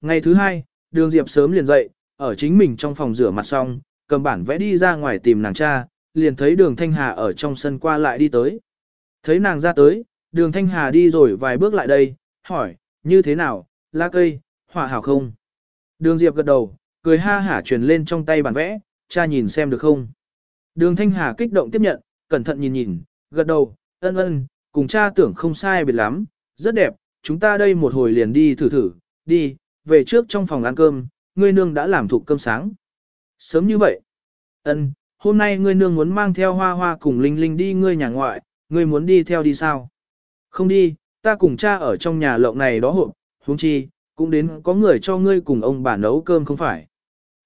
Ngày thứ hai, đường Diệp sớm liền dậy, ở chính mình trong phòng rửa mặt xong, cầm bản vẽ đi ra ngoài tìm nàng cha, liền thấy đường Thanh Hà ở trong sân qua lại đi tới. Thấy nàng ra tới, đường Thanh Hà đi rồi vài bước lại đây, hỏi, như thế nào, lá cây, hỏa hảo không? Đường Diệp gật đầu, cười ha hả truyền lên trong tay bản vẽ, cha nhìn xem được không? Đường Thanh Hà kích động tiếp nhận, cẩn thận nhìn nhìn, gật đầu, ân ân, cùng cha tưởng không sai biệt lắm, rất đẹp, chúng ta đây một hồi liền đi thử thử, đi, về trước trong phòng ăn cơm, ngươi nương đã làm thụ cơm sáng. Sớm như vậy, ân, hôm nay ngươi nương muốn mang theo hoa hoa cùng linh linh đi ngươi nhà ngoại, ngươi muốn đi theo đi sao? Không đi, ta cùng cha ở trong nhà lộng này đó hộp, huống chi, cũng đến có người cho ngươi cùng ông bà nấu cơm không phải.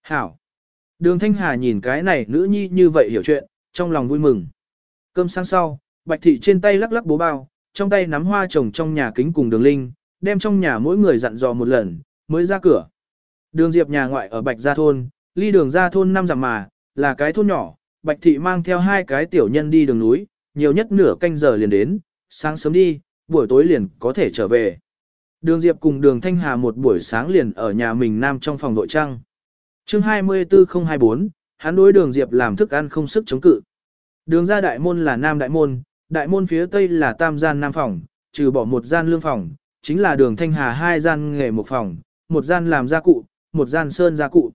Hảo. Đường Thanh Hà nhìn cái này nữ nhi như vậy hiểu chuyện, trong lòng vui mừng. Cơm sáng sau, Bạch Thị trên tay lắc lắc bố bao, trong tay nắm hoa trồng trong nhà kính cùng đường linh, đem trong nhà mỗi người dặn dò một lần, mới ra cửa. Đường Diệp nhà ngoại ở Bạch Gia Thôn, ly đường Gia Thôn năm dặm mà, là cái thôn nhỏ, Bạch Thị mang theo hai cái tiểu nhân đi đường núi, nhiều nhất nửa canh giờ liền đến, sáng sớm đi, buổi tối liền có thể trở về. Đường Diệp cùng đường Thanh Hà một buổi sáng liền ở nhà mình nam trong phòng nội trăng. chương 24024, hắn đối đường Diệp làm thức ăn không sức chống cự. Đường ra đại môn là nam đại môn, đại môn phía tây là tam gian nam phòng, trừ bỏ một gian lương phòng, chính là đường Thanh Hà hai gian nghề một phòng, một gian làm gia cụ, một gian sơn gia cụ.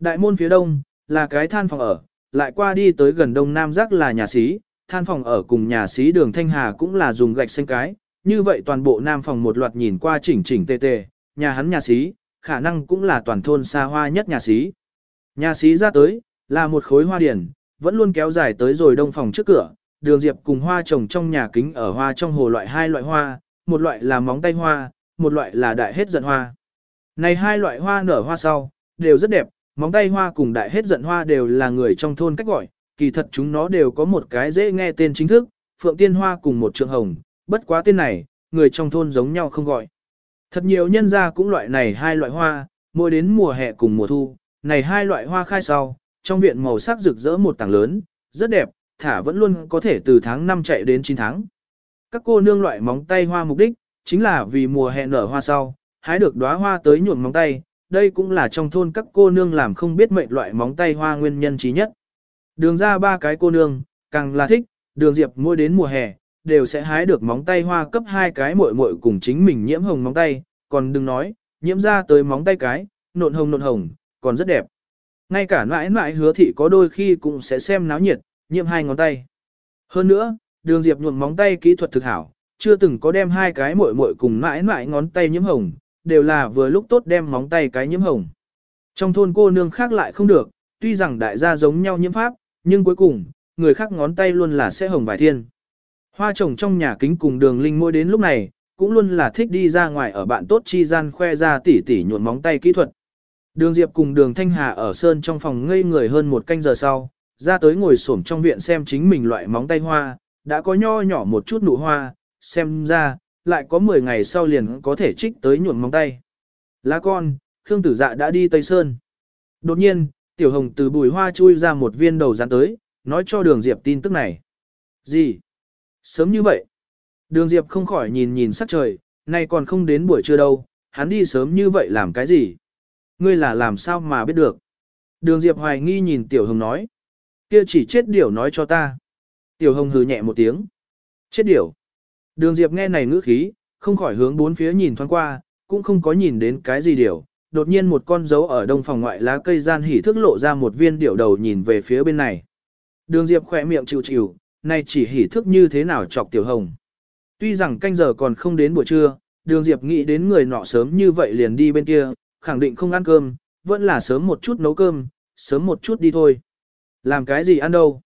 Đại môn phía đông, là cái than phòng ở, lại qua đi tới gần đông nam giác là nhà xí, than phòng ở cùng nhà xí đường Thanh Hà cũng là dùng gạch xanh cái, như vậy toàn bộ nam phòng một loạt nhìn qua chỉnh chỉnh tề tề, nhà hắn nhà xí, khả năng cũng là toàn thôn xa hoa nhất nhà xí. Nhà xí ra tới, là một khối hoa điển, vẫn luôn kéo dài tới rồi đông phòng trước cửa, đường diệp cùng hoa trồng trong nhà kính ở hoa trong hồ loại hai loại hoa, một loại là móng tay hoa, một loại là đại hết giận hoa. Này hai loại hoa nở hoa sau, đều rất đẹp, móng tay hoa cùng đại hết giận hoa đều là người trong thôn cách gọi, kỳ thật chúng nó đều có một cái dễ nghe tên chính thức, Phượng Tiên Hoa cùng một trường hồng, bất quá tên này, người trong thôn giống nhau không gọi. Thật nhiều nhân gia cũng loại này hai loại hoa, mỗi đến mùa hè cùng mùa thu, này hai loại hoa khai sau, trong viện màu sắc rực rỡ một tảng lớn, rất đẹp, thả vẫn luôn có thể từ tháng 5 chạy đến 9 tháng. Các cô nương loại móng tay hoa mục đích, chính là vì mùa hè nở hoa sau, hái được đóa hoa tới nhuộm móng tay, đây cũng là trong thôn các cô nương làm không biết mệnh loại móng tay hoa nguyên nhân trí nhất. Đường ra ba cái cô nương, càng là thích, đường diệp mỗi đến mùa hè, đều sẽ hái được móng tay hoa cấp hai cái muội muội cùng chính mình nhiễm hồng móng tay, còn đừng nói, nhiễm ra tới móng tay cái, nộn hồng nộn hồng, còn rất đẹp. Ngay cả mãi mãi hứa thị có đôi khi cũng sẽ xem náo nhiệt, nhiễm hai ngón tay. Hơn nữa, đường diệp nhuộm móng tay kỹ thuật thực hảo, chưa từng có đem hai cái muội muội cùng mãi mãi ngón tay nhiễm hồng, đều là vừa lúc tốt đem móng tay cái nhiễm hồng. Trong thôn cô nương khác lại không được, tuy rằng đại gia giống nhau nhiễm pháp, nhưng cuối cùng, người khác ngón tay luôn là sẽ hồng vài thiên. Hoa trồng trong nhà kính cùng đường linh mỗi đến lúc này, cũng luôn là thích đi ra ngoài ở bạn tốt chi gian khoe ra tỉ tỉ nhuộn móng tay kỹ thuật. Đường Diệp cùng đường Thanh Hà ở sơn trong phòng ngây người hơn một canh giờ sau, ra tới ngồi xổm trong viện xem chính mình loại móng tay hoa, đã có nho nhỏ một chút nụ hoa, xem ra, lại có 10 ngày sau liền có thể trích tới nhuộm móng tay. Lá con, Khương Tử Dạ đã đi Tây Sơn. Đột nhiên, Tiểu Hồng từ bùi hoa chui ra một viên đầu rắn tới, nói cho đường Diệp tin tức này. Gì? Sớm như vậy? Đường Diệp không khỏi nhìn nhìn sắc trời, nay còn không đến buổi trưa đâu, hắn đi sớm như vậy làm cái gì? Ngươi là làm sao mà biết được? Đường Diệp hoài nghi nhìn Tiểu Hồng nói. Kia chỉ chết điểu nói cho ta. Tiểu Hồng hừ nhẹ một tiếng. Chết điểu. Đường Diệp nghe này ngữ khí, không khỏi hướng bốn phía nhìn thoáng qua, cũng không có nhìn đến cái gì điểu. Đột nhiên một con dấu ở đông phòng ngoại lá cây gian hỉ thức lộ ra một viên điểu đầu nhìn về phía bên này. Đường Diệp khỏe miệng chịu chịu, này chỉ hỉ thức như thế nào chọc Tiểu Hồng. Tuy rằng canh giờ còn không đến buổi trưa, đường Diệp nghĩ đến người nọ sớm như vậy liền đi bên kia, khẳng định không ăn cơm, vẫn là sớm một chút nấu cơm, sớm một chút đi thôi. Làm cái gì ăn đâu?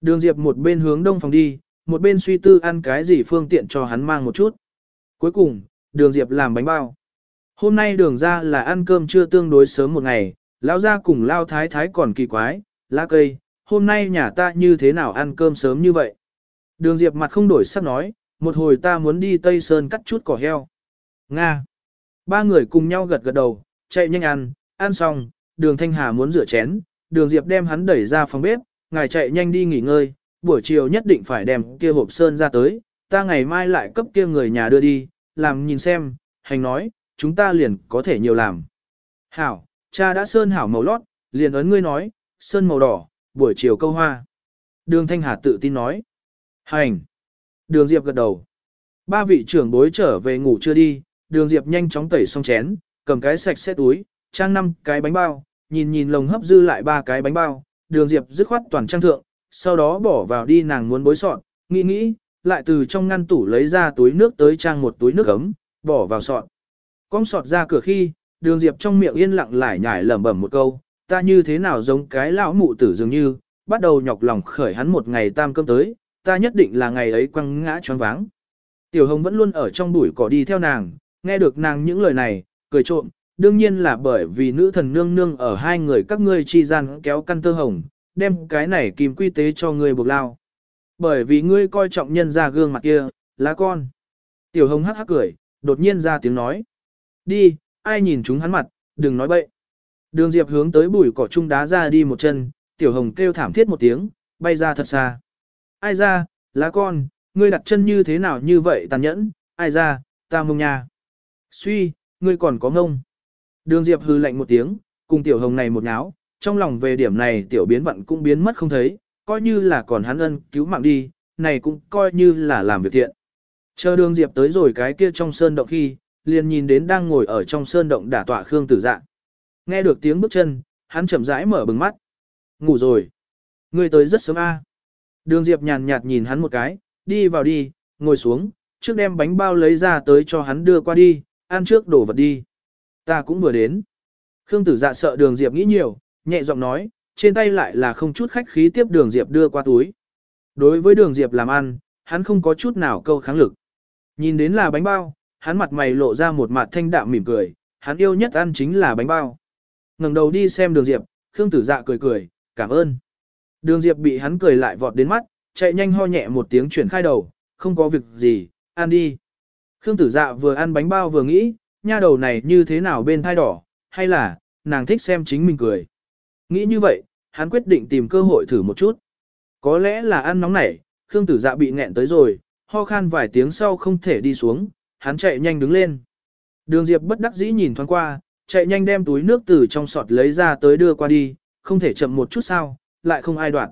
Đường Diệp một bên hướng đông phòng đi, một bên suy tư ăn cái gì phương tiện cho hắn mang một chút. Cuối cùng, đường Diệp làm bánh bao. Hôm nay đường ra là ăn cơm chưa tương đối sớm một ngày, lão ra cùng lao thái thái còn kỳ quái, lá cây, hôm nay nhà ta như thế nào ăn cơm sớm như vậy. Đường Diệp mặt không đổi sắc nói, một hồi ta muốn đi Tây Sơn cắt chút cỏ heo. Nga. Ba người cùng nhau gật gật đầu, chạy nhanh ăn, ăn xong, đường Thanh Hà muốn rửa chén, đường Diệp đem hắn đẩy ra phòng bếp, ngài chạy nhanh đi nghỉ ngơi, buổi chiều nhất định phải đem kia hộp sơn ra tới, ta ngày mai lại cấp kia người nhà đưa đi, làm nhìn xem, hành nói, chúng ta liền có thể nhiều làm. Hảo, cha đã sơn hảo màu lót, liền ấn ngươi nói, sơn màu đỏ, buổi chiều câu hoa. Đường Thanh Hà tự tin nói. Hành. Đường Diệp gật đầu. Ba vị trưởng bối trở về ngủ chưa đi, đường Diệp nhanh chóng tẩy xong chén, cầm cái sạch sẽ túi, trang năm cái bánh bao, nhìn nhìn lồng hấp dư lại ba cái bánh bao, đường Diệp dứt khoát toàn trang thượng, sau đó bỏ vào đi nàng muốn bối sọt, nghĩ nghĩ, lại từ trong ngăn tủ lấy ra túi nước tới trang một túi nước ấm, bỏ vào sọt. Con sọt ra cửa khi, đường Diệp trong miệng yên lặng lại nhải lẩm bẩm một câu, ta như thế nào giống cái lão mụ tử dường như, bắt đầu nhọc lòng khởi hắn một ngày tam cơm tới, ta nhất định là ngày ấy quăng ngã choáng váng. Tiểu Hồng vẫn luôn ở trong bụi cỏ đi theo nàng, nghe được nàng những lời này, cười trộm, đương nhiên là bởi vì nữ thần nương nương ở hai người các ngươi chi gian kéo căn tơ hồng, đem cái này kìm quy tế cho ngươi buộc lao. Bởi vì ngươi coi trọng nhân ra gương mặt kia, lá con. Tiểu Hồng hắc hắc cười, đột nhiên ra tiếng nói. Đi, ai nhìn chúng hắn mặt, đừng nói bậy. Đường Diệp hướng tới bụi cỏ trung đá ra đi một chân, Tiểu Hồng kêu thảm thiết một tiếng, bay ra thật xa. Ai ra, lá con, ngươi đặt chân như thế nào như vậy tàn nhẫn, ai ra, ta mông nha. Suy, ngươi còn có ngông. Đường Diệp hư lạnh một tiếng, cùng Tiểu Hồng này một nháo, trong lòng về điểm này Tiểu biến vận cũng biến mất không thấy, coi như là còn hắn ân cứu mạng đi, này cũng coi như là làm việc thiện. Chờ đường Diệp tới rồi cái kia trong sơn động khi, liền nhìn đến đang ngồi ở trong sơn động đả tọa Khương Tử Dạ. Nghe được tiếng bước chân, hắn chậm rãi mở bừng mắt. Ngủ rồi. Ngươi tới rất sớm a. Đường Diệp nhàn nhạt nhìn hắn một cái, đi vào đi, ngồi xuống, trước đem bánh bao lấy ra tới cho hắn đưa qua đi, ăn trước đổ vật đi. Ta cũng vừa đến. Khương Tử Dạ sợ Đường Diệp nghĩ nhiều, nhẹ giọng nói, trên tay lại là không chút khách khí tiếp Đường Diệp đưa qua túi. Đối với Đường Diệp làm ăn, hắn không có chút nào câu kháng lực. Nhìn đến là bánh bao, hắn mặt mày lộ ra một mặt thanh đạm mỉm cười, hắn yêu nhất ăn chính là bánh bao. ngẩng đầu đi xem Đường Diệp, Khương Tử Dạ cười cười, cảm ơn. Đường Diệp bị hắn cười lại vọt đến mắt, chạy nhanh ho nhẹ một tiếng chuyển khai đầu, không có việc gì, ăn đi. Khương Tử Dạ vừa ăn bánh bao vừa nghĩ, nha đầu này như thế nào bên thai đỏ, hay là, nàng thích xem chính mình cười. Nghĩ như vậy, hắn quyết định tìm cơ hội thử một chút. Có lẽ là ăn nóng nảy, Khương Tử Dạ bị nghẹn tới rồi, ho khan vài tiếng sau không thể đi xuống, hắn chạy nhanh đứng lên. Đường Diệp bất đắc dĩ nhìn thoáng qua, chạy nhanh đem túi nước từ trong sọt lấy ra tới đưa qua đi, không thể chậm một chút sao, lại không ai đoạn.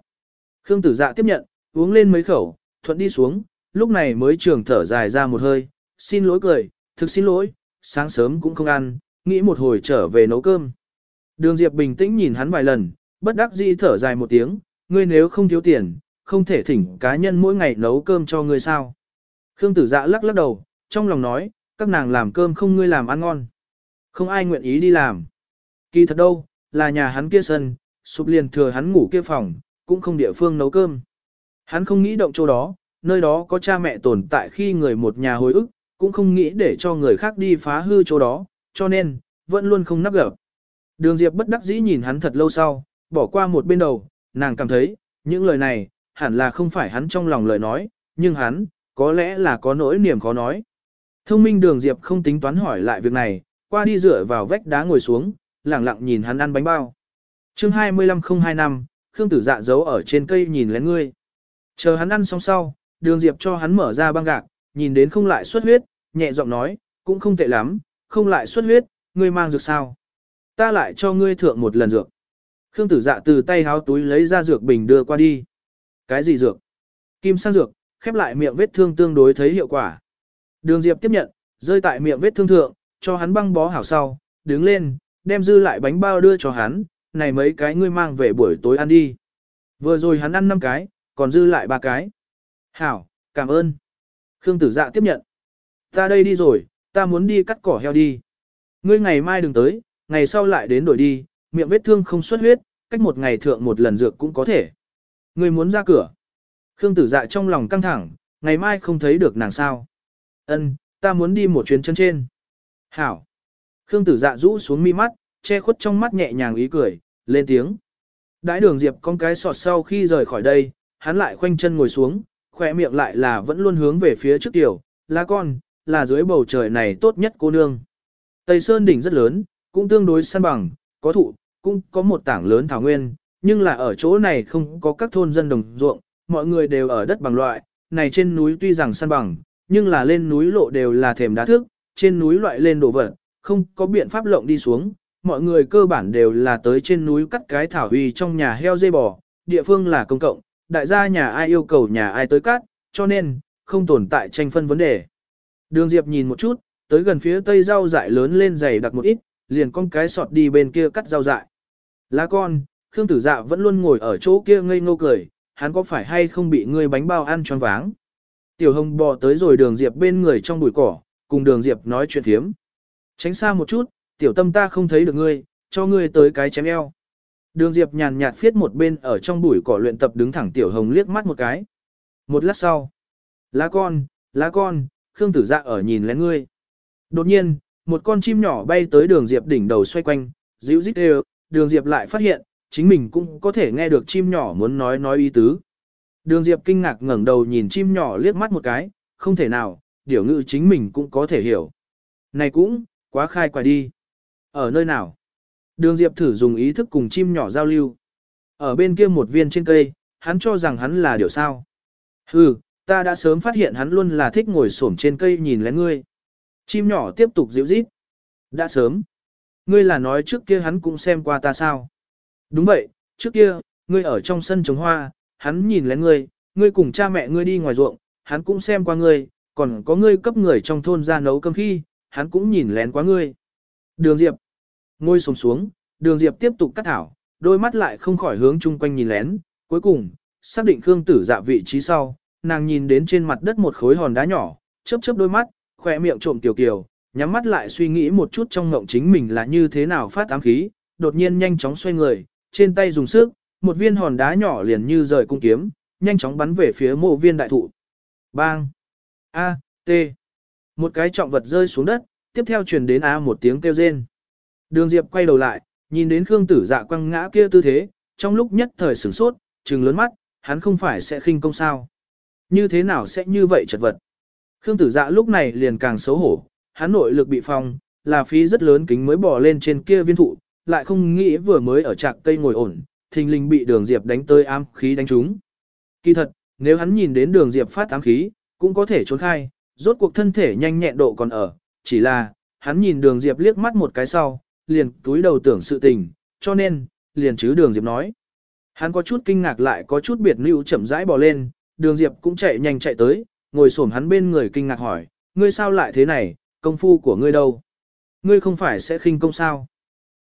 Khương Tử Dạ tiếp nhận, uống lên mấy khẩu, thuận đi xuống, lúc này mới trường thở dài ra một hơi, xin lỗi cười, thực xin lỗi, sáng sớm cũng không ăn, nghĩ một hồi trở về nấu cơm. Đường Diệp bình tĩnh nhìn hắn vài lần, bất đắc dĩ thở dài một tiếng, ngươi nếu không thiếu tiền, không thể thỉnh cá nhân mỗi ngày nấu cơm cho ngươi sao. Khương tử dạ lắc lắc đầu, trong lòng nói, các nàng làm cơm không ngươi làm ăn ngon. Không ai nguyện ý đi làm. Kỳ thật đâu, là nhà hắn kia sân, sụp liền thừa hắn ngủ kia phòng, cũng không địa phương nấu cơm. Hắn không nghĩ động chỗ đó, nơi đó có cha mẹ tồn tại khi người một nhà hồi ức, cũng không nghĩ để cho người khác đi phá hư chỗ đó, cho nên, vẫn luôn không nắp gặp. Đường Diệp bất đắc dĩ nhìn hắn thật lâu sau, bỏ qua một bên đầu, nàng cảm thấy, những lời này, hẳn là không phải hắn trong lòng lời nói, nhưng hắn, có lẽ là có nỗi niềm khó nói. Thông minh đường Diệp không tính toán hỏi lại việc này, qua đi dựa vào vách đá ngồi xuống, lặng lặng nhìn hắn ăn bánh bao. chương 25025, Khương Tử Dạ giấu ở trên cây nhìn lén ngươi. Chờ hắn ăn xong sau, đường Diệp cho hắn mở ra băng gạc, nhìn đến không lại xuất huyết, nhẹ giọng nói, cũng không tệ lắm, không lại xuất huyết, ngươi mang dược sao. Ta lại cho ngươi thượng một lần dược. Khương tử dạ từ tay háo túi lấy ra dược bình đưa qua đi. Cái gì dược? Kim sang dược, khép lại miệng vết thương tương đối thấy hiệu quả. Đường Diệp tiếp nhận, rơi tại miệng vết thương thượng, cho hắn băng bó hảo sau, đứng lên, đem dư lại bánh bao đưa cho hắn, này mấy cái ngươi mang về buổi tối ăn đi. Vừa rồi hắn ăn 5 cái, còn dư lại ba cái. Hảo, cảm ơn. Khương tử dạ tiếp nhận. Ta đây đi rồi, ta muốn đi cắt cỏ heo đi. Ngươi ngày mai đừng tới, ngày sau lại đến đổi đi, miệng vết thương không xuất huyết, cách một ngày thượng một lần dược cũng có thể. Ngươi muốn ra cửa. Khương tử dạ trong lòng căng thẳng, ngày mai không thấy được nàng sao. Ân, ta muốn đi một chuyến chân trên. Hảo. Khương tử dạ rũ xuống mi mắt, che khuất trong mắt nhẹ nhàng ý cười, lên tiếng. Đãi đường Diệp con cái sọt sau khi rời khỏi đây, hắn lại khoanh chân ngồi xuống, khỏe miệng lại là vẫn luôn hướng về phía trước tiểu, là con, là dưới bầu trời này tốt nhất cô nương. Tây Sơn đỉnh rất lớn, cũng tương đối săn bằng, có thụ, cũng có một tảng lớn thảo nguyên, nhưng là ở chỗ này không có các thôn dân đồng ruộng, mọi người đều ở đất bằng loại, này trên núi tuy rằng săn bằng, nhưng là lên núi lộ đều là thềm đá thước, trên núi loại lên đồ vật, không có biện pháp lộng đi xuống, mọi người cơ bản đều là tới trên núi cắt cái thảo huy trong nhà heo dây bò, địa phương là công cộng, đại gia nhà ai yêu cầu nhà ai tới cắt, cho nên, không tồn tại tranh phân vấn đề. Đường Diệp nhìn một chút, tới gần phía tây rau dại lớn lên dày đặc một ít, liền con cái sọt đi bên kia cắt rau dại. Lá con, Khương Tử Dạ vẫn luôn ngồi ở chỗ kia ngây ngô cười, hắn có phải hay không bị ngươi bánh bao ăn choáng váng. Tiểu Hồng bò tới rồi đường Diệp bên người trong bụi cỏ, cùng đường Diệp nói chuyện thiếm. Tránh xa một chút, tiểu tâm ta không thấy được ngươi, cho ngươi tới cái chém eo. Đường Diệp nhàn nhạt phiết một bên ở trong bụi cỏ luyện tập đứng thẳng Tiểu Hồng liếc mắt một cái. Một lát sau, lá con, lá con, Khương Tử Dạ ở nhìn lén ngươi. Đột nhiên, một con chim nhỏ bay tới đường Diệp đỉnh đầu xoay quanh, dịu dít đều, đường Diệp lại phát hiện, chính mình cũng có thể nghe được chim nhỏ muốn nói nói ý tứ. Đường Diệp kinh ngạc ngẩng đầu nhìn chim nhỏ liếc mắt một cái, không thể nào, điều ngữ chính mình cũng có thể hiểu. Này cũng, quá khai quài đi. Ở nơi nào? Đường Diệp thử dùng ý thức cùng chim nhỏ giao lưu. Ở bên kia một viên trên cây, hắn cho rằng hắn là điều sao. Hừ, ta đã sớm phát hiện hắn luôn là thích ngồi xổm trên cây nhìn lén ngươi. Chim nhỏ tiếp tục dịu rít. Đã sớm. Ngươi là nói trước kia hắn cũng xem qua ta sao? Đúng vậy, trước kia, ngươi ở trong sân trồng hoa, hắn nhìn lén ngươi, ngươi cùng cha mẹ ngươi đi ngoài ruộng, hắn cũng xem qua ngươi, còn có ngươi cấp người trong thôn ra nấu cơm khi, hắn cũng nhìn lén qua ngươi. Đường Diệp. Ngôi sồm xuống, đường Diệp tiếp tục cắt thảo, đôi mắt lại không khỏi hướng chung quanh nhìn lén, cuối cùng, xác định Khương Tử Dạ vị trí sau, nàng nhìn đến trên mặt đất một khối hòn đá nhỏ, chớp chớp đôi mắt, khỏe miệng trộm tiểu kiều, nhắm mắt lại suy nghĩ một chút trong ngộng chính mình là như thế nào phát ám khí, đột nhiên nhanh chóng xoay người, trên tay dùng sức, một viên hòn đá nhỏ liền như rời cung kiếm, nhanh chóng bắn về phía mộ viên đại thụ. Bang! A, T. Một cái trọng vật rơi xuống đất, tiếp theo truyền đến A một tiếng kêu rên. Đường Diệp quay đầu lại, nhìn đến Khương Tử Dạ quăng ngã kia tư thế, trong lúc nhất thời sửng sốt, trừng lớn mắt, hắn không phải sẽ khinh công sao? Như thế nào sẽ như vậy chật vật? Khương Tử Dạ lúc này liền càng xấu hổ, hắn nội lực bị phong, là phí rất lớn kính mới bỏ lên trên kia viên thụ, lại không nghĩ vừa mới ở trạc cây ngồi ổn, thình lình bị Đường Diệp đánh tới ám khí đánh trúng. Kỳ thật, nếu hắn nhìn đến Đường Diệp phát ám khí, cũng có thể trốn khai, rốt cuộc thân thể nhanh nhẹn độ còn ở, chỉ là, hắn nhìn Đường Diệp liếc mắt một cái sau, liền túi đầu tưởng sự tình, cho nên, liền chứ Đường Diệp nói. Hắn có chút kinh ngạc lại có chút biệt lưu chậm rãi bò lên, Đường Diệp cũng chạy nhanh chạy tới, ngồi xổm hắn bên người kinh ngạc hỏi, ngươi sao lại thế này, công phu của ngươi đâu? Ngươi không phải sẽ khinh công sao?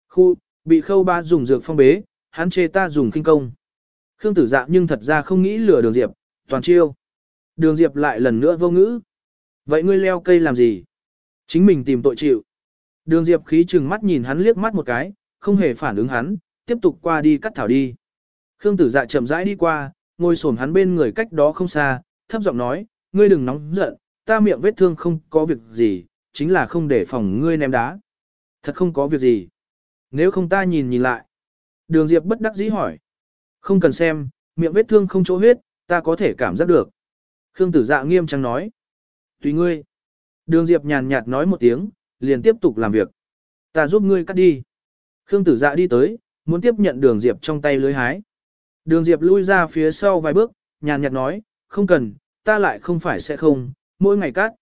Khu, bị khâu ba dùng dược phong bế, hắn chê ta dùng khinh công. Khương tử dạ nhưng thật ra không nghĩ lừa đường Diệp, toàn chiêu. Đường Diệp lại lần nữa vô ngữ. Vậy ngươi leo cây làm gì? Chính mình tìm tội chịu. Đường Diệp khí chừng mắt nhìn hắn liếc mắt một cái, không hề phản ứng hắn, tiếp tục qua đi cắt thảo đi. Khương tử dạ chậm rãi đi qua, ngồi xổm hắn bên người cách đó không xa, thấp giọng nói, ngươi đừng nóng giận, ta miệng vết thương không có việc gì, chính là không để phòng ngươi ném đá. Thật không có việc gì. Nếu không ta nhìn nhìn lại. Đường Diệp bất đắc dĩ hỏi. Không cần xem, miệng vết thương không chỗ huyết, ta có thể cảm giác được. Khương tử dạ nghiêm trang nói. Tùy ngươi. Đường Diệp nhàn nhạt nói một tiếng, liền tiếp tục làm việc. Ta giúp ngươi cắt đi. Khương tử dạ đi tới, muốn tiếp nhận đường Diệp trong tay lưới hái. Đường Diệp lui ra phía sau vài bước, nhàn nhạt nói, không cần, ta lại không phải sẽ không, mỗi ngày cắt.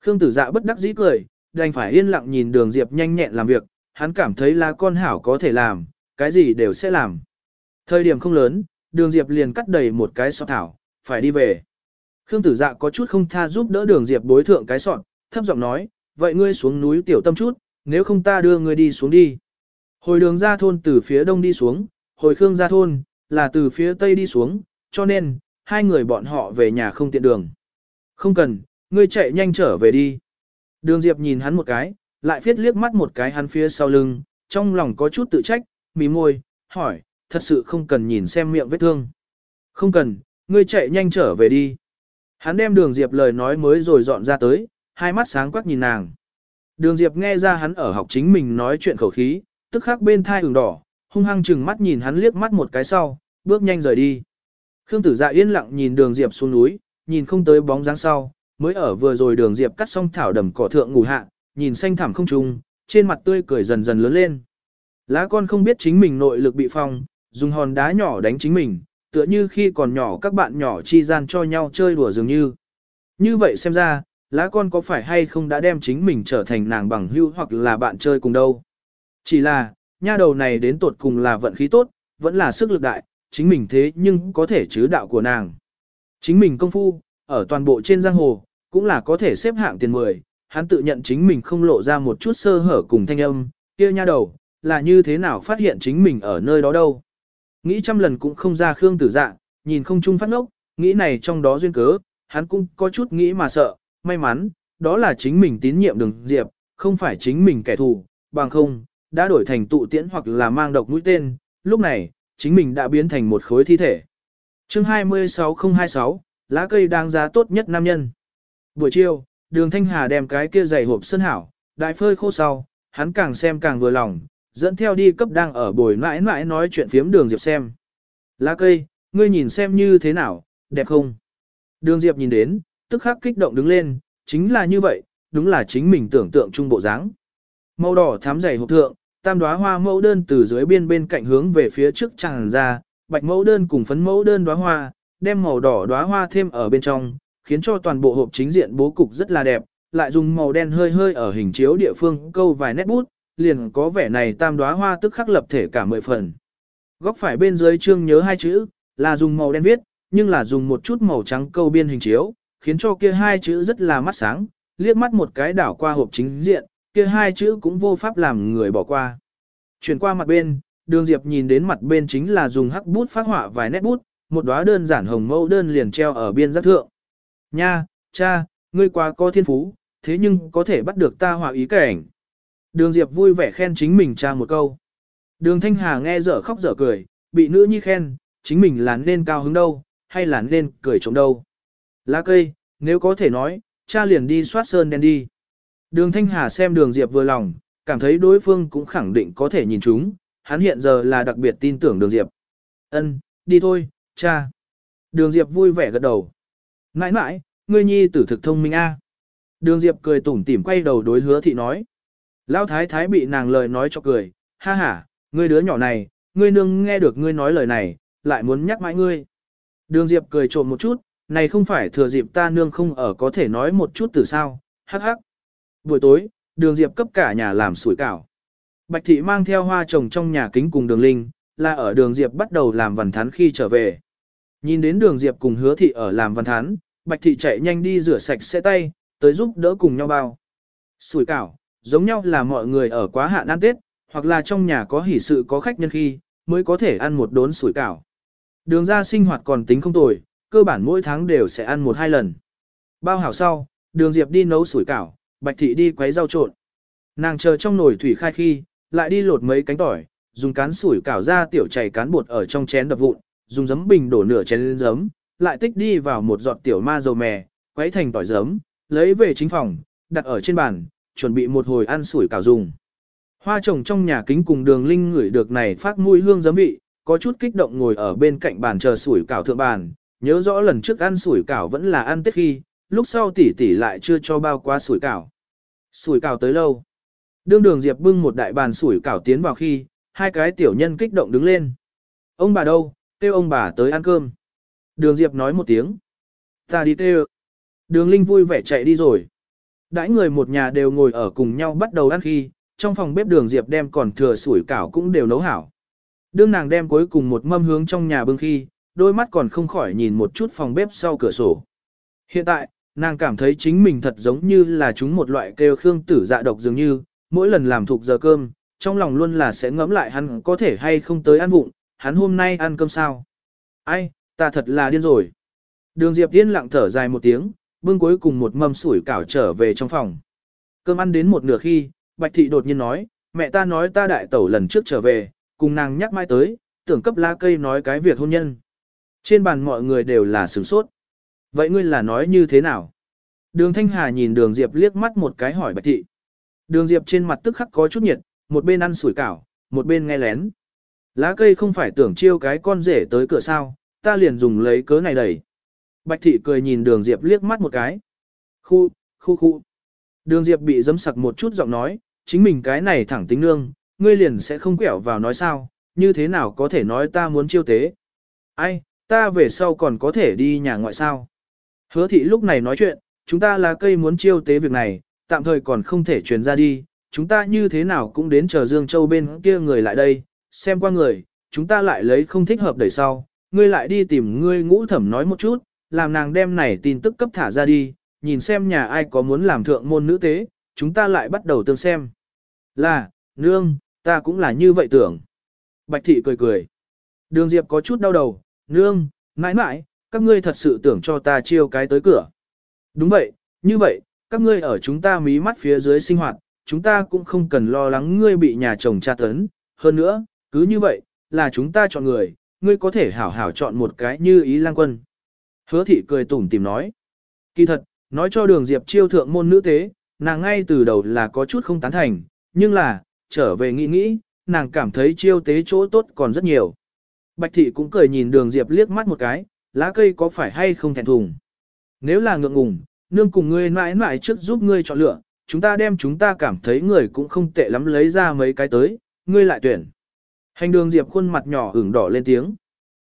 Khương tử dạ bất đắc dĩ cười, đành phải yên lặng nhìn đường Diệp nhanh nhẹn làm việc, hắn cảm thấy là con hảo có thể làm, cái gì đều sẽ làm. Thời điểm không lớn, đường Diệp liền cắt đầy một cái sọt thảo, phải đi về. Khương tử dạ có chút không tha giúp đỡ đường Diệp bối thượng cái sọt, thấp giọng nói, vậy ngươi xuống núi tiểu tâm chút, nếu không ta đưa ngươi đi xuống đi. Hồi đường ra thôn từ phía đông đi xuống, hồi Khương ra thôn, là từ phía tây đi xuống, cho nên, hai người bọn họ về nhà không tiện đường. Không cần, ngươi chạy nhanh trở về đi. Đường Diệp nhìn hắn một cái, lại phiết liếc mắt một cái hắn phía sau lưng, trong lòng có chút tự trách, mí môi, hỏi, thật sự không cần nhìn xem miệng vết thương. Không cần, ngươi chạy nhanh trở về đi. Hắn đem đường Diệp lời nói mới rồi dọn ra tới, hai mắt sáng quắc nhìn nàng. Đường Diệp nghe ra hắn ở học chính mình nói chuyện khẩu khí, tức khắc bên thai ửng đỏ, hung hăng chừng mắt nhìn hắn liếc mắt một cái sau, bước nhanh rời đi. Khương tử dạ yên lặng nhìn đường Diệp xuống núi, nhìn không tới bóng dáng sau, mới ở vừa rồi đường Diệp cắt xong thảo đầm cỏ thượng ngủ hạ, nhìn xanh thẳm không trùng, trên mặt tươi cười dần dần lớn lên. Lá con không biết chính mình nội lực bị phong, dùng hòn đá nhỏ đánh chính mình, tựa như khi còn nhỏ các bạn nhỏ chi gian cho nhau chơi đùa dường như. Như vậy xem ra, lá con có phải hay không đã đem chính mình trở thành nàng bằng hữu hoặc là bạn chơi cùng đâu. Chỉ là, nha đầu này đến tột cùng là vận khí tốt, vẫn là sức lực đại, chính mình thế nhưng có thể chứ đạo của nàng. Chính mình công phu, ở toàn bộ trên giang hồ, cũng là có thể xếp hạng tiền 10, hắn tự nhận chính mình không lộ ra một chút sơ hở cùng thanh âm, kia nha đầu, là như thế nào phát hiện chính mình ở nơi đó đâu. Nghĩ trăm lần cũng không ra Khương tử dạ, nhìn không chung phát ngốc, nghĩ này trong đó duyên cớ, hắn cũng có chút nghĩ mà sợ, may mắn, đó là chính mình tín nhiệm đường diệp, không phải chính mình kẻ thù, bằng không, đã đổi thành tụ tiễn hoặc là mang độc mũi tên, lúc này, chính mình đã biến thành một khối thi thể. chương 26026, lá cây đáng giá tốt nhất nam nhân. Buổi chiều, đường Thanh Hà đem cái kia giày hộp sân hảo, đại phơi khô sau, hắn càng xem càng vừa lòng, dẫn theo đi cấp đang ở bồi mãi mãi nói chuyện phiếm đường Diệp xem. Lá cây, ngươi nhìn xem như thế nào, đẹp không? Đường Diệp nhìn đến, tức khắc kích động đứng lên, chính là như vậy, đúng là chính mình tưởng tượng trung bộ dáng. Màu đỏ thám dày hộp thượng, tam đóa hoa mẫu đơn từ dưới biên bên cạnh hướng về phía trước tràn ra, bạch mẫu đơn cùng phấn mẫu đơn đóa hoa, đem màu đỏ đóa hoa thêm ở bên trong, khiến cho toàn bộ hộp chính diện bố cục rất là đẹp, lại dùng màu đen hơi hơi ở hình chiếu địa phương câu vài nét bút, liền có vẻ này tam đóa hoa tức khắc lập thể cả mười phần. Góc phải bên dưới chương nhớ hai chữ, là dùng màu đen viết, nhưng là dùng một chút màu trắng câu biên hình chiếu, khiến cho kia hai chữ rất là mắt sáng, liếc mắt một cái đảo qua hộp chính diện, kia hai chữ cũng vô pháp làm người bỏ qua. Chuyển qua mặt bên, đường diệp nhìn đến mặt bên chính là dùng hắc bút phát họa vài nét bút, một đóa đơn giản hồng mẫu đơn liền treo ở biên giác thượng. Nha, cha, ngươi quá có thiên phú, thế nhưng có thể bắt được ta họa ý cảnh. Đường Diệp vui vẻ khen chính mình cha một câu. Đường Thanh Hà nghe dở khóc dở cười, bị nữ nhi khen, chính mình là nên cao hứng đâu, hay là nên cười trống đâu. Lá cây, nếu có thể nói, cha liền đi soát sơn đen đi. Đường Thanh Hà xem đường Diệp vừa lòng, cảm thấy đối phương cũng khẳng định có thể nhìn chúng, hắn hiện giờ là đặc biệt tin tưởng đường Diệp. Ân, đi thôi, cha. Đường Diệp vui vẻ gật đầu. Nãi nãi, ngươi nhi tử thực thông minh a. Đường Diệp cười tủm tỉm quay đầu đối hứa thị nói. Lão thái thái bị nàng lời nói cho cười, ha ha, ngươi đứa nhỏ này, ngươi nương nghe được ngươi nói lời này, lại muốn nhắc mãi ngươi. Đường Diệp cười trộm một chút, này không phải thừa dịp ta nương không ở có thể nói một chút từ sao, hắc hắc. Buổi tối, đường Diệp cấp cả nhà làm sủi cảo. Bạch thị mang theo hoa trồng trong nhà kính cùng đường linh, là ở đường Diệp bắt đầu làm văn thán khi trở về. Nhìn đến đường Diệp cùng hứa thị ở làm văn thán, Bạch thị chạy nhanh đi rửa sạch xe tay, tới giúp đỡ cùng nhau bao. Sủi cảo, giống nhau là mọi người ở quá hạn ăn Tết, hoặc là trong nhà có hỷ sự có khách nhân khi, mới có thể ăn một đốn sủi cảo. Đường ra sinh hoạt còn tính không tồi, cơ bản mỗi tháng đều sẽ ăn một hai lần. Bao hảo sau, đường Diệp đi nấu sủi cảo, Bạch thị đi quấy rau trộn. Nàng chờ trong nồi thủy khai khi, lại đi lột mấy cánh tỏi, dùng cán sủi cảo ra tiểu chảy cán bột ở trong chén đập vụn, dùng giấm bình đổ nửa chén lên giấm, lại tích đi vào một giọt tiểu ma dầu mè, quấy thành tỏi giấm, lấy về chính phòng, đặt ở trên bàn, chuẩn bị một hồi ăn sủi cảo dùng. Hoa trồng trong nhà kính cùng đường linh ngửi được này phát mùi hương giấm vị, có chút kích động ngồi ở bên cạnh bàn chờ sủi cảo thượng bàn, nhớ rõ lần trước ăn sủi cảo vẫn là ăn tết khi, lúc sau tỷ tỷ lại chưa cho bao qua sủi cảo. Sủi cảo tới lâu. Đương đường Diệp bưng một đại bàn sủi cảo tiến vào khi, hai cái tiểu nhân kích động đứng lên. Ông bà đâu, kêu ông bà tới ăn cơm. Đường Diệp nói một tiếng. Ta đi kêu. Đường Linh vui vẻ chạy đi rồi. Đãi người một nhà đều ngồi ở cùng nhau bắt đầu ăn khi, trong phòng bếp đường Diệp đem còn thừa sủi cảo cũng đều nấu hảo. Đương nàng đem cuối cùng một mâm hướng trong nhà bưng khi, đôi mắt còn không khỏi nhìn một chút phòng bếp sau cửa sổ. Hiện tại, nàng cảm thấy chính mình thật giống như là chúng một loại kêu khương tử dạ độc dường như, mỗi lần làm thuộc giờ cơm, trong lòng luôn là sẽ ngẫm lại hắn có thể hay không tới ăn vụng, hắn hôm nay ăn cơm sao. Ai, ta thật là điên rồi. Đường Diệp Yên lặng thở dài một tiếng, bưng cuối cùng một mâm sủi cảo trở về trong phòng. Cơm ăn đến một nửa khi, Bạch Thị đột nhiên nói, mẹ ta nói ta đại tẩu lần trước trở về, cùng nàng nhắc mai tới, tưởng cấp lá cây nói cái việc hôn nhân. Trên bàn mọi người đều là sửng sốt. Vậy ngươi là nói như thế nào? Đường Thanh Hà nhìn đường Diệp liếc mắt một cái hỏi Bạch Thị. Đường Diệp trên mặt tức khắc có chút nhiệt, một bên ăn sủi cảo, một bên nghe lén. Lá cây không phải tưởng chiêu cái con rể tới cửa sao, ta liền dùng lấy cớ này đẩy. Bạch thị cười nhìn đường Diệp liếc mắt một cái. Khu, khu khu. Đường Diệp bị dấm sặc một chút giọng nói, chính mình cái này thẳng tính nương, ngươi liền sẽ không quẹo vào nói sao, như thế nào có thể nói ta muốn chiêu tế. Ai, ta về sau còn có thể đi nhà ngoại sao. Hứa thị lúc này nói chuyện, chúng ta là cây muốn chiêu tế việc này, tạm thời còn không thể truyền ra đi, chúng ta như thế nào cũng đến chờ Dương Châu bên kia người lại đây, xem qua người, chúng ta lại lấy không thích hợp đẩy sau, ngươi lại đi tìm ngươi ngũ thẩm nói một chút, làm nàng đem này tin tức cấp thả ra đi, nhìn xem nhà ai có muốn làm thượng môn nữ tế, chúng ta lại bắt đầu tương xem. Là, nương, ta cũng là như vậy tưởng. Bạch thị cười cười. Đường Diệp có chút đau đầu, nương, mãi mãi, các ngươi thật sự tưởng cho ta chiêu cái tới cửa. Đúng vậy, như vậy, các ngươi ở chúng ta mí mắt phía dưới sinh hoạt, chúng ta cũng không cần lo lắng ngươi bị nhà chồng tra tấn. Hơn nữa, cứ như vậy, là chúng ta chọn người, ngươi có thể hảo hảo chọn một cái như ý lang quân. Hứa thị cười tủm tìm nói. Kỳ thật, nói cho đường Diệp chiêu thượng môn nữ tế, nàng ngay từ đầu là có chút không tán thành, nhưng là, trở về nghĩ nghĩ, nàng cảm thấy chiêu tế chỗ tốt còn rất nhiều. Bạch thị cũng cười nhìn đường Diệp liếc mắt một cái, lá cây có phải hay không thẹn thùng. Nếu là ngượng ngùng, nương cùng ngươi mãi mãi trước giúp ngươi chọn lựa, chúng ta đem chúng ta cảm thấy người cũng không tệ lắm lấy ra mấy cái tới, ngươi lại tuyển. Hành đường Diệp khuôn mặt nhỏ ửng đỏ lên tiếng.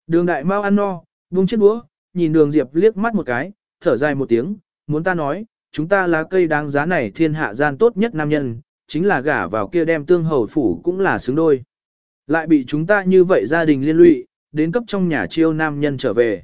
Đường đại mau ăn no, vung chiếc đũa, nhìn đường Diệp liếc mắt một cái, thở dài một tiếng, muốn ta nói, chúng ta lá cây đáng giá này thiên hạ gian tốt nhất nam nhân, chính là gả vào kia đem tương hầu phủ cũng là xứng đôi. Lại bị chúng ta như vậy gia đình liên lụy, đến cấp trong nhà chiêu nam nhân trở về.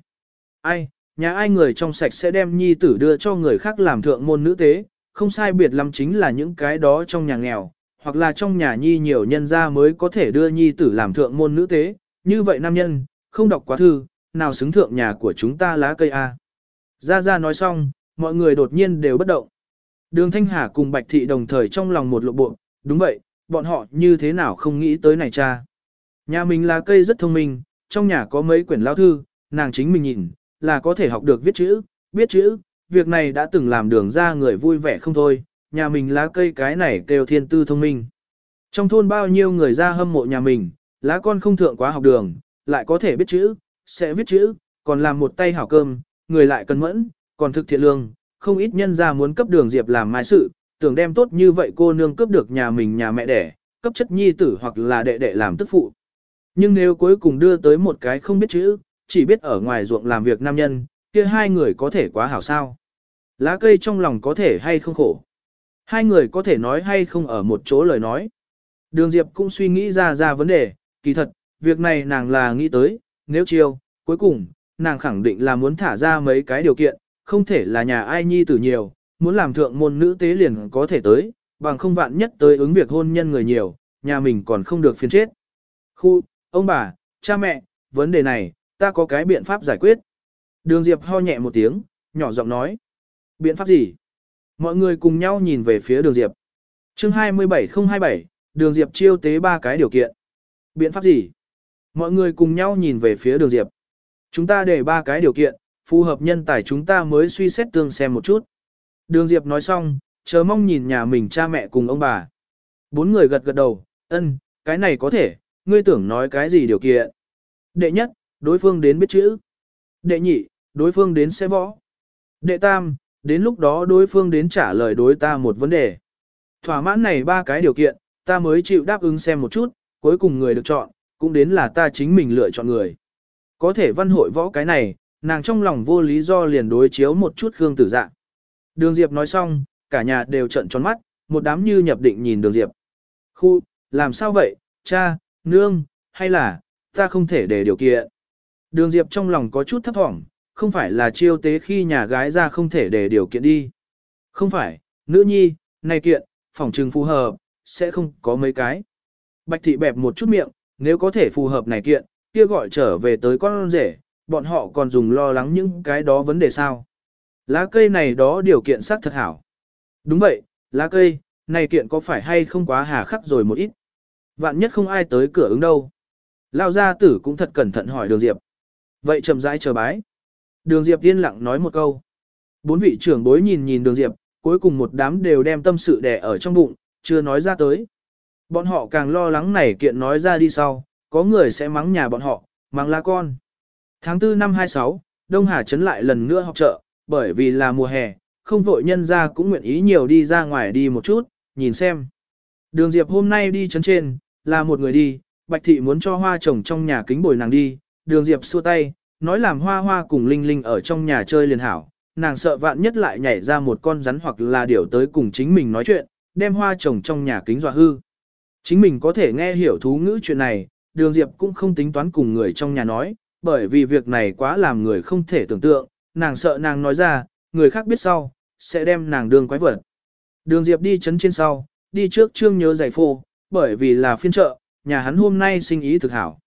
Ai, nhà ai người trong sạch sẽ đem nhi tử đưa cho người khác làm thượng môn nữ tế, không sai biệt lắm chính là những cái đó trong nhà nghèo, hoặc là trong nhà nhi nhiều nhân gia mới có thể đưa nhi tử làm thượng môn nữ tế, như vậy nam nhân, không đọc quá thư, nào xứng thượng nhà của chúng ta lá cây A. Gia Gia nói xong, mọi người đột nhiên đều bất động. Đường Thanh Hà cùng Bạch Thị đồng thời trong lòng một lộ bộ, đúng vậy, bọn họ như thế nào không nghĩ tới này cha. Nhà mình lá cây rất thông minh, trong nhà có mấy quyển lao thư, nàng chính mình nhìn, là có thể học được viết chữ, biết chữ, việc này đã từng làm đường ra người vui vẻ không thôi, nhà mình lá cây cái này kêu thiên tư thông minh. Trong thôn bao nhiêu người ra hâm mộ nhà mình, lá con không thượng quá học đường, lại có thể biết chữ, sẽ viết chữ, còn làm một tay hảo cơm, người lại cân mẫn, còn thực thiện lương, không ít nhân ra muốn cấp đường diệp làm mai sự, tưởng đem tốt như vậy cô nương cấp được nhà mình nhà mẹ đẻ, cấp chất nhi tử hoặc là đệ đệ làm tức phụ. Nhưng nếu cuối cùng đưa tới một cái không biết chữ, chỉ biết ở ngoài ruộng làm việc nam nhân, kia hai người có thể quá hảo sao. Lá cây trong lòng có thể hay không khổ. Hai người có thể nói hay không ở một chỗ lời nói. Đường Diệp cũng suy nghĩ ra ra vấn đề, kỳ thật, việc này nàng là nghĩ tới, nếu chiêu, cuối cùng, nàng khẳng định là muốn thả ra mấy cái điều kiện, không thể là nhà ai nhi tử nhiều, muốn làm thượng môn nữ tế liền có thể tới, bằng không vạn nhất tới ứng việc hôn nhân người nhiều, nhà mình còn không được phiền chết. Khu, ông bà, cha mẹ, vấn đề này, ta có cái biện pháp giải quyết. Đường Diệp ho nhẹ một tiếng, nhỏ giọng nói. Biện pháp gì? Mọi người cùng nhau nhìn về phía đường Diệp. chương 27027, đường Diệp chiêu tế ba cái điều kiện. Biện pháp gì? Mọi người cùng nhau nhìn về phía đường Diệp. Chúng ta để ba cái điều kiện, phù hợp nhân tài chúng ta mới suy xét tương xem một chút. Đường Diệp nói xong, chờ mong nhìn nhà mình cha mẹ cùng ông bà. Bốn người gật gật đầu, ân, cái này có thể, ngươi tưởng nói cái gì điều kiện. Đệ nhất, đối phương đến biết chữ. Đệ nhị, đối phương đến sẽ võ. Đệ tam, đến lúc đó đối phương đến trả lời đối ta một vấn đề. Thỏa mãn này ba cái điều kiện, ta mới chịu đáp ứng xem một chút, cuối cùng người được chọn, cũng đến là ta chính mình lựa chọn người. Có thể văn hội võ cái này, nàng trong lòng vô lý do liền đối chiếu một chút Khương Tử Dạ. Đường Diệp nói xong, cả nhà đều trận tròn mắt, một đám như nhập định nhìn Đường Diệp. Khu, làm sao vậy, cha, nương, hay là, ta không thể để điều kiện. Đường Diệp trong lòng có chút thấp thỏm, không phải là chiêu tế khi nhà gái ra không thể để điều kiện đi. Không phải, nữ nhi, này kiện, phòng trừng phù hợp, sẽ không có mấy cái. Bạch thị bẹp một chút miệng, nếu có thể phù hợp này kiện, kia gọi trở về tới con rể, bọn họ còn dùng lo lắng những cái đó vấn đề sao. Lá cây này đó điều kiện sắc thật hảo. Đúng vậy, lá cây, này kiện có phải hay không quá hà khắc rồi một ít. Vạn nhất không ai tới cửa ứng đâu. Lao gia tử cũng thật cẩn thận hỏi đường Diệp. Vậy chậm rãi chờ bái. Đường Diệp yên lặng nói một câu. Bốn vị trưởng bối nhìn nhìn đường Diệp, cuối cùng một đám đều đem tâm sự đè ở trong bụng, chưa nói ra tới. Bọn họ càng lo lắng này kiện nói ra đi sau, có người sẽ mắng nhà bọn họ, mắng la con. Tháng 4 năm 26, Đông Hà Trấn lại lần nữa học chợ, bởi vì là mùa hè, không vội nhân ra cũng nguyện ý nhiều đi ra ngoài đi một chút, nhìn xem. Đường Diệp hôm nay đi trấn trên, là một người đi, Bạch Thị muốn cho hoa trồng trong nhà kính bồi nàng đi, đường Diệp xua tay, nói làm hoa hoa cùng Linh Linh ở trong nhà chơi liền hảo, nàng sợ vạn nhất lại nhảy ra một con rắn hoặc là điểu tới cùng chính mình nói chuyện, đem hoa trồng trong nhà kính dọa hư. Chính mình có thể nghe hiểu thú ngữ chuyện này, đường Diệp cũng không tính toán cùng người trong nhà nói, bởi vì việc này quá làm người không thể tưởng tượng, nàng sợ nàng nói ra, người khác biết sau, sẽ đem nàng đường quái vật. Đường Diệp đi chấn trên sau, đi trước trương nhớ giải phô, bởi vì là phiên chợ, nhà hắn hôm nay sinh ý thực hảo.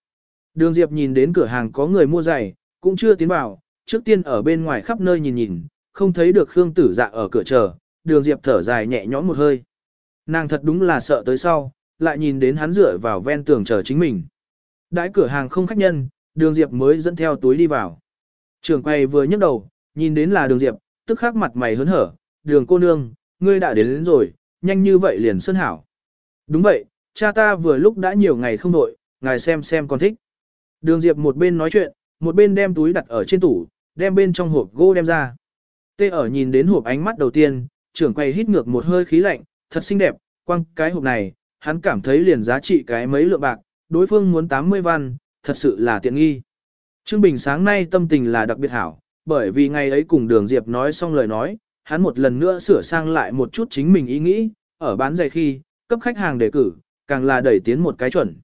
Đường Diệp nhìn đến cửa hàng có người mua giày, cũng chưa tiến vào, trước tiên ở bên ngoài khắp nơi nhìn nhìn, không thấy được Khương Tử Dạ ở cửa chờ, Đường Diệp thở dài nhẹ nhõm một hơi. Nàng thật đúng là sợ tới sau, lại nhìn đến hắn dựa vào ven tường chờ chính mình. Đãi cửa hàng không khách nhân, Đường Diệp mới dẫn theo túi đi vào. Trường quay vừa nhấc đầu, nhìn đến là Đường Diệp, tức khắc mặt mày hớn hở, "Đường cô nương, ngươi đã đến, đến rồi, nhanh như vậy liền sơn hảo." "Đúng vậy, cha ta vừa lúc đã nhiều ngày không đội, ngài xem xem con thích." Đường Diệp một bên nói chuyện, một bên đem túi đặt ở trên tủ, đem bên trong hộp gỗ đem ra. Tê ở nhìn đến hộp ánh mắt đầu tiên, trưởng quay hít ngược một hơi khí lạnh, thật xinh đẹp, quăng cái hộp này, hắn cảm thấy liền giá trị cái mấy lượng bạc, đối phương muốn 80 văn, thật sự là tiện nghi. Trương Bình sáng nay tâm tình là đặc biệt hảo, bởi vì ngày ấy cùng đường Diệp nói xong lời nói, hắn một lần nữa sửa sang lại một chút chính mình ý nghĩ, ở bán giày khi, cấp khách hàng đề cử, càng là đẩy tiến một cái chuẩn.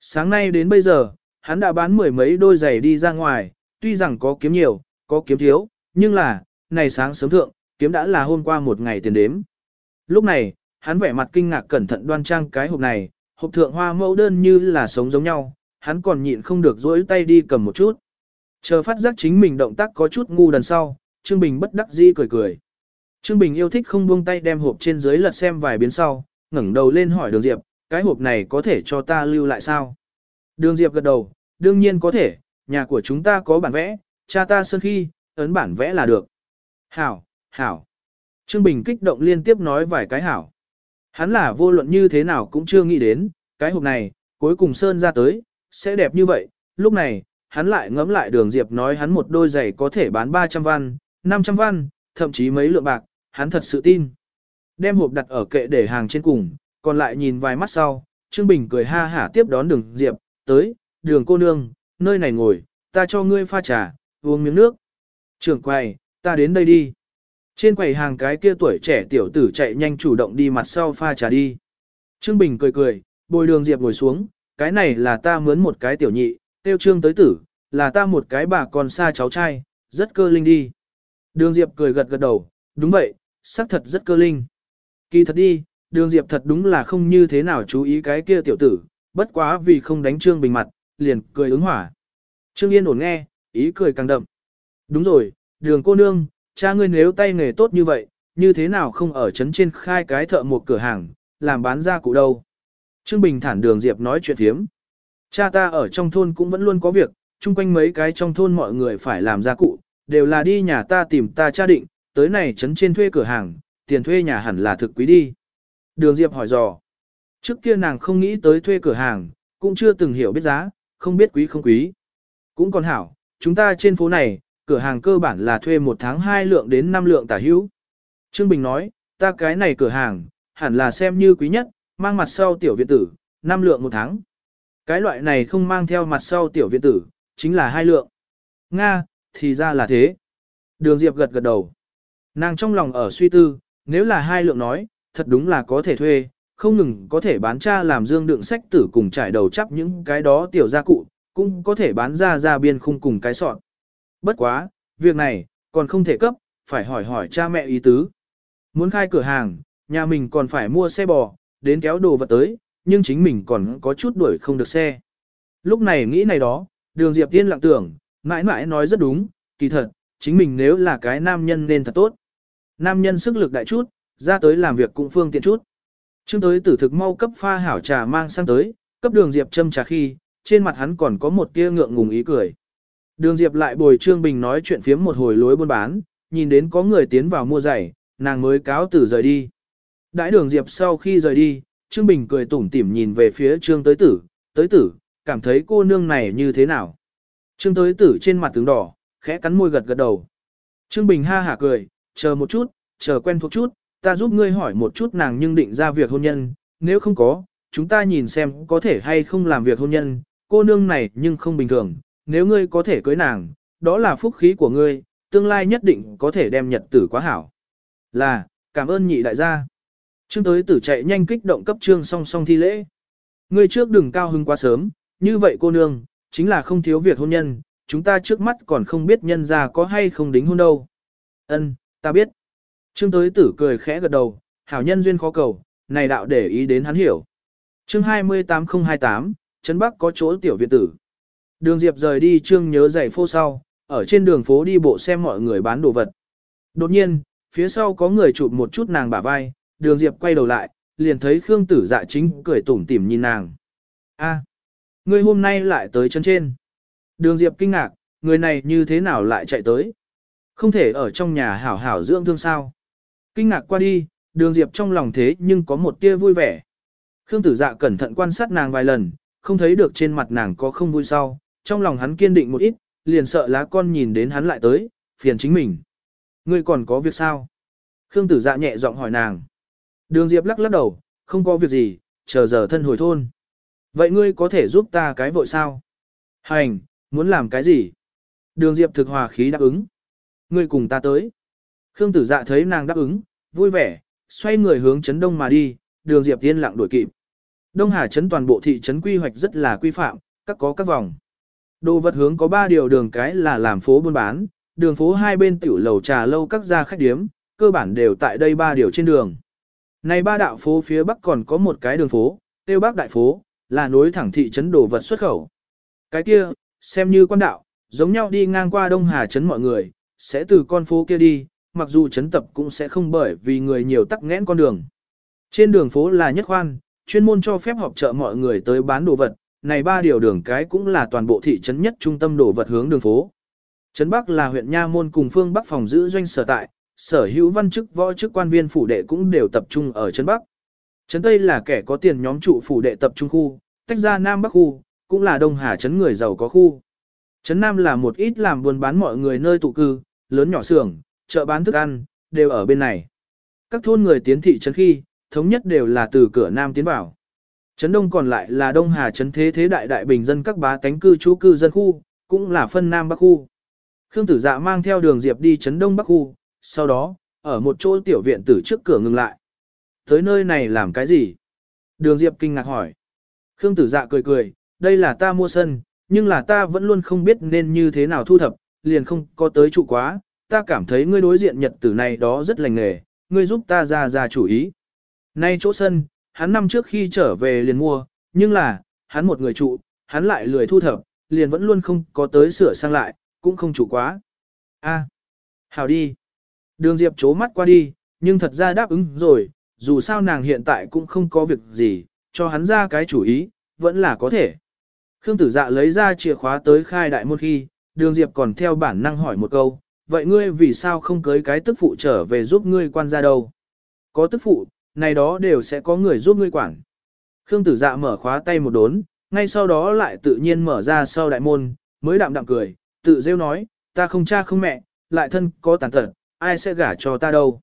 Sáng nay đến bây giờ, hắn đã bán mười mấy đôi giày đi ra ngoài, tuy rằng có kiếm nhiều, có kiếm thiếu, nhưng là, này sáng sớm thượng, kiếm đã là hôm qua một ngày tiền đếm. Lúc này, hắn vẻ mặt kinh ngạc cẩn thận đoan trang cái hộp này, hộp thượng hoa mẫu đơn như là sống giống nhau, hắn còn nhịn không được dỗi tay đi cầm một chút. Chờ phát giác chính mình động tác có chút ngu đần sau, Trương Bình bất đắc dĩ cười cười. Trương Bình yêu thích không buông tay đem hộp trên dưới lật xem vài biến sau, ngẩng đầu lên hỏi Đường Diệp, cái hộp này có thể cho ta lưu lại sao? Đường Diệp gật đầu, đương nhiên có thể, nhà của chúng ta có bản vẽ, cha ta sơn khi, ấn bản vẽ là được. Hảo, hảo. Trương Bình kích động liên tiếp nói vài cái hảo. Hắn là vô luận như thế nào cũng chưa nghĩ đến, cái hộp này, cuối cùng sơn ra tới, sẽ đẹp như vậy. Lúc này, hắn lại ngẫm lại đường Diệp nói hắn một đôi giày có thể bán 300 văn, 500 văn, thậm chí mấy lượng bạc, hắn thật sự tin. Đem hộp đặt ở kệ để hàng trên cùng, còn lại nhìn vài mắt sau, Trương Bình cười ha hả tiếp đón đường Diệp, tới, đường cô nương, nơi này ngồi, ta cho ngươi pha trà, uống miếng nước. Trưởng quầy, ta đến đây đi. Trên quầy hàng cái kia tuổi trẻ tiểu tử chạy nhanh chủ động đi mặt sau pha trà đi. Trương Bình cười cười, bồi đường Diệp ngồi xuống, cái này là ta mướn một cái tiểu nhị, tiêu trương tới tử, là ta một cái bà con xa cháu trai, rất cơ linh đi. Đường Diệp cười gật gật đầu, đúng vậy, xác thật rất cơ linh. Kỳ thật đi, đường Diệp thật đúng là không như thế nào chú ý cái kia tiểu tử, bất quá vì không đánh Trương Bình mặt, liền cười ứng hỏa. Trương Yên ổn nghe, ý cười càng đậm. Đúng rồi, đường cô nương, cha ngươi nếu tay nghề tốt như vậy, như thế nào không ở trấn trên khai cái thợ một cửa hàng, làm bán ra cụ đâu. Trương Bình thản đường Diệp nói chuyện thiếm. Cha ta ở trong thôn cũng vẫn luôn có việc, chung quanh mấy cái trong thôn mọi người phải làm gia cụ, đều là đi nhà ta tìm ta cha định, tới này trấn trên thuê cửa hàng, tiền thuê nhà hẳn là thực quý đi. Đường Diệp hỏi dò. Trước kia nàng không nghĩ tới thuê cửa hàng, cũng chưa từng hiểu biết giá, không biết quý không quý. Cũng còn hảo, chúng ta trên phố này, cửa hàng cơ bản là thuê một tháng 2 lượng đến 5 lượng tả hữu. Trương Bình nói, ta cái này cửa hàng, hẳn là xem như quý nhất, mang mặt sau tiểu viện tử, 5 lượng một tháng. Cái loại này không mang theo mặt sau tiểu viện tử, chính là hai lượng. Nga, thì ra là thế. Đường Diệp gật gật đầu. Nàng trong lòng ở suy tư, nếu là hai lượng nói, thật đúng là có thể thuê, không ngừng có thể bán cha làm dương đựng sách tử cùng trải đầu chắp những cái đó tiểu gia cụ, cũng có thể bán ra ra biên khung cùng cái sọt. Bất quá, việc này, còn không thể cấp, phải hỏi hỏi cha mẹ ý tứ. Muốn khai cửa hàng, nhà mình còn phải mua xe bò, đến kéo đồ vật tới, nhưng chính mình còn có chút đuổi không được xe. Lúc này nghĩ này đó, đường Diệp Tiên lặng tưởng, mãi mãi nói rất đúng, kỳ thật, chính mình nếu là cái nam nhân nên thật tốt. Nam nhân sức lực đại chút, ra tới làm việc cũng phương tiện chút. Trương tới tử thực mau cấp pha hảo trà mang sang tới, cấp đường Diệp châm trà khi, trên mặt hắn còn có một tia ngượng ngùng ý cười. Đường Diệp lại bồi Trương Bình nói chuyện phiếm một hồi lối buôn bán, nhìn đến có người tiến vào mua giày, nàng mới cáo tử rời đi. Đãi đường Diệp sau khi rời đi, Trương Bình cười tủm tỉm nhìn về phía Trương tới tử, tới tử, cảm thấy cô nương này như thế nào. Trương tới tử trên mặt tướng đỏ, khẽ cắn môi gật gật đầu. Trương Bình ha hả cười, chờ một chút, chờ quen thuộc chút, ta giúp ngươi hỏi một chút nàng nhưng định ra việc hôn nhân, nếu không có, chúng ta nhìn xem có thể hay không làm việc hôn nhân, cô nương này nhưng không bình thường, nếu ngươi có thể cưới nàng, đó là phúc khí của ngươi, tương lai nhất định có thể đem nhật tử quá hảo. Là, cảm ơn nhị đại gia. Trương tới tử chạy nhanh kích động cấp trương song song thi lễ. Ngươi trước đừng cao hứng quá sớm, như vậy cô nương, chính là không thiếu việc hôn nhân, chúng ta trước mắt còn không biết nhân gia có hay không đính hôn đâu. Ân, ta biết. Trương tới tử cười khẽ gật đầu, hảo nhân duyên khó cầu, này đạo để ý đến hắn hiểu. Chương 28028, Trấn Bắc có chỗ tiểu viện tử. Đường Diệp rời đi Trương nhớ giày phô sau, ở trên đường phố đi bộ xem mọi người bán đồ vật. Đột nhiên, phía sau có người chụp một chút nàng bả vai, đường Diệp quay đầu lại, liền thấy Khương Tử Dạ chính cười tủm tỉm nhìn nàng. A, ngươi hôm nay lại tới chân trên. Đường Diệp kinh ngạc, người này như thế nào lại chạy tới? Không thể ở trong nhà hảo hảo dưỡng thương sao? Kinh ngạc qua đi, đường Diệp trong lòng thế nhưng có một tia vui vẻ. Khương Tử Dạ cẩn thận quan sát nàng vài lần, không thấy được trên mặt nàng có không vui sau, trong lòng hắn kiên định một ít, liền sợ lá con nhìn đến hắn lại tới, phiền chính mình. Ngươi còn có việc sao? Khương Tử Dạ nhẹ giọng hỏi nàng. Đường Diệp lắc lắc đầu, không có việc gì, chờ giờ thân hồi thôn. Vậy ngươi có thể giúp ta cái vội sao? Hành, muốn làm cái gì? Đường Diệp thực hòa khí đáp ứng. Ngươi cùng ta tới. Khương Tử Dạ thấy nàng đáp ứng, vui vẻ, xoay người hướng chấn đông mà đi, đường Diệp Tiên lặng đuổi kịp. Đông Hà trấn toàn bộ thị trấn quy hoạch rất là quy phạm, các có các vòng. Đồ vật hướng có 3 điều đường cái là làm phố buôn bán, đường phố hai bên tiểu lầu trà lâu các gia khách điếm, cơ bản đều tại đây ba điều trên đường. Này ba đạo phố phía bắc còn có một cái đường phố, tiêu bắc đại phố, là nối thẳng thị trấn đồ vật xuất khẩu. Cái kia, xem như quan đạo, giống nhau đi ngang qua Đông Hà trấn mọi người, sẽ từ con phố kia đi, mặc dù chấn tập cũng sẽ không bởi vì người nhiều tắc nghẽn con đường. Trên đường phố là nhất khoan, chuyên môn cho phép họp chợ mọi người tới bán đồ vật, này ba điều đường cái cũng là toàn bộ thị trấn nhất trung tâm đồ vật hướng đường phố. Trấn Bắc là huyện Nha Môn cùng phương Bắc phòng giữ doanh sở tại, sở hữu văn chức võ chức quan viên phủ đệ cũng đều tập trung ở Trấn Bắc. Trấn Tây là kẻ có tiền nhóm trụ phủ đệ tập trung khu, tách ra Nam Bắc khu, cũng là Đông Hà Trấn người giàu có khu. Trấn Nam là một ít làm buôn bán mọi người nơi tụ cư, lớn nhỏ xưởng, chợ bán thức ăn, đều ở bên này. Các thôn người tiến thị trấn khi, thống nhất đều là từ cửa Nam tiến vào. Trấn Đông còn lại là Đông Hà trấn thế thế đại đại bình dân các bá tánh cư trú cư dân khu, cũng là phân Nam Bắc khu. Khương Tử Dạ mang theo đường Diệp đi Trấn Đông Bắc khu, sau đó, ở một chỗ tiểu viện tử trước cửa ngừng lại. Tới nơi này làm cái gì? Đường Diệp kinh ngạc hỏi. Khương Tử Dạ cười cười, đây là ta mua sân, nhưng là ta vẫn luôn không biết nên như thế nào thu thập, liền không có tới trụ quá, ta cảm thấy ngươi đối diện nhật tử này đó rất lành nghề, ngươi giúp ta ra ra chủ ý. Nay chỗ sân, hắn năm trước khi trở về liền mua, nhưng là, hắn một người trụ, hắn lại lười thu thập, liền vẫn luôn không có tới sửa sang lại, cũng không chủ quá. A, hào đi. Đường Diệp chố mắt qua đi, nhưng thật ra đáp ứng rồi, dù sao nàng hiện tại cũng không có việc gì, cho hắn ra cái chủ ý, vẫn là có thể. Khương tử dạ lấy ra chìa khóa tới khai đại môn khi, đường Diệp còn theo bản năng hỏi một câu, vậy ngươi vì sao không cưới cái tức phụ trở về giúp ngươi quan gia đâu? Có tức phụ, này đó đều sẽ có người giúp ngươi quản. Khương tử dạ mở khóa tay một đốn, ngay sau đó lại tự nhiên mở ra sau đại môn, mới đạm đạm cười, tự rêu nói, ta không cha không mẹ, lại thân có tàn tật, ai sẽ gả cho ta đâu.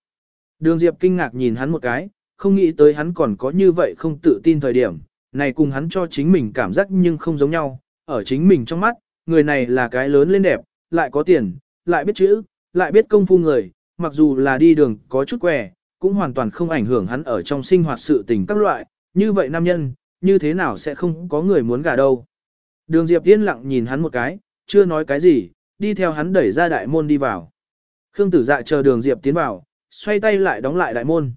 Đường Diệp kinh ngạc nhìn hắn một cái, không nghĩ tới hắn còn có như vậy không tự tin thời điểm, này cùng hắn cho chính mình cảm giác nhưng không giống nhau, ở chính mình trong mắt, người này là cái lớn lên đẹp, lại có tiền, lại biết chữ, lại biết công phu người, mặc dù là đi đường có chút quẻ, cũng hoàn toàn không ảnh hưởng hắn ở trong sinh hoạt sự tình các loại, như vậy nam nhân, như thế nào sẽ không có người muốn gả đâu. Đường Diệp yên lặng nhìn hắn một cái, chưa nói cái gì, đi theo hắn đẩy ra đại môn đi vào. Khương tử dạ chờ đường Diệp tiến vào, xoay tay lại đóng lại đại môn.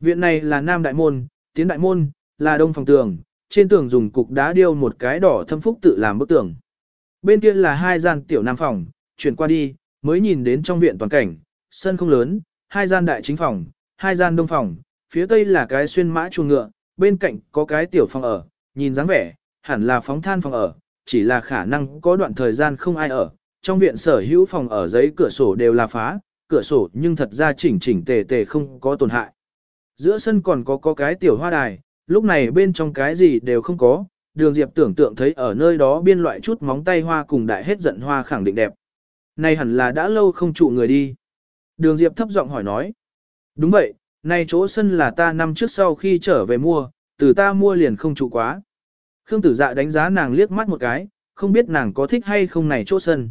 Viện này là nam đại môn, tiến đại môn, là đông phòng tường, trên tường dùng cục đá điêu một cái đỏ thâm phúc tự làm bức tường. Bên kia là hai gian tiểu nam phòng, chuyển qua đi, mới nhìn đến trong viện toàn cảnh, sân không lớn, hai gian đại chính phòng, hai gian đông phòng, phía tây là cái xuyên mã chuồng ngựa, bên cạnh có cái tiểu phòng ở, nhìn dáng vẻ, hẳn là phóng than phòng ở, chỉ là khả năng có đoạn thời gian không ai ở. Trong viện sở hữu phòng ở giấy cửa sổ đều là phá, cửa sổ nhưng thật ra chỉnh chỉnh tề tề không có tổn hại. Giữa sân còn có có cái tiểu hoa đài, lúc này bên trong cái gì đều không có, đường diệp tưởng tượng thấy ở nơi đó biên loại chút móng tay hoa cùng đại hết giận hoa khẳng định đẹp. Này hẳn là đã lâu không trụ người đi. Đường diệp thấp giọng hỏi nói. Đúng vậy, nay chỗ sân là ta năm trước sau khi trở về mua, từ ta mua liền không trụ quá. Khương tử dạ đánh giá nàng liếc mắt một cái, không biết nàng có thích hay không này chỗ sân.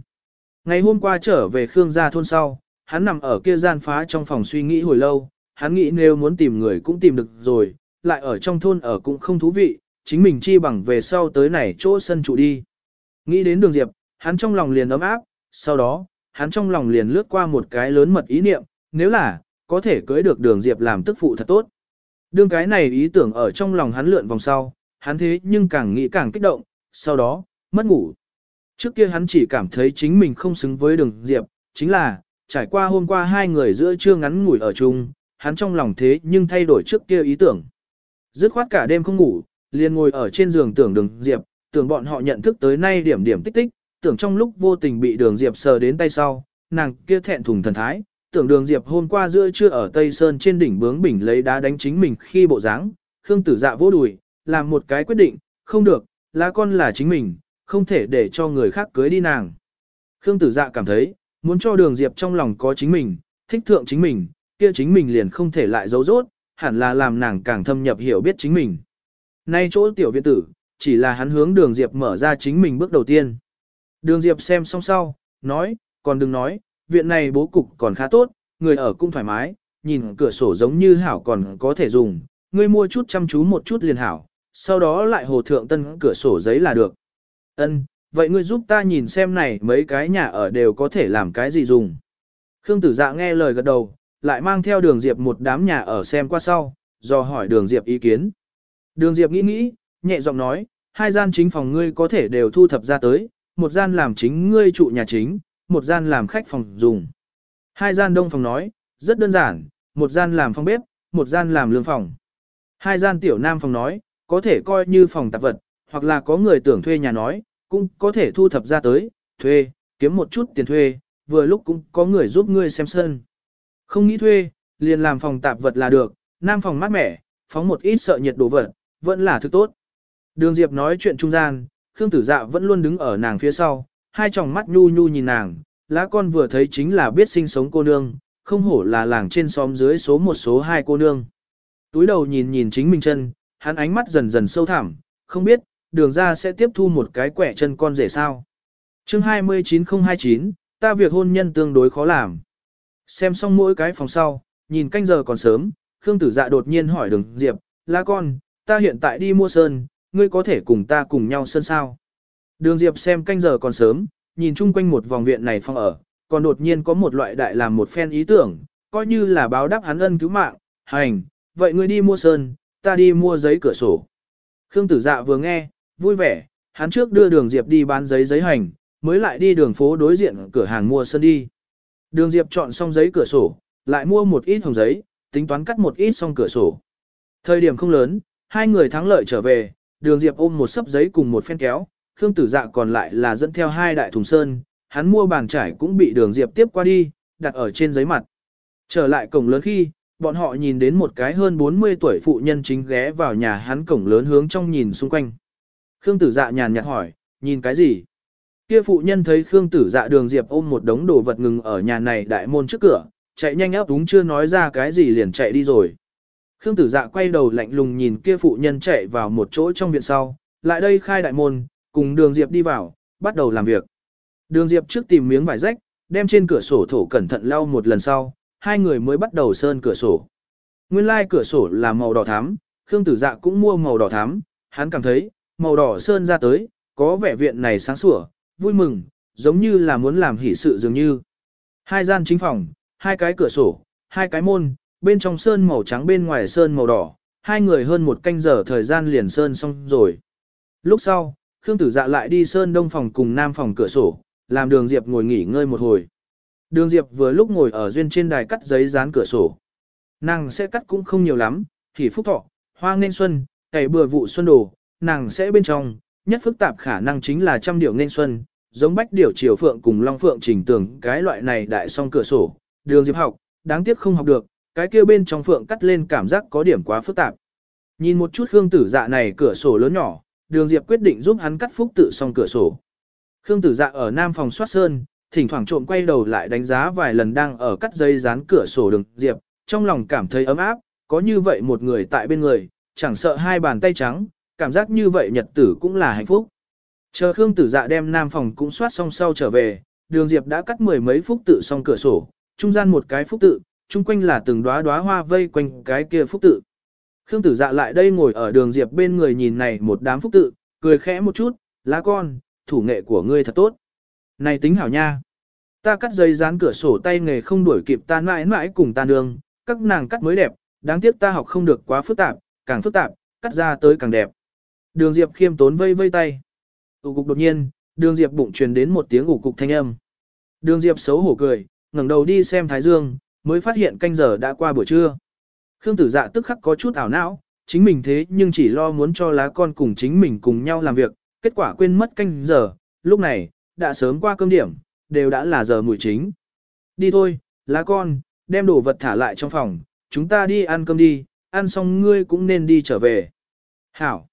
Ngày hôm qua trở về Khương gia thôn sau, hắn nằm ở kia gian phá trong phòng suy nghĩ hồi lâu, hắn nghĩ nếu muốn tìm người cũng tìm được rồi, lại ở trong thôn ở cũng không thú vị, chính mình chi bằng về sau tới này chỗ sân trụ đi. Nghĩ đến đường Diệp, hắn trong lòng liền ấm áp, sau đó, hắn trong lòng liền lướt qua một cái lớn mật ý niệm, nếu là, có thể cưới được đường Diệp làm tức phụ thật tốt. Đương cái này ý tưởng ở trong lòng hắn lượn vòng sau, hắn thế nhưng càng nghĩ càng kích động, sau đó, mất ngủ. Trước kia hắn chỉ cảm thấy chính mình không xứng với đường Diệp, chính là, trải qua hôm qua hai người giữa trưa ngắn ngủi ở chung, hắn trong lòng thế nhưng thay đổi trước kia ý tưởng. Dứt khoát cả đêm không ngủ, liền ngồi ở trên giường tưởng đường Diệp, tưởng bọn họ nhận thức tới nay điểm điểm tích tích, tưởng trong lúc vô tình bị đường Diệp sờ đến tay sau, nàng kia thẹn thùng thần thái, tưởng đường Diệp hôm qua giữa trưa ở Tây Sơn trên đỉnh bướng bình lấy đá đánh chính mình khi bộ dáng, Khương tử dạ vô đùi, làm một cái quyết định, không được, lá con là chính mình, không thể để cho người khác cưới đi nàng. Khương tử dạ cảm thấy, muốn cho đường Diệp trong lòng có chính mình, thích thượng chính mình, kia chính mình liền không thể lại giấu rốt, hẳn là làm nàng càng thâm nhập hiểu biết chính mình. Nay chỗ tiểu viện tử, chỉ là hắn hướng đường Diệp mở ra chính mình bước đầu tiên. Đường Diệp xem xong sau, nói, còn đừng nói, viện này bố cục còn khá tốt, người ở cũng thoải mái, nhìn cửa sổ giống như hảo còn có thể dùng, ngươi mua chút chăm chú một chút liền hảo, sau đó lại hồ thượng tân cửa sổ giấy là được. Ân, vậy ngươi giúp ta nhìn xem này mấy cái nhà ở đều có thể làm cái gì dùng. Khương tử dạ nghe lời gật đầu, lại mang theo đường Diệp một đám nhà ở xem qua sau, do hỏi đường Diệp ý kiến. Đường Diệp nghĩ nghĩ, nhẹ giọng nói, hai gian chính phòng ngươi có thể đều thu thập ra tới, một gian làm chính ngươi trụ nhà chính, một gian làm khách phòng dùng. Hai gian đông phòng nói, rất đơn giản, một gian làm phòng bếp, một gian làm lương phòng. Hai gian tiểu nam phòng nói, có thể coi như phòng tạp vật, hoặc là có người tưởng thuê nhà nói, cũng có thể thu thập ra tới, thuê, kiếm một chút tiền thuê, vừa lúc cũng có người giúp ngươi xem sân. Không nghĩ thuê, liền làm phòng tạp vật là được, nam phòng mát mẻ, phóng một ít sợ nhiệt đồ vật, vẫn là thứ tốt. Đường Diệp nói chuyện trung gian, Khương Tử Dạ vẫn luôn đứng ở nàng phía sau, hai tròng mắt nhu nhu nhìn nàng, lá con vừa thấy chính là biết sinh sống cô nương, không hổ là làng trên xóm dưới số một số hai cô nương. Túi đầu nhìn nhìn chính mình chân, hắn ánh mắt dần dần sâu thẳm, không biết, đường ra sẽ tiếp thu một cái quẻ chân con rể sao. chương 29029, ta việc hôn nhân tương đối khó làm. Xem xong mỗi cái phòng sau, nhìn canh giờ còn sớm, Khương Tử Dạ đột nhiên hỏi đường Diệp, lá con, ta hiện tại đi mua sơn, ngươi có thể cùng ta cùng nhau sơn sao. Đường Diệp xem canh giờ còn sớm, nhìn chung quanh một vòng viện này phong ở, còn đột nhiên có một loại đại làm một phen ý tưởng, coi như là báo đáp hắn ân cứu mạng, hành, vậy ngươi đi mua sơn, ta đi mua giấy cửa sổ. Khương tử dạ vừa nghe, vui vẻ, hắn trước đưa đường Diệp đi bán giấy giấy hành, mới lại đi đường phố đối diện cửa hàng mua sơn đi. Đường Diệp chọn xong giấy cửa sổ, lại mua một ít hồng giấy, tính toán cắt một ít xong cửa sổ. Thời điểm không lớn, hai người thắng lợi trở về, đường Diệp ôm một sấp giấy cùng một phen kéo, Khương Tử Dạ còn lại là dẫn theo hai đại thùng sơn, hắn mua bàn trải cũng bị đường Diệp tiếp qua đi, đặt ở trên giấy mặt. Trở lại cổng lớn khi, bọn họ nhìn đến một cái hơn 40 tuổi phụ nhân chính ghé vào nhà hắn cổng lớn hướng trong nhìn xung quanh. Khương Tử Dạ nhàn nhạt hỏi, nhìn cái gì? Kia phụ nhân thấy Khương Tử Dạ đường Diệp ôm một đống đồ vật ngừng ở nhà này đại môn trước cửa, chạy nhanh ấp đúng chưa nói ra cái gì liền chạy đi rồi. Khương Tử Dạ quay đầu lạnh lùng nhìn kia phụ nhân chạy vào một chỗ trong viện sau, lại đây khai đại môn, cùng đường Diệp đi vào, bắt đầu làm việc. Đường Diệp trước tìm miếng vải rách, đem trên cửa sổ thổ cẩn thận lau một lần sau, hai người mới bắt đầu sơn cửa sổ. Nguyên lai like cửa sổ là màu đỏ thắm, Khương Tử Dạ cũng mua màu đỏ thắm, hắn cảm thấy, màu đỏ sơn ra tới, có vẻ viện này sáng sủa, vui mừng, giống như là muốn làm hỷ sự dường như. Hai gian chính phòng, hai cái cửa sổ, hai cái môn, bên trong sơn màu trắng bên ngoài sơn màu đỏ, hai người hơn một canh giờ thời gian liền sơn xong rồi. Lúc sau, Khương Tử Dạ lại đi sơn đông phòng cùng nam phòng cửa sổ, làm Đường Diệp ngồi nghỉ ngơi một hồi. Đường Diệp vừa lúc ngồi ở duyên trên đài cắt giấy dán cửa sổ. Nàng sẽ cắt cũng không nhiều lắm, thì phúc thọ, hoa nên xuân, cày bừa vụ xuân đồ, nàng sẽ bên trong, nhất phức tạp khả năng chính là trăm điều nên xuân, giống bách điểu triều phượng cùng long phượng trình tưởng cái loại này đại song cửa sổ. Đường Diệp học, đáng tiếc không học được, cái kia bên trong phượng cắt lên cảm giác có điểm quá phức tạp. Nhìn một chút Khương Tử Dạ này cửa sổ lớn nhỏ, Đường Diệp quyết định giúp hắn cắt phúc tự xong cửa sổ. Khương Tử Dạ ở nam phòng soát sơn, thỉnh thoảng trộm quay đầu lại đánh giá vài lần đang ở cắt dây dán cửa sổ Đường Diệp, trong lòng cảm thấy ấm áp, có như vậy một người tại bên người, chẳng sợ hai bàn tay trắng, cảm giác như vậy nhật tử cũng là hạnh phúc. Chờ Khương Tử Dạ đem nam phòng cũng soát xong sau trở về, đường diệp đã cắt mười mấy phúc tự xong cửa sổ, trung gian một cái phúc tự, chung quanh là từng đóa đóa hoa vây quanh cái kia phúc tự. Khương tử dạ lại đây ngồi ở đường diệp bên người nhìn này một đám phúc tự, cười khẽ một chút, lá con, thủ nghệ của ngươi thật tốt. Này tính hảo nha. Ta cắt dây dán cửa sổ tay nghề không đuổi kịp ta mãi mãi cùng ta nương, các nàng cắt mới đẹp, đáng tiếc ta học không được quá phức tạp, càng phức tạp, cắt ra tới càng đẹp. Đường Diệp khiêm tốn vây vây tay. Ủ cục đột nhiên, đường Diệp bụng truyền đến một tiếng ủ cục thanh âm. Đường Diệp xấu hổ cười, ngẩng đầu đi xem Thái Dương, mới phát hiện canh giờ đã qua buổi trưa. Khương tử dạ tức khắc có chút ảo não, chính mình thế nhưng chỉ lo muốn cho lá con cùng chính mình cùng nhau làm việc, kết quả quên mất canh giờ, lúc này, đã sớm qua cơm điểm, đều đã là giờ mùi chính. Đi thôi, lá con, đem đồ vật thả lại trong phòng, chúng ta đi ăn cơm đi, ăn xong ngươi cũng nên đi trở về. Hảo.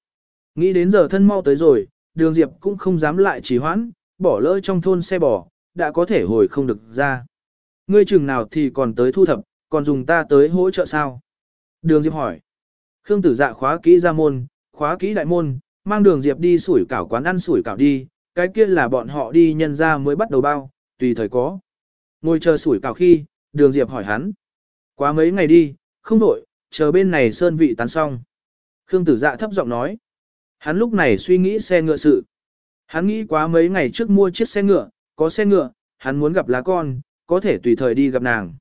Nghĩ đến giờ thân mau tới rồi, đường Diệp cũng không dám lại trì hoãn, bỏ lỡ trong thôn xe bò, đã có thể hồi không được ra. Ngươi chừng nào thì còn tới thu thập, còn dùng ta tới hỗ trợ sao? Đường Diệp hỏi. Khương tử dạ khóa kỹ ra môn, khóa kỹ đại môn, mang đường Diệp đi sủi cảo quán ăn sủi cảo đi, cái kia là bọn họ đi nhân ra mới bắt đầu bao, tùy thời có. Ngồi chờ sủi cảo khi, đường Diệp hỏi hắn. Quá mấy ngày đi, không đổi, chờ bên này sơn vị tán xong. Khương tử dạ thấp giọng nói. Hắn lúc này suy nghĩ xe ngựa sự. Hắn nghĩ quá mấy ngày trước mua chiếc xe ngựa, có xe ngựa, hắn muốn gặp lá con, có thể tùy thời đi gặp nàng.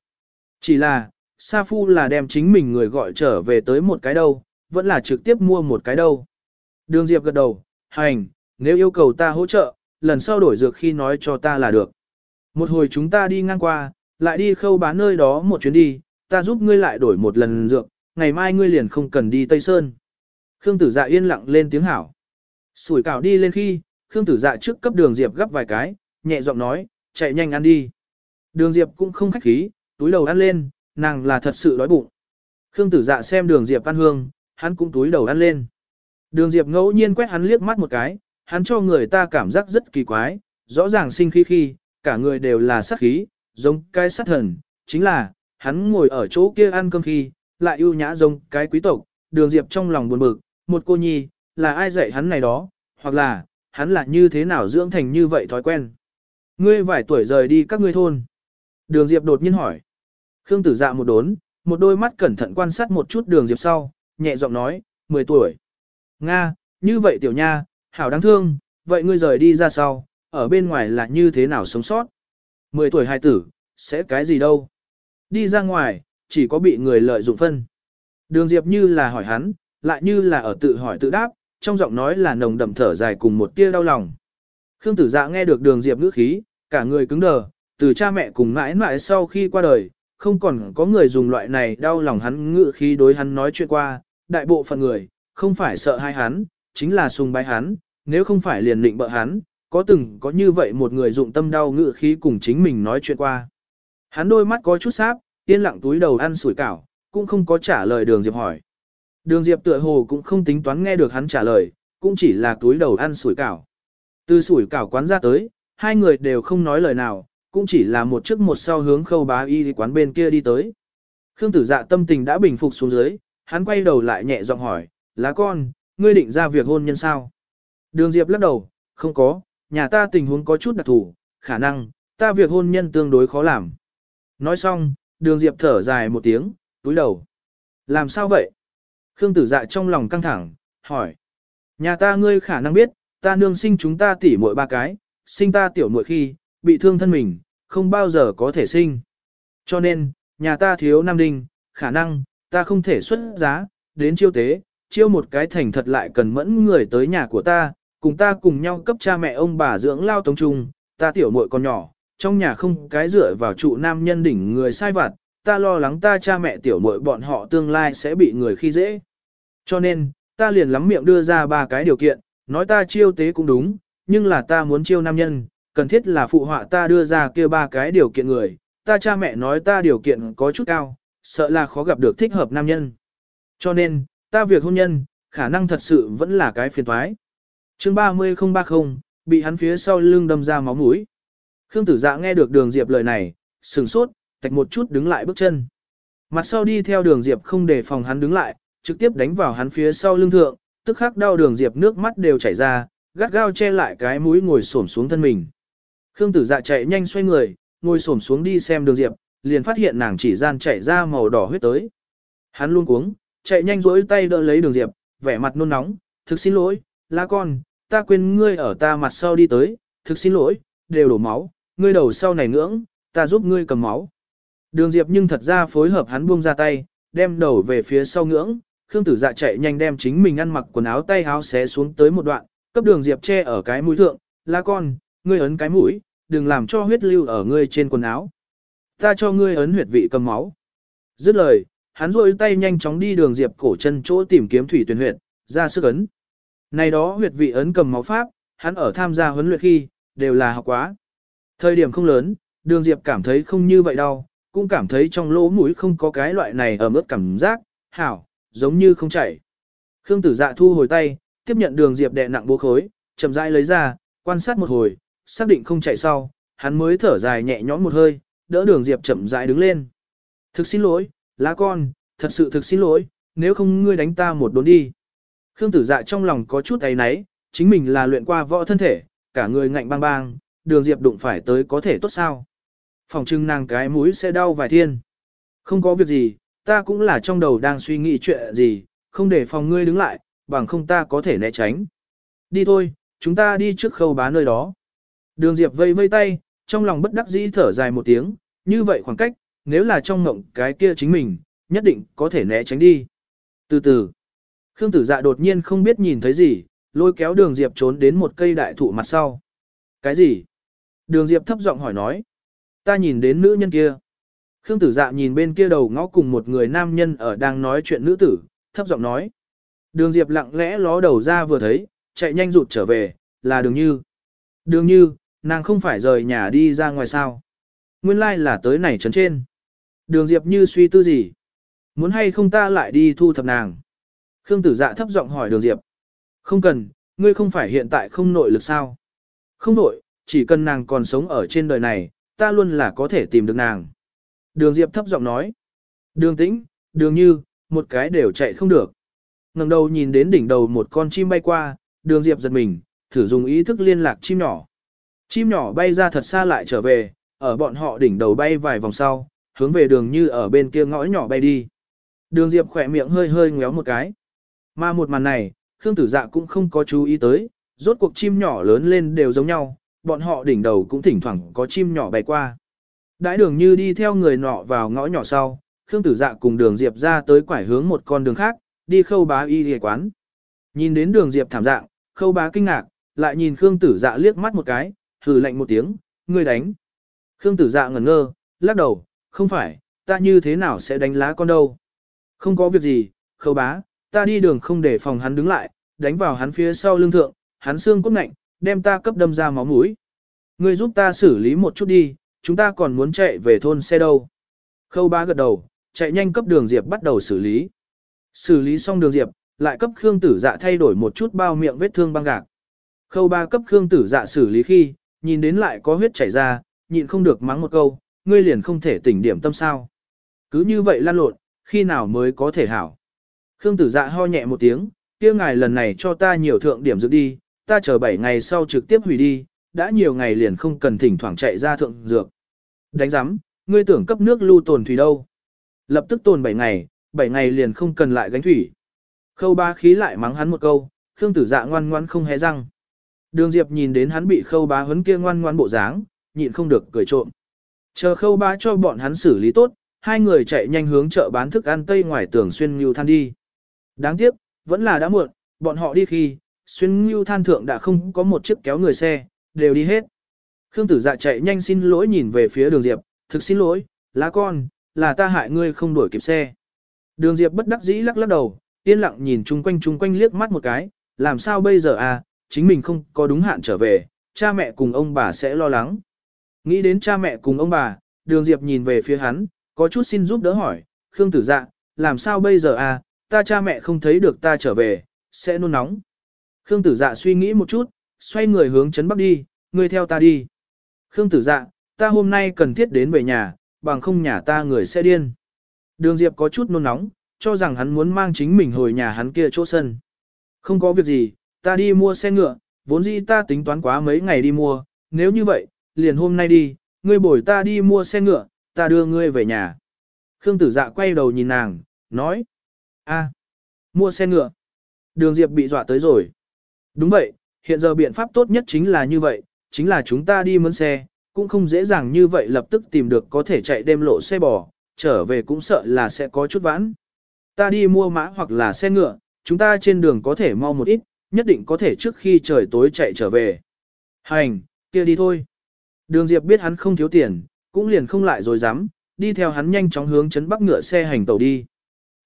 Chỉ là, Sa Phu là đem chính mình người gọi trở về tới một cái đâu, vẫn là trực tiếp mua một cái đâu. Đường Diệp gật đầu, hành, nếu yêu cầu ta hỗ trợ, lần sau đổi dược khi nói cho ta là được. Một hồi chúng ta đi ngang qua, lại đi khâu bán nơi đó một chuyến đi, ta giúp ngươi lại đổi một lần dược, ngày mai ngươi liền không cần đi Tây Sơn. Khương tử dạ yên lặng lên tiếng hảo. Sủi cảo đi lên khi, Khương tử dạ trước cấp đường Diệp gấp vài cái, nhẹ giọng nói, chạy nhanh ăn đi. Đường Diệp cũng không khách khí, túi đầu ăn lên, nàng là thật sự đói bụng. Khương tử dạ xem đường Diệp ăn hương, hắn cũng túi đầu ăn lên. Đường Diệp ngẫu nhiên quét hắn liếc mắt một cái, hắn cho người ta cảm giác rất kỳ quái, rõ ràng sinh khí khi, cả người đều là sát khí, giống cái sát thần, chính là, hắn ngồi ở chỗ kia ăn cơm khi, lại ưu nhã giống cái quý tộc, đường Diệp trong lòng buồn bực, một cô nhi, là ai dạy hắn này đó, hoặc là, hắn là như thế nào dưỡng thành như vậy thói quen. Ngươi vài tuổi rời đi các ngươi thôn. Đường Diệp đột nhiên hỏi. Khương tử dạ một đốn, một đôi mắt cẩn thận quan sát một chút đường Diệp sau, nhẹ giọng nói, 10 tuổi. Nga, như vậy tiểu nha, hảo đáng thương, vậy ngươi rời đi ra sau, ở bên ngoài là như thế nào sống sót? 10 tuổi hài tử, sẽ cái gì đâu? Đi ra ngoài, chỉ có bị người lợi dụng phân. Đường Diệp như là hỏi hắn, lại như là ở tự hỏi tự đáp, trong giọng nói là nồng đậm thở dài cùng một tia đau lòng. Khương tử dạ nghe được đường Diệp ngữ khí, cả người cứng đờ, từ cha mẹ cùng mãi mãi sau khi qua đời, không còn có người dùng loại này đau lòng hắn ngự khi đối hắn nói chuyện qua, đại bộ phận người, không phải sợ hai hắn, chính là sùng bái hắn, nếu không phải liền định bợ hắn, có từng có như vậy một người dụng tâm đau ngự khí cùng chính mình nói chuyện qua. Hắn đôi mắt có chút sáp, yên lặng túi đầu ăn sủi cảo, cũng không có trả lời đường Diệp hỏi. Đường Diệp tựa hồ cũng không tính toán nghe được hắn trả lời, cũng chỉ là túi đầu ăn sủi cảo. Từ sủi cảo quán ra tới, hai người đều không nói lời nào, cũng chỉ là một trước một sau hướng khâu bá y quán bên kia đi tới. Khương tử dạ tâm tình đã bình phục xuống dưới, hắn quay đầu lại nhẹ giọng hỏi, lá con, ngươi định ra việc hôn nhân sao? Đường Diệp lắc đầu, không có, nhà ta tình huống có chút đặc thù, khả năng, ta việc hôn nhân tương đối khó làm. Nói xong, đường Diệp thở dài một tiếng, túi đầu. Làm sao vậy? Khương tử dạ trong lòng căng thẳng, hỏi. Nhà ta ngươi khả năng biết, ta nương sinh chúng ta tỉ muội ba cái, sinh ta tiểu muội khi, bị thương thân mình, không bao giờ có thể sinh. Cho nên, nhà ta thiếu nam đinh, khả năng, ta không thể xuất giá, đến chiêu tế, chiêu một cái thành thật lại cần mẫn người tới nhà của ta, cùng ta cùng nhau cấp cha mẹ ông bà dưỡng lao tống trung, ta tiểu muội còn nhỏ, trong nhà không cái dựa vào trụ nam nhân đỉnh người sai vặt, ta lo lắng ta cha mẹ tiểu muội bọn họ tương lai sẽ bị người khi dễ. Cho nên, ta liền lắm miệng đưa ra ba cái điều kiện, nói ta chiêu tế cũng đúng, nhưng là ta muốn chiêu nam nhân, cần thiết là phụ họa ta đưa ra kia ba cái điều kiện người, ta cha mẹ nói ta điều kiện có chút cao, sợ là khó gặp được thích hợp nam nhân. Cho nên, ta việc hôn nhân, khả năng thật sự vẫn là cái phiền toái. Chương 30030, bị hắn phía sau lưng đâm ra máu mũi. Khương Tử Dạ nghe được Đường Diệp lời này, sừng sốt, tạch một chút đứng lại bước chân. Mặt sau đi theo Đường Diệp không để phòng hắn đứng lại, trực tiếp đánh vào hắn phía sau lưng thượng, tức khắc đau Đường Diệp nước mắt đều chảy ra, gắt gao che lại cái mũi ngồi xổm xuống thân mình. Khương tử dạ chạy nhanh xoay người, ngồi xổm xuống đi xem đường diệp, liền phát hiện nàng chỉ gian chạy ra màu đỏ huyết tới. Hắn luôn cuống, chạy nhanh rỗi tay đỡ lấy đường diệp, vẻ mặt nôn nóng, thực xin lỗi, la con, ta quên ngươi ở ta mặt sau đi tới, thực xin lỗi, đều đổ máu, ngươi đầu sau này ngưỡng, ta giúp ngươi cầm máu. Đường diệp nhưng thật ra phối hợp hắn buông ra tay, đem đầu về phía sau ngưỡng, Khương tử dạ chạy nhanh đem chính mình ăn mặc quần áo tay áo xé xuống tới một đoạn, cấp đường diệp che ở cái mũi thượng, la con, ngươi ấn cái mũi, đừng làm cho huyết lưu ở ngươi trên quần áo. Ta cho ngươi ấn huyệt vị cầm máu. Dứt lời, hắn rôi tay nhanh chóng đi đường diệp cổ chân chỗ tìm kiếm thủy tuyển huyệt, ra sức ấn. Này đó huyệt vị ấn cầm máu pháp, hắn ở tham gia huấn luyện khi, đều là học quá. Thời điểm không lớn, đường diệp cảm thấy không như vậy đâu, cũng cảm thấy trong lỗ mũi không có cái loại này ở mức cảm giác, hảo, giống như không chảy. Khương tử dạ thu hồi tay, tiếp nhận đường diệp đè nặng bố khối, chậm rãi lấy ra, quan sát một hồi, xác định không chạy sau, hắn mới thở dài nhẹ nhõm một hơi, đỡ đường diệp chậm rãi đứng lên. Thực xin lỗi, lá con, thật sự thực xin lỗi, nếu không ngươi đánh ta một đốn đi. Khương tử dạ trong lòng có chút ấy náy, chính mình là luyện qua võ thân thể, cả người ngạnh bang bang, đường diệp đụng phải tới có thể tốt sao. Phòng trưng nàng cái mũi sẽ đau vài thiên. Không có việc gì, ta cũng là trong đầu đang suy nghĩ chuyện gì, không để phòng ngươi đứng lại, bằng không ta có thể né tránh. Đi thôi, chúng ta đi trước khâu bá nơi đó. Đường Diệp vây vây tay, trong lòng bất đắc dĩ thở dài một tiếng, như vậy khoảng cách, nếu là trong mộng cái kia chính mình, nhất định có thể né tránh đi. Từ từ, Khương Tử Dạ đột nhiên không biết nhìn thấy gì, lôi kéo Đường Diệp trốn đến một cây đại thụ mặt sau. Cái gì? Đường Diệp thấp giọng hỏi nói. Ta nhìn đến nữ nhân kia. Khương Tử Dạ nhìn bên kia đầu ngõ cùng một người nam nhân ở đang nói chuyện nữ tử, thấp giọng nói. Đường Diệp lặng lẽ ló đầu ra vừa thấy, chạy nhanh rụt trở về, là đường như. Đường như, nàng không phải rời nhà đi ra ngoài sao. Nguyên lai like là tới này trấn trên. Đường Diệp như suy tư gì? Muốn hay không ta lại đi thu thập nàng? Khương tử dạ thấp giọng hỏi đường Diệp. Không cần, ngươi không phải hiện tại không nội lực sao? Không nội, chỉ cần nàng còn sống ở trên đời này, ta luôn là có thể tìm được nàng. Đường Diệp thấp giọng nói. Đường tĩnh, đường như, một cái đều chạy không được. ngẩng đầu nhìn đến đỉnh đầu một con chim bay qua, đường Diệp giật mình, thử dùng ý thức liên lạc chim nhỏ. Chim nhỏ bay ra thật xa lại trở về, ở bọn họ đỉnh đầu bay vài vòng sau, hướng về đường như ở bên kia ngõ nhỏ bay đi. Đường Diệp khỏe miệng hơi hơi ngéo một cái. Mà một màn này, Khương Tử Dạ cũng không có chú ý tới, rốt cuộc chim nhỏ lớn lên đều giống nhau, bọn họ đỉnh đầu cũng thỉnh thoảng có chim nhỏ bay qua. Đãi đường như đi theo người nọ vào ngõ nhỏ sau, Khương Tử Dạ cùng đường Diệp ra tới quải hướng một con đường khác, đi khâu bá y hề quán. Nhìn đến đường Diệp thảm dạng, khâu bá kinh ngạc, lại nhìn Khương Tử Dạ liếc mắt một cái, hừ lạnh một tiếng, ngươi đánh. Khương Tử Dạ ngẩn ngơ, lắc đầu, không phải, ta như thế nào sẽ đánh lá con đâu. Không có việc gì, khâu bá, ta đi đường không để phòng hắn đứng lại, đánh vào hắn phía sau lưng thượng, hắn xương cốt ngạnh, đem ta cấp đâm ra máu mũi. Ngươi giúp ta xử lý một chút đi, chúng ta còn muốn chạy về thôn xe đâu. Khâu bá gật đầu, chạy nhanh cấp đường Diệp bắt đầu xử lý. Xử lý xong đường Diệp, lại cấp Khương Tử Dạ thay đổi một chút bao miệng vết thương băng gạc. Khâu ba cấp Khương Tử Dạ xử lý khi, nhìn đến lại có huyết chảy ra, nhịn không được mắng một câu, ngươi liền không thể tỉnh điểm tâm sao. Cứ như vậy lan lộn, khi nào mới có thể hảo. Khương Tử Dạ ho nhẹ một tiếng, kia ngài lần này cho ta nhiều thượng điểm dược đi, ta chờ 7 ngày sau trực tiếp hủy đi, đã nhiều ngày liền không cần thỉnh thoảng chạy ra thượng dược. Đánh giám, ngươi tưởng cấp nước lưu tồn thủy đâu. Lập tức tồn 7 ngày, 7 ngày liền không cần lại gánh thủy. Khâu ba khí lại mắng hắn một câu, Khương tử dạ ngoan ngoan không hé răng. Đường Diệp nhìn đến hắn bị khâu bá huấn kia ngoan ngoan bộ dáng, nhịn không được cười trộm. Chờ khâu bá cho bọn hắn xử lý tốt, hai người chạy nhanh hướng chợ bán thức ăn tây ngoài tường xuyên lưu than đi. Đáng tiếc, vẫn là đã muộn, bọn họ đi khi, xuyên lưu than thượng đã không có một chiếc kéo người xe, đều đi hết. Khương tử dạ chạy nhanh xin lỗi nhìn về phía đường Diệp, thực xin lỗi, lá con, là ta hại ngươi không đuổi kịp xe. Đường Diệp bất đắc dĩ lắc lắc đầu, yên lặng nhìn chung quanh chung quanh liếc mắt một cái, làm sao bây giờ à, chính mình không có đúng hạn trở về, cha mẹ cùng ông bà sẽ lo lắng. Nghĩ đến cha mẹ cùng ông bà, đường Diệp nhìn về phía hắn, có chút xin giúp đỡ hỏi, Khương tử dạ, làm sao bây giờ à, ta cha mẹ không thấy được ta trở về, sẽ nôn nóng. Khương tử dạ suy nghĩ một chút, xoay người hướng chấn bắc đi, ngươi theo ta đi. Khương tử dạ, ta hôm nay cần thiết đến về nhà, bằng không nhà ta người sẽ điên. Đường Diệp có chút nôn nóng, cho rằng hắn muốn mang chính mình hồi nhà hắn kia chỗ sân. Không có việc gì, ta đi mua xe ngựa, vốn dĩ ta tính toán quá mấy ngày đi mua, nếu như vậy, liền hôm nay đi, ngươi bồi ta đi mua xe ngựa, ta đưa ngươi về nhà. Khương tử dạ quay đầu nhìn nàng, nói. a, mua xe ngựa. Đường Diệp bị dọa tới rồi. Đúng vậy, hiện giờ biện pháp tốt nhất chính là như vậy, chính là chúng ta đi mướn xe, cũng không dễ dàng như vậy lập tức tìm được có thể chạy đêm lộ xe bò, trở về cũng sợ là sẽ có chút vãn. Ta đi mua mã hoặc là xe ngựa, chúng ta trên đường có thể mau một ít, nhất định có thể trước khi trời tối chạy trở về. Hành, kia đi thôi. Đường Diệp biết hắn không thiếu tiền, cũng liền không lại rồi dám, đi theo hắn nhanh chóng hướng chấn bắc ngựa xe hành tàu đi.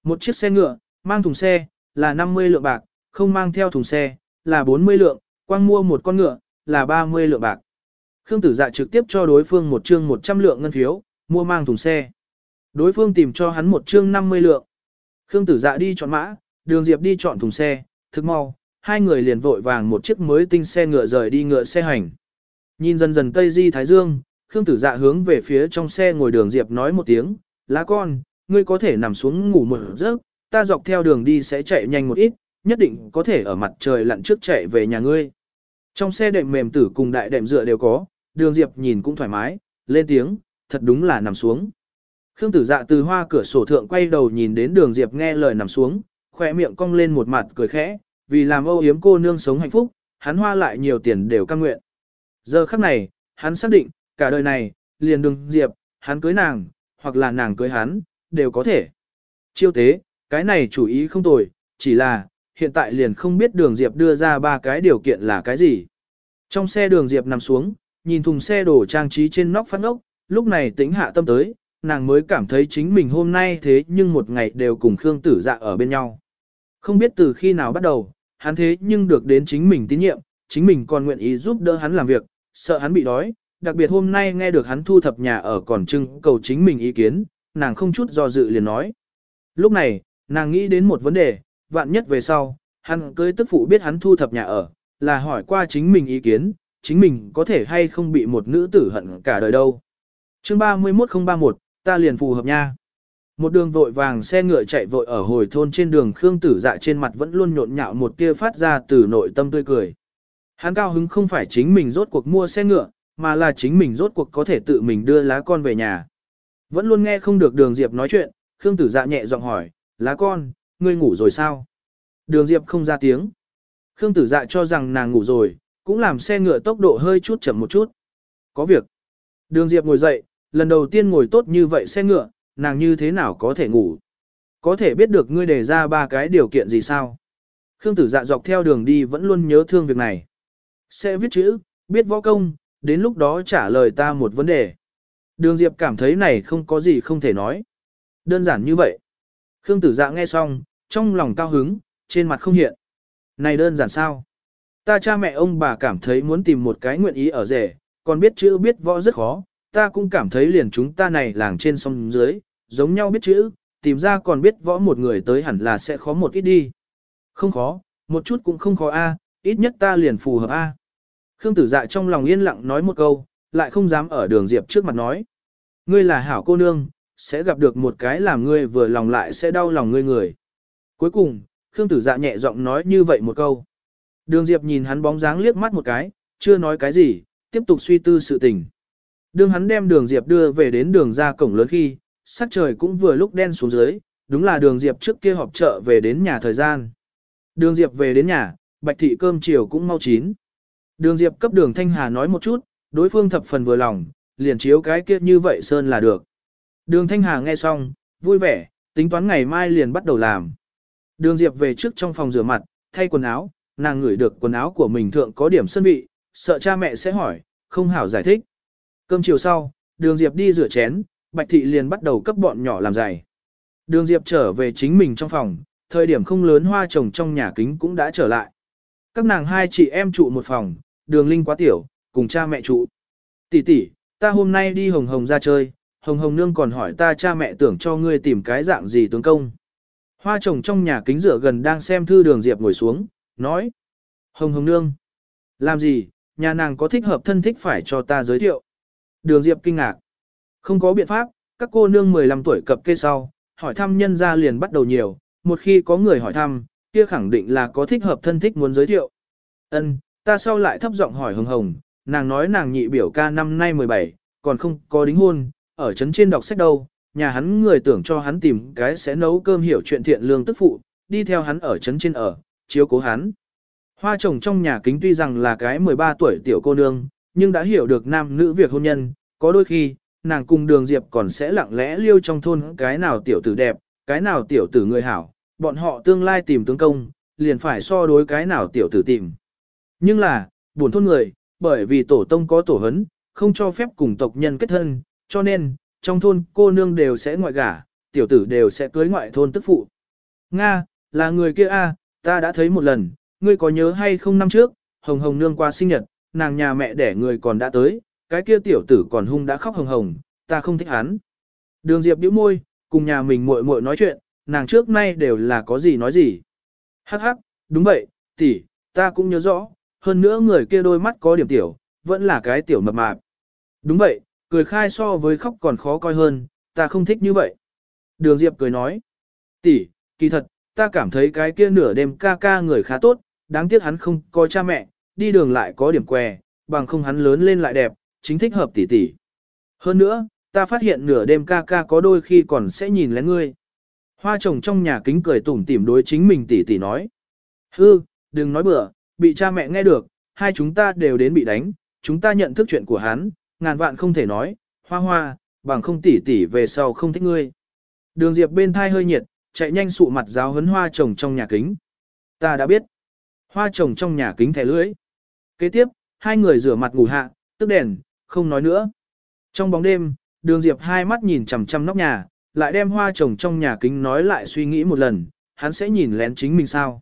Một chiếc xe ngựa, mang thùng xe, là 50 lượng bạc, không mang theo thùng xe, là 40 lượng, quang mua một con ngựa, là 30 lượng bạc. Khương tử dạ trực tiếp cho đối phương một chương 100 lượng ngân phiếu, mua mang thùng xe. Đối phương tìm cho hắn một chương 50 lượng. Khương tử dạ đi chọn mã, đường diệp đi chọn thùng xe, thức mau, hai người liền vội vàng một chiếc mới tinh xe ngựa rời đi ngựa xe hành. Nhìn dần dần Tây Di Thái Dương, Khương tử dạ hướng về phía trong xe ngồi đường diệp nói một tiếng, lá con, ngươi có thể nằm xuống ngủ một giấc, ta dọc theo đường đi sẽ chạy nhanh một ít, nhất định có thể ở mặt trời lặn trước chạy về nhà ngươi. Trong xe đệm mềm tử cùng đại đệm dựa đều có, đường diệp nhìn cũng thoải mái, lên tiếng, thật đúng là nằm xuống. Khương tử dạ từ hoa cửa sổ thượng quay đầu nhìn đến đường diệp nghe lời nằm xuống, khỏe miệng cong lên một mặt cười khẽ, vì làm âu yếm cô nương sống hạnh phúc, hắn hoa lại nhiều tiền đều căng nguyện. Giờ khắc này, hắn xác định, cả đời này, liền đường diệp, hắn cưới nàng, hoặc là nàng cưới hắn, đều có thể. Chiêu tế, cái này chủ ý không tồi, chỉ là, hiện tại liền không biết đường diệp đưa ra ba cái điều kiện là cái gì. Trong xe đường diệp nằm xuống, nhìn thùng xe đổ trang trí trên nóc phát ốc, lúc này tính hạ tâm tới, nàng mới cảm thấy chính mình hôm nay thế nhưng một ngày đều cùng Khương Tử Dạ ở bên nhau. Không biết từ khi nào bắt đầu, hắn thế nhưng được đến chính mình tín nhiệm, chính mình còn nguyện ý giúp đỡ hắn làm việc, sợ hắn bị đói, đặc biệt hôm nay nghe được hắn thu thập nhà ở còn trưng cầu chính mình ý kiến, nàng không chút do dự liền nói. Lúc này, nàng nghĩ đến một vấn đề, vạn nhất về sau, hắn cưới tức phụ biết hắn thu thập nhà ở, là hỏi qua chính mình ý kiến, chính mình có thể hay không bị một nữ tử hận cả đời đâu. Chương 31031, ta liền phù hợp nha. Một đường vội vàng xe ngựa chạy vội ở hồi thôn trên đường Khương Tử Dạ trên mặt vẫn luôn nhộn nhạo một tia phát ra từ nội tâm tươi cười. Hắn cao hứng không phải chính mình rốt cuộc mua xe ngựa, mà là chính mình rốt cuộc có thể tự mình đưa lá con về nhà. Vẫn luôn nghe không được đường Diệp nói chuyện, Khương Tử Dạ nhẹ giọng hỏi, lá con, ngươi ngủ rồi sao? Đường Diệp không ra tiếng. Khương Tử Dạ cho rằng nàng ngủ rồi, cũng làm xe ngựa tốc độ hơi chút chậm một chút. Có việc. Đường Diệp ngồi dậy, lần đầu tiên ngồi tốt như vậy xe ngựa, nàng như thế nào có thể ngủ? Có thể biết được ngươi đề ra ba cái điều kiện gì sao? Khương tử dạ dọc theo đường đi vẫn luôn nhớ thương việc này. Sẽ viết chữ, biết võ công, đến lúc đó trả lời ta một vấn đề. Đường Diệp cảm thấy này không có gì không thể nói. Đơn giản như vậy. Khương tử dạ nghe xong, trong lòng cao hứng, trên mặt không hiện. Này đơn giản sao? Ta cha mẹ ông bà cảm thấy muốn tìm một cái nguyện ý ở rể, còn biết chữ biết võ rất khó, ta cũng cảm thấy liền chúng ta này làng trên sông dưới, giống nhau biết chữ, tìm ra còn biết võ một người tới hẳn là sẽ khó một ít đi. Không khó, một chút cũng không khó a, ít nhất ta liền phù hợp a. Khương tử dạ trong lòng yên lặng nói một câu, lại không dám ở đường diệp trước mặt nói. Ngươi là hảo cô nương, sẽ gặp được một cái làm ngươi vừa lòng lại sẽ đau lòng ngươi người. Cuối cùng, Khương tử dạ nhẹ giọng nói như vậy một câu. Đường diệp nhìn hắn bóng dáng liếc mắt một cái, chưa nói cái gì, tiếp tục suy tư sự tình. Đường hắn đem đường Diệp đưa về đến đường ra cổng lớn khi, sắc trời cũng vừa lúc đen xuống dưới, đúng là đường Diệp trước kia họp chợ về đến nhà thời gian. Đường Diệp về đến nhà, bạch thị cơm chiều cũng mau chín. Đường Diệp cấp đường Thanh Hà nói một chút, đối phương thập phần vừa lòng, liền chiếu cái kia như vậy sơn là được. Đường Thanh Hà nghe xong, vui vẻ, tính toán ngày mai liền bắt đầu làm. Đường Diệp về trước trong phòng rửa mặt, thay quần áo, nàng ngửi được quần áo của mình thượng có điểm sơn vị, sợ cha mẹ sẽ hỏi, không hảo giải thích. Cơm chiều sau, đường Diệp đi rửa chén, Bạch Thị liền bắt đầu cấp bọn nhỏ làm giày. Đường Diệp trở về chính mình trong phòng, thời điểm không lớn hoa trồng trong nhà kính cũng đã trở lại. Các nàng hai chị em trụ một phòng, đường Linh quá tiểu, cùng cha mẹ trụ. Tỷ tỷ, ta hôm nay đi Hồng Hồng ra chơi, Hồng Hồng nương còn hỏi ta cha mẹ tưởng cho ngươi tìm cái dạng gì tướng công. Hoa trồng trong nhà kính rửa gần đang xem thư đường Diệp ngồi xuống, nói. Hồng Hồng nương, làm gì, nhà nàng có thích hợp thân thích phải cho ta giới thiệu. Đường Diệp kinh ngạc. Không có biện pháp, các cô nương 15 tuổi cập kê sau, hỏi thăm nhân gia liền bắt đầu nhiều, một khi có người hỏi thăm, kia khẳng định là có thích hợp thân thích muốn giới thiệu. Ân, ta sau lại thấp giọng hỏi hồng hồng, nàng nói nàng nhị biểu ca năm nay 17, còn không có đính hôn, ở trấn trên đọc sách đâu, nhà hắn người tưởng cho hắn tìm cái sẽ nấu cơm hiểu chuyện thiện lương tức phụ, đi theo hắn ở trấn trên ở, chiếu cố hắn. Hoa chồng trong nhà kính tuy rằng là cái 13 tuổi tiểu cô nương, nhưng đã hiểu được nam nữ việc hôn nhân, có đôi khi, nàng cùng đường diệp còn sẽ lặng lẽ liêu trong thôn cái nào tiểu tử đẹp, cái nào tiểu tử người hảo, bọn họ tương lai tìm tướng công, liền phải so đối cái nào tiểu tử tìm. Nhưng là, buồn thôn người, bởi vì tổ tông có tổ hấn, không cho phép cùng tộc nhân kết thân, cho nên, trong thôn cô nương đều sẽ ngoại gả, tiểu tử đều sẽ cưới ngoại thôn tức phụ. Nga, là người kia a, ta đã thấy một lần, ngươi có nhớ hay không năm trước, hồng hồng nương qua sinh nhật, nàng nhà mẹ đẻ người còn đã tới, cái kia tiểu tử còn hung đã khóc hồng hồng, ta không thích hắn. Đường Diệp bĩu môi, cùng nhà mình muội muội nói chuyện, nàng trước nay đều là có gì nói gì. Hắc hắc, đúng vậy, tỷ, ta cũng nhớ rõ, hơn nữa người kia đôi mắt có điểm tiểu, vẫn là cái tiểu mập mạp. Đúng vậy, cười khai so với khóc còn khó coi hơn, ta không thích như vậy. Đường Diệp cười nói, tỷ, kỳ thật, ta cảm thấy cái kia nửa đêm ca ca người khá tốt, đáng tiếc hắn không có cha mẹ, đi đường lại có điểm què, bằng không hắn lớn lên lại đẹp, chính thích hợp tỷ tỷ. Hơn nữa, ta phát hiện nửa đêm ca ca có đôi khi còn sẽ nhìn lén ngươi. Hoa chồng trong nhà kính cười tủm tỉm đối chính mình tỷ tỷ nói. Hư, đừng nói bừa, bị cha mẹ nghe được, hai chúng ta đều đến bị đánh, chúng ta nhận thức chuyện của hắn, ngàn vạn không thể nói, hoa hoa, bằng không tỷ tỷ về sau không thích ngươi. Đường Diệp bên thai hơi nhiệt, chạy nhanh sụ mặt giáo hấn hoa chồng trong nhà kính. Ta đã biết. Hoa chồng trong nhà kính thẻ lưỡi. Kế tiếp, hai người rửa mặt ngủ hạ, tức đèn, không nói nữa. Trong bóng đêm, đường Diệp hai mắt nhìn chằm chằm nóc nhà, lại đem hoa trồng trong nhà kính nói lại suy nghĩ một lần, hắn sẽ nhìn lén chính mình sao.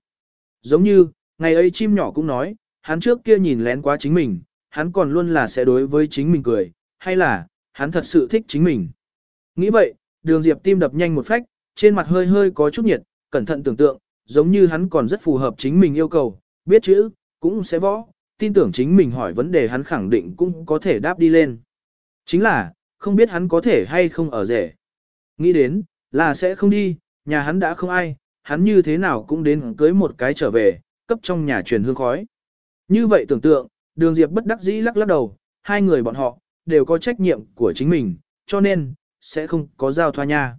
Giống như, ngày ấy chim nhỏ cũng nói, hắn trước kia nhìn lén quá chính mình, hắn còn luôn là sẽ đối với chính mình cười, hay là, hắn thật sự thích chính mình. Nghĩ vậy, đường Diệp tim đập nhanh một phách, trên mặt hơi hơi có chút nhiệt, cẩn thận tưởng tượng, giống như hắn còn rất phù hợp chính mình yêu cầu, biết chữ, cũng sẽ võ, tin tưởng chính mình hỏi vấn đề hắn khẳng định cũng có thể đáp đi lên. Chính là, không biết hắn có thể hay không ở rể. Nghĩ đến, là sẽ không đi, nhà hắn đã không ai, hắn như thế nào cũng đến cưới một cái trở về, cấp trong nhà truyền hương khói. Như vậy tưởng tượng, đường Diệp bất đắc dĩ lắc lắc đầu, hai người bọn họ, đều có trách nhiệm của chính mình, cho nên, sẽ không có giao thoa nha.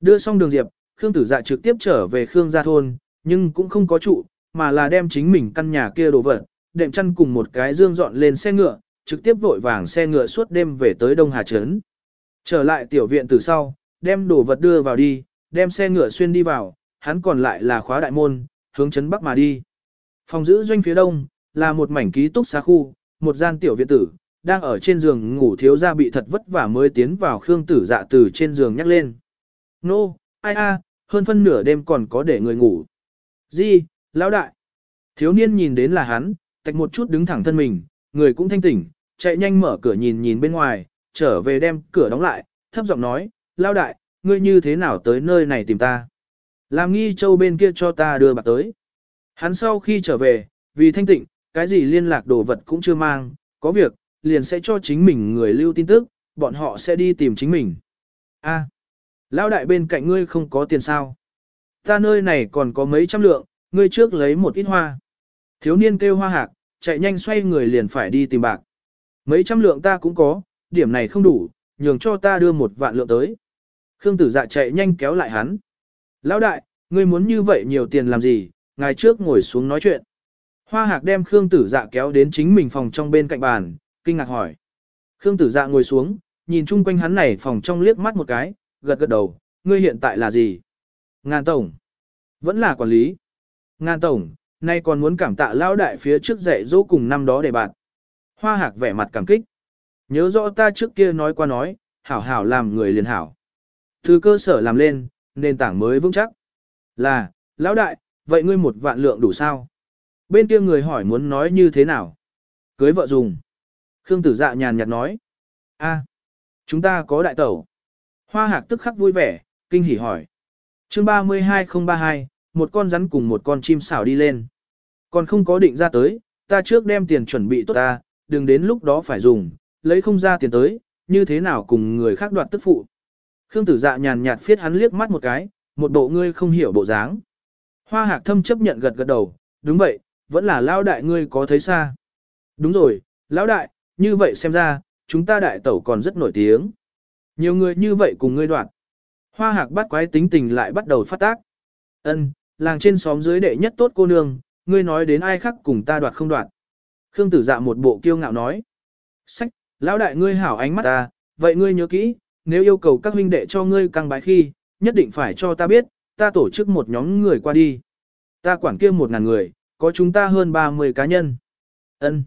Đưa xong đường Diệp, Khương Tử Dạ trực tiếp trở về Khương gia thôn, nhưng cũng không có trụ, mà là đem chính mình căn nhà kia đồ vật, đệm chăn cùng một cái dương dọn lên xe ngựa, trực tiếp vội vàng xe ngựa suốt đêm về tới Đông Hà Trấn. Trở lại tiểu viện từ sau, đem đồ vật đưa vào đi, đem xe ngựa xuyên đi vào, hắn còn lại là khóa đại môn, hướng Trấn bắc mà đi. Phòng giữ doanh phía đông, là một mảnh ký túc xá khu, một gian tiểu viện tử, đang ở trên giường ngủ thiếu gia bị thật vất vả mới tiến vào Khương Tử Dạ từ trên giường nhắc lên. Nô, no, ai a, hơn phân nửa đêm còn có để người ngủ. Di, lão đại. Thiếu niên nhìn đến là hắn, tạch một chút đứng thẳng thân mình, người cũng thanh tỉnh, chạy nhanh mở cửa nhìn nhìn bên ngoài, trở về đem cửa đóng lại, thấp giọng nói, lao đại, ngươi như thế nào tới nơi này tìm ta? Làm nghi châu bên kia cho ta đưa bạc tới. Hắn sau khi trở về, vì thanh tịnh, cái gì liên lạc đồ vật cũng chưa mang, có việc, liền sẽ cho chính mình người lưu tin tức, bọn họ sẽ đi tìm chính mình. A, lão đại bên cạnh ngươi không có tiền sao? Ta nơi này còn có mấy trăm lượng, ngươi trước lấy một ít hoa. Thiếu niên kêu hoa hạc, chạy nhanh xoay người liền phải đi tìm bạc. Mấy trăm lượng ta cũng có, điểm này không đủ, nhường cho ta đưa một vạn lượng tới. Khương tử dạ chạy nhanh kéo lại hắn. Lão đại, ngươi muốn như vậy nhiều tiền làm gì, ngài trước ngồi xuống nói chuyện. Hoa hạc đem Khương tử dạ kéo đến chính mình phòng trong bên cạnh bàn, kinh ngạc hỏi. Khương tử dạ ngồi xuống, nhìn chung quanh hắn này phòng trong liếc mắt một cái, gật gật đầu, ngươi hiện tại là gì? Ngàn tổng. Vẫn là quản lý. Ngàn tổng, nay còn muốn cảm tạ lão đại phía trước dạy dỗ cùng năm đó để bạn. Hoa hạc vẻ mặt cảm kích. Nhớ rõ ta trước kia nói qua nói, hảo hảo làm người liền hảo. Từ cơ sở làm lên, nền tảng mới vững chắc. Là, lão đại, vậy ngươi một vạn lượng đủ sao? Bên kia người hỏi muốn nói như thế nào? Cưới vợ dùng. Khương tử dạ nhàn nhạt nói. a chúng ta có đại tẩu. Hoa hạc tức khắc vui vẻ, kinh hỉ hỏi. chương 32032, một con rắn cùng một con chim xảo đi lên. Còn không có định ra tới, ta trước đem tiền chuẩn bị tốt ta, đừng đến lúc đó phải dùng, lấy không ra tiền tới, như thế nào cùng người khác đoạt tức phụ. Khương tử dạ nhàn nhạt phiết hắn liếc mắt một cái, một bộ ngươi không hiểu bộ dáng. Hoa hạc thâm chấp nhận gật gật đầu, đúng vậy, vẫn là lão đại ngươi có thấy xa. Đúng rồi, lão đại, như vậy xem ra, chúng ta đại tẩu còn rất nổi tiếng. Nhiều người như vậy cùng ngươi đoạt Hoa hạc bắt quái tính tình lại bắt đầu phát tác. Ân, làng trên xóm dưới đệ nhất tốt cô nương, ngươi nói đến ai khác cùng ta đoạt không đoạt. Khương tử dạ một bộ kiêu ngạo nói. Sách, lão đại ngươi hảo ánh mắt ta, vậy ngươi nhớ kỹ, nếu yêu cầu các huynh đệ cho ngươi căng bái khi, nhất định phải cho ta biết, ta tổ chức một nhóm người qua đi. Ta quản kia một ngàn người, có chúng ta hơn 30 cá nhân. Ân,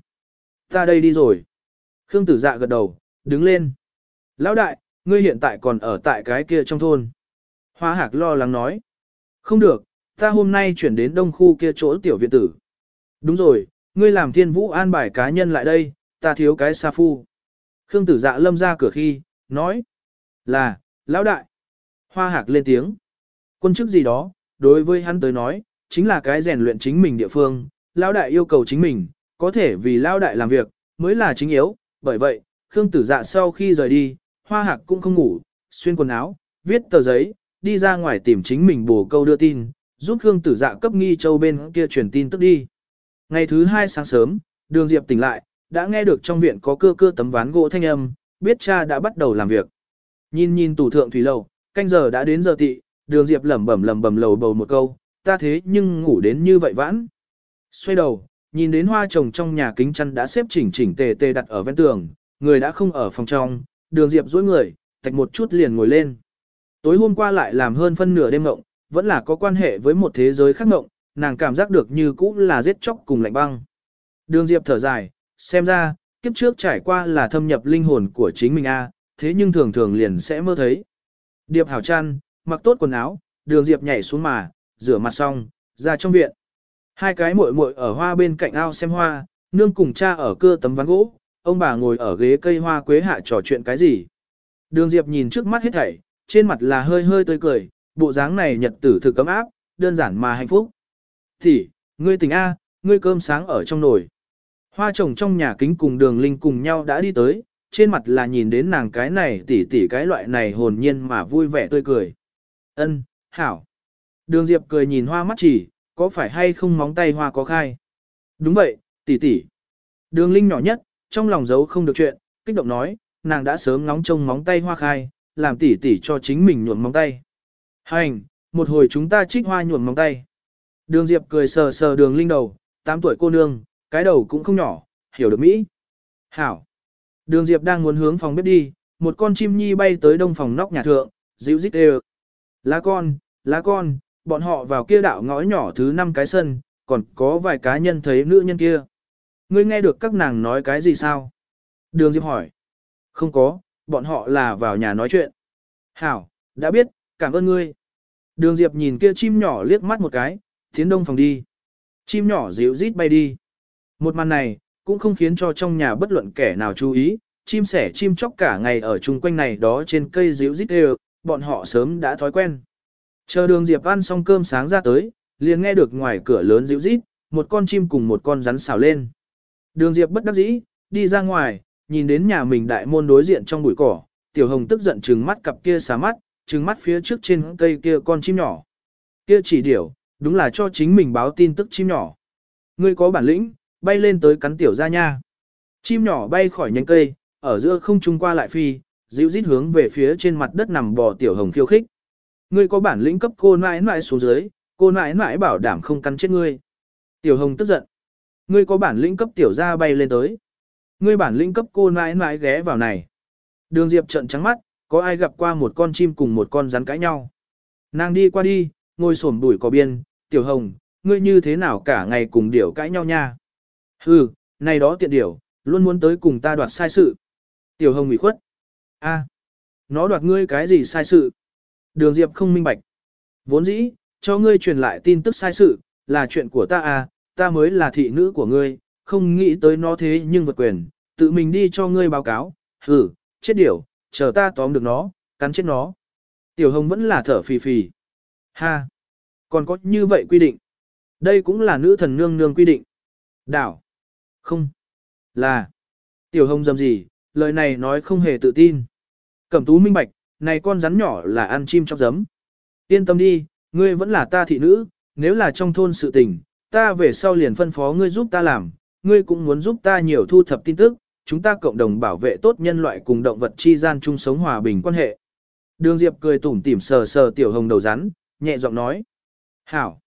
Ta đây đi rồi. Khương tử dạ gật đầu, đứng lên. Lão đại, ngươi hiện tại còn ở tại cái kia trong thôn. Hoa hạc lo lắng nói. Không được, ta hôm nay chuyển đến đông khu kia chỗ tiểu viện tử. Đúng rồi, ngươi làm thiên vũ an bài cá nhân lại đây, ta thiếu cái sa phu. Khương tử dạ lâm ra cửa khi, nói. Là, lão đại. Hoa hạc lên tiếng. Quân chức gì đó, đối với hắn tới nói, chính là cái rèn luyện chính mình địa phương. Lão đại yêu cầu chính mình, có thể vì lão đại làm việc, mới là chính yếu. Bởi vậy, Khương tử dạ sau khi rời đi, hoa hạc cũng không ngủ, xuyên quần áo, viết tờ giấy, đi ra ngoài tìm chính mình bổ câu đưa tin, giúp Khương tử dạ cấp nghi châu bên kia truyền tin tức đi. Ngày thứ hai sáng sớm, đường Diệp tỉnh lại, đã nghe được trong viện có cơ cơ tấm ván gỗ thanh âm, biết cha đã bắt đầu làm việc. Nhìn nhìn tủ thượng thủy lầu, canh giờ đã đến giờ tị, đường Diệp lẩm bẩm lẩm bẩm lầu bầu một câu, ta thế nhưng ngủ đến như vậy vãn. Xoay đầu, nhìn đến hoa trồng trong nhà kính chăn đã xếp chỉnh chỉnh tề tề đặt ở ven tường, người đã không ở phòng trong, đường Diệp duỗi người, tạch một chút liền ngồi lên. Tối hôm qua lại làm hơn phân nửa đêm ngộng, vẫn là có quan hệ với một thế giới khác ngộng, nàng cảm giác được như cũ là giết chóc cùng lạnh băng. Đường Diệp thở dài, xem ra, kiếp trước trải qua là thâm nhập linh hồn của chính mình a, thế nhưng thường thường liền sẽ mơ thấy. Điệp hảo chăn, mặc tốt quần áo, đường Diệp nhảy xuống mà, rửa mặt xong, ra trong viện. Hai cái muội muội ở hoa bên cạnh ao xem hoa, nương cùng cha ở cưa tấm ván gỗ, ông bà ngồi ở ghế cây hoa quế hạ trò chuyện cái gì. Đường Diệp nhìn trước mắt hết thảy, trên mặt là hơi hơi tươi cười, bộ dáng này nhật tử thực cấm áp, đơn giản mà hạnh phúc. Thì, ngươi tỉnh A, ngươi cơm sáng ở trong nồi. Hoa trồng trong nhà kính cùng đường linh cùng nhau đã đi tới, trên mặt là nhìn đến nàng cái này tỉ tỉ cái loại này hồn nhiên mà vui vẻ tươi cười. Ân, hảo. Đường Diệp cười nhìn hoa mắt chỉ, có phải hay không móng tay hoa có khai? Đúng vậy, tỷ tỷ. Đường Linh nhỏ nhất, trong lòng giấu không được chuyện, kích động nói, nàng đã sớm ngóng trông móng tay hoa khai, làm tỷ tỷ cho chính mình nhuộm móng tay. Hành, một hồi chúng ta trích hoa nhuộm móng tay. Đường Diệp cười sờ sờ đường Linh đầu, 8 tuổi cô nương, cái đầu cũng không nhỏ, hiểu được Mỹ. Hảo. Đường Diệp đang muốn hướng phòng bếp đi, một con chim nhi bay tới đông phòng nóc nhà thượng, dịu dít đều. Lá con, lá con, bọn họ vào kia đạo ngõ nhỏ thứ năm cái sân, còn có vài cá nhân thấy nữ nhân kia. Ngươi nghe được các nàng nói cái gì sao? Đường Diệp hỏi. Không có, bọn họ là vào nhà nói chuyện. Hảo, đã biết, cảm ơn ngươi. Đường Diệp nhìn kia chim nhỏ liếc mắt một cái, tiến đông phòng đi. Chim nhỏ dịu rít bay đi. Một màn này, cũng không khiến cho trong nhà bất luận kẻ nào chú ý, chim sẻ chim chóc cả ngày ở chung quanh này đó trên cây dịu rít đều, bọn họ sớm đã thói quen. Chờ đường Diệp ăn xong cơm sáng ra tới, liền nghe được ngoài cửa lớn dịu rít, một con chim cùng một con rắn xào lên. Đường Diệp bất đắc dĩ, đi ra ngoài, nhìn đến nhà mình đại môn đối diện trong bụi cỏ, tiểu hồng tức giận trừng mắt cặp kia xá mắt, trừng mắt phía trước trên cây kia con chim nhỏ. Kia chỉ điểu, đúng là cho chính mình báo tin tức chim nhỏ. Ngươi có bản lĩnh, bay lên tới cắn tiểu ra nha. Chim nhỏ bay khỏi nhánh cây, ở giữa không trung qua lại phi, dịu rít hướng về phía trên mặt đất nằm bò tiểu hồng khiêu khích. Ngươi có bản lĩnh cấp cô nãi nãi xuống dưới, cô nãi nãi bảo đảm không cắn chết ngươi. Tiểu hồng tức giận. Ngươi có bản lĩnh cấp tiểu ra bay lên tới. Ngươi bản lĩnh cấp cô nãi nãi ghé vào này. Đường Diệp trận trắng mắt, có ai gặp qua một con chim cùng một con rắn cãi nhau. Nàng đi qua đi, ngồi xổm bụi cỏ biên, tiểu hồng, ngươi như thế nào cả ngày cùng điểu cãi nhau nha. Hừ, này đó tiện điểu, luôn muốn tới cùng ta đoạt sai sự. Tiểu hồng ủy khuất. a nó đoạt ngươi cái gì sai sự? Đường Diệp không minh bạch. Vốn dĩ, cho ngươi truyền lại tin tức sai sự, là chuyện của ta à, ta mới là thị nữ của ngươi, không nghĩ tới nó thế nhưng vật quyền, tự mình đi cho ngươi báo cáo, hừ, chết điểu, chờ ta tóm được nó, cắn chết nó. Tiểu hồng vẫn là thở phì phì. Ha! Còn có như vậy quy định. Đây cũng là nữ thần nương nương quy định. Đảo! Không! Là! Tiểu hồng dầm gì, lời này nói không hề tự tin. Cẩm tú minh bạch, này con rắn nhỏ là ăn chim chóc giấm. Yên tâm đi, ngươi vẫn là ta thị nữ, nếu là trong thôn sự tình, ta về sau liền phân phó ngươi giúp ta làm, ngươi cũng muốn giúp ta nhiều thu thập tin tức, chúng ta cộng đồng bảo vệ tốt nhân loại cùng động vật chi gian chung sống hòa bình quan hệ. Đường Diệp cười tủm tỉm sờ sờ Tiểu Hồng đầu rắn, nhẹ giọng nói. Hảo.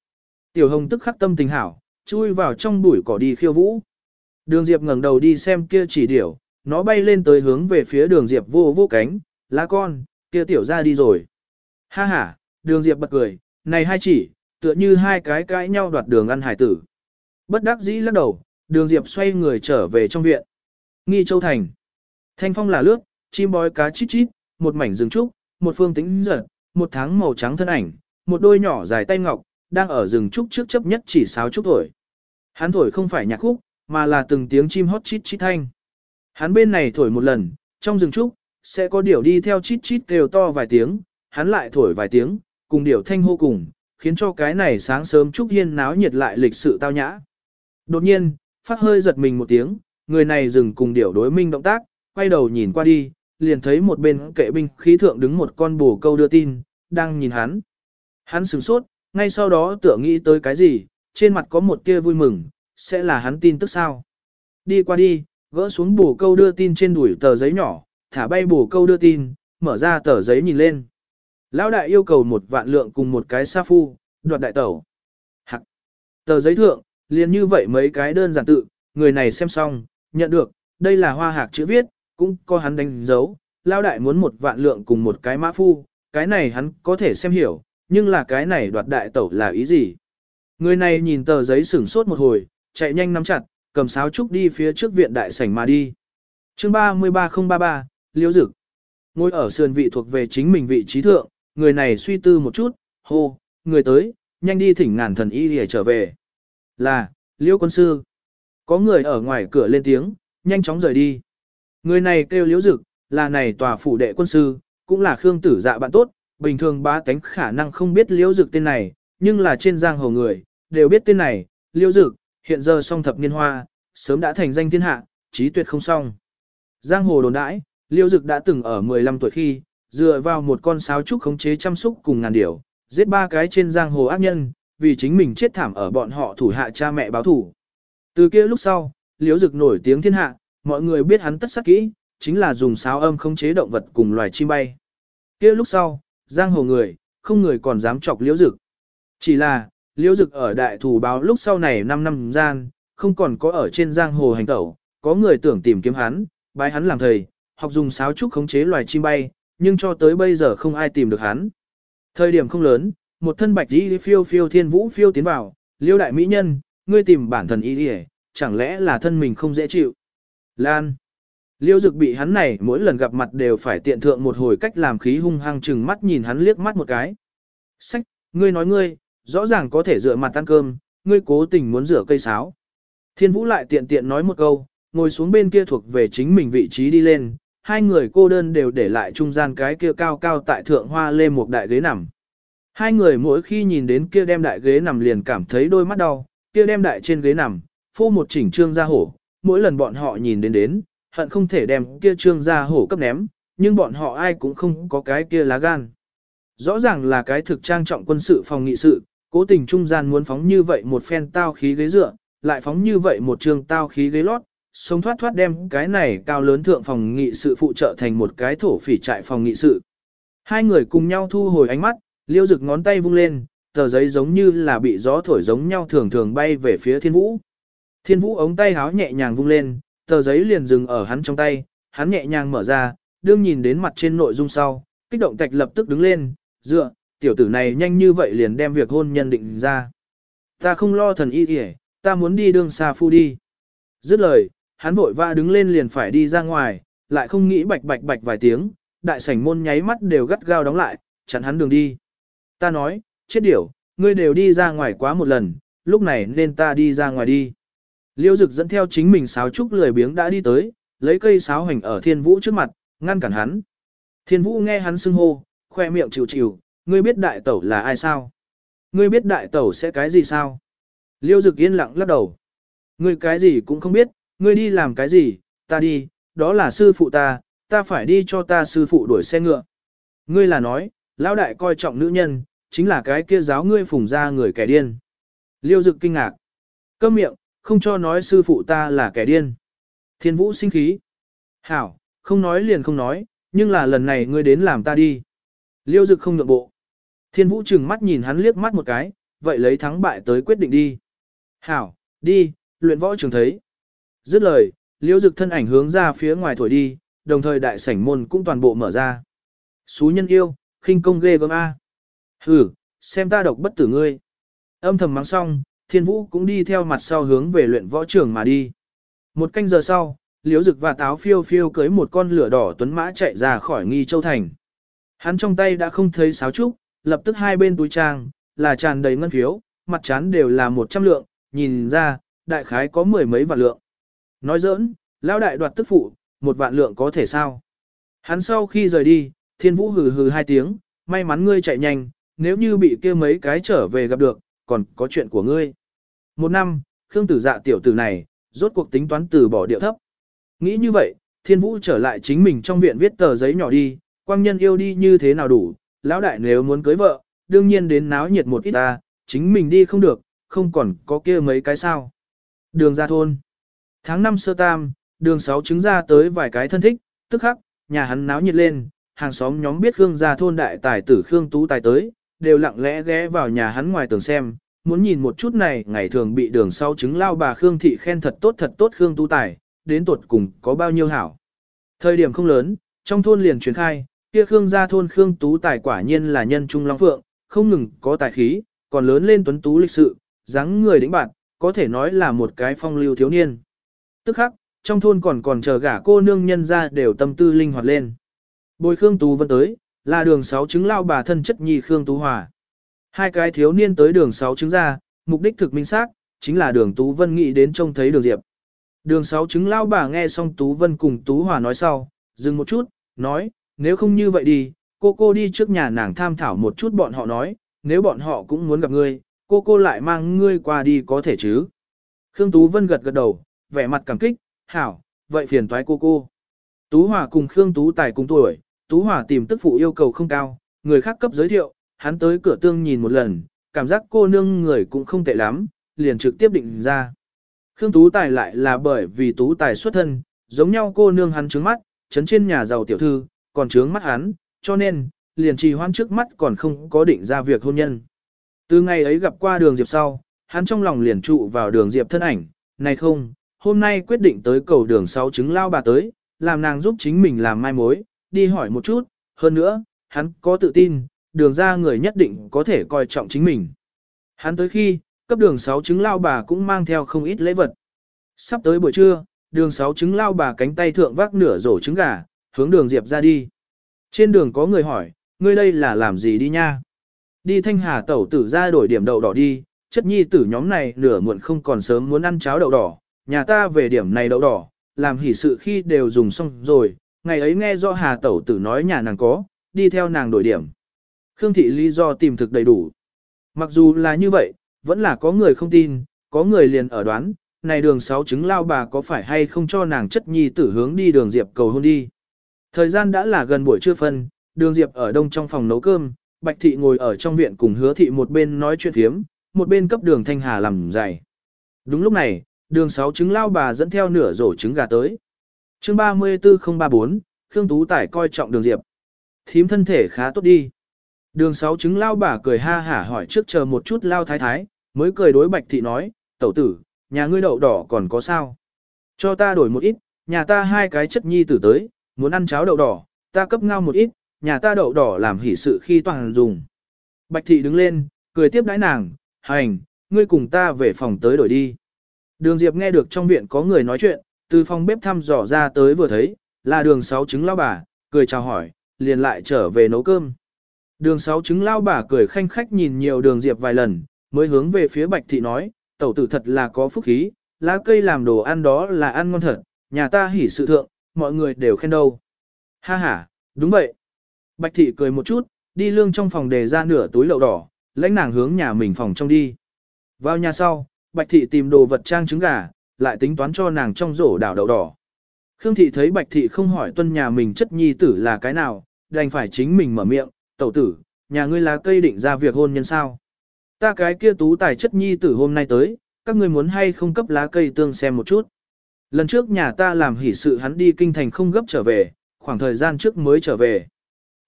Tiểu Hồng tức khắc tâm tình hảo, chui vào trong bụi cỏ đi khiêu vũ. Đường Diệp ngẩng đầu đi xem kia chỉ điểu, nó bay lên tới hướng về phía đường Diệp vô vô cánh, lá con, kia tiểu ra đi rồi. Ha ha, đường Diệp bật cười, này hai chỉ, tựa như hai cái cãi nhau đoạt đường ăn hải tử. Bất đắc dĩ lắc đầu, đường Diệp xoay người trở về trong viện. Nghi Châu Thành. Thanh phong là lướt, chim bói cá chít chít, một mảnh rừng trúc, một phương tĩnh giật, một tháng màu trắng thân ảnh, một đôi nhỏ dài tay ngọc, đang ở rừng trúc trước chấp nhất chỉ sáo trúc thổi. Hắn thổi không phải nhạc khúc, mà là từng tiếng chim hót chít chít thanh. Hắn bên này thổi một lần, trong rừng trúc, sẽ có điểu đi theo chít chít kêu to vài tiếng, hắn lại thổi vài tiếng, cùng điểu thanh hô cùng, khiến cho cái này sáng sớm trúc hiên náo nhiệt lại lịch sự tao nhã. Đột nhiên, phát hơi giật mình một tiếng, người này dừng cùng điểu đối minh động tác, quay đầu nhìn qua đi, liền thấy một bên kệ binh khí thượng đứng một con bồ câu đưa tin, đang nhìn hắn. Hắn sửng sốt, ngay sau đó tựa nghĩ tới cái gì, trên mặt có một tia vui mừng, sẽ là hắn tin tức sao. Đi qua đi, gỡ xuống bồ câu đưa tin trên đuổi tờ giấy nhỏ, thả bay bồ câu đưa tin, mở ra tờ giấy nhìn lên. Lão đại yêu cầu một vạn lượng cùng một cái sa phu, đoạt đại tẩu. Hạc. Tờ giấy thượng, liền như vậy mấy cái đơn giản tự, người này xem xong, nhận được, đây là hoa hạc chữ viết, cũng có hắn đánh dấu. lao đại muốn một vạn lượng cùng một cái mã phu, cái này hắn có thể xem hiểu, nhưng là cái này đoạt đại tẩu là ý gì? Người này nhìn tờ giấy sửng sốt một hồi, chạy nhanh nắm chặt, cầm sáo trúc đi phía trước viện đại sảnh mà đi. Chương 33033, Liễu Dực. Ngồi ở sườn vị thuộc về chính mình vị trí thượng, người này suy tư một chút, hô, người tới, nhanh đi thỉnh ngàn thần y để trở về. Là, Liễu quân sư. Có người ở ngoài cửa lên tiếng, nhanh chóng rời đi. Người này kêu Liễu Dực, là này tòa phủ đệ quân sư, cũng là Khương Tử Dạ bạn tốt, bình thường bá tánh khả năng không biết Liễu Dực tên này, nhưng là trên giang hồ người, đều biết tên này, Liễu Dực, hiện giờ song thập niên hoa, sớm đã thành danh thiên hạ, trí tuyệt không song. Giang hồ đồn đãi, Liễu Dực đã từng ở 15 tuổi khi, dựa vào một con sáo trúc khống chế chăm sóc cùng ngàn điểu, giết ba cái trên giang hồ ác nhân, vì chính mình chết thảm ở bọn họ thủ hạ cha mẹ báo thủ. Từ kia lúc sau, Liễu Dực nổi tiếng thiên hạ, mọi người biết hắn tất sắc kỹ, chính là dùng sáo âm khống chế động vật cùng loài chim bay. Kia lúc sau, giang hồ người, không người còn dám chọc Liễu Dực. Chỉ là, Liễu Dực ở đại thủ báo lúc sau này 5 năm gian, không còn có ở trên giang hồ hành tẩu, có người tưởng tìm kiếm hắn, bái hắn làm thầy, học dùng sáo trúc khống chế loài chim bay, nhưng cho tới bây giờ không ai tìm được hắn. Thời điểm không lớn, một thân bạch y phiêu phiêu thiên vũ phiêu tiến vào, liêu đại mỹ nhân, ngươi tìm bản thân y đi chẳng lẽ là thân mình không dễ chịu. Lan. Liêu dực bị hắn này mỗi lần gặp mặt đều phải tiện thượng một hồi cách làm khí hung hăng chừng mắt nhìn hắn liếc mắt một cái. Sách, ngươi nói ngươi, rõ ràng có thể rửa mặt ăn cơm, ngươi cố tình muốn rửa cây sáo. Thiên vũ lại tiện tiện nói một câu, ngồi xuống bên kia thuộc về chính mình vị trí đi lên, hai người cô đơn đều để lại trung gian cái kia cao cao tại thượng hoa lê một đại ghế nằm. Hai người mỗi khi nhìn đến kia đem đại ghế nằm liền cảm thấy đôi mắt đau, kia đem đại trên ghế nằm, phô một chỉnh trương ra hổ, mỗi lần bọn họ nhìn đến đến, hận không thể đem kia trương ra hổ cấp ném, nhưng bọn họ ai cũng không có cái kia lá gan. Rõ ràng là cái thực trang trọng quân sự phòng nghị sự, cố tình trung gian muốn phóng như vậy một phen tao khí ghế dựa, lại phóng như vậy một trường tao khí ghế lót, sống thoát thoát đem cái này cao lớn thượng phòng nghị sự phụ trợ thành một cái thổ phỉ trại phòng nghị sự. Hai người cùng nhau thu hồi ánh mắt, liêu rực ngón tay vung lên, tờ giấy giống như là bị gió thổi giống nhau thường thường bay về phía thiên vũ. Thiên vũ ống tay háo nhẹ nhàng vung lên, tờ giấy liền dừng ở hắn trong tay, hắn nhẹ nhàng mở ra, đương nhìn đến mặt trên nội dung sau, kích động tạch lập tức đứng lên, dựa, tiểu tử này nhanh như vậy liền đem việc hôn nhân định ra. Ta không lo thần y kìa, ta muốn đi đương xa phu đi. Dứt lời, hắn vội vã đứng lên liền phải đi ra ngoài, lại không nghĩ bạch bạch bạch vài tiếng, đại sảnh môn nháy mắt đều gắt gao đóng lại, chặn hắn đường đi. Ta nói, chết điểu, ngươi đều đi ra ngoài quá một lần, lúc này nên ta đi ra ngoài đi. Liêu dực dẫn theo chính mình sáo trúc lười biếng đã đi tới, lấy cây sáo hành ở thiên vũ trước mặt, ngăn cản hắn. Thiên vũ nghe hắn xưng hô, khoe miệng chịu chịu, ngươi biết đại tẩu là ai sao? Ngươi biết đại tẩu sẽ cái gì sao? Liêu dực yên lặng lắc đầu. Ngươi cái gì cũng không biết, ngươi đi làm cái gì, ta đi, đó là sư phụ ta, ta phải đi cho ta sư phụ đuổi xe ngựa. Ngươi là nói, lão đại coi trọng nữ nhân, chính là cái kia giáo ngươi phùng ra người kẻ điên. Liêu dực kinh ngạc. Câm miệng, không cho nói sư phụ ta là kẻ điên. Thiên vũ sinh khí, Hảo, không nói liền không nói, nhưng là lần này ngươi đến làm ta đi. Liêu dực không nhượng bộ. Thiên vũ trừng mắt nhìn hắn liếc mắt một cái, vậy lấy thắng bại tới quyết định đi. Hảo, đi, luyện võ trường thấy. Dứt lời, liêu dực thân ảnh hướng ra phía ngoài thổi đi, đồng thời đại sảnh môn cũng toàn bộ mở ra. Xú nhân yêu, khinh công ghê gớm A hừ, xem ta độc bất tử ngươi. Âm thầm mắng xong, thiên vũ cũng đi theo mặt sau hướng về luyện võ trường mà đi. Một canh giờ sau, liếu dực và táo phiêu phiêu cưới một con lửa đỏ tuấn mã chạy ra khỏi nghi châu thành. Hắn trong tay đã không thấy sáo trúc, lập tức hai bên túi trang, là tràn đầy ngân phiếu, mặt chán đều là một trăm lượng, nhìn ra, đại khái có mười mấy vạn lượng. Nói giỡn, lão đại đoạt tức phụ, một vạn lượng có thể sao? Hắn sau khi rời đi, thiên vũ hừ hừ hai tiếng, may mắn ngươi chạy nhanh, nếu như bị kia mấy cái trở về gặp được, còn có chuyện của ngươi. Một năm, Khương tử dạ tiểu tử này, rốt cuộc tính toán từ bỏ điệu thấp. Nghĩ như vậy, thiên vũ trở lại chính mình trong viện viết tờ giấy nhỏ đi, quang nhân yêu đi như thế nào đủ, lão đại nếu muốn cưới vợ, đương nhiên đến náo nhiệt một ít ta, chính mình đi không được, không còn có kia mấy cái sao. Đường ra thôn. Tháng 5 sơ tam, đường 6 chứng ra tới vài cái thân thích, tức khắc, nhà hắn náo nhiệt lên, hàng xóm nhóm biết Khương gia thôn đại tài tử Khương Tú tài tới, đều lặng lẽ ghé vào nhà hắn ngoài tường xem, muốn nhìn một chút này ngày thường bị đường sau chứng lao bà Khương thị khen thật tốt thật tốt Khương Tu tài, đến tuột cùng có bao nhiêu hảo. Thời điểm không lớn, trong thôn liền truyền khai, kia Khương gia thôn Khương Tú tài quả nhiên là nhân trung long phượng, không ngừng có tài khí, còn lớn lên tuấn tú lịch sự, dáng người đĩnh bạn, có thể nói là một cái phong lưu thiếu niên. Tức khắc, trong thôn còn còn chờ gả cô nương nhân ra đều tâm tư linh hoạt lên. Bồi Khương Tú vẫn tới, là đường sáu chứng lao bà thân chất nhi Khương Tú Hòa. Hai cái thiếu niên tới đường sáu chứng ra, mục đích thực minh xác chính là đường Tú Vân nghĩ đến trông thấy đường Diệp. Đường sáu chứng lao bà nghe xong Tú Vân cùng Tú Hòa nói sau, dừng một chút, nói, nếu không như vậy đi, cô cô đi trước nhà nàng tham thảo một chút bọn họ nói, nếu bọn họ cũng muốn gặp ngươi, cô cô lại mang ngươi qua đi có thể chứ. Khương Tú Vân gật gật đầu, vẻ mặt cảm kích, hảo, vậy phiền toái cô cô. Tú Hòa cùng Khương Tú Tài cùng tuổi, Tú Hòa tìm tức phụ yêu cầu không cao, người khác cấp giới thiệu, hắn tới cửa tương nhìn một lần, cảm giác cô nương người cũng không tệ lắm, liền trực tiếp định ra. Khương Tú Tài lại là bởi vì Tú Tài xuất thân, giống nhau cô nương hắn trướng mắt, chấn trên nhà giàu tiểu thư, còn trướng mắt hắn, cho nên, liền trì hoãn trước mắt còn không có định ra việc hôn nhân. Từ ngày ấy gặp qua đường Diệp sau, hắn trong lòng liền trụ vào đường Diệp thân ảnh, này không, hôm nay quyết định tới cầu đường sáu chứng lao bà tới, làm nàng giúp chính mình làm mai mối, đi hỏi một chút, hơn nữa, hắn có tự tin, đường ra người nhất định có thể coi trọng chính mình. Hắn tới khi, cấp đường sáu trứng lao bà cũng mang theo không ít lễ vật. Sắp tới buổi trưa, đường sáu trứng lao bà cánh tay thượng vác nửa rổ trứng gà, hướng đường Diệp ra đi. Trên đường có người hỏi, ngươi đây là làm gì đi nha? Đi thanh hà tẩu tử ra đổi điểm đậu đỏ đi, chất nhi tử nhóm này nửa muộn không còn sớm muốn ăn cháo đậu đỏ, nhà ta về điểm này đậu đỏ, làm hỉ sự khi đều dùng xong rồi, ngày ấy nghe do hà tẩu tử nói nhà nàng có, đi theo nàng đổi điểm. Khương thị lý do tìm thực đầy đủ. Mặc dù là như vậy, vẫn là có người không tin, có người liền ở đoán, này đường sáu trứng lao bà có phải hay không cho nàng chất nhi tử hướng đi đường diệp cầu hôn đi. Thời gian đã là gần buổi trưa phân, đường diệp ở đông trong phòng nấu cơm, bạch thị ngồi ở trong viện cùng hứa thị một bên nói chuyện phiếm, một bên cấp đường thanh hà làm dày. Đúng lúc này, đường sáu trứng lao bà dẫn theo nửa rổ trứng gà tới chương 34034, Khương Tú Tải coi trọng đường diệp. Thím thân thể khá tốt đi. Đường sáu trứng lao bà cười ha hả hỏi trước chờ một chút lao thái thái, mới cười đối bạch thị nói, tẩu tử, nhà ngươi đậu đỏ còn có sao? Cho ta đổi một ít, nhà ta hai cái chất nhi tử tới, muốn ăn cháo đậu đỏ, ta cấp ngao một ít, nhà ta đậu đỏ làm hỷ sự khi toàn dùng. Bạch thị đứng lên, cười tiếp đãi nàng, hành, ngươi cùng ta về phòng tới đổi đi. Đường Diệp nghe được trong viện có người nói chuyện, từ phòng bếp thăm dò ra tới vừa thấy, là đường sáu trứng lao bà, cười chào hỏi, liền lại trở về nấu cơm. Đường sáu trứng lao bà cười khanh khách nhìn nhiều đường Diệp vài lần, mới hướng về phía Bạch Thị nói, tẩu tử thật là có phúc khí, lá cây làm đồ ăn đó là ăn ngon thật, nhà ta hỉ sự thượng, mọi người đều khen đâu. Ha ha, đúng vậy. Bạch Thị cười một chút, đi lương trong phòng đề ra nửa túi lậu đỏ, lãnh nàng hướng nhà mình phòng trong đi. Vào nhà sau, Bạch Thị tìm đồ vật trang trứng gà, lại tính toán cho nàng trong rổ đảo đậu đỏ. Khương Thị thấy Bạch Thị không hỏi tuân nhà mình chất nhi tử là cái nào, đành phải chính mình mở miệng, tẩu tử, nhà ngươi là cây định ra việc hôn nhân sao. Ta cái kia tú tài chất nhi tử hôm nay tới, các ngươi muốn hay không cấp lá cây tương xem một chút. Lần trước nhà ta làm hỷ sự hắn đi kinh thành không gấp trở về, khoảng thời gian trước mới trở về.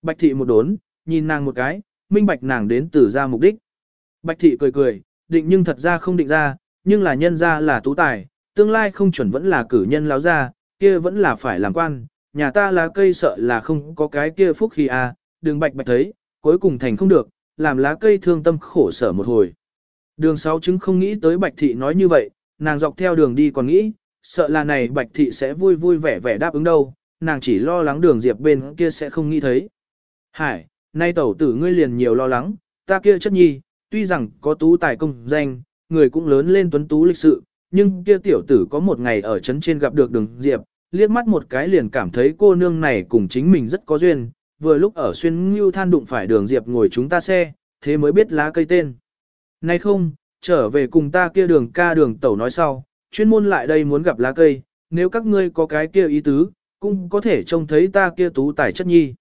Bạch thị một đốn, nhìn nàng một cái, minh bạch nàng đến từ ra mục đích. Bạch thị cười cười, định nhưng thật ra không định ra, nhưng là nhân ra là tú tài, tương lai không chuẩn vẫn là cử nhân láo ra, kia vẫn là phải làm quan, nhà ta lá cây sợ là không có cái kia phúc khi à, đường bạch bạch thấy, cuối cùng thành không được, làm lá cây thương tâm khổ sở một hồi. Đường sáu chứng không nghĩ tới bạch thị nói như vậy, nàng dọc theo đường đi còn nghĩ, sợ là này bạch thị sẽ vui vui vẻ vẻ đáp ứng đâu, nàng chỉ lo lắng đường diệp bên kia sẽ không nghĩ thấy. Hải, nay tẩu tử ngươi liền nhiều lo lắng, ta kia chất nhi, tuy rằng có tú tài công danh, người cũng lớn lên tuấn tú lịch sự, nhưng kia tiểu tử có một ngày ở trấn trên gặp được đường diệp, liếc mắt một cái liền cảm thấy cô nương này cùng chính mình rất có duyên, vừa lúc ở xuyên ngưu than đụng phải đường diệp ngồi chúng ta xe, thế mới biết lá cây tên. Nay không, trở về cùng ta kia đường ca đường tẩu nói sau, chuyên môn lại đây muốn gặp lá cây, nếu các ngươi có cái kia ý tứ, cũng có thể trông thấy ta kia tú tài chất nhi.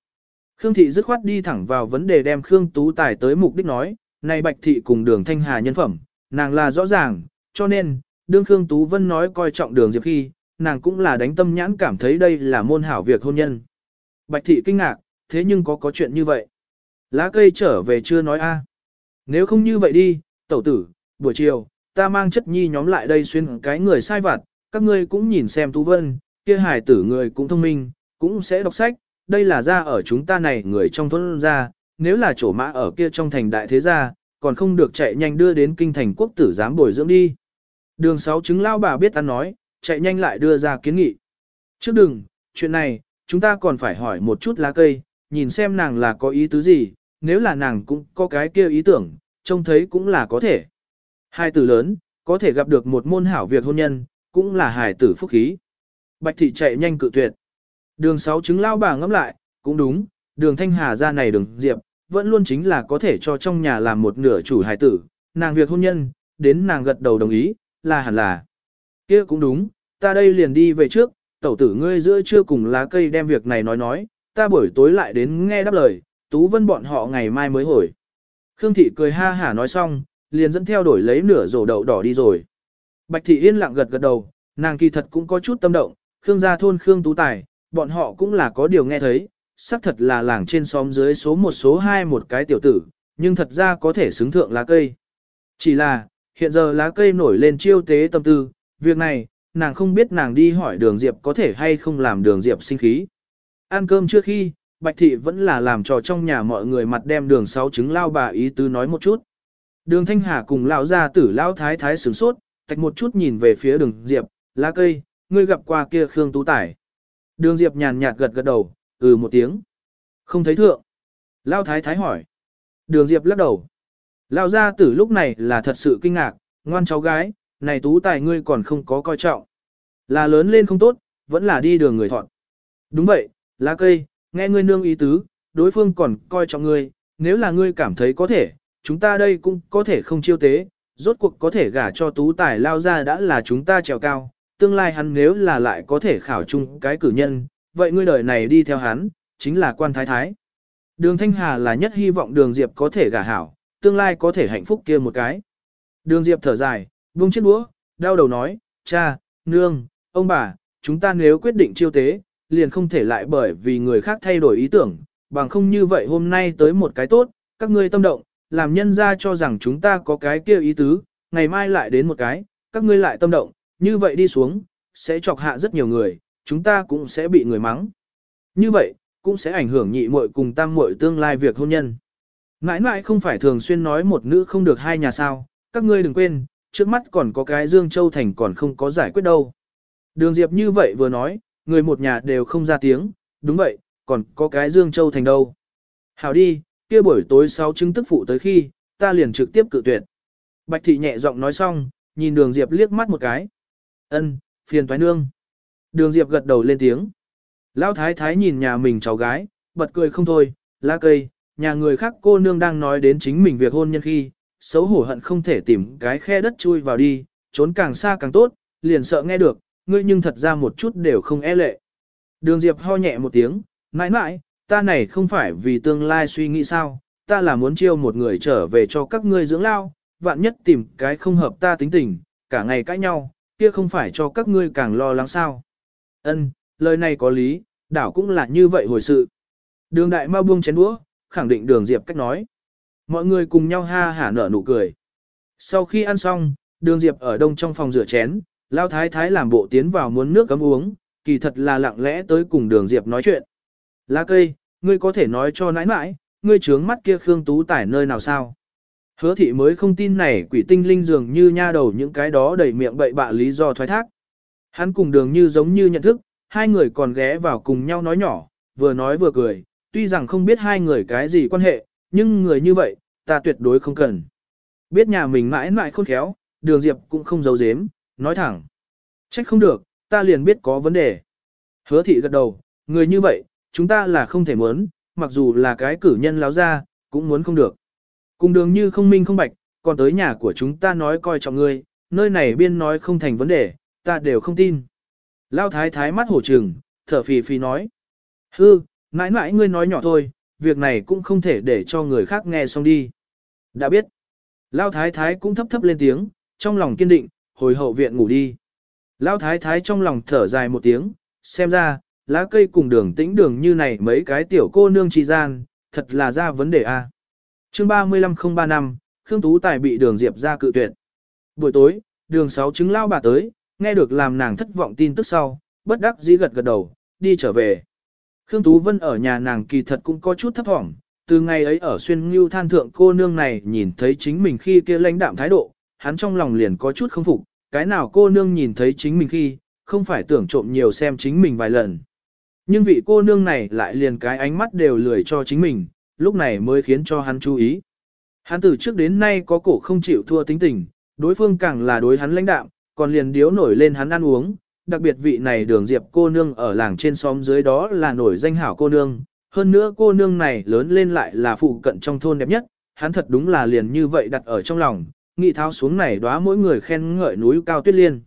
Khương thị dứt khoát đi thẳng vào vấn đề đem Khương tú tài tới mục đích nói, này bạch thị cùng đường thanh hà nhân phẩm, nàng là rõ ràng, cho nên, đương Khương Tú Vân nói coi trọng đường Diệp khi, nàng cũng là đánh tâm nhãn cảm thấy đây là môn hảo việc hôn nhân. Bạch thị kinh ngạc, thế nhưng có có chuyện như vậy. Lá cây trở về chưa nói a. Nếu không như vậy đi, tẩu tử, buổi chiều, ta mang chất nhi nhóm lại đây xuyên cái người sai vặt, các ngươi cũng nhìn xem Tú Vân, kia hài tử người cũng thông minh, cũng sẽ đọc sách, đây là ra ở chúng ta này người trong thôn ra, nếu là chỗ mã ở kia trong thành đại thế gia, còn không được chạy nhanh đưa đến kinh thành quốc tử giám bồi dưỡng đi. Đường sáu chứng lao bà biết ăn nói, chạy nhanh lại đưa ra kiến nghị. Trước đừng, chuyện này, chúng ta còn phải hỏi một chút lá cây, nhìn xem nàng là có ý tứ gì, nếu là nàng cũng có cái kia ý tưởng, trông thấy cũng là có thể. Hai tử lớn, có thể gặp được một môn hảo việc hôn nhân, cũng là hài tử phúc khí. Bạch thị chạy nhanh cự tuyệt. Đường sáu chứng lao bà ngẫm lại, cũng đúng, đường thanh hà ra này đường diệp, vẫn luôn chính là có thể cho trong nhà làm một nửa chủ hài tử, nàng việc hôn nhân, đến nàng gật đầu đồng ý, là hẳn là. kia cũng đúng, ta đây liền đi về trước, tẩu tử ngươi giữa trưa cùng lá cây đem việc này nói nói, ta buổi tối lại đến nghe đáp lời, Tú Vân bọn họ ngày mai mới hồi. Khương Thị cười ha hả nói xong, liền dẫn theo đổi lấy nửa rổ đậu đỏ đi rồi. Bạch Thị yên lặng gật gật đầu, nàng kỳ thật cũng có chút tâm động, Khương gia thôn Khương Tú Tài, bọn họ cũng là có điều nghe thấy, xác thật là làng trên xóm dưới số một số hai một cái tiểu tử, nhưng thật ra có thể xứng thượng lá cây. Chỉ là, hiện giờ lá cây nổi lên chiêu tế tâm tư, việc này, nàng không biết nàng đi hỏi đường Diệp có thể hay không làm đường Diệp sinh khí. Ăn cơm trước khi, Bạch Thị vẫn là làm trò trong nhà mọi người mặt đem đường sáu trứng lao bà ý tứ nói một chút. Đường Thanh Hà cùng lão gia tử lão thái thái sửng sốt, tạch một chút nhìn về phía đường Diệp, lá cây, ngươi gặp qua kia Khương Tú Tải. Đường Diệp nhàn nhạt gật gật đầu, ừ một tiếng. Không thấy thượng. Lão thái thái hỏi. Đường Diệp lắc đầu. Lão gia tử lúc này là thật sự kinh ngạc, ngoan cháu gái, này Tú Tài ngươi còn không có coi trọng. Là lớn lên không tốt, vẫn là đi đường người thọn. Đúng vậy, lá cây, nghe ngươi nương ý tứ, đối phương còn coi trọng ngươi, nếu là ngươi cảm thấy có thể, chúng ta đây cũng có thể không chiêu tế, rốt cuộc có thể gả cho tú tài lao ra đã là chúng ta trèo cao, tương lai hắn nếu là lại có thể khảo chung cái cử nhân, vậy ngươi đời này đi theo hắn, chính là quan thái thái. Đường Thanh Hà là nhất hy vọng đường Diệp có thể gả hảo, tương lai có thể hạnh phúc kia một cái. Đường Diệp thở dài, buông chiếc đũa, đau đầu nói, cha, nương, ông bà, chúng ta nếu quyết định chiêu tế, liền không thể lại bởi vì người khác thay đổi ý tưởng, bằng không như vậy hôm nay tới một cái tốt, các ngươi tâm động, làm nhân ra cho rằng chúng ta có cái kia ý tứ, ngày mai lại đến một cái, các ngươi lại tâm động, như vậy đi xuống, sẽ chọc hạ rất nhiều người, chúng ta cũng sẽ bị người mắng. Như vậy, cũng sẽ ảnh hưởng nhị muội cùng tam muội tương lai việc hôn nhân. Mãi mãi không phải thường xuyên nói một nữ không được hai nhà sao, các ngươi đừng quên, trước mắt còn có cái Dương Châu Thành còn không có giải quyết đâu. Đường Diệp như vậy vừa nói, người một nhà đều không ra tiếng, đúng vậy, còn có cái Dương Châu Thành đâu. Hảo đi, kia buổi tối sáu chứng tức phụ tới khi, ta liền trực tiếp cự tuyệt. Bạch thị nhẹ giọng nói xong, nhìn đường Diệp liếc mắt một cái. Ân, phiền toái nương. Đường Diệp gật đầu lên tiếng. Lão thái thái nhìn nhà mình cháu gái, bật cười không thôi, lá cây, nhà người khác cô nương đang nói đến chính mình việc hôn nhân khi, xấu hổ hận không thể tìm cái khe đất chui vào đi, trốn càng xa càng tốt, liền sợ nghe được, ngươi nhưng thật ra một chút đều không e lệ. Đường Diệp ho nhẹ một tiếng, mãi mãi, ta này không phải vì tương lai suy nghĩ sao, ta là muốn chiêu một người trở về cho các ngươi dưỡng lao, vạn nhất tìm cái không hợp ta tính tình, cả ngày cãi nhau, kia không phải cho các ngươi càng lo lắng sao. Ân, lời này có lý, đảo cũng là như vậy hồi sự. Đường đại mau buông chén đũa, khẳng định đường Diệp cách nói. Mọi người cùng nhau ha hả nở nụ cười. Sau khi ăn xong, đường Diệp ở đông trong phòng rửa chén, lao thái thái làm bộ tiến vào muốn nước cấm uống, kỳ thật là lặng lẽ tới cùng đường Diệp nói chuyện. Lá cây, ngươi có thể nói cho nãi nãi, ngươi trướng mắt kia Khương Tú Tải nơi nào sao? Hứa thị mới không tin này quỷ tinh linh dường như nha đầu những cái đó đầy miệng bậy bạ lý do thoái thác. Hắn cùng đường như giống như nhận thức, hai người còn ghé vào cùng nhau nói nhỏ, vừa nói vừa cười, tuy rằng không biết hai người cái gì quan hệ, nhưng người như vậy, ta tuyệt đối không cần. Biết nhà mình mãi mãi khôn khéo, đường diệp cũng không giấu giếm, nói thẳng. Trách không được, ta liền biết có vấn đề. Hứa thị gật đầu, người như vậy, chúng ta là không thể muốn, mặc dù là cái cử nhân láo ra, cũng muốn không được. Cùng đường như không minh không bạch, còn tới nhà của chúng ta nói coi trọng ngươi, nơi này biên nói không thành vấn đề, ta đều không tin. Lao thái thái mắt hổ trừng, thở phì phì nói. Hư, mãi mãi ngươi nói nhỏ thôi, việc này cũng không thể để cho người khác nghe xong đi. Đã biết. Lao thái thái cũng thấp thấp lên tiếng, trong lòng kiên định, hồi hậu viện ngủ đi. Lao thái thái trong lòng thở dài một tiếng, xem ra, lá cây cùng đường tĩnh đường như này mấy cái tiểu cô nương trì gian, thật là ra vấn đề a. À. Chương 35035, Khương Tú Tài bị đường Diệp ra cự tuyệt. Buổi tối, đường sáu chứng lao bà tới, nghe được làm nàng thất vọng tin tức sau, bất đắc dĩ gật gật đầu, đi trở về. Khương Tú Vân ở nhà nàng kỳ thật cũng có chút thấp thỏm, từ ngày ấy ở xuyên ngưu than thượng cô nương này nhìn thấy chính mình khi kia lãnh đạm thái độ, hắn trong lòng liền có chút không phục, cái nào cô nương nhìn thấy chính mình khi, không phải tưởng trộm nhiều xem chính mình vài lần. Nhưng vị cô nương này lại liền cái ánh mắt đều lười cho chính mình, lúc này mới khiến cho hắn chú ý. Hắn từ trước đến nay có cổ không chịu thua tính tình, đối phương càng là đối hắn lãnh đạm, còn liền điếu nổi lên hắn ăn uống, đặc biệt vị này đường diệp cô nương ở làng trên xóm dưới đó là nổi danh hảo cô nương, hơn nữa cô nương này lớn lên lại là phụ cận trong thôn đẹp nhất, hắn thật đúng là liền như vậy đặt ở trong lòng, nghị tháo xuống này đóa mỗi người khen ngợi núi cao tuyết liên.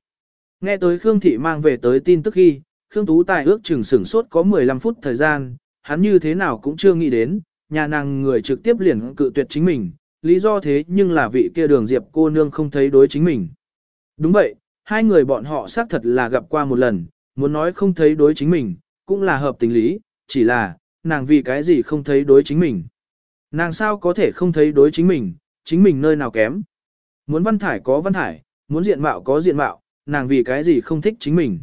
Nghe tới Khương Thị mang về tới tin tức khi, Khương Tú Tài ước chừng sửng sốt có 15 phút thời gian, hắn như thế nào cũng chưa nghĩ đến, nhà nàng người trực tiếp liền cự tuyệt chính mình, lý do thế nhưng là vị kia đường diệp cô nương không thấy đối chính mình. Đúng vậy, hai người bọn họ xác thật là gặp qua một lần, muốn nói không thấy đối chính mình, cũng là hợp tình lý, chỉ là, nàng vì cái gì không thấy đối chính mình. Nàng sao có thể không thấy đối chính mình, chính mình nơi nào kém. Muốn văn thải có văn thải, muốn diện mạo có diện mạo, nàng vì cái gì không thích chính mình.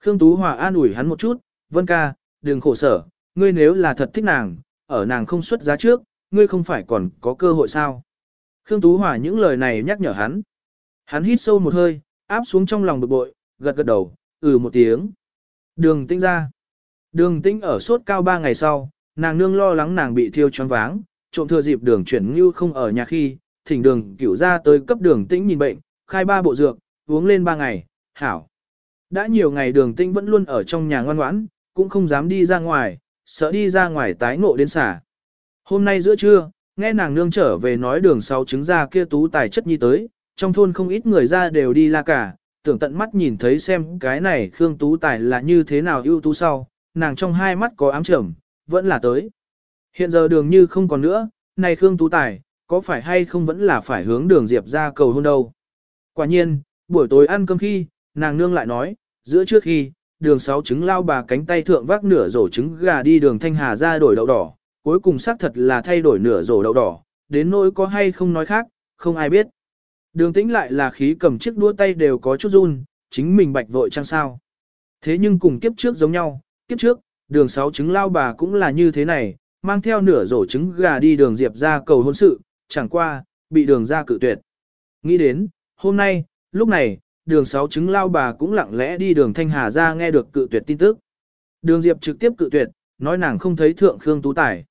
Khương Tú Hòa an ủi hắn một chút, Vân ca, đừng khổ sở, ngươi nếu là thật thích nàng, ở nàng không xuất giá trước, ngươi không phải còn có cơ hội sao. Khương Tú Hòa những lời này nhắc nhở hắn. Hắn hít sâu một hơi, áp xuống trong lòng bực bội, gật gật đầu, ừ một tiếng. Đường tĩnh ra. Đường tĩnh ở suốt cao ba ngày sau, nàng nương lo lắng nàng bị thiêu choáng váng, trộm thừa dịp đường chuyển như không ở nhà khi, thỉnh đường cửu ra tới cấp đường tĩnh nhìn bệnh, khai ba bộ dược, uống lên ba ngày, hảo. Đã nhiều ngày đường tĩnh vẫn luôn ở trong nhà ngoan ngoãn, cũng không dám đi ra ngoài, sợ đi ra ngoài tái ngộ đến xả. Hôm nay giữa trưa, nghe nàng nương trở về nói đường sau trứng ra kia tú tài chất nhi tới, trong thôn không ít người ra đều đi la cả, tưởng tận mắt nhìn thấy xem cái này Khương Tú Tài là như thế nào ưu tú sau, nàng trong hai mắt có ám trầm, vẫn là tới. Hiện giờ đường như không còn nữa, này Khương Tú Tài, có phải hay không vẫn là phải hướng đường Diệp ra cầu hôn đâu. Quả nhiên, buổi tối ăn cơm khi, nàng nương lại nói, giữa trước khi, đường sáu trứng lao bà cánh tay thượng vác nửa rổ trứng gà đi đường Thanh Hà ra đổi đậu đỏ, cuối cùng xác thật là thay đổi nửa rổ đậu đỏ, đến nỗi có hay không nói khác, không ai biết. Đường tĩnh lại là khí cầm chiếc đua tay đều có chút run, chính mình bạch vội chăng sao. Thế nhưng cùng kiếp trước giống nhau, kiếp trước, đường sáu trứng lao bà cũng là như thế này, mang theo nửa rổ trứng gà đi đường diệp ra cầu hôn sự, chẳng qua, bị đường ra cự tuyệt. Nghĩ đến, hôm nay, lúc này, đường sáu trứng lao bà cũng lặng lẽ đi đường Thanh Hà ra nghe được cự tuyệt tin tức. Đường Diệp trực tiếp cự tuyệt, nói nàng không thấy thượng Khương Tú Tài.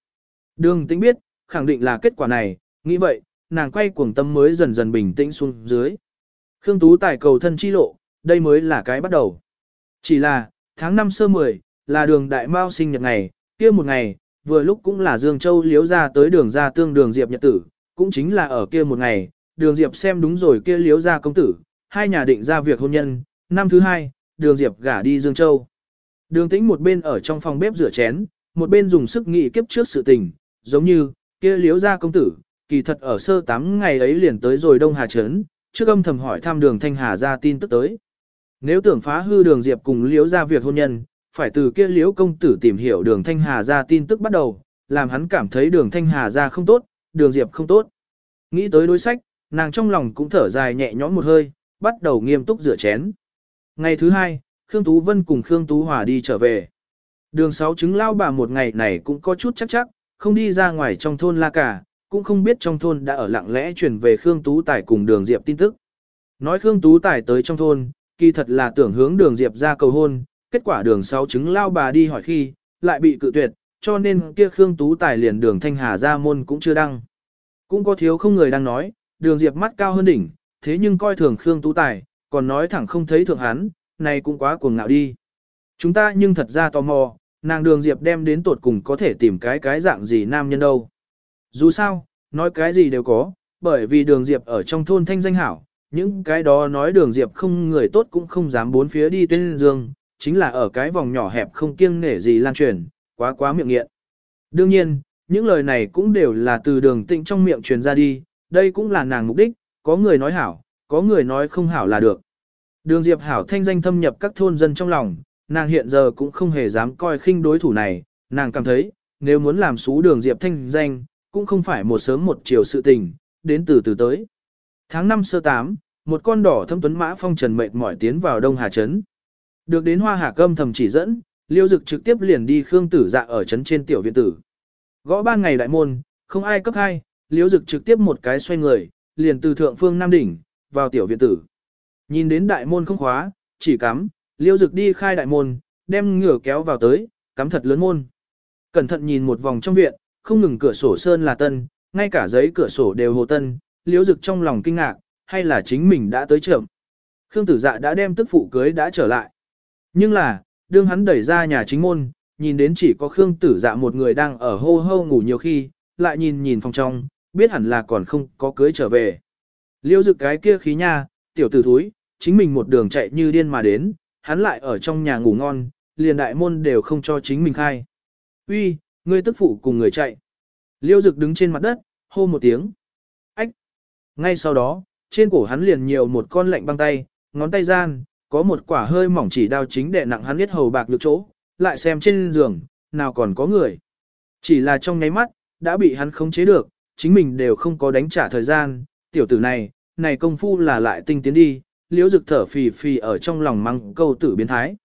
Đường Tĩnh biết, khẳng định là kết quả này, nghĩ vậy, nàng quay cuồng tâm mới dần dần bình tĩnh xuống dưới. Khương Tú Tài cầu thân chi lộ, đây mới là cái bắt đầu. Chỉ là, tháng 5 sơ 10, là đường đại mao sinh nhật ngày, kia một ngày, vừa lúc cũng là Dương Châu liếu ra tới đường ra tương đường Diệp nhật tử, cũng chính là ở kia một ngày, đường Diệp xem đúng rồi kia liếu ra công tử, hai nhà định ra việc hôn nhân, năm thứ hai, đường Diệp gả đi Dương Châu. Đường tĩnh một bên ở trong phòng bếp rửa chén, một bên dùng sức nghị kiếp trước sự tình, giống như, kia liếu ra công tử, kỳ thật ở sơ tám ngày ấy liền tới rồi Đông Hà Trấn, trước âm thầm hỏi thăm đường Thanh Hà ra tin tức tới. Nếu tưởng phá hư đường Diệp cùng liễu ra việc hôn nhân, phải từ kia liễu công tử tìm hiểu đường Thanh Hà ra tin tức bắt đầu, làm hắn cảm thấy đường Thanh Hà ra không tốt, đường Diệp không tốt. Nghĩ tới đối sách, nàng trong lòng cũng thở dài nhẹ nhõm một hơi, bắt đầu nghiêm túc rửa chén. Ngày thứ hai, Khương Tú Vân cùng Khương Tú Hòa đi trở về. Đường sáu chứng lao bà một ngày này cũng có chút chắc chắc, không đi ra ngoài trong thôn la cả, cũng không biết trong thôn đã ở lặng lẽ truyền về Khương Tú Tài cùng đường Diệp tin tức. Nói Khương Tú Tài tới trong thôn, kỳ thật là tưởng hướng đường Diệp ra cầu hôn, kết quả đường sáu chứng lao bà đi hỏi khi, lại bị cự tuyệt, cho nên kia Khương Tú Tài liền đường Thanh Hà ra môn cũng chưa đăng. Cũng có thiếu không người đang nói, đường Diệp mắt cao hơn đỉnh, thế nhưng coi thường Khương Tú Tài, còn nói thẳng không thấy thượng hắn, này cũng quá cuồng ngạo đi. Chúng ta nhưng thật ra tò mò, nàng đường Diệp đem đến tột cùng có thể tìm cái cái dạng gì nam nhân đâu. Dù sao, nói cái gì đều có, bởi vì đường Diệp ở trong thôn thanh danh hảo, những cái đó nói đường Diệp không người tốt cũng không dám bốn phía đi tuyên dương, chính là ở cái vòng nhỏ hẹp không kiêng nể gì lan truyền, quá quá miệng nghiện. Đương nhiên, những lời này cũng đều là từ đường tịnh trong miệng truyền ra đi, đây cũng là nàng mục đích, có người nói hảo, có người nói không hảo là được. Đường Diệp hảo thanh danh thâm nhập các thôn dân trong lòng, nàng hiện giờ cũng không hề dám coi khinh đối thủ này, nàng cảm thấy, nếu muốn làm xú đường Diệp thanh danh, cũng không phải một sớm một chiều sự tình, đến từ từ tới. Tháng 5 sơ 8, một con đỏ thâm tuấn mã phong trần mệt mỏi tiến vào Đông Hà Trấn. Được đến hoa hạ cơm thầm chỉ dẫn, liêu dực trực tiếp liền đi khương tử dạ ở trấn trên tiểu viện tử. Gõ ban ngày đại môn, không ai cấp hai, liêu dực trực tiếp một cái xoay người, liền từ thượng phương Nam Đỉnh, vào tiểu viện tử. Nhìn đến đại môn không khóa, chỉ cắm, liêu dực đi khai đại môn, đem ngửa kéo vào tới, cắm thật lớn môn. Cẩn thận nhìn một vòng trong viện, không ngừng cửa sổ sơn là tân, ngay cả giấy cửa sổ đều hồ tân, liễu dực trong lòng kinh ngạc, hay là chính mình đã tới trưởng. Khương tử dạ đã đem tức phụ cưới đã trở lại. Nhưng là, đương hắn đẩy ra nhà chính môn, nhìn đến chỉ có Khương tử dạ một người đang ở hô hô ngủ nhiều khi, lại nhìn nhìn phòng trong, biết hẳn là còn không có cưới trở về. Liêu dực cái kia khí nha, tiểu tử thúi, chính mình một đường chạy như điên mà đến, hắn lại ở trong nhà ngủ ngon, liền đại môn đều không cho chính mình khai. Uy, ngươi tức phụ cùng người chạy. Liêu dực đứng trên mặt đất, hô một tiếng. Ách. Ngay sau đó, trên cổ hắn liền nhiều một con lạnh băng tay, ngón tay gian, có một quả hơi mỏng chỉ đao chính để nặng hắn biết hầu bạc được chỗ, lại xem trên giường, nào còn có người. Chỉ là trong nháy mắt, đã bị hắn khống chế được, chính mình đều không có đánh trả thời gian, tiểu tử này, này công phu là lại tinh tiến đi, liễu dực thở phì phì ở trong lòng mắng câu tử biến thái.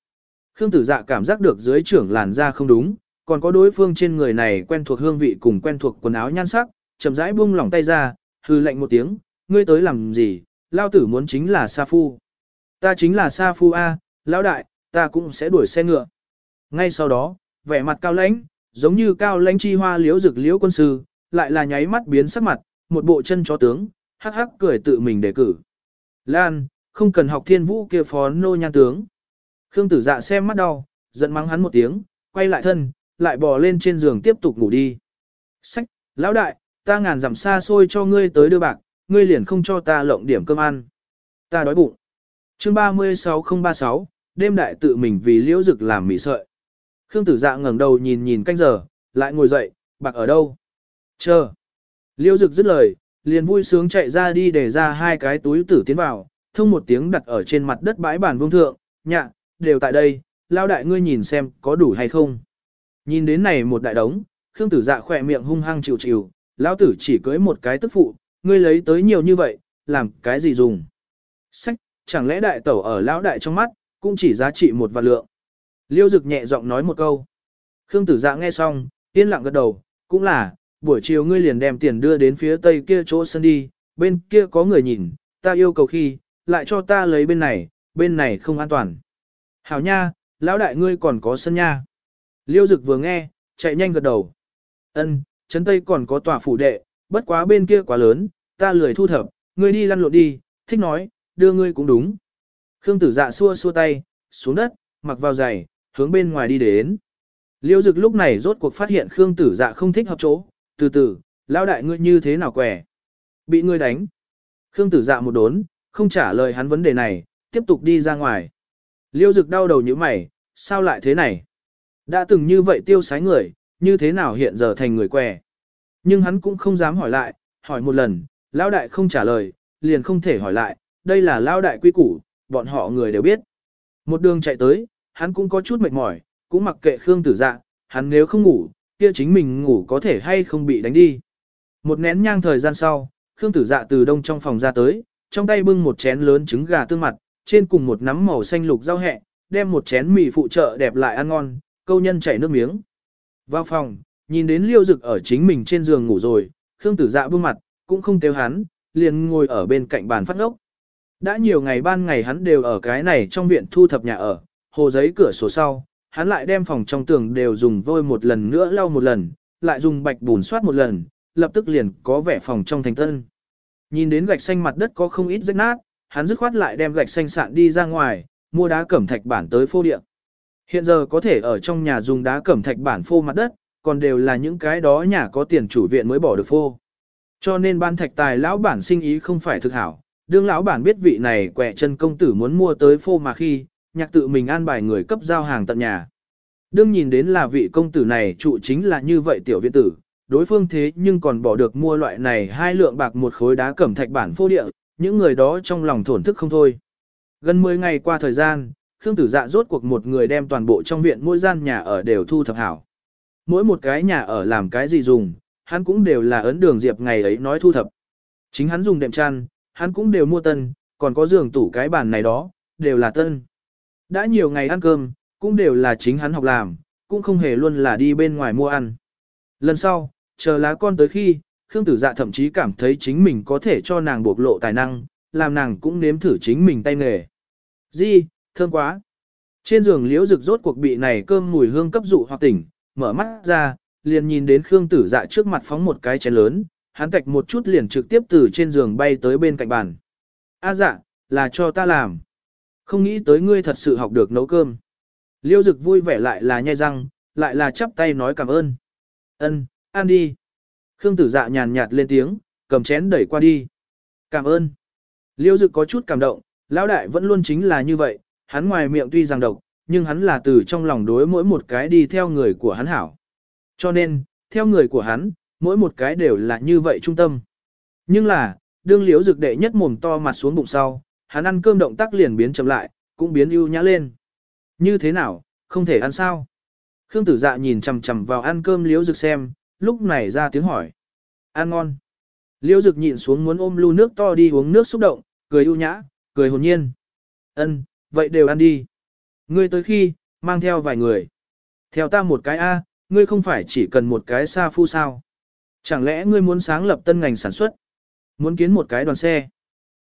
Khương tử dạ cảm giác được dưới trưởng làn da không đúng, còn có đối phương trên người này quen thuộc hương vị cùng quen thuộc quần áo nhan sắc, chậm rãi buông lỏng tay ra, hư lệnh một tiếng, ngươi tới làm gì, lao tử muốn chính là Sa Phu. Ta chính là Sa Phu A, lão đại, ta cũng sẽ đuổi xe ngựa. Ngay sau đó, vẻ mặt cao lãnh, giống như cao lãnh chi hoa liễu rực liễu quân sư, lại là nháy mắt biến sắc mặt, một bộ chân chó tướng, hắc hắc cười tự mình đề cử. Lan, không cần học thiên vũ kia phó nô nhan tướng. Khương tử dạ xem mắt đau, giận mắng hắn một tiếng, quay lại thân, lại bò lên trên giường tiếp tục ngủ đi. Sách, lão đại, ta ngàn dặm xa xôi cho ngươi tới đưa bạc, ngươi liền không cho ta lộng điểm cơm ăn. Ta đói bụng. Chương 36036, đêm đại tự mình vì liễu dực làm mì sợi. Khương tử dạ ngẩng đầu nhìn nhìn canh giờ, lại ngồi dậy, bạc ở đâu? Chờ. Liễu dực dứt lời, liền vui sướng chạy ra đi để ra hai cái túi tử tiến vào, thông một tiếng đặt ở trên mặt đất bãi bàn vương thượng, nhạ, đều tại đây, lao đại ngươi nhìn xem có đủ hay không. Nhìn đến này một đại đống, Khương tử dạ khỏe miệng hung hăng chịu chịu, lão tử chỉ cưới một cái tức phụ, ngươi lấy tới nhiều như vậy, làm cái gì dùng? Sách, chẳng lẽ đại tẩu ở lão đại trong mắt, cũng chỉ giá trị một vạn lượng. Liêu dực nhẹ giọng nói một câu. Khương tử dạ nghe xong, yên lặng gật đầu, cũng là, buổi chiều ngươi liền đem tiền đưa đến phía tây kia chỗ sân đi, bên kia có người nhìn, ta yêu cầu khi, lại cho ta lấy bên này, bên này không an toàn. Hảo nha, lão đại ngươi còn có sân nha. Liêu dực vừa nghe, chạy nhanh gật đầu. Ân, trấn tây còn có tòa phủ đệ, bất quá bên kia quá lớn, ta lười thu thập, ngươi đi lăn lộn đi, thích nói, đưa ngươi cũng đúng. Khương tử dạ xua xua tay, xuống đất, mặc vào giày, hướng bên ngoài đi đến. Liêu dực lúc này rốt cuộc phát hiện Khương tử dạ không thích hợp chỗ, từ từ, lão đại ngươi như thế nào quẻ. Bị ngươi đánh. Khương tử dạ một đốn, không trả lời hắn vấn đề này, tiếp tục đi ra ngoài. Liêu dực đau đầu như mày, sao lại thế này? Đã từng như vậy tiêu sái người, như thế nào hiện giờ thành người què? Nhưng hắn cũng không dám hỏi lại, hỏi một lần, lão đại không trả lời, liền không thể hỏi lại, đây là lão đại quy củ, bọn họ người đều biết. Một đường chạy tới, hắn cũng có chút mệt mỏi, cũng mặc kệ Khương Tử Dạ, hắn nếu không ngủ, kia chính mình ngủ có thể hay không bị đánh đi. Một nén nhang thời gian sau, Khương Tử Dạ từ đông trong phòng ra tới, trong tay bưng một chén lớn trứng gà tương mặt, trên cùng một nắm màu xanh lục rau hẹ, đem một chén mì phụ trợ đẹp lại ăn ngon, câu nhân chảy nước miếng. Vào phòng, nhìn đến Liêu Dực ở chính mình trên giường ngủ rồi, Khương Tử Dạ bưng mặt, cũng không kêu hắn, liền ngồi ở bên cạnh bàn phát ngốc. Đã nhiều ngày ban ngày hắn đều ở cái này trong viện thu thập nhà ở, hồ giấy cửa sổ sau, hắn lại đem phòng trong tường đều dùng vôi một lần nữa lau một lần, lại dùng bạch bùn soát một lần, lập tức liền có vẻ phòng trong thành tân. Nhìn đến gạch xanh mặt đất có không ít rách nát, hắn dứt khoát lại đem gạch xanh sạn đi ra ngoài, mua đá cẩm thạch bản tới phô địa. Hiện giờ có thể ở trong nhà dùng đá cẩm thạch bản phô mặt đất, còn đều là những cái đó nhà có tiền chủ viện mới bỏ được phô. Cho nên ban thạch tài lão bản sinh ý không phải thực hảo, đương lão bản biết vị này quẹ chân công tử muốn mua tới phô mà khi, nhạc tự mình an bài người cấp giao hàng tận nhà. Đương nhìn đến là vị công tử này trụ chính là như vậy tiểu viện tử, đối phương thế nhưng còn bỏ được mua loại này hai lượng bạc một khối đá cẩm thạch bản phô địa, những người đó trong lòng thổn thức không thôi. Gần 10 ngày qua thời gian, Khương Tử Dạ rốt cuộc một người đem toàn bộ trong viện mỗi gian nhà ở đều thu thập hảo. Mỗi một cái nhà ở làm cái gì dùng, hắn cũng đều là ấn đường diệp ngày ấy nói thu thập. Chính hắn dùng đệm chăn, hắn cũng đều mua tân, còn có giường tủ cái bàn này đó, đều là tân. Đã nhiều ngày ăn cơm, cũng đều là chính hắn học làm, cũng không hề luôn là đi bên ngoài mua ăn. Lần sau, chờ lá con tới khi, Khương Tử Dạ thậm chí cảm thấy chính mình có thể cho nàng bộc lộ tài năng, làm nàng cũng nếm thử chính mình tay nghề. Di, thơm quá. Trên giường liễu rực rốt cuộc bị này cơm mùi hương cấp dụ hoặc tỉnh, mở mắt ra, liền nhìn đến Khương Tử Dạ trước mặt phóng một cái chén lớn, hắn tạch một chút liền trực tiếp từ trên giường bay tới bên cạnh bàn. A dạ, là cho ta làm. Không nghĩ tới ngươi thật sự học được nấu cơm. Liêu dực vui vẻ lại là nhai răng, lại là chắp tay nói cảm ơn. Ân, ăn đi. Khương tử dạ nhàn nhạt lên tiếng, cầm chén đẩy qua đi. Cảm ơn. Liêu dực có chút cảm động, lão đại vẫn luôn chính là như vậy, hắn ngoài miệng tuy rằng độc, nhưng hắn là từ trong lòng đối mỗi một cái đi theo người của hắn hảo. Cho nên, theo người của hắn, mỗi một cái đều là như vậy trung tâm. Nhưng là, đương liếu dực đệ nhất mồm to mặt xuống bụng sau, hắn ăn cơm động tác liền biến chậm lại, cũng biến ưu nhã lên. Như thế nào, không thể ăn sao? Khương tử dạ nhìn chằm chằm vào ăn cơm liếu dực xem, lúc này ra tiếng hỏi. Ăn ngon. Liễu dực nhịn xuống muốn ôm lu nước to đi uống nước xúc động, cười ưu nhã, cười hồn nhiên. Ân, vậy đều ăn đi. Ngươi tới khi, mang theo vài người. Theo ta một cái A, ngươi không phải chỉ cần một cái xa phu sao. Chẳng lẽ ngươi muốn sáng lập tân ngành sản xuất? Muốn kiến một cái đoàn xe?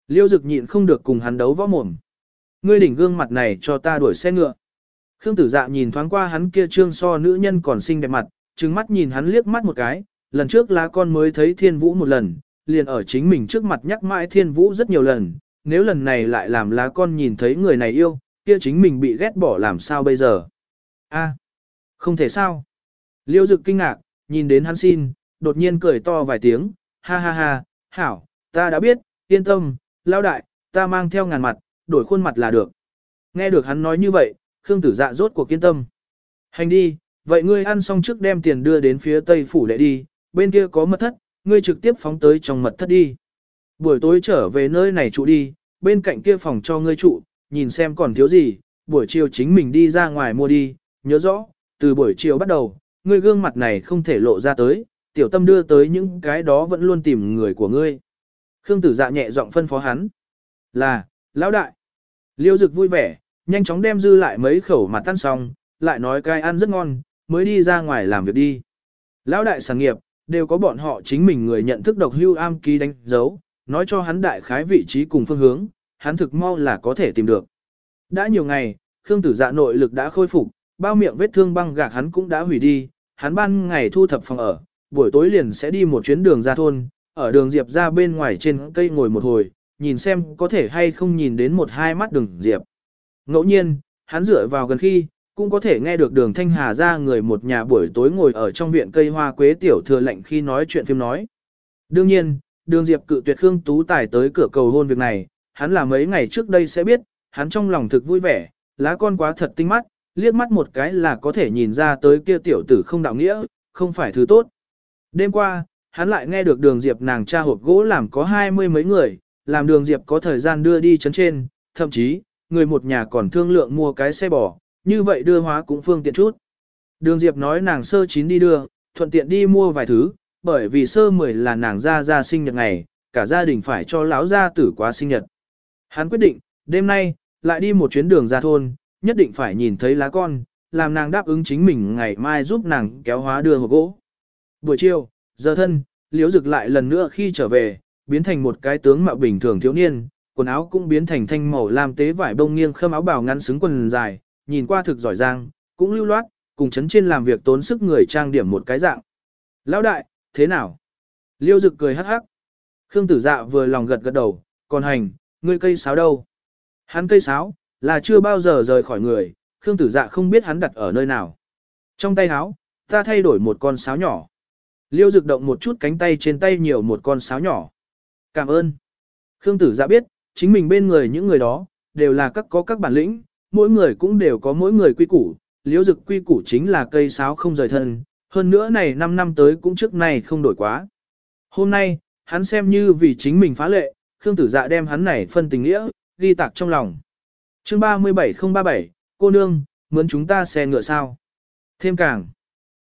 Liêu dực nhịn không được cùng hắn đấu võ mồm. Ngươi đỉnh gương mặt này cho ta đuổi xe ngựa. Khương tử dạ nhìn thoáng qua hắn kia trương so nữ nhân còn xinh đẹp mặt, trừng mắt nhìn hắn liếc mắt một cái, lần trước lá con mới thấy thiên vũ một lần, liền ở chính mình trước mặt nhắc mãi thiên vũ rất nhiều lần, nếu lần này lại làm lá con nhìn thấy người này yêu, kia chính mình bị ghét bỏ làm sao bây giờ? A, không thể sao? Liêu dực kinh ngạc, nhìn đến hắn xin, đột nhiên cười to vài tiếng, ha ha ha, hảo, ta đã biết, yên tâm, lao đại, ta mang theo ngàn mặt, đổi khuôn mặt là được. Nghe được hắn nói như vậy, Khương tử dạ rốt cuộc kiên tâm. Hành đi, vậy ngươi ăn xong trước đem tiền đưa đến phía tây phủ đệ đi, bên kia có mật thất, ngươi trực tiếp phóng tới trong mật thất đi. Buổi tối trở về nơi này trụ đi, bên cạnh kia phòng cho ngươi trụ, nhìn xem còn thiếu gì, buổi chiều chính mình đi ra ngoài mua đi, nhớ rõ, từ buổi chiều bắt đầu, ngươi gương mặt này không thể lộ ra tới, tiểu tâm đưa tới những cái đó vẫn luôn tìm người của ngươi. Khương tử dạ nhẹ giọng phân phó hắn. Là, lão đại. Liêu dực vui vẻ, nhanh chóng đem dư lại mấy khẩu mặt tan xong, lại nói cái ăn rất ngon, mới đi ra ngoài làm việc đi. Lão đại sản nghiệp, đều có bọn họ chính mình người nhận thức độc hưu am ký đánh dấu, nói cho hắn đại khái vị trí cùng phương hướng, hắn thực mau là có thể tìm được. Đã nhiều ngày, Khương tử dạ nội lực đã khôi phục, bao miệng vết thương băng gạc hắn cũng đã hủy đi, hắn ban ngày thu thập phòng ở, buổi tối liền sẽ đi một chuyến đường ra thôn, ở đường Diệp ra bên ngoài trên cây ngồi một hồi, nhìn xem có thể hay không nhìn đến một hai mắt đường Diệp. Ngẫu nhiên, hắn dựa vào gần khi, cũng có thể nghe được đường Thanh Hà ra người một nhà buổi tối ngồi ở trong viện cây hoa quế tiểu thừa lạnh khi nói chuyện phim nói. Đương nhiên, đường Diệp cự tuyệt Khương Tú Tài tới cửa cầu hôn việc này, hắn là mấy ngày trước đây sẽ biết, hắn trong lòng thực vui vẻ, lá con quá thật tinh mắt, liếc mắt một cái là có thể nhìn ra tới kia tiểu tử không đạo nghĩa, không phải thứ tốt. Đêm qua, hắn lại nghe được đường Diệp nàng cha hộp gỗ làm có hai mươi mấy người, làm đường Diệp có thời gian đưa đi chấn trên, thậm chí, người một nhà còn thương lượng mua cái xe bò, như vậy đưa hóa cũng phương tiện chút. Đường Diệp nói nàng sơ chín đi đưa, thuận tiện đi mua vài thứ, bởi vì sơ mười là nàng ra ra sinh nhật ngày, cả gia đình phải cho lão gia tử quá sinh nhật. Hắn quyết định, đêm nay, lại đi một chuyến đường ra thôn, nhất định phải nhìn thấy lá con, làm nàng đáp ứng chính mình ngày mai giúp nàng kéo hóa đưa hộp gỗ. Buổi chiều, giờ thân, liếu rực lại lần nữa khi trở về, biến thành một cái tướng mạo bình thường thiếu niên, quần áo cũng biến thành thanh màu lam tế vải bông nghiêng khâm áo bào ngắn xứng quần dài, nhìn qua thực giỏi giang, cũng lưu loát, cùng chấn trên làm việc tốn sức người trang điểm một cái dạng. Lão đại, thế nào? Liêu dực cười hắc hắc. Khương tử dạ vừa lòng gật gật đầu, còn hành, ngươi cây sáo đâu? Hắn cây sáo, là chưa bao giờ rời khỏi người, Khương tử dạ không biết hắn đặt ở nơi nào. Trong tay áo, ta thay đổi một con sáo nhỏ. Liêu dực động một chút cánh tay trên tay nhiều một con sáo nhỏ. Cảm ơn. Khương tử dạ biết, chính mình bên người những người đó, đều là các có các bản lĩnh, mỗi người cũng đều có mỗi người quy củ. Liêu dực quy củ chính là cây sáo không rời thân, hơn nữa này 5 năm tới cũng trước này không đổi quá. Hôm nay, hắn xem như vì chính mình phá lệ, Khương tử dạ đem hắn này phân tình nghĩa, ghi tạc trong lòng. chương 37037, cô nương, muốn chúng ta xe ngựa sao? Thêm càng.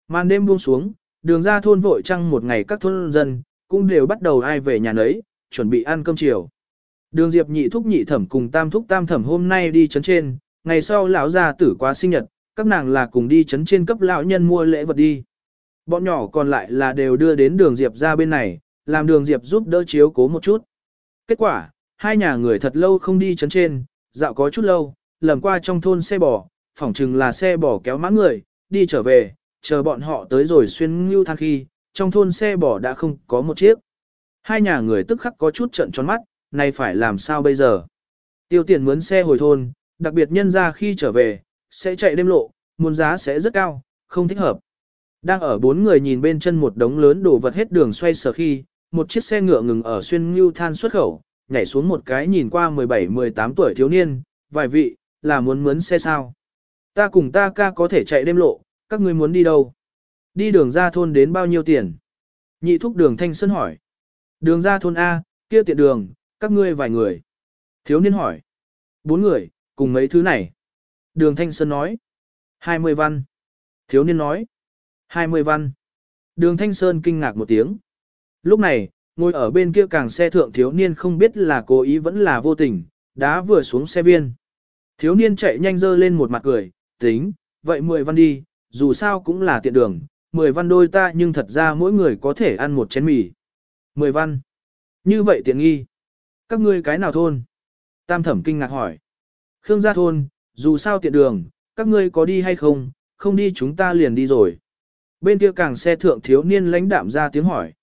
Màn đêm buông xuống, đường ra thôn vội trăng một ngày các thôn dân, cũng đều bắt đầu ai về nhà nấy, chuẩn bị ăn cơm chiều. Đường Diệp nhị thúc nhị thẩm cùng tam thúc tam thẩm hôm nay đi chấn trên, ngày sau lão gia tử quá sinh nhật, các nàng là cùng đi chấn trên cấp lão nhân mua lễ vật đi. Bọn nhỏ còn lại là đều đưa đến đường Diệp ra bên này, làm đường Diệp giúp đỡ chiếu cố một chút. Kết quả, hai nhà người thật lâu không đi chấn trên, dạo có chút lâu, lầm qua trong thôn xe bò, phỏng chừng là xe bò kéo mã người, đi trở về, chờ bọn họ tới rồi xuyên ngưu thang khi, trong thôn xe bò đã không có một chiếc. Hai nhà người tức khắc có chút trận tròn mắt, này phải làm sao bây giờ? Tiêu tiền mướn xe hồi thôn, đặc biệt nhân ra khi trở về, sẽ chạy đêm lộ, muốn giá sẽ rất cao, không thích hợp. Đang ở bốn người nhìn bên chân một đống lớn đồ vật hết đường xoay sở khi, một chiếc xe ngựa ngừng ở xuyên ngưu than xuất khẩu, nhảy xuống một cái nhìn qua 17-18 tuổi thiếu niên, vài vị, là muốn mướn xe sao. Ta cùng ta ca có thể chạy đêm lộ, các ngươi muốn đi đâu? Đi đường ra thôn đến bao nhiêu tiền? Nhị thúc đường thanh sơn hỏi. Đường ra thôn A, kia tiện đường, các ngươi vài người. Thiếu niên hỏi. Bốn người, cùng mấy thứ này. Đường thanh sơn nói. 20 văn. Thiếu niên nói. 20 văn. Đường thanh sơn kinh ngạc một tiếng. Lúc này, ngồi ở bên kia càng xe thượng thiếu niên không biết là cố ý vẫn là vô tình, đá vừa xuống xe viên. Thiếu niên chạy nhanh dơ lên một mặt cười, tính, vậy 10 văn đi, dù sao cũng là tiện đường, 10 văn đôi ta nhưng thật ra mỗi người có thể ăn một chén mì. 10 văn. Như vậy tiện nghi. Các ngươi cái nào thôn? Tam thẩm kinh ngạc hỏi. Khương gia thôn, dù sao tiện đường, các ngươi có đi hay không, không đi chúng ta liền đi rồi. Bên kia càng xe thượng thiếu niên lãnh đạm ra tiếng hỏi.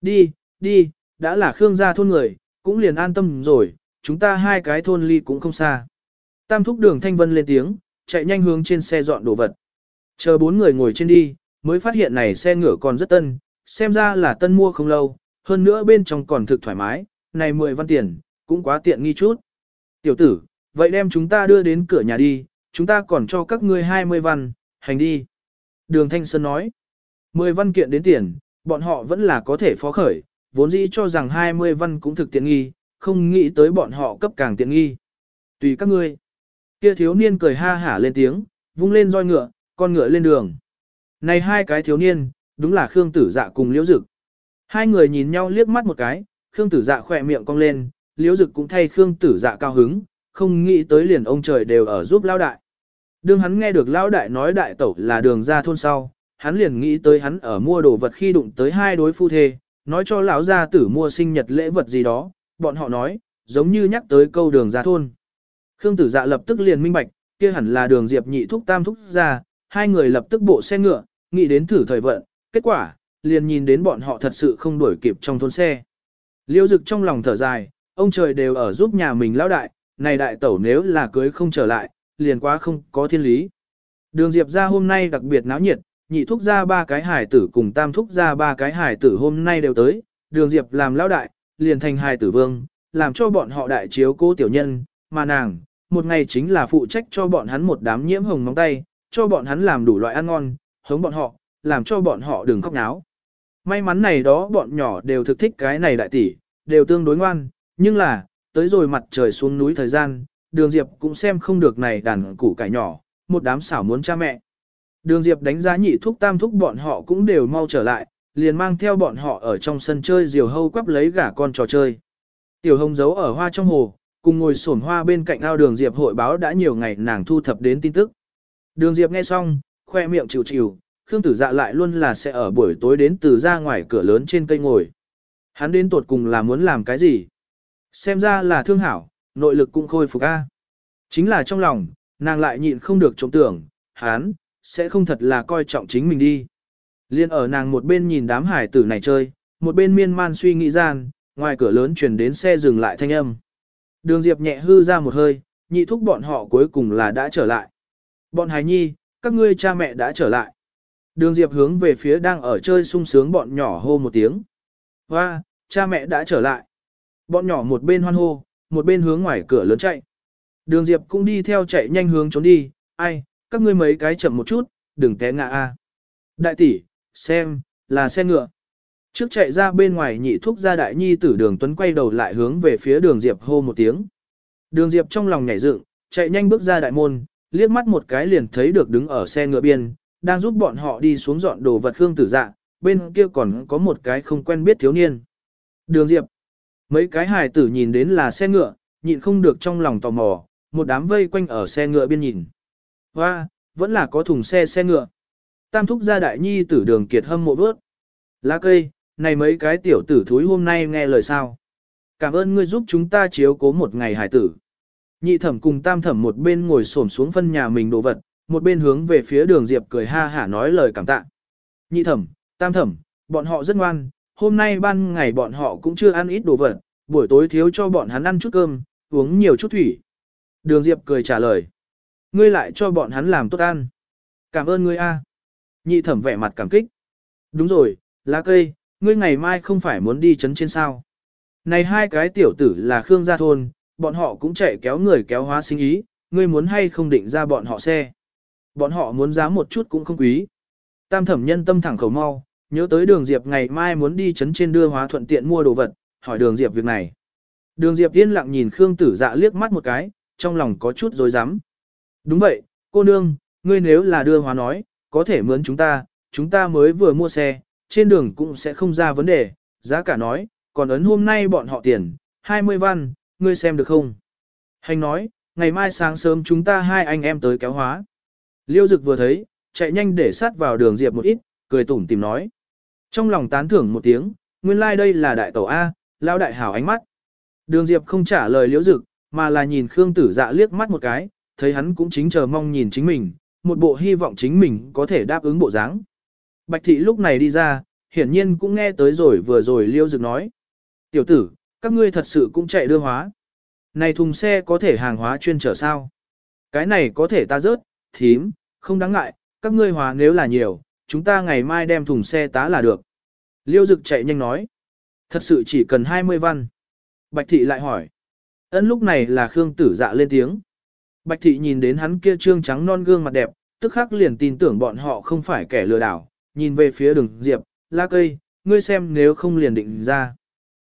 Đi, đi, đã là Khương gia thôn người, cũng liền an tâm rồi, chúng ta hai cái thôn ly cũng không xa. Tam thúc đường thanh vân lên tiếng, chạy nhanh hướng trên xe dọn đồ vật. Chờ bốn người ngồi trên đi, mới phát hiện này xe ngựa còn rất tân, xem ra là tân mua không lâu, hơn nữa bên trong còn thực thoải mái, này 10 văn tiền, cũng quá tiện nghi chút. Tiểu tử, vậy đem chúng ta đưa đến cửa nhà đi, chúng ta còn cho các ngươi 20 văn, hành đi. Đường Thanh Sơn nói, 10 văn kiện đến tiền, bọn họ vẫn là có thể phó khởi, vốn dĩ cho rằng 20 văn cũng thực tiện nghi, không nghĩ tới bọn họ cấp càng tiện nghi. Tùy các ngươi. Kia thiếu niên cười ha hả lên tiếng, vung lên roi ngựa, con ngựa lên đường. Này hai cái thiếu niên, đúng là Khương Tử Dạ cùng Liễu Dực. Hai người nhìn nhau liếc mắt một cái, Khương Tử Dạ khỏe miệng cong lên, Liễu Dực cũng thay Khương Tử Dạ cao hứng, không nghĩ tới liền ông trời đều ở giúp lao đại. Đương hắn nghe được lão đại nói đại tẩu là đường ra thôn sau, hắn liền nghĩ tới hắn ở mua đồ vật khi đụng tới hai đối phu thê, nói cho lão gia tử mua sinh nhật lễ vật gì đó, bọn họ nói, giống như nhắc tới câu đường ra thôn. Khương tử dạ lập tức liền minh bạch, kia hẳn là đường diệp nhị thúc tam thúc ra, hai người lập tức bộ xe ngựa, nghĩ đến thử thời vận, kết quả, liền nhìn đến bọn họ thật sự không đuổi kịp trong thôn xe. Liêu dực trong lòng thở dài, ông trời đều ở giúp nhà mình lão đại, này đại tẩu nếu là cưới không trở lại, liền quá không có thiên lý. Đường diệp ra hôm nay đặc biệt náo nhiệt, nhị thúc ra ba cái hải tử cùng tam thúc ra ba cái hải tử hôm nay đều tới, đường diệp làm lão đại, liền thành hải tử vương, làm cho bọn họ đại chiếu cô tiểu nhân, mà nàng, một ngày chính là phụ trách cho bọn hắn một đám nhiễm hồng móng tay, cho bọn hắn làm đủ loại ăn ngon, hống bọn họ, làm cho bọn họ đừng khóc náo. May mắn này đó bọn nhỏ đều thực thích cái này đại tỷ, đều tương đối ngoan, nhưng là, tới rồi mặt trời xuống núi thời gian, đường Diệp cũng xem không được này đàn củ cải nhỏ, một đám xảo muốn cha mẹ. Đường Diệp đánh giá nhị thúc tam thúc bọn họ cũng đều mau trở lại, liền mang theo bọn họ ở trong sân chơi diều hâu quắp lấy gả con trò chơi. Tiểu hồng giấu ở hoa trong hồ, cùng ngồi sổn hoa bên cạnh ao đường Diệp hội báo đã nhiều ngày nàng thu thập đến tin tức. Đường Diệp nghe xong, khoe miệng chịu chịu, Khương Tử Dạ lại luôn là sẽ ở buổi tối đến từ ra ngoài cửa lớn trên cây ngồi. Hắn đến tột cùng là muốn làm cái gì? Xem ra là thương hảo, nội lực cũng khôi phục a. Chính là trong lòng, nàng lại nhịn không được trông tưởng, hắn, sẽ không thật là coi trọng chính mình đi. Liên ở nàng một bên nhìn đám hải tử này chơi, một bên miên man suy nghĩ gian, ngoài cửa lớn chuyển đến xe dừng lại thanh âm. Đường Diệp nhẹ hư ra một hơi, nhị thúc bọn họ cuối cùng là đã trở lại. Bọn hài nhi, các ngươi cha mẹ đã trở lại. Đường Diệp hướng về phía đang ở chơi sung sướng bọn nhỏ hô một tiếng. Hoa, cha mẹ đã trở lại. Bọn nhỏ một bên hoan hô, một bên hướng ngoài cửa lớn chạy. Đường Diệp cũng đi theo chạy nhanh hướng trốn đi, ai, các ngươi mấy cái chậm một chút, đừng té ngã a. Đại tỷ, xem, là xe ngựa. Trước chạy ra bên ngoài nhị thúc ra đại nhi tử đường tuấn quay đầu lại hướng về phía đường Diệp hô một tiếng. Đường Diệp trong lòng nhảy dựng, chạy nhanh bước ra đại môn, liếc mắt một cái liền thấy được đứng ở xe ngựa biên, đang giúp bọn họ đi xuống dọn đồ vật Khương Tử Dạ, bên kia còn có một cái không quen biết thiếu niên. Đường Diệp. Mấy cái hài tử nhìn đến là xe ngựa, nhịn không được trong lòng tò mò, một đám vây quanh ở xe ngựa bên nhìn. Hoa, vẫn là có thùng xe xe ngựa. Tam thúc gia đại nhi tử đường kiệt hâm mộ vớt. Lá cây, này mấy cái tiểu tử thúi hôm nay nghe lời sao. Cảm ơn ngươi giúp chúng ta chiếu cố một ngày hải tử. Nhị thẩm cùng tam thẩm một bên ngồi xổm xuống phân nhà mình đồ vật, một bên hướng về phía đường Diệp cười ha hả nói lời cảm tạ. Nhị thẩm, tam thẩm, bọn họ rất ngoan, hôm nay ban ngày bọn họ cũng chưa ăn ít đồ vật, buổi tối thiếu cho bọn hắn ăn chút cơm, uống nhiều chút thủy. Đường Diệp cười trả lời. Ngươi lại cho bọn hắn làm tốt ăn. Cảm ơn ngươi a. Nhị thẩm vẻ mặt cảm kích. Đúng rồi, lá cây, ngươi ngày mai không phải muốn đi chấn trên sao. Này hai cái tiểu tử là Khương gia thôn, bọn họ cũng chạy kéo người kéo hóa sinh ý, ngươi muốn hay không định ra bọn họ xe. Bọn họ muốn giá một chút cũng không quý. Tam thẩm nhân tâm thẳng khẩu mau, nhớ tới đường Diệp ngày mai muốn đi chấn trên đưa hóa thuận tiện mua đồ vật, hỏi đường Diệp việc này. Đường Diệp yên lặng nhìn Khương tử dạ liếc mắt một cái, trong lòng có chút dối rắm Đúng vậy, cô nương, ngươi nếu là đưa hóa nói, có thể mướn chúng ta, chúng ta mới vừa mua xe, trên đường cũng sẽ không ra vấn đề, giá cả nói, còn ấn hôm nay bọn họ tiền, 20 văn, ngươi xem được không? Hành nói, ngày mai sáng sớm chúng ta hai anh em tới kéo hóa. Liêu dực vừa thấy, chạy nhanh để sát vào đường Diệp một ít, cười tủm tìm nói. Trong lòng tán thưởng một tiếng, nguyên lai like đây là đại tổ A, lao đại hảo ánh mắt. Đường Diệp không trả lời liễu dực, mà là nhìn Khương tử dạ liếc mắt một cái, thấy hắn cũng chính chờ mong nhìn chính mình, một bộ hy vọng chính mình có thể đáp ứng bộ dáng. Bạch thị lúc này đi ra, hiển nhiên cũng nghe tới rồi vừa rồi liêu dực nói. Tiểu tử, các ngươi thật sự cũng chạy đưa hóa. Này thùng xe có thể hàng hóa chuyên trở sao? Cái này có thể ta rớt, thím, không đáng ngại, các ngươi hóa nếu là nhiều, chúng ta ngày mai đem thùng xe tá là được. Liêu dực chạy nhanh nói. Thật sự chỉ cần 20 văn. Bạch thị lại hỏi. Ấn lúc này là Khương tử dạ lên tiếng. Bạch thị nhìn đến hắn kia trương trắng non gương mặt đẹp, tức khắc liền tin tưởng bọn họ không phải kẻ lừa đảo, nhìn về phía đường Diệp, la cây, ngươi xem nếu không liền định ra.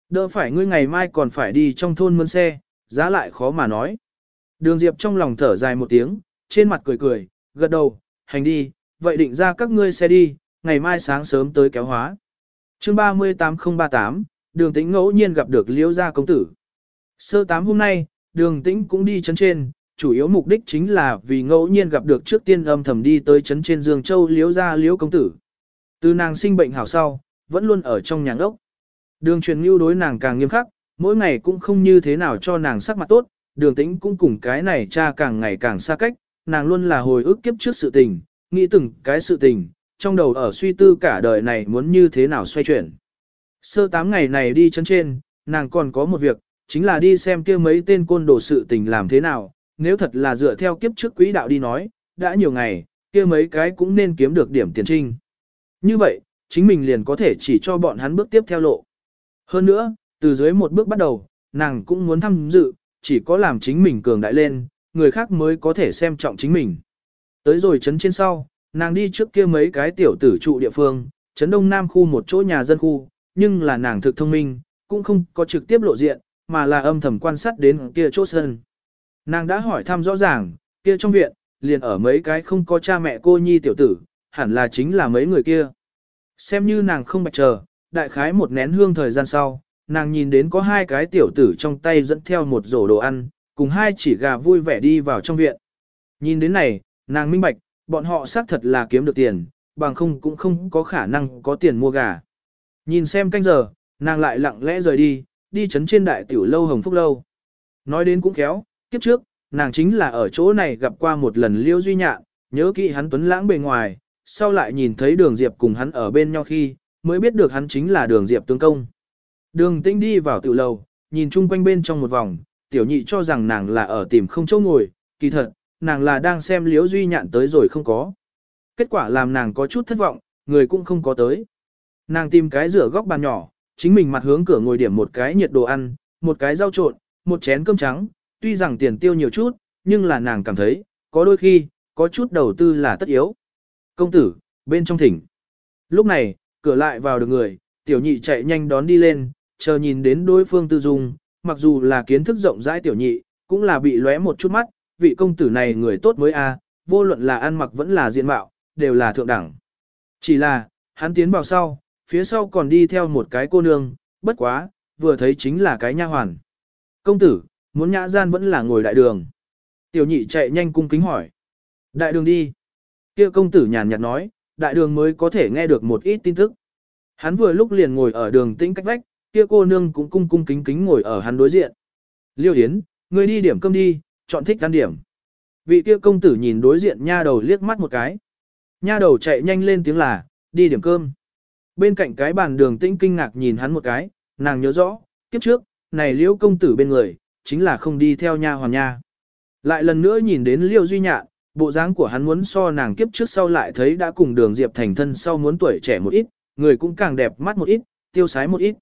Đỡ phải ngươi ngày mai còn phải đi trong thôn mướn xe, giá lại khó mà nói. Đường Diệp trong lòng thở dài một tiếng, trên mặt cười cười, gật đầu, hành đi, vậy định ra các ngươi xe đi, ngày mai sáng sớm tới kéo hóa chương 38038, đường tĩnh ngẫu nhiên gặp được liễu gia công tử. Sơ tám hôm nay, đường tĩnh cũng đi chấn trên, chủ yếu mục đích chính là vì ngẫu nhiên gặp được trước tiên âm thầm đi tới chấn trên Dương Châu liễu gia liễu công tử. Từ nàng sinh bệnh hảo sau, vẫn luôn ở trong nhà ngốc. Đường truyền lưu đối nàng càng nghiêm khắc, mỗi ngày cũng không như thế nào cho nàng sắc mặt tốt, đường tĩnh cũng cùng cái này cha càng ngày càng xa cách, nàng luôn là hồi ức kiếp trước sự tình, nghĩ từng cái sự tình, trong đầu ở suy tư cả đời này muốn như thế nào xoay chuyển. Sơ tám ngày này đi chân trên, nàng còn có một việc, chính là đi xem kia mấy tên côn đồ sự tình làm thế nào, nếu thật là dựa theo kiếp trước quỹ đạo đi nói, đã nhiều ngày, kia mấy cái cũng nên kiếm được điểm tiền trinh. Như vậy, chính mình liền có thể chỉ cho bọn hắn bước tiếp theo lộ. Hơn nữa, từ dưới một bước bắt đầu, nàng cũng muốn tham dự, chỉ có làm chính mình cường đại lên, người khác mới có thể xem trọng chính mình. Tới rồi chấn trên sau, nàng đi trước kia mấy cái tiểu tử trụ địa phương, chấn đông nam khu một chỗ nhà dân khu, nhưng là nàng thực thông minh, cũng không có trực tiếp lộ diện, mà là âm thầm quan sát đến kia chỗ sân. Nàng đã hỏi thăm rõ ràng, kia trong viện, liền ở mấy cái không có cha mẹ cô nhi tiểu tử, hẳn là chính là mấy người kia. Xem như nàng không bạch chờ, đại khái một nén hương thời gian sau, nàng nhìn đến có hai cái tiểu tử trong tay dẫn theo một rổ đồ ăn, cùng hai chỉ gà vui vẻ đi vào trong viện. Nhìn đến này, nàng minh bạch, bọn họ xác thật là kiếm được tiền, bằng không cũng không có khả năng có tiền mua gà. Nhìn xem canh giờ, nàng lại lặng lẽ rời đi, đi chấn trên đại tiểu lâu hồng phúc lâu. Nói đến cũng khéo, kiếp trước, nàng chính là ở chỗ này gặp qua một lần liêu duy nhạn, nhớ kỹ hắn tuấn lãng bề ngoài, sau lại nhìn thấy đường diệp cùng hắn ở bên nhau khi, mới biết được hắn chính là đường diệp tướng công. Đường tĩnh đi vào tiểu lầu, nhìn chung quanh bên trong một vòng, tiểu nhị cho rằng nàng là ở tìm không chỗ ngồi, kỳ thật, nàng là đang xem liễu duy nhạn tới rồi không có. Kết quả làm nàng có chút thất vọng, người cũng không có tới. Nàng tìm cái rửa góc bàn nhỏ, chính mình mặt hướng cửa ngồi điểm một cái nhiệt đồ ăn, một cái rau trộn, một chén cơm trắng, tuy rằng tiền tiêu nhiều chút, nhưng là nàng cảm thấy, có đôi khi, có chút đầu tư là tất yếu. Công tử, bên trong thỉnh. Lúc này, cửa lại vào được người, tiểu nhị chạy nhanh đón đi lên, chờ nhìn đến đối phương tư dung, mặc dù là kiến thức rộng rãi tiểu nhị, cũng là bị lóe một chút mắt, vị công tử này người tốt mới a, vô luận là ăn mặc vẫn là diện mạo, đều là thượng đẳng. Chỉ là, hắn tiến vào sau, phía sau còn đi theo một cái cô nương, bất quá, vừa thấy chính là cái nha hoàn. Công tử, muốn nhã gian vẫn là ngồi đại đường. Tiểu nhị chạy nhanh cung kính hỏi. Đại đường đi. Kia công tử nhàn nhạt nói, đại đường mới có thể nghe được một ít tin tức. Hắn vừa lúc liền ngồi ở đường tĩnh cách vách, kia cô nương cũng cung cung kính kính ngồi ở hắn đối diện. Liêu Yến, người đi điểm cơm đi, chọn thích ăn điểm. Vị kia công tử nhìn đối diện nha đầu liếc mắt một cái. Nha đầu chạy nhanh lên tiếng là, đi điểm cơm. Bên cạnh cái bàn đường tĩnh kinh ngạc nhìn hắn một cái, nàng nhớ rõ, kiếp trước, này liễu công tử bên người, chính là không đi theo nha hoàn nha. Lại lần nữa nhìn đến liêu duy nhạn, bộ dáng của hắn muốn so nàng kiếp trước sau lại thấy đã cùng đường diệp thành thân sau muốn tuổi trẻ một ít, người cũng càng đẹp mắt một ít, tiêu sái một ít.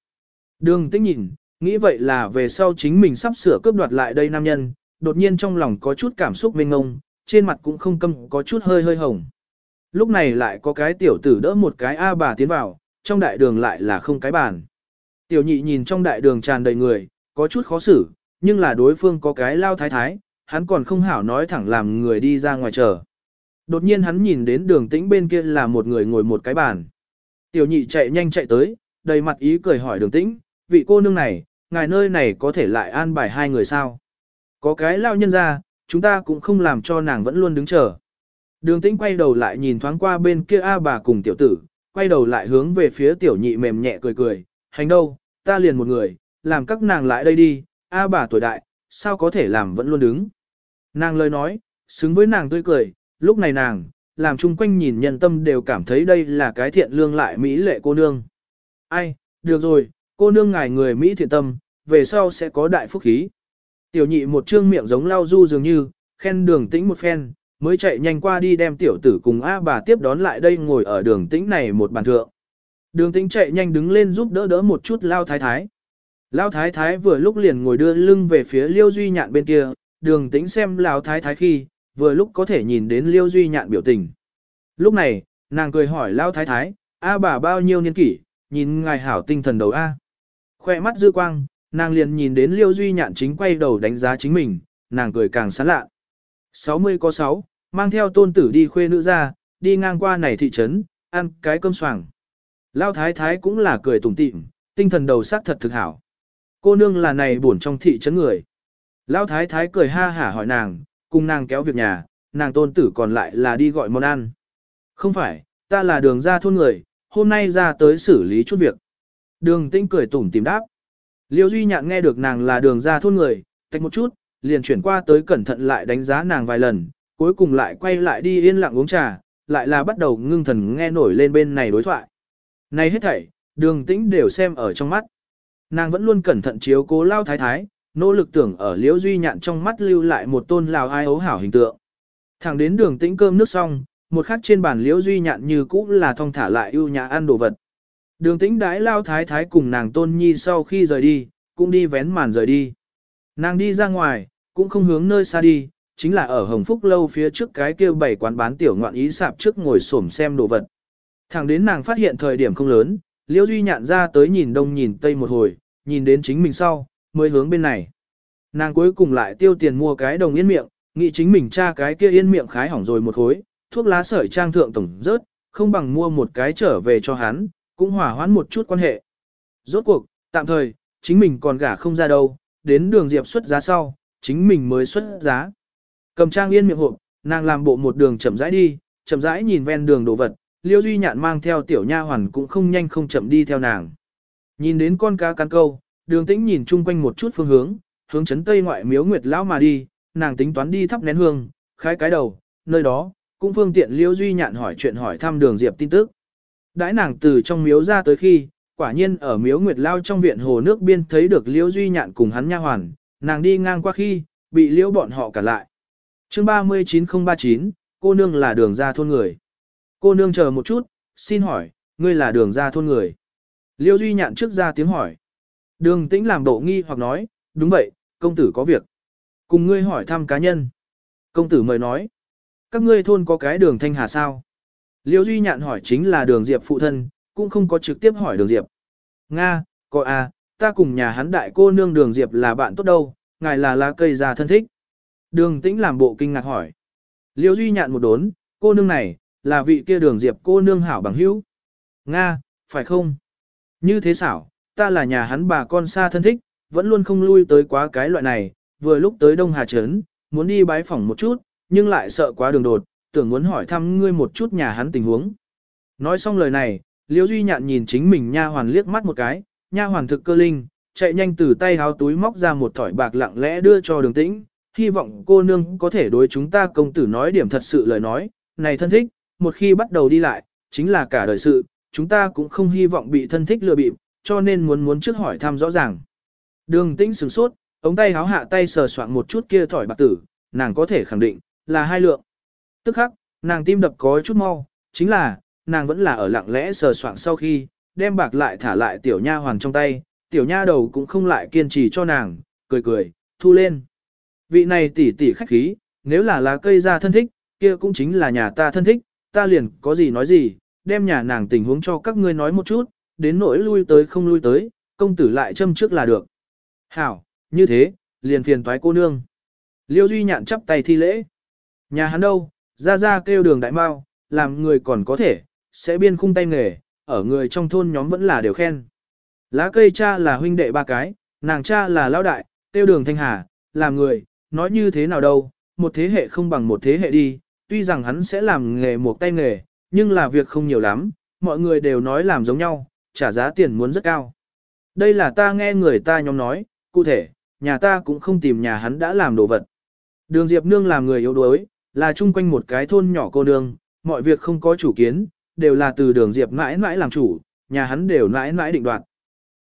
Đường tĩnh nhìn, nghĩ vậy là về sau chính mình sắp sửa cướp đoạt lại đây nam nhân, đột nhiên trong lòng có chút cảm xúc mênh ngông, trên mặt cũng không câm có chút hơi hơi hồng. Lúc này lại có cái tiểu tử đỡ một cái A bà tiến vào, trong đại đường lại là không cái bàn. Tiểu nhị nhìn trong đại đường tràn đầy người, có chút khó xử, nhưng là đối phương có cái lao thái thái, hắn còn không hảo nói thẳng làm người đi ra ngoài chờ. Đột nhiên hắn nhìn đến đường tĩnh bên kia là một người ngồi một cái bàn. Tiểu nhị chạy nhanh chạy tới, đầy mặt ý cười hỏi đường tĩnh, vị cô nương này, ngài nơi này có thể lại an bài hai người sao? Có cái lao nhân ra, chúng ta cũng không làm cho nàng vẫn luôn đứng chờ. Đường tĩnh quay đầu lại nhìn thoáng qua bên kia A bà cùng tiểu tử, quay đầu lại hướng về phía tiểu nhị mềm nhẹ cười cười, hành đâu, ta liền một người, làm các nàng lại đây đi, A bà tuổi đại, sao có thể làm vẫn luôn đứng. Nàng lời nói, xứng với nàng tươi cười, lúc này nàng, làm chung quanh nhìn nhân tâm đều cảm thấy đây là cái thiện lương lại mỹ lệ cô nương. Ai, được rồi, cô nương ngài người Mỹ thiện tâm, về sau sẽ có đại phúc khí. Tiểu nhị một trương miệng giống lau du dường như, khen đường tĩnh một phen, mới chạy nhanh qua đi đem tiểu tử cùng A bà tiếp đón lại đây ngồi ở đường tĩnh này một bàn thượng. Đường tĩnh chạy nhanh đứng lên giúp đỡ đỡ một chút lao thái thái. Lao thái thái vừa lúc liền ngồi đưa lưng về phía liêu duy nhạn bên kia, đường tĩnh xem lao thái thái khi, vừa lúc có thể nhìn đến liêu duy nhạn biểu tình. Lúc này, nàng cười hỏi lao thái thái, A bà bao nhiêu niên kỷ, nhìn ngài hảo tinh thần đầu A. Khoe mắt dư quang, nàng liền nhìn đến liêu duy nhạn chính quay đầu đánh giá chính mình, nàng cười càng sán lạ. 60 có 6, mang theo tôn tử đi khuê nữ ra, đi ngang qua này thị trấn, ăn cái cơm soảng. Lao thái thái cũng là cười tủm tỉm, tinh thần đầu sắc thật thực hảo. Cô nương là này buồn trong thị trấn người. Lao thái thái cười ha hả hỏi nàng, cùng nàng kéo việc nhà, nàng tôn tử còn lại là đi gọi món ăn. Không phải, ta là đường ra thôn người, hôm nay ra tới xử lý chút việc. Đường tinh cười tủm tìm đáp. Liêu Duy Nhạn nghe được nàng là đường ra thôn người, tách một chút, liền chuyển qua tới cẩn thận lại đánh giá nàng vài lần, cuối cùng lại quay lại đi yên lặng uống trà, lại là bắt đầu ngưng thần nghe nổi lên bên này đối thoại. Này hết thảy, đường tĩnh đều xem ở trong mắt. Nàng vẫn luôn cẩn thận chiếu cố lao thái thái, nỗ lực tưởng ở liễu duy nhạn trong mắt lưu lại một tôn lào ai ấu hảo hình tượng. Thẳng đến đường tĩnh cơm nước xong, một khắc trên bàn liễu duy nhạn như cũ là thong thả lại ưu nhã ăn đồ vật. Đường tĩnh đái lao thái thái cùng nàng tôn nhi sau khi rời đi, cũng đi vén màn rời đi. Nàng đi ra ngoài, cũng không hướng nơi xa đi, chính là ở Hồng Phúc lâu phía trước cái kia bảy quán bán tiểu ngoạn ý sạp trước ngồi xổm xem đồ vật. Thẳng đến nàng phát hiện thời điểm không lớn, Liễu Duy nhạn ra tới nhìn đông nhìn tây một hồi, nhìn đến chính mình sau, mới hướng bên này. Nàng cuối cùng lại tiêu tiền mua cái đồng yên miệng, nghĩ chính mình tra cái kia yên miệng khái hỏng rồi một khối, thuốc lá sợi trang thượng tổng rớt, không bằng mua một cái trở về cho hắn, cũng hòa hoãn một chút quan hệ. Rốt cuộc, tạm thời, chính mình còn gả không ra đâu, đến đường Diệp xuất giá sau, chính mình mới xuất giá. Cầm trang yên miệng hộp, nàng làm bộ một đường chậm rãi đi, chậm rãi nhìn ven đường đồ vật, Liêu Duy Nhạn mang theo tiểu nha hoàn cũng không nhanh không chậm đi theo nàng. Nhìn đến con cá cắn câu, đường tĩnh nhìn chung quanh một chút phương hướng, hướng chấn tây ngoại miếu nguyệt lão mà đi, nàng tính toán đi thắp nén hương, khai cái đầu, nơi đó, cũng phương tiện Liêu Duy Nhạn hỏi chuyện hỏi thăm đường Diệp tin tức. Đãi nàng từ trong miếu ra tới khi, quả nhiên ở miếu nguyệt lao trong viện hồ nước biên thấy được liễu Duy Nhạn cùng hắn nha hoàn, nàng đi ngang qua khi, bị liễu bọn họ cản lại. chương 39039, cô nương là đường ra thôn người. Cô nương chờ một chút, xin hỏi, ngươi là đường ra thôn người. Liêu Duy Nhạn trước ra tiếng hỏi. Đường tĩnh làm độ nghi hoặc nói, đúng vậy, công tử có việc. Cùng ngươi hỏi thăm cá nhân. Công tử mời nói. Các ngươi thôn có cái đường thanh hà sao? Liêu Duy Nhạn hỏi chính là đường Diệp phụ thân, cũng không có trực tiếp hỏi đường Diệp. Nga, coi à, ta cùng nhà hắn đại cô nương đường Diệp là bạn tốt đâu, ngài là lá cây già thân thích. Đường tĩnh làm bộ kinh ngạc hỏi. Liêu Duy Nhạn một đốn, cô nương này, là vị kia đường Diệp cô nương hảo bằng hữu. Nga, phải không? Như thế xảo, ta là nhà hắn bà con xa thân thích, vẫn luôn không lui tới quá cái loại này, vừa lúc tới Đông Hà Trấn, muốn đi bái phỏng một chút, nhưng lại sợ quá đường đột, tưởng muốn hỏi thăm ngươi một chút nhà hắn tình huống. Nói xong lời này, Liễu Duy Nhạn nhìn chính mình nha hoàn liếc mắt một cái, nha hoàn thực cơ linh, chạy nhanh từ tay háo túi móc ra một thỏi bạc lặng lẽ đưa cho đường tĩnh, hy vọng cô nương có thể đối chúng ta công tử nói điểm thật sự lời nói, này thân thích, một khi bắt đầu đi lại, chính là cả đời sự, chúng ta cũng không hy vọng bị thân thích lừa bịp, cho nên muốn muốn trước hỏi thăm rõ ràng. Đường tĩnh sửng sốt, ống tay háo hạ tay sờ soạn một chút kia thỏi bạc tử, nàng có thể khẳng định, là hai lượng. Tức khắc, nàng tim đập có chút mau, chính là, nàng vẫn là ở lặng lẽ sờ soạn sau khi, đem bạc lại thả lại tiểu nha hoàng trong tay, tiểu nha đầu cũng không lại kiên trì cho nàng, cười cười, thu lên. Vị này tỷ tỷ khách khí, nếu là lá cây ra thân thích, kia cũng chính là nhà ta thân thích, ta liền có gì nói gì, đem nhà nàng tình huống cho các ngươi nói một chút, đến nỗi lui tới không lui tới, công tử lại châm trước là được. Hảo, như thế, liền phiền toái cô nương. Liêu Duy nhạn chắp tay thi lễ. Nhà hắn đâu, ra ra kêu đường đại mao, làm người còn có thể, sẽ biên khung tay nghề, ở người trong thôn nhóm vẫn là đều khen. Lá cây cha là huynh đệ ba cái, nàng cha là lão đại, tiêu đường thanh hà, làm người, nói như thế nào đâu, một thế hệ không bằng một thế hệ đi, tuy rằng hắn sẽ làm nghề một tay nghề, nhưng là việc không nhiều lắm, mọi người đều nói làm giống nhau, trả giá tiền muốn rất cao. Đây là ta nghe người ta nhóm nói, cụ thể, nhà ta cũng không tìm nhà hắn đã làm đồ vật. Đường Diệp Nương làm người yếu đuối, là chung quanh một cái thôn nhỏ cô nương, mọi việc không có chủ kiến, đều là từ đường Diệp mãi mãi làm chủ, nhà hắn đều mãi mãi định đoạt.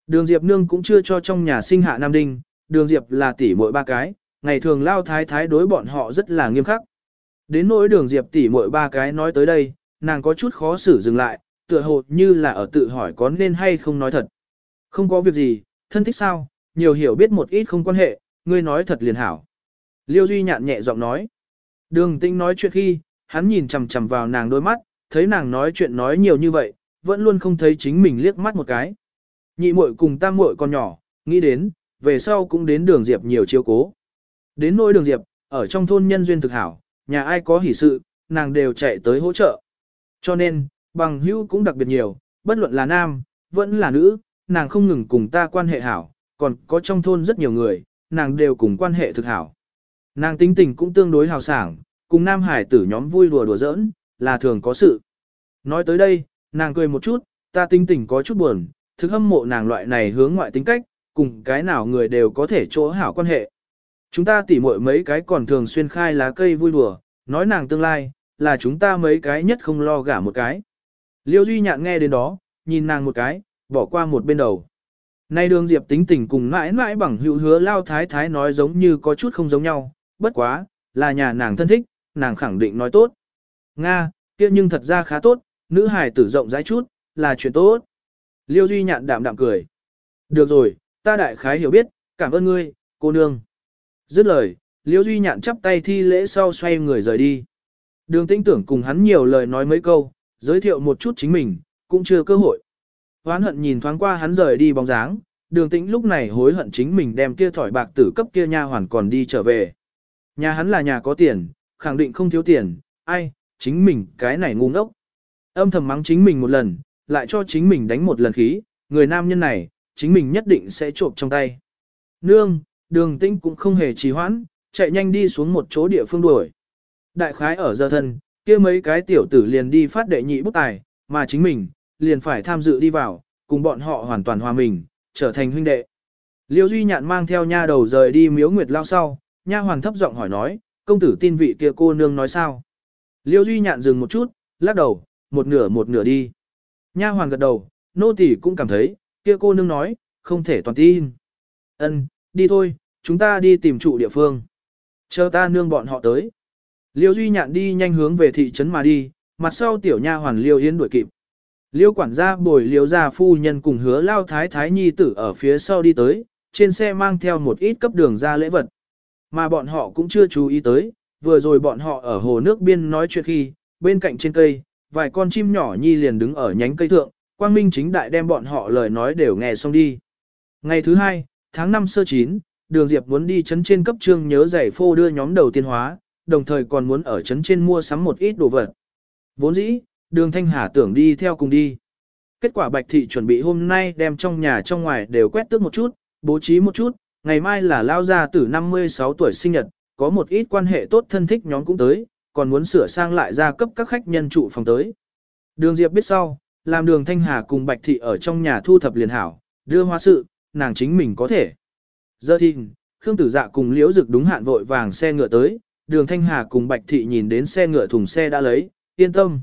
Đường Diệp Nương cũng chưa cho trong nhà sinh hạ Nam Đinh, đường Diệp là tỷ muội ba cái, ngày thường lao thái thái đối bọn họ rất là nghiêm khắc. Đến nỗi đường Diệp tỷ muội ba cái nói tới đây, nàng có chút khó xử dừng lại, tựa hồ như là ở tự hỏi có nên hay không nói thật. Không có việc gì, thân thích sao, nhiều hiểu biết một ít không quan hệ, ngươi nói thật liền hảo. Liêu Duy nhạn nhẹ giọng nói. Đường tinh nói chuyện khi, hắn nhìn chằm chằm vào nàng đôi mắt, thấy nàng nói chuyện nói nhiều như vậy, vẫn luôn không thấy chính mình liếc mắt một cái. Nhị muội cùng tam muội con nhỏ, nghĩ đến, về sau cũng đến đường Diệp nhiều chiếu cố. Đến nỗi đường Diệp, ở trong thôn nhân duyên thực hảo, nhà ai có hỷ sự, nàng đều chạy tới hỗ trợ. Cho nên, bằng hữu cũng đặc biệt nhiều, bất luận là nam, vẫn là nữ, nàng không ngừng cùng ta quan hệ hảo, còn có trong thôn rất nhiều người, nàng đều cùng quan hệ thực hảo. Nàng tính tình cũng tương đối hào sảng, cùng nam hải tử nhóm vui đùa đùa giỡn, là thường có sự. Nói tới đây, nàng cười một chút, ta tính tình có chút buồn, thực hâm mộ nàng loại này hướng ngoại tính cách, cùng cái nào người đều có thể chỗ hảo quan hệ. Chúng ta tỉ muội mấy cái còn thường xuyên khai lá cây vui đùa, nói nàng tương lai, là chúng ta mấy cái nhất không lo gả một cái. Liêu Duy Nhạn nghe đến đó, nhìn nàng một cái, bỏ qua một bên đầu. Nay đường Diệp tính tình cùng mãi mãi bằng hữu hứa lao thái thái nói giống như có chút không giống nhau, bất quá, là nhà nàng thân thích, nàng khẳng định nói tốt. Nga, kia nhưng thật ra khá tốt, nữ hài tử rộng rãi chút, là chuyện tốt. Liêu Duy nhạn đạm đạm cười. Được rồi, ta đại khái hiểu biết, cảm ơn ngươi, cô nương. Dứt lời, Liêu Duy nhạn chắp tay thi lễ sau xoay người rời đi. Đường tinh tưởng cùng hắn nhiều lời nói mấy câu, giới thiệu một chút chính mình, cũng chưa cơ hội. Hoán hận nhìn thoáng qua hắn rời đi bóng dáng, đường tĩnh lúc này hối hận chính mình đem kia thỏi bạc tử cấp kia nha hoàn còn đi trở về. Nhà hắn là nhà có tiền, khẳng định không thiếu tiền, ai, chính mình cái này ngu ngốc. Âm thầm mắng chính mình một lần, lại cho chính mình đánh một lần khí, người nam nhân này, chính mình nhất định sẽ trộm trong tay. Nương, đường tĩnh cũng không hề trì hoãn, chạy nhanh đi xuống một chỗ địa phương đuổi. Đại khái ở giờ thân, kia mấy cái tiểu tử liền đi phát đệ nhị bút tài, mà chính mình, liền phải tham dự đi vào, cùng bọn họ hoàn toàn hòa mình, trở thành huynh đệ. Liêu Duy Nhạn mang theo nha đầu rời đi miếu nguyệt lao sau, nha hoàn thấp giọng hỏi nói, công tử tin vị kia cô nương nói sao? Liêu Duy Nhạn dừng một chút, lắc đầu, một nửa một nửa đi. Nha hoàn gật đầu, nô tỳ cũng cảm thấy, kia cô nương nói, không thể toàn tin. Ân, đi thôi, chúng ta đi tìm trụ địa phương. Chờ ta nương bọn họ tới. Liêu Duy Nhạn đi nhanh hướng về thị trấn mà đi, mặt sau tiểu nha hoàn Liêu Yến đuổi kịp. Liêu quản gia bồi liêu gia phu nhân cùng hứa lao thái thái nhi tử ở phía sau đi tới, trên xe mang theo một ít cấp đường ra lễ vật. Mà bọn họ cũng chưa chú ý tới, vừa rồi bọn họ ở hồ nước biên nói chuyện khi, bên cạnh trên cây, vài con chim nhỏ nhi liền đứng ở nhánh cây thượng, quang minh chính đại đem bọn họ lời nói đều nghe xong đi. Ngày thứ hai, tháng 5 sơ chín, đường Diệp muốn đi chấn trên cấp trương nhớ giải phô đưa nhóm đầu tiên hóa, đồng thời còn muốn ở chấn trên mua sắm một ít đồ vật. Vốn dĩ, đường Thanh Hà tưởng đi theo cùng đi. Kết quả Bạch Thị chuẩn bị hôm nay đem trong nhà trong ngoài đều quét tước một chút, bố trí một chút, ngày mai là lao gia từ 56 tuổi sinh nhật, có một ít quan hệ tốt thân thích nhóm cũng tới, còn muốn sửa sang lại ra cấp các khách nhân trụ phòng tới. Đường Diệp biết sau, làm đường Thanh Hà cùng Bạch Thị ở trong nhà thu thập liền hảo, đưa hoa sự, nàng chính mình có thể. Giờ thì, Khương Tử Dạ cùng Liễu Dực đúng hạn vội vàng xe ngựa tới, đường Thanh Hà cùng Bạch Thị nhìn đến xe ngựa thùng xe đã lấy, yên tâm.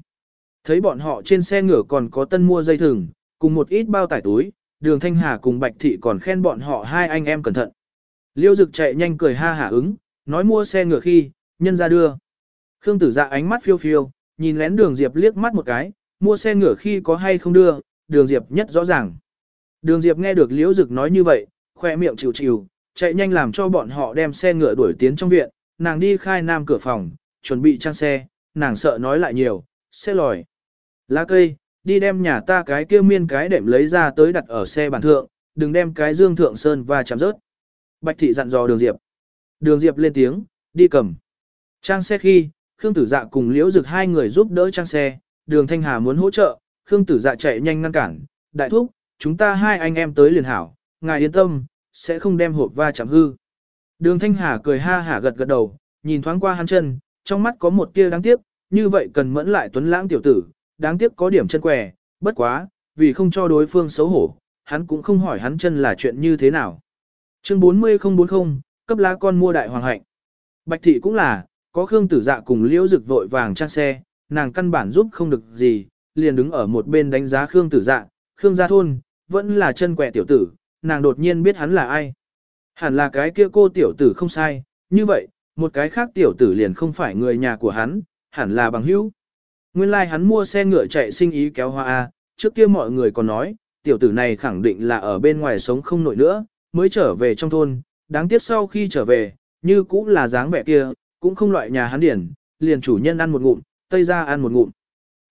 Thấy bọn họ trên xe ngựa còn có tân mua dây thừng, cùng một ít bao tải túi, đường Thanh Hà cùng Bạch Thị còn khen bọn họ hai anh em cẩn thận. Liêu Dực chạy nhanh cười ha hả ứng, nói mua xe ngựa khi, nhân ra đưa. Khương Tử Dạ ánh mắt phiêu phiêu, nhìn lén đường Diệp liếc mắt một cái, mua xe ngựa khi có hay không đưa, đường Diệp nhất rõ ràng. Đường Diệp nghe được Liễu Dực nói như vậy, khoe miệng chịu chịu, chạy nhanh làm cho bọn họ đem xe ngựa đuổi tiến trong viện, nàng đi khai nam cửa phòng, chuẩn bị trang xe, nàng sợ nói lại nhiều, xe lòi. Lá cây, đi đem nhà ta cái kia miên cái đệm lấy ra tới đặt ở xe bàn thượng, đừng đem cái dương thượng sơn và chạm rớt. Bạch thị dặn dò đường Diệp. Đường Diệp lên tiếng, đi cầm. Trang xe khi, Khương Tử Dạ cùng Liễu Dực hai người giúp đỡ trang xe, đường Thanh Hà muốn hỗ trợ, Khương Tử Dạ chạy nhanh ngăn cản, đại thúc, chúng ta hai anh em tới liền hảo, ngài yên tâm, sẽ không đem hộp va chạm hư. Đường Thanh Hà cười ha hả gật gật đầu, nhìn thoáng qua hắn chân, trong mắt có một tia đáng tiếc, như vậy cần mẫn lại tuấn lãng tiểu tử, đáng tiếc có điểm chân què, bất quá, vì không cho đối phương xấu hổ, hắn cũng không hỏi hắn chân là chuyện như thế nào. Chương 40040, cấp lá con mua đại hoàng hạnh. Bạch thị cũng là, có Khương Tử Dạ cùng Liễu Dực vội vàng trang xe, nàng căn bản giúp không được gì, liền đứng ở một bên đánh giá Khương Tử Dạ, Khương gia thôn, vẫn là chân quẹ tiểu tử, nàng đột nhiên biết hắn là ai. Hẳn là cái kia cô tiểu tử không sai, như vậy, một cái khác tiểu tử liền không phải người nhà của hắn, hẳn là bằng hữu. Nguyên lai like hắn mua xe ngựa chạy sinh ý kéo hoa A, trước kia mọi người còn nói, tiểu tử này khẳng định là ở bên ngoài sống không nổi nữa, mới trở về trong thôn, đáng tiếc sau khi trở về, như cũng là dáng vẻ kia, cũng không loại nhà hắn điển, liền chủ nhân ăn một ngụm, tây ra ăn một ngụm.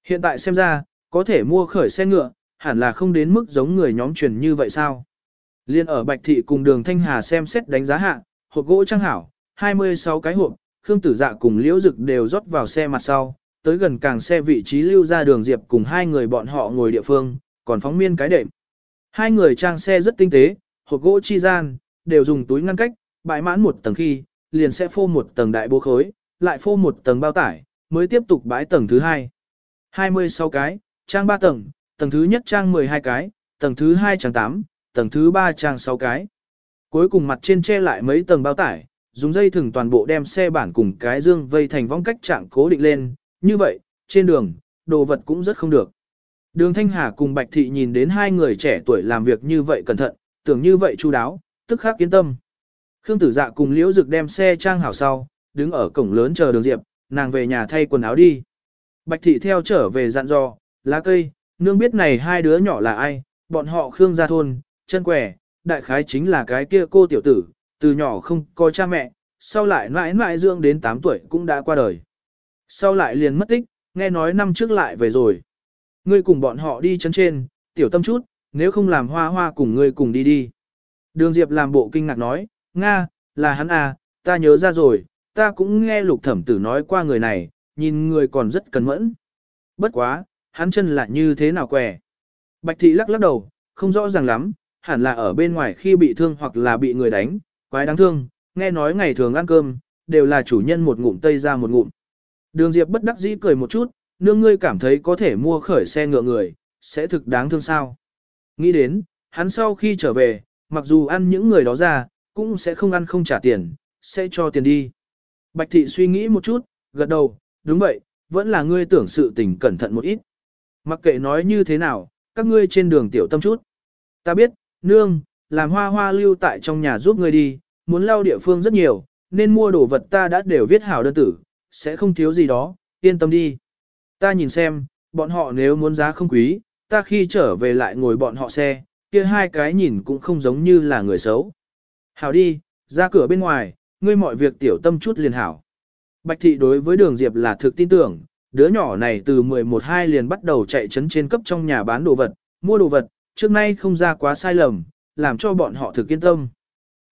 Hiện tại xem ra, có thể mua khởi xe ngựa, hẳn là không đến mức giống người nhóm truyền như vậy sao. Liên ở Bạch Thị cùng đường Thanh Hà xem xét đánh giá hạ, hộp gỗ trang hảo, 26 cái hộp, Khương Tử Dạ cùng Liễu Dực đều rót vào xe mặt sau, tới gần càng xe vị trí lưu ra đường Diệp cùng hai người bọn họ ngồi địa phương, còn phóng miên cái đệm. Hai người trang xe rất tinh tế, hộp gỗ chi gian, đều dùng túi ngăn cách, bãi mãn một tầng khi, liền sẽ phô một tầng đại bố khối, lại phô một tầng bao tải, mới tiếp tục bãi tầng thứ hai. 26 cái, trang 3 tầng, tầng thứ nhất trang 12 cái, tầng thứ hai trang 8, tầng thứ ba trang 6 cái. Cuối cùng mặt trên che lại mấy tầng bao tải, dùng dây thừng toàn bộ đem xe bản cùng cái dương vây thành vong cách trạng cố định lên, như vậy, trên đường, đồ vật cũng rất không được. Đường Thanh Hà cùng Bạch Thị nhìn đến hai người trẻ tuổi làm việc như vậy cẩn thận, tưởng như vậy chu đáo, tức khắc yên tâm. Khương Tử Dạ cùng Liễu Dực đem xe trang hảo sau, đứng ở cổng lớn chờ Đường Diệp, nàng về nhà thay quần áo đi. Bạch Thị theo trở về dặn dò, lá cây, nương biết này hai đứa nhỏ là ai, bọn họ Khương gia thôn, chân quẻ, đại khái chính là cái kia cô tiểu tử, từ nhỏ không có cha mẹ, sau lại mãi mãi dưỡng đến 8 tuổi cũng đã qua đời. Sau lại liền mất tích, nghe nói năm trước lại về rồi. Ngươi cùng bọn họ đi chấn trên, tiểu tâm chút, nếu không làm hoa hoa cùng ngươi cùng đi đi. Đường Diệp làm bộ kinh ngạc nói, Nga, là hắn à, ta nhớ ra rồi, ta cũng nghe lục thẩm tử nói qua người này, nhìn người còn rất cẩn mẫn. Bất quá, hắn chân lại như thế nào quẻ. Bạch thị lắc lắc đầu, không rõ ràng lắm, hẳn là ở bên ngoài khi bị thương hoặc là bị người đánh, quái đáng thương, nghe nói ngày thường ăn cơm, đều là chủ nhân một ngụm tây ra một ngụm. Đường Diệp bất đắc dĩ cười một chút, nương ngươi cảm thấy có thể mua khởi xe ngựa người, sẽ thực đáng thương sao. Nghĩ đến, hắn sau khi trở về, mặc dù ăn những người đó ra, cũng sẽ không ăn không trả tiền, sẽ cho tiền đi. Bạch thị suy nghĩ một chút, gật đầu, đúng vậy, vẫn là ngươi tưởng sự tình cẩn thận một ít. Mặc kệ nói như thế nào, các ngươi trên đường tiểu tâm chút. Ta biết, nương, làm hoa hoa lưu tại trong nhà giúp ngươi đi, muốn lau địa phương rất nhiều, nên mua đồ vật ta đã đều viết hảo đơn tử, sẽ không thiếu gì đó, yên tâm đi. Ta nhìn xem, bọn họ nếu muốn giá không quý, ta khi trở về lại ngồi bọn họ xe, kia hai cái nhìn cũng không giống như là người xấu. Hảo đi, ra cửa bên ngoài, ngươi mọi việc tiểu tâm chút liền hảo. Bạch thị đối với đường Diệp là thực tin tưởng, đứa nhỏ này từ 11-2 liền bắt đầu chạy chấn trên cấp trong nhà bán đồ vật, mua đồ vật, trước nay không ra quá sai lầm, làm cho bọn họ thực yên tâm.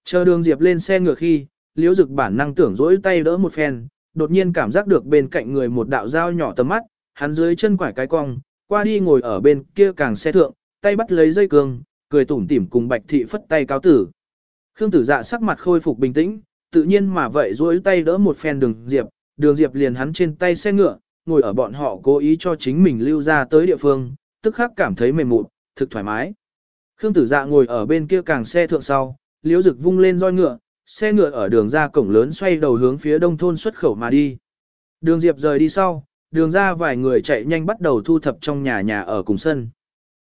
Chờ đường Diệp lên xe ngựa khi, liễu dực bản năng tưởng dỗi tay đỡ một phen, đột nhiên cảm giác được bên cạnh người một đạo dao nhỏ tầm mắt, hắn dưới chân quải cái cong, qua đi ngồi ở bên kia càng xe thượng, tay bắt lấy dây cương, cười tủm tỉm cùng bạch thị phất tay cáo tử. Khương tử dạ sắc mặt khôi phục bình tĩnh, tự nhiên mà vậy duỗi tay đỡ một phen đường diệp, đường diệp liền hắn trên tay xe ngựa, ngồi ở bọn họ cố ý cho chính mình lưu ra tới địa phương, tức khắc cảm thấy mềm mượt thực thoải mái. Khương tử dạ ngồi ở bên kia càng xe thượng sau, liễu dực vung lên roi ngựa, xe ngựa ở đường ra cổng lớn xoay đầu hướng phía đông thôn xuất khẩu mà đi. Đường diệp rời đi sau, đường ra vài người chạy nhanh bắt đầu thu thập trong nhà nhà ở cùng sân.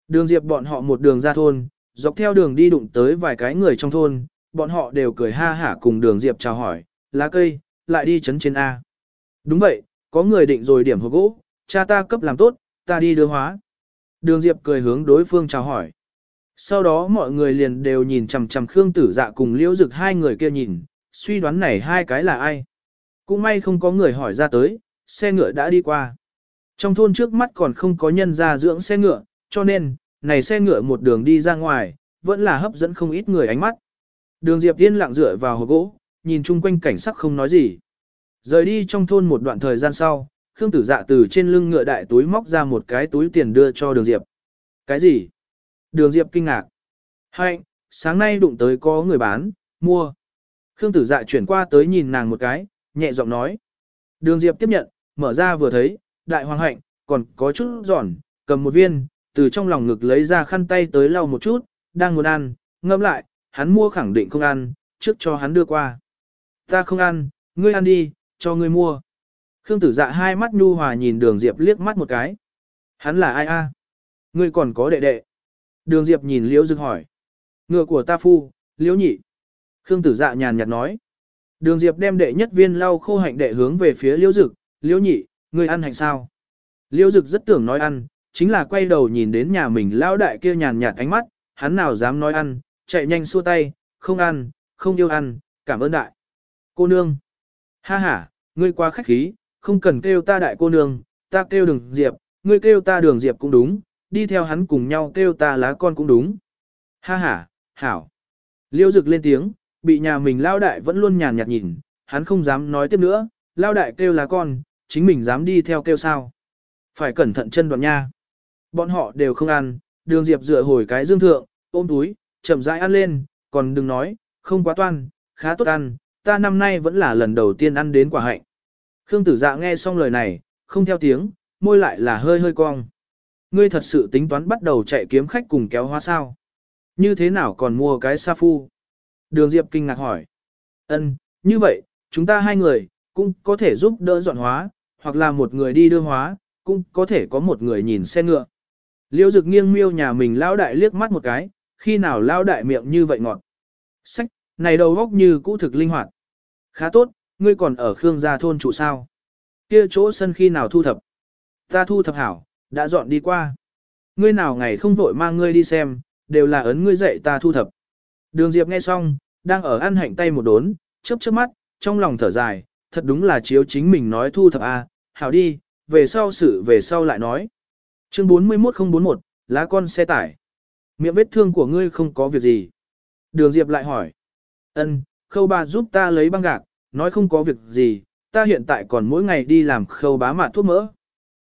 Đường diệp bọn họ một đường ra thôn, dọc theo đường đi đụng tới vài cái người trong thôn, bọn họ đều cười ha hả cùng đường Diệp chào hỏi, lá cây, lại đi chấn trên A. Đúng vậy, có người định rồi điểm hộp gỗ, cha ta cấp làm tốt, ta đi đưa hóa. Đường Diệp cười hướng đối phương chào hỏi. Sau đó mọi người liền đều nhìn chằm chằm Khương Tử Dạ cùng Liễu Dực hai người kia nhìn, suy đoán này hai cái là ai. Cũng may không có người hỏi ra tới, xe ngựa đã đi qua. Trong thôn trước mắt còn không có nhân ra dưỡng xe ngựa, cho nên, này xe ngựa một đường đi ra ngoài, vẫn là hấp dẫn không ít người ánh mắt. Đường Diệp Yên lặng dựa vào hộp gỗ, nhìn chung quanh cảnh sắc không nói gì. Rời đi trong thôn một đoạn thời gian sau, Khương Tử Dạ từ trên lưng ngựa đại túi móc ra một cái túi tiền đưa cho Đường Diệp. Cái gì? Đường Diệp kinh ngạc. Hạnh, sáng nay đụng tới có người bán, mua. Khương Tử Dạ chuyển qua tới nhìn nàng một cái, nhẹ giọng nói. Đường Diệp tiếp nhận, mở ra vừa thấy, đại hoàng hạnh, còn có chút giòn, cầm một viên, từ trong lòng ngực lấy ra khăn tay tới lau một chút, đang muốn ăn, ngâm lại, hắn mua khẳng định không ăn, trước cho hắn đưa qua. Ta không ăn, ngươi ăn đi, cho ngươi mua. Khương tử dạ hai mắt nhu hòa nhìn đường Diệp liếc mắt một cái. Hắn là ai a? Ngươi còn có đệ đệ. Đường Diệp nhìn liễu dực hỏi. Ngựa của ta phu, liễu nhị. Khương tử dạ nhàn nhạt nói. Đường Diệp đem đệ nhất viên lau khô hạnh đệ hướng về phía liễu dực, liễu nhị, ngươi ăn hạnh sao? Liễu dực rất tưởng nói ăn, chính là quay đầu nhìn đến nhà mình lão đại kia nhàn nhạt ánh mắt, hắn nào dám nói ăn, chạy nhanh xua tay, không ăn, không yêu ăn, cảm ơn đại. Cô nương. Ha ha, ngươi quá khách khí, không cần kêu ta đại cô nương, ta kêu đường diệp, ngươi kêu ta đường diệp cũng đúng, đi theo hắn cùng nhau kêu ta lá con cũng đúng. Ha ha, hảo. Liêu dực lên tiếng, bị nhà mình lao đại vẫn luôn nhàn nhạt nhìn, hắn không dám nói tiếp nữa, lao đại kêu lá con, chính mình dám đi theo kêu sao. Phải cẩn thận chân đoạn nha. Bọn họ đều không ăn, đường diệp dựa hồi cái dương thượng, ôm túi, chậm rãi ăn lên, còn đừng nói, không quá toan, khá tốt ăn, ta năm nay vẫn là lần đầu tiên ăn đến quả hạnh. Khương tử dạ nghe xong lời này, không theo tiếng, môi lại là hơi hơi cong. Ngươi thật sự tính toán bắt đầu chạy kiếm khách cùng kéo hoa sao? Như thế nào còn mua cái sa phu? Đường Diệp kinh ngạc hỏi. Ân, như vậy, chúng ta hai người, cũng có thể giúp đỡ dọn hóa, hoặc là một người đi đưa hóa, cũng có thể có một người nhìn xe ngựa. Liêu dực nghiêng miêu nhà mình lão đại liếc mắt một cái, khi nào lao đại miệng như vậy ngọt. Sách, này đầu góc như cũ thực linh hoạt. Khá tốt, ngươi còn ở Khương gia thôn trụ sao. Kia chỗ sân khi nào thu thập. Ta thu thập hảo, đã dọn đi qua. Ngươi nào ngày không vội mang ngươi đi xem, đều là ấn ngươi dạy ta thu thập. Đường Diệp nghe xong, đang ở ăn hạnh tay một đốn, chớp chớp mắt, trong lòng thở dài, thật đúng là chiếu chính mình nói thu thập a, à. hảo đi, về sau sự về sau lại nói. Chương 41041, lá con xe tải. Miệng vết thương của ngươi không có việc gì. Đường Diệp lại hỏi. Ân, khâu bà giúp ta lấy băng gạc, nói không có việc gì, ta hiện tại còn mỗi ngày đi làm khâu bá mạt thuốc mỡ.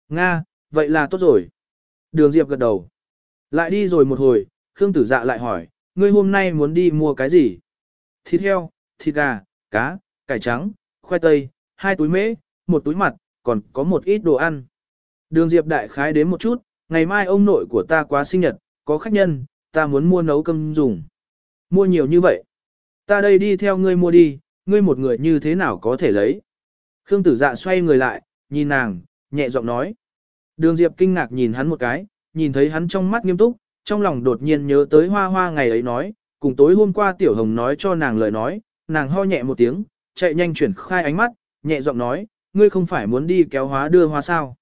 Nga, vậy là tốt rồi. Đường Diệp gật đầu. Lại đi rồi một hồi, Khương Tử Dạ lại hỏi, ngươi hôm nay muốn đi mua cái gì? Thịt heo, thịt gà, cá, cải trắng, khoai tây, hai túi mễ, một túi mặt, còn có một ít đồ ăn. Đường Diệp đại khái đến một chút, ngày mai ông nội của ta quá sinh nhật, có khách nhân, ta muốn mua nấu cơm dùng. Mua nhiều như vậy. Ta đây đi theo ngươi mua đi, ngươi một người như thế nào có thể lấy. Khương tử dạ xoay người lại, nhìn nàng, nhẹ giọng nói. Đường Diệp kinh ngạc nhìn hắn một cái, nhìn thấy hắn trong mắt nghiêm túc, trong lòng đột nhiên nhớ tới hoa hoa ngày ấy nói, cùng tối hôm qua Tiểu Hồng nói cho nàng lời nói, nàng ho nhẹ một tiếng, chạy nhanh chuyển khai ánh mắt, nhẹ giọng nói, ngươi không phải muốn đi kéo hóa đưa hoa sao.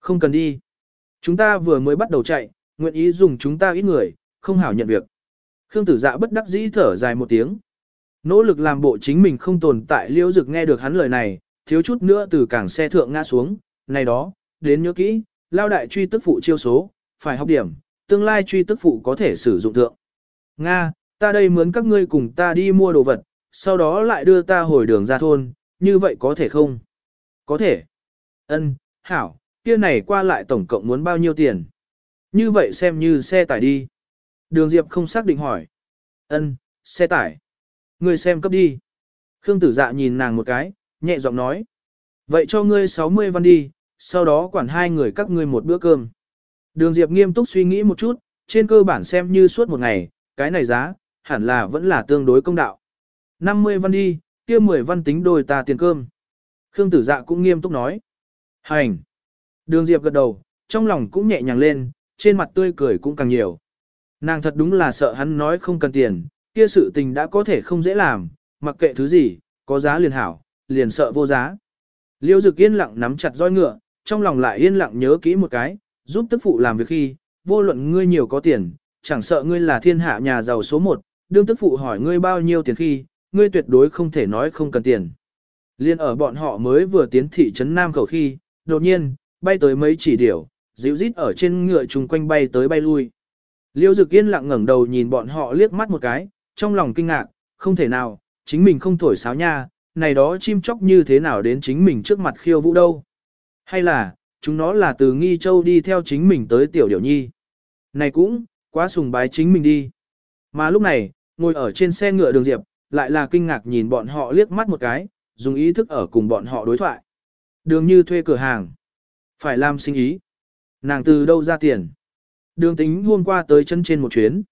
Không cần đi. Chúng ta vừa mới bắt đầu chạy, nguyện ý dùng chúng ta ít người, không hảo nhận việc. Khương tử dạ bất đắc dĩ thở dài một tiếng. Nỗ lực làm bộ chính mình không tồn tại liễu dực nghe được hắn lời này, thiếu chút nữa từ cảng xe thượng ngã xuống, này đó, đến nhớ kỹ, lao đại truy tức phụ chiêu số, phải học điểm, tương lai truy tức phụ có thể sử dụng thượng. Nga, ta đây muốn các ngươi cùng ta đi mua đồ vật, sau đó lại đưa ta hồi đường ra thôn, như vậy có thể không? Có thể. Ân, hảo, kia này qua lại tổng cộng muốn bao nhiêu tiền? Như vậy xem như xe tải đi. Đường Diệp không xác định hỏi. Ân, xe tải. Ngươi xem cấp đi. Khương tử dạ nhìn nàng một cái, nhẹ giọng nói. Vậy cho ngươi 60 văn đi, sau đó quản hai người các ngươi một bữa cơm. Đường Diệp nghiêm túc suy nghĩ một chút, trên cơ bản xem như suốt một ngày, cái này giá, hẳn là vẫn là tương đối công đạo. 50 văn đi, kia 10 văn tính đôi ta tiền cơm. Khương tử dạ cũng nghiêm túc nói. Hành. Đường Diệp gật đầu, trong lòng cũng nhẹ nhàng lên, trên mặt tươi cười cũng càng nhiều. Nàng thật đúng là sợ hắn nói không cần tiền, kia sự tình đã có thể không dễ làm, mặc kệ thứ gì, có giá liền hảo, liền sợ vô giá. Liêu Dực yên lặng nắm chặt roi ngựa, trong lòng lại yên lặng nhớ kỹ một cái, giúp tức phụ làm việc khi, vô luận ngươi nhiều có tiền, chẳng sợ ngươi là thiên hạ nhà giàu số một, đương tức phụ hỏi ngươi bao nhiêu tiền khi, ngươi tuyệt đối không thể nói không cần tiền. Liên ở bọn họ mới vừa tiến thị trấn Nam khẩu khi, đột nhiên, bay tới mấy chỉ điểu, dịu rít ở trên ngựa chung quanh bay tới bay lui. Liêu Dực yên lặng ngẩng đầu nhìn bọn họ liếc mắt một cái, trong lòng kinh ngạc, không thể nào, chính mình không thổi sáo nha, này đó chim chóc như thế nào đến chính mình trước mặt khiêu vũ đâu. Hay là, chúng nó là từ nghi châu đi theo chính mình tới tiểu điểu nhi. Này cũng, quá sùng bái chính mình đi. Mà lúc này, ngồi ở trên xe ngựa đường diệp, lại là kinh ngạc nhìn bọn họ liếc mắt một cái, dùng ý thức ở cùng bọn họ đối thoại. Đường như thuê cửa hàng. Phải làm sinh ý. Nàng từ đâu ra tiền. Đường tính hôm qua tới chân trên một chuyến.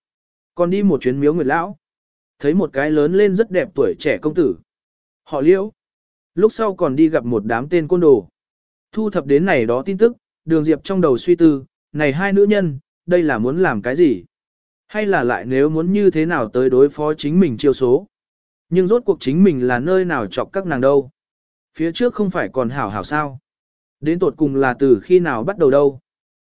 Còn đi một chuyến miếu nguyệt lão. Thấy một cái lớn lên rất đẹp tuổi trẻ công tử. Họ liễu. Lúc sau còn đi gặp một đám tên côn đồ. Thu thập đến này đó tin tức, đường diệp trong đầu suy tư, này hai nữ nhân, đây là muốn làm cái gì? Hay là lại nếu muốn như thế nào tới đối phó chính mình chiêu số? Nhưng rốt cuộc chính mình là nơi nào chọc các nàng đâu? Phía trước không phải còn hảo hảo sao? Đến tột cùng là từ khi nào bắt đầu đâu?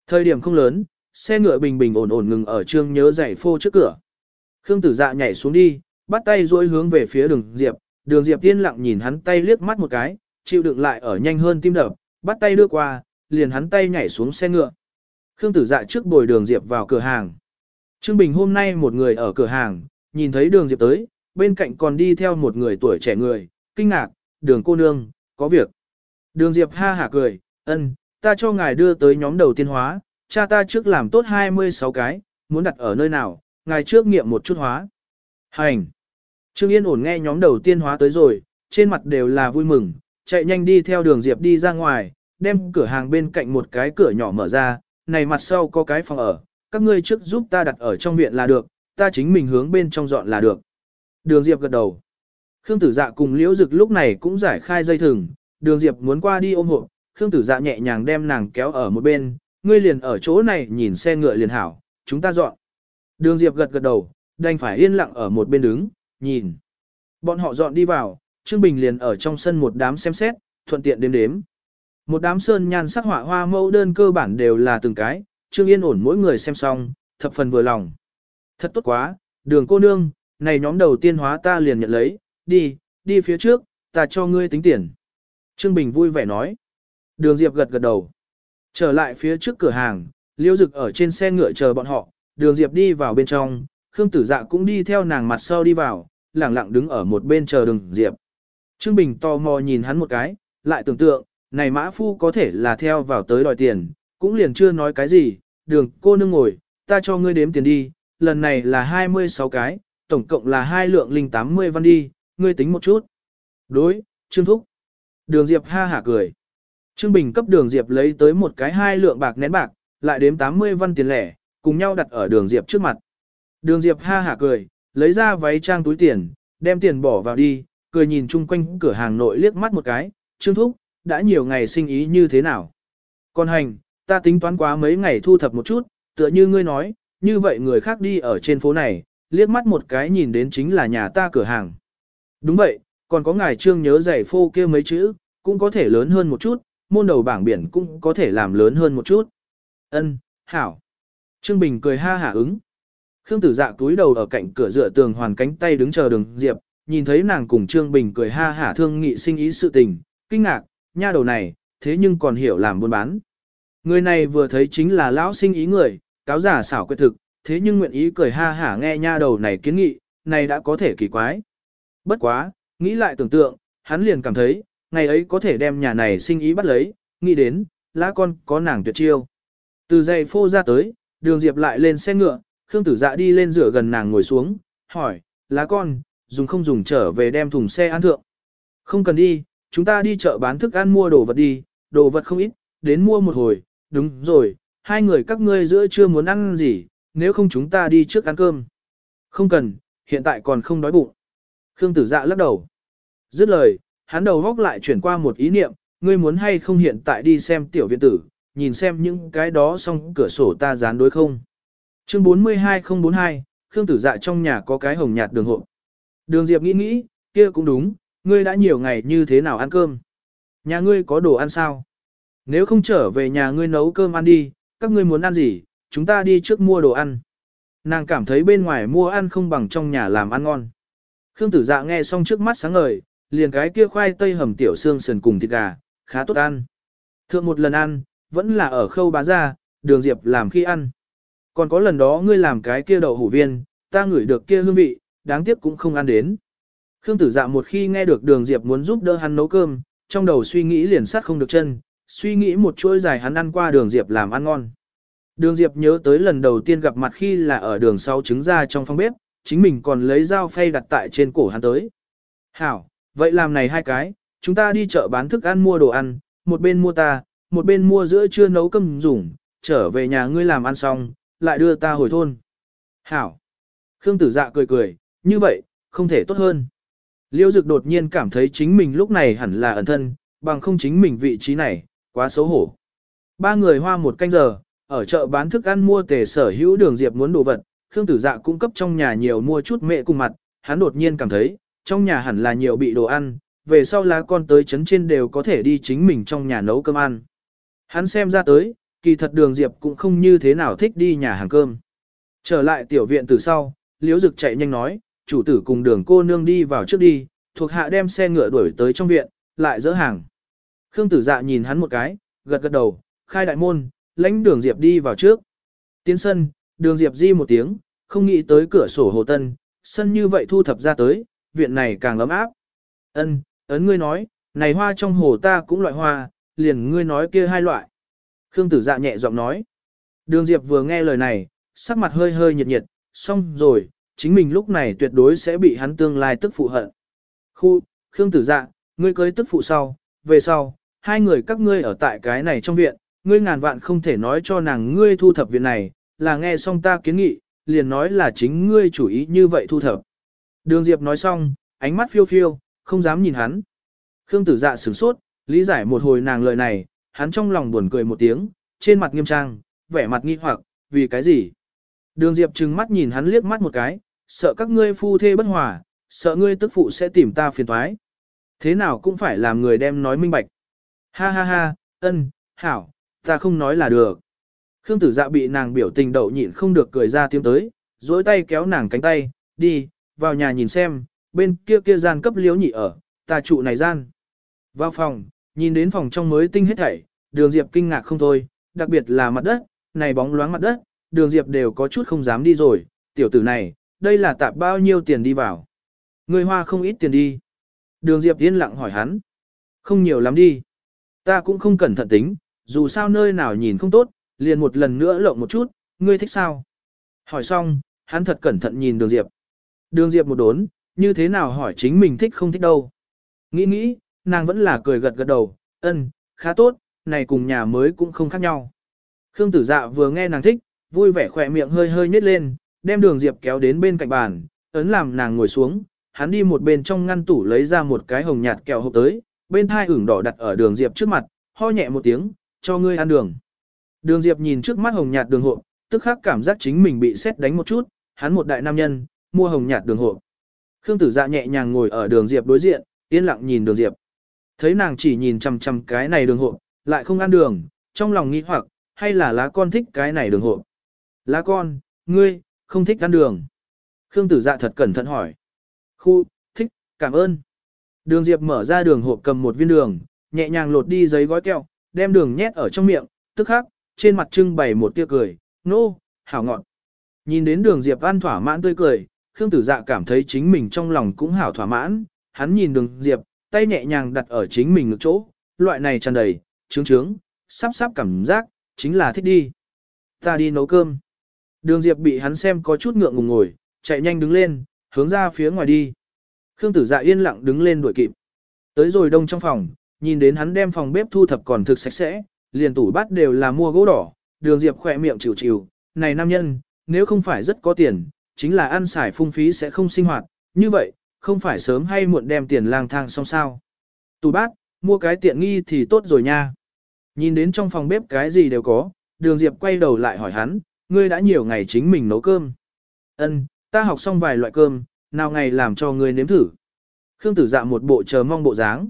Thời điểm không lớn, xe ngựa bình bình ổn ổn ngừng ở trương nhớ dạy phô trước cửa. Khương tử dạ nhảy xuống đi, bắt tay duỗi hướng về phía đường Diệp, đường Diệp tiên lặng nhìn hắn tay liếc mắt một cái, chịu đựng lại ở nhanh hơn tim đập, bắt tay đưa qua, liền hắn tay nhảy xuống xe ngựa. Khương tử dạ trước bồi đường Diệp vào cửa hàng. Trương Bình hôm nay một người ở cửa hàng, nhìn thấy đường Diệp tới, bên cạnh còn đi theo một người tuổi trẻ người, kinh ngạc, đường cô nương, có việc. Đường Diệp ha hả cười, ân, ta cho ngài đưa tới nhóm đầu tiên hóa, cha ta trước làm tốt 26 cái, muốn đặt ở nơi nào, ngài trước nghiệm một chút hóa. Hành. Trương Yên ổn nghe nhóm đầu tiên hóa tới rồi, trên mặt đều là vui mừng, chạy nhanh đi theo đường Diệp đi ra ngoài, đem cửa hàng bên cạnh một cái cửa nhỏ mở ra, này mặt sau có cái phòng ở, các ngươi trước giúp ta đặt ở trong viện là được, ta chính mình hướng bên trong dọn là được. Đường Diệp gật đầu. Khương Tử Dạ cùng Liễu Dực lúc này cũng giải khai dây thừng, Đường Diệp muốn qua đi ôm hộ, Khương Tử Dạ nhẹ nhàng đem nàng kéo ở một bên, ngươi liền ở chỗ này nhìn xe ngựa liền hảo, chúng ta dọn. Đường Diệp gật gật đầu, đành phải yên lặng ở một bên đứng, nhìn. Bọn họ dọn đi vào, Trương Bình liền ở trong sân một đám xem xét, thuận tiện đếm đếm. Một đám sơn nhan sắc họa hoa mẫu đơn cơ bản đều là từng cái, Trương Yên ổn mỗi người xem xong, thập phần vừa lòng. Thật tốt quá, đường cô nương, này nhóm đầu tiên hóa ta liền nhận lấy, đi, đi phía trước, ta cho ngươi tính tiền. Trương Bình vui vẻ nói. Đường Diệp gật gật đầu. Trở lại phía trước cửa hàng, Liêu Dực ở trên xe ngựa chờ bọn họ, Đường Diệp đi vào bên trong, Khương Tử Dạ cũng đi theo nàng mặt sau đi vào, lẳng lặng đứng ở một bên chờ Đường Diệp. Trương Bình tò mò nhìn hắn một cái, lại tưởng tượng, này mã phu có thể là theo vào tới đòi tiền, cũng liền chưa nói cái gì, đường cô nương ngồi, ta cho ngươi đếm tiền đi, lần này là 26 cái, tổng cộng là hai lượng linh 80 văn đi, ngươi tính một chút. Đối, Trương Thúc. Đường Diệp ha hả cười. Trương Bình cấp đường Diệp lấy tới một cái hai lượng bạc nén bạc, lại đếm 80 văn tiền lẻ, cùng nhau đặt ở đường Diệp trước mặt. Đường Diệp ha hả cười, lấy ra váy trang túi tiền, đem tiền bỏ vào đi, cười nhìn chung quanh cửa hàng nội liếc mắt một cái, Trương Thúc, đã nhiều ngày sinh ý như thế nào. Còn hành, ta tính toán quá mấy ngày thu thập một chút, tựa như ngươi nói, như vậy người khác đi ở trên phố này, liếc mắt một cái nhìn đến chính là nhà ta cửa hàng. Đúng vậy, còn có ngài trương nhớ giày phô kia mấy chữ, cũng có thể lớn hơn một chút, môn đầu bảng biển cũng có thể làm lớn hơn một chút. Ân, hảo. Trương Bình cười ha hả ứng. Khương tử dạ túi đầu ở cạnh cửa dựa tường hoàn cánh tay đứng chờ đường Diệp, nhìn thấy nàng cùng Trương Bình cười ha hả thương nghị sinh ý sự tình, kinh ngạc, nha đầu này, thế nhưng còn hiểu làm buôn bán. Người này vừa thấy chính là lão sinh ý người, cáo giả xảo quyệt thực, thế nhưng nguyện ý cười ha hả nghe nha đầu này kiến nghị, này đã có thể kỳ quái. Bất quá, nghĩ lại tưởng tượng, hắn liền cảm thấy, ngày ấy có thể đem nhà này sinh ý bắt lấy, nghĩ đến, lá con có nàng tuyệt chiêu. Từ giày phô ra tới, đường diệp lại lên xe ngựa, Khương tử dạ đi lên rửa gần nàng ngồi xuống, hỏi, lá con, dùng không dùng trở về đem thùng xe ăn thượng. Không cần đi, chúng ta đi chợ bán thức ăn mua đồ vật đi, đồ vật không ít, đến mua một hồi, đúng rồi, hai người các ngươi giữa chưa muốn ăn gì, nếu không chúng ta đi trước ăn cơm. Không cần, hiện tại còn không đói bụng. Khương tử dạ lắc đầu. Dứt lời, hắn đầu góc lại chuyển qua một ý niệm, ngươi muốn hay không hiện tại đi xem tiểu viện tử, nhìn xem những cái đó xong cửa sổ ta dán đối không. Chương 42042, Khương tử dạ trong nhà có cái hồng nhạt đường hộ. Đường Diệp nghĩ nghĩ, kia cũng đúng, ngươi đã nhiều ngày như thế nào ăn cơm. Nhà ngươi có đồ ăn sao? Nếu không trở về nhà ngươi nấu cơm ăn đi, các ngươi muốn ăn gì, chúng ta đi trước mua đồ ăn. Nàng cảm thấy bên ngoài mua ăn không bằng trong nhà làm ăn ngon. Khương tử dạ nghe xong trước mắt sáng ngời, liền cái kia khoai tây hầm tiểu xương sườn cùng thịt gà, khá tốt ăn. Thượng một lần ăn, vẫn là ở khâu bá ra, đường diệp làm khi ăn. Còn có lần đó ngươi làm cái kia đậu hủ viên, ta ngửi được kia hương vị, đáng tiếc cũng không ăn đến. Khương tử dạ một khi nghe được đường diệp muốn giúp đỡ hắn nấu cơm, trong đầu suy nghĩ liền sát không được chân, suy nghĩ một chuỗi dài hắn ăn qua đường diệp làm ăn ngon. Đường diệp nhớ tới lần đầu tiên gặp mặt khi là ở đường sau trứng ra trong phòng bếp, chính mình còn lấy dao phay đặt tại trên cổ hắn tới. Hảo, vậy làm này hai cái, chúng ta đi chợ bán thức ăn mua đồ ăn, một bên mua ta, một bên mua giữa trưa nấu cơm dùng, trở về nhà ngươi làm ăn xong, lại đưa ta hồi thôn. Hảo. Khương tử dạ cười cười, như vậy, không thể tốt hơn. Liêu dực đột nhiên cảm thấy chính mình lúc này hẳn là ẩn thân, bằng không chính mình vị trí này, quá xấu hổ. Ba người hoa một canh giờ, ở chợ bán thức ăn mua tề sở hữu đường diệp muốn đồ vật, Khương Tử Dạ cung cấp trong nhà nhiều mua chút mẹ cùng mặt, hắn đột nhiên cảm thấy, trong nhà hẳn là nhiều bị đồ ăn, về sau lá con tới chấn trên đều có thể đi chính mình trong nhà nấu cơm ăn. Hắn xem ra tới, kỳ thật đường diệp cũng không như thế nào thích đi nhà hàng cơm. Trở lại tiểu viện từ sau, Liễu Dực chạy nhanh nói, chủ tử cùng đường cô nương đi vào trước đi, thuộc hạ đem xe ngựa đuổi tới trong viện, lại dỡ hàng. Khương tử dạ nhìn hắn một cái, gật gật đầu, khai đại môn, lãnh đường Diệp đi vào trước. Tiến sân, đường Diệp di một tiếng, không nghĩ tới cửa sổ hồ tân, sân như vậy thu thập ra tới, viện này càng ấm áp. Ân, ấn ngươi nói, này hoa trong hồ ta cũng loại hoa, liền ngươi nói kia hai loại. Khương tử dạ nhẹ giọng nói. Đường Diệp vừa nghe lời này, sắc mặt hơi hơi nhiệt nhiệt, xong rồi, chính mình lúc này tuyệt đối sẽ bị hắn tương lai tức phụ hận. Khu, Khương tử dạ, ngươi cưới tức phụ sau, về sau, hai người các ngươi ở tại cái này trong viện, ngươi ngàn vạn không thể nói cho nàng ngươi thu thập viện này, là nghe xong ta kiến nghị, liền nói là chính ngươi chủ ý như vậy thu thập. Đường Diệp nói xong, ánh mắt phiêu phiêu, không dám nhìn hắn. Khương tử dạ sửng sốt, lý giải một hồi nàng lời này, hắn trong lòng buồn cười một tiếng, trên mặt nghiêm trang, vẻ mặt nghi hoặc, vì cái gì? Đường Diệp trừng mắt nhìn hắn liếc mắt một cái, sợ các ngươi phu thê bất hòa, sợ ngươi tức phụ sẽ tìm ta phiền toái. Thế nào cũng phải làm người đem nói minh bạch. Ha ha ha, ân, hảo, ta không nói là được. Khương tử dạ bị nàng biểu tình đậu nhịn không được cười ra tiếng tới, dối tay kéo nàng cánh tay, đi, vào nhà nhìn xem, bên kia kia gian cấp liếu nhị ở, ta trụ này gian. Vào phòng, nhìn đến phòng trong mới tinh hết thảy, đường diệp kinh ngạc không thôi, đặc biệt là mặt đất, này bóng loáng mặt đất, đường diệp đều có chút không dám đi rồi, tiểu tử này, đây là tạp bao nhiêu tiền đi vào. Người hoa không ít tiền đi. Đường Diệp yên lặng hỏi hắn. Không nhiều lắm đi. Ta cũng không cẩn thận tính, dù sao nơi nào nhìn không tốt, liền một lần nữa lộng một chút, ngươi thích sao? Hỏi xong, hắn thật cẩn thận nhìn đường Diệp. Đường Diệp một đốn, như thế nào hỏi chính mình thích không thích đâu. Nghĩ nghĩ, nàng vẫn là cười gật gật đầu, ân, khá tốt, này cùng nhà mới cũng không khác nhau. Khương tử dạ vừa nghe nàng thích, vui vẻ khỏe miệng hơi hơi nhếch lên, đem đường Diệp kéo đến bên cạnh bàn, ấn làm nàng ngồi xuống, hắn đi một bên trong ngăn tủ lấy ra một cái hồng nhạt kẹo hộp tới, bên thai ửng đỏ đặt ở đường Diệp trước mặt, ho nhẹ một tiếng, cho ngươi ăn đường. Đường Diệp nhìn trước mắt hồng nhạt đường hộp, tức khắc cảm giác chính mình bị xét đánh một chút, hắn một đại nam nhân, mua hồng nhạt đường hộp. Khương tử dạ nhẹ nhàng ngồi ở đường Diệp đối diện, yên lặng nhìn đường Diệp. Thấy nàng chỉ nhìn chằm chằm cái này đường hộp, lại không ăn đường, trong lòng nghĩ hoặc, hay là lá con thích cái này đường hộp. Lá con, ngươi, không thích ăn đường. Khương tử dạ thật cẩn thận hỏi. Khu, thích, cảm ơn. Đường Diệp mở ra đường hộp cầm một viên đường, nhẹ nhàng lột đi giấy gói kẹo, đem đường nhét ở trong miệng, tức khắc, trên mặt trưng bày một tia cười, nô, no, hảo ngọt. Nhìn đến đường Diệp ăn thỏa mãn tươi cười, Khương Tử Dạ cảm thấy chính mình trong lòng cũng hảo thỏa mãn, hắn nhìn đường Diệp, tay nhẹ nhàng đặt ở chính mình ngực chỗ, loại này tràn đầy, trướng trướng, sắp sắp cảm giác, chính là thích đi. Ta đi nấu cơm. Đường Diệp bị hắn xem có chút ngượng ngùng ngồi, chạy nhanh đứng lên, hướng ra phía ngoài đi. Khương Tử Dạ yên lặng đứng lên đuổi kịp. Tới rồi đông trong phòng, nhìn đến hắn đem phòng bếp thu thập còn thực sạch sẽ, liền tủ bát đều là mua gỗ đỏ, Đường Diệp khỏe miệng chịu chịu, này nam nhân, nếu không phải rất có tiền, chính là ăn xài phung phí sẽ không sinh hoạt, như vậy, không phải sớm hay muộn đem tiền lang thang xong sao. Tủ bát, mua cái tiện nghi thì tốt rồi nha. Nhìn đến trong phòng bếp cái gì đều có, Đường Diệp quay đầu lại hỏi hắn, ngươi đã nhiều ngày chính mình nấu cơm. Ân, ta học xong vài loại cơm, nào ngày làm cho ngươi nếm thử. Khương tử dạ một bộ chờ mong bộ dáng.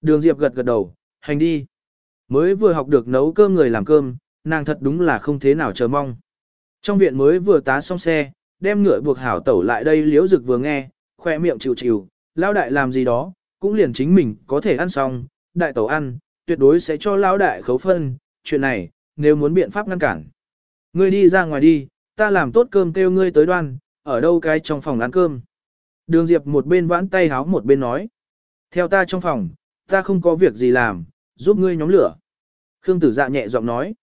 Đường Diệp gật gật đầu, hành đi. Mới vừa học được nấu cơm người làm cơm, nàng thật đúng là không thế nào chờ mong. Trong viện mới vừa tá xong xe, đem ngựa buộc hảo tẩu lại đây liếu rực vừa nghe, khoe miệng chịu chịu, lao đại làm gì đó, cũng liền chính mình có thể ăn xong, đại tẩu ăn, tuyệt đối sẽ cho lao đại khấu phân, chuyện này, nếu muốn biện pháp ngăn cản. Ngươi đi ra ngoài đi, ta làm tốt cơm kêu ngươi tới đoan, ở đâu cái trong phòng ăn cơm. Đường Diệp một bên vãn tay háo một bên nói. Theo ta trong phòng, ta không có việc gì làm, giúp ngươi nhóm lửa. Khương tử dạ nhẹ giọng nói.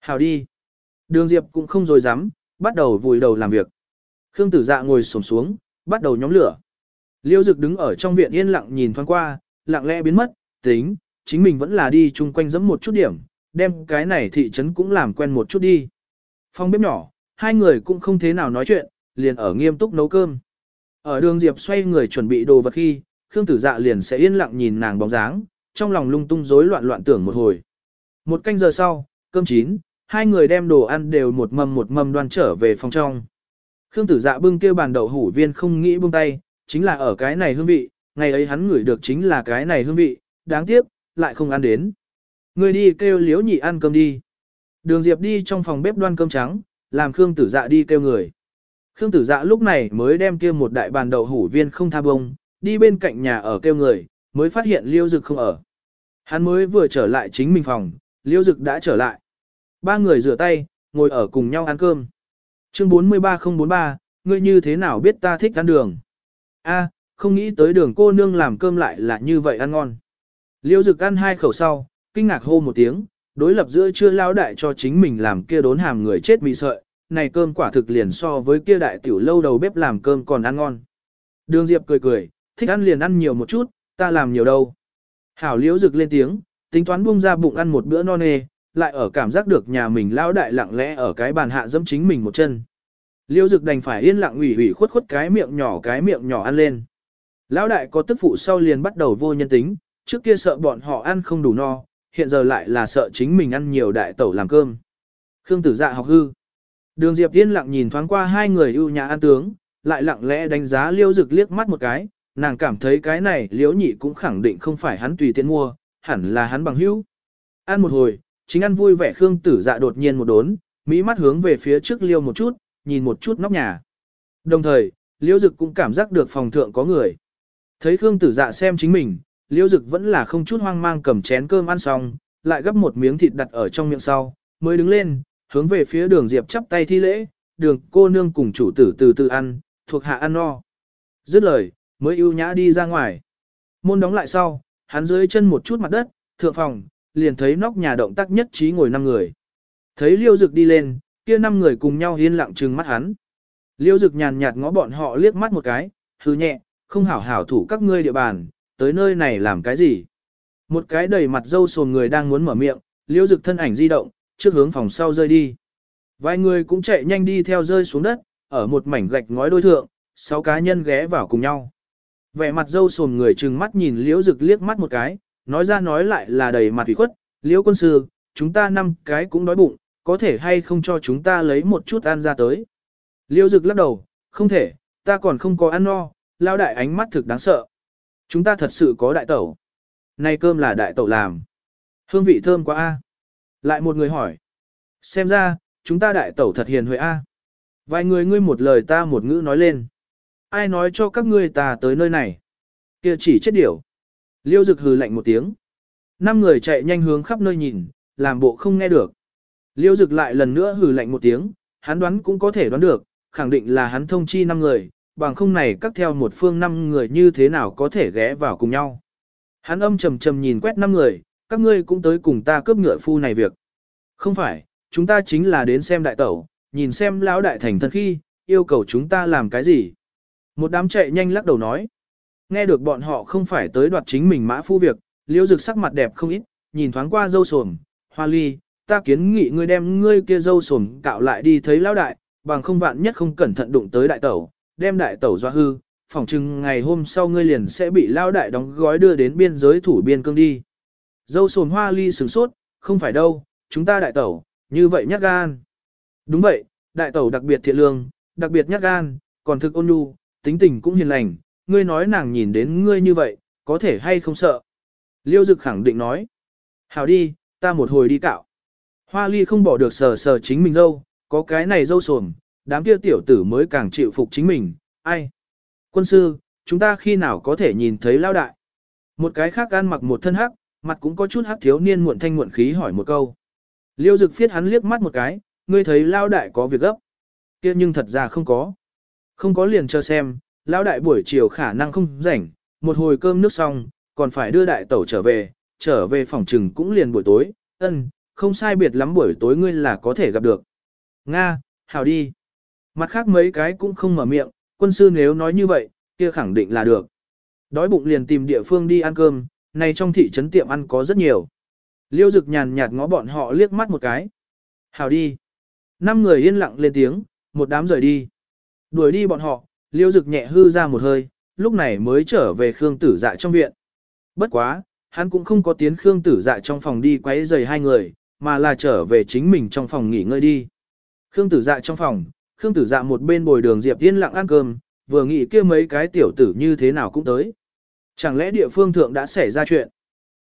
Hào đi. Đường Diệp cũng không dối dám, bắt đầu vùi đầu làm việc. Khương tử dạ ngồi sổm xuống, bắt đầu nhóm lửa. Liêu dực đứng ở trong viện yên lặng nhìn thoáng qua, lặng lẽ biến mất, tính, chính mình vẫn là đi chung quanh dẫm một chút điểm, đem cái này thị trấn cũng làm quen một chút đi. Phòng bếp nhỏ, hai người cũng không thế nào nói chuyện, liền ở nghiêm túc nấu cơm. Ở đường Diệp xoay người chuẩn bị đồ vật khi, Khương Tử Dạ liền sẽ yên lặng nhìn nàng bóng dáng, trong lòng lung tung rối loạn loạn tưởng một hồi. Một canh giờ sau, cơm chín, hai người đem đồ ăn đều một mâm một mâm đoan trở về phòng trong. Khương Tử Dạ bưng kêu bàn đậu hủ viên không nghĩ buông tay, chính là ở cái này hương vị, ngày ấy hắn ngửi được chính là cái này hương vị, đáng tiếc, lại không ăn đến. Người đi kêu liếu nhị ăn cơm đi. Đường Diệp đi trong phòng bếp đoan cơm trắng, làm Khương Tử Dạ đi kêu người. Khương Tử Dạ lúc này mới đem kia một đại bàn đậu hủ viên không tha bông, đi bên cạnh nhà ở kêu người, mới phát hiện Liêu Dực không ở. Hắn mới vừa trở lại chính mình phòng, Liêu Dực đã trở lại. Ba người rửa tay, ngồi ở cùng nhau ăn cơm. Chương 43043, ngươi như thế nào biết ta thích ăn đường? A, không nghĩ tới đường cô nương làm cơm lại là như vậy ăn ngon. Liêu Dực ăn hai khẩu sau, kinh ngạc hô một tiếng, đối lập giữa chưa lao đại cho chính mình làm kia đốn hàm người chết mị sợi, này cơm quả thực liền so với kia đại tiểu lâu đầu bếp làm cơm còn ăn ngon. Đường Diệp cười cười, thích ăn liền ăn nhiều một chút, ta làm nhiều đâu. Hảo liễu rực lên tiếng, tính toán buông ra bụng ăn một bữa no nê, lại ở cảm giác được nhà mình lao đại lặng lẽ ở cái bàn hạ dẫm chính mình một chân. Liễu rực đành phải yên lặng ủy ủy khuất khuất cái miệng nhỏ cái miệng nhỏ ăn lên. Lão đại có tức phụ sau liền bắt đầu vô nhân tính, trước kia sợ bọn họ ăn không đủ no, hiện giờ lại là sợ chính mình ăn nhiều đại tẩu làm cơm. Khương tử dạ học hư. Đường Diệp Tiên lặng nhìn thoáng qua hai người ưu nhã ăn tướng, lại lặng lẽ đánh giá liêu dực liếc mắt một cái, nàng cảm thấy cái này liễu nhị cũng khẳng định không phải hắn tùy tiện mua, hẳn là hắn bằng hữu. Ăn một hồi, chính ăn vui vẻ Khương tử dạ đột nhiên một đốn, mỹ mắt hướng về phía trước liêu một chút, nhìn một chút nóc nhà. Đồng thời, liễu dực cũng cảm giác được phòng thượng có người. Thấy Khương tử dạ xem chính mình, liễu dực vẫn là không chút hoang mang cầm chén cơm ăn xong, lại gấp một miếng thịt đặt ở trong miệng sau, mới đứng lên, hướng về phía đường Diệp chắp tay thi lễ, đường cô nương cùng chủ tử từ từ ăn, thuộc hạ ăn no. Dứt lời, mới ưu nhã đi ra ngoài. Môn đóng lại sau, hắn dưới chân một chút mặt đất, thượng phòng, liền thấy nóc nhà động tác nhất trí ngồi năm người. Thấy liêu dực đi lên, kia năm người cùng nhau yên lặng trừng mắt hắn. Liêu dực nhàn nhạt ngó bọn họ liếc mắt một cái, hừ nhẹ, không hảo hảo thủ các ngươi địa bàn, tới nơi này làm cái gì. Một cái đầy mặt dâu sồn người đang muốn mở miệng, liễu dực thân ảnh di động, trước hướng phòng sau rơi đi. Vài người cũng chạy nhanh đi theo rơi xuống đất, ở một mảnh gạch ngói đôi thượng, sáu cá nhân ghé vào cùng nhau. Vẻ mặt dâu sồn người trừng mắt nhìn liễu dực liếc mắt một cái, nói ra nói lại là đầy mặt ủy khuất, liễu quân sư, chúng ta năm cái cũng đói bụng, có thể hay không cho chúng ta lấy một chút ăn ra tới. Liễu dực lắc đầu, không thể, ta còn không có ăn no, lao đại ánh mắt thực đáng sợ. Chúng ta thật sự có đại tẩu. nay cơm là đại tẩu làm. Hương vị thơm quá a. Lại một người hỏi. Xem ra, chúng ta đại tẩu thật hiền huệ a. Vài người ngươi một lời ta một ngữ nói lên. Ai nói cho các ngươi ta tới nơi này? Kia chỉ chết điểu. Liêu dực hừ lạnh một tiếng. Năm người chạy nhanh hướng khắp nơi nhìn, làm bộ không nghe được. Liêu dực lại lần nữa hừ lạnh một tiếng, hắn đoán cũng có thể đoán được, khẳng định là hắn thông chi năm người, bằng không này các theo một phương năm người như thế nào có thể ghé vào cùng nhau. Hắn âm trầm trầm nhìn quét năm người, các ngươi cũng tới cùng ta cướp ngựa phu này việc. Không phải, chúng ta chính là đến xem đại tẩu, nhìn xem lão đại thành thân khi, yêu cầu chúng ta làm cái gì. Một đám chạy nhanh lắc đầu nói. Nghe được bọn họ không phải tới đoạt chính mình mã phu việc, liễu dực sắc mặt đẹp không ít, nhìn thoáng qua dâu sồm, hoa ly, ta kiến nghị ngươi đem ngươi kia dâu sồm cạo lại đi thấy lão đại, bằng không vạn nhất không cẩn thận đụng tới đại tẩu, đem đại tẩu doa hư, phỏng chừng ngày hôm sau ngươi liền sẽ bị lao đại đóng gói đưa đến biên giới thủ biên cương đi. Dâu sồn hoa ly sửng sốt, không phải đâu, chúng ta đại tẩu, như vậy nhát gan. Đúng vậy, đại tẩu đặc biệt thiện lương, đặc biệt nhát gan, còn thực ôn nhu, tính tình cũng hiền lành, ngươi nói nàng nhìn đến ngươi như vậy, có thể hay không sợ. Liêu Dực khẳng định nói. Hảo đi, ta một hồi đi cạo. Hoa ly không bỏ được sờ sờ chính mình dâu, có cái này dâu sồm, đám kia tiểu tử mới càng chịu phục chính mình, ai. Quân sư, chúng ta khi nào có thể nhìn thấy lao đại. Một cái khác ăn mặc một thân hắc, mặt cũng có chút hắc thiếu niên muộn thanh muộn khí hỏi một câu. Liêu Dực phiết hắn liếc mắt một cái, ngươi thấy lao đại có việc gấp. kia nhưng thật ra không có. Không có liền cho xem, lão đại buổi chiều khả năng không rảnh, một hồi cơm nước xong, còn phải đưa đại tẩu trở về, trở về phòng trừng cũng liền buổi tối, ân, không sai biệt lắm buổi tối ngươi là có thể gặp được. Nga, hào đi. Mặt khác mấy cái cũng không mở miệng, quân sư nếu nói như vậy, kia khẳng định là được. Đói bụng liền tìm địa phương đi ăn cơm, này trong thị trấn tiệm ăn có rất nhiều. Liêu dực nhàn nhạt ngó bọn họ liếc mắt một cái. Hào đi. Năm người yên lặng lên tiếng, một đám rời đi. Đuổi đi bọn họ, liêu dực nhẹ hư ra một hơi, lúc này mới trở về Khương tử dạ trong viện. Bất quá, hắn cũng không có tiến Khương tử dạ trong phòng đi quấy rầy hai người, mà là trở về chính mình trong phòng nghỉ ngơi đi. Khương tử dạ trong phòng, Khương tử dạ một bên bồi đường Diệp yên lặng ăn cơm, vừa nghĩ kia mấy cái tiểu tử như thế nào cũng tới. Chẳng lẽ địa phương thượng đã xảy ra chuyện?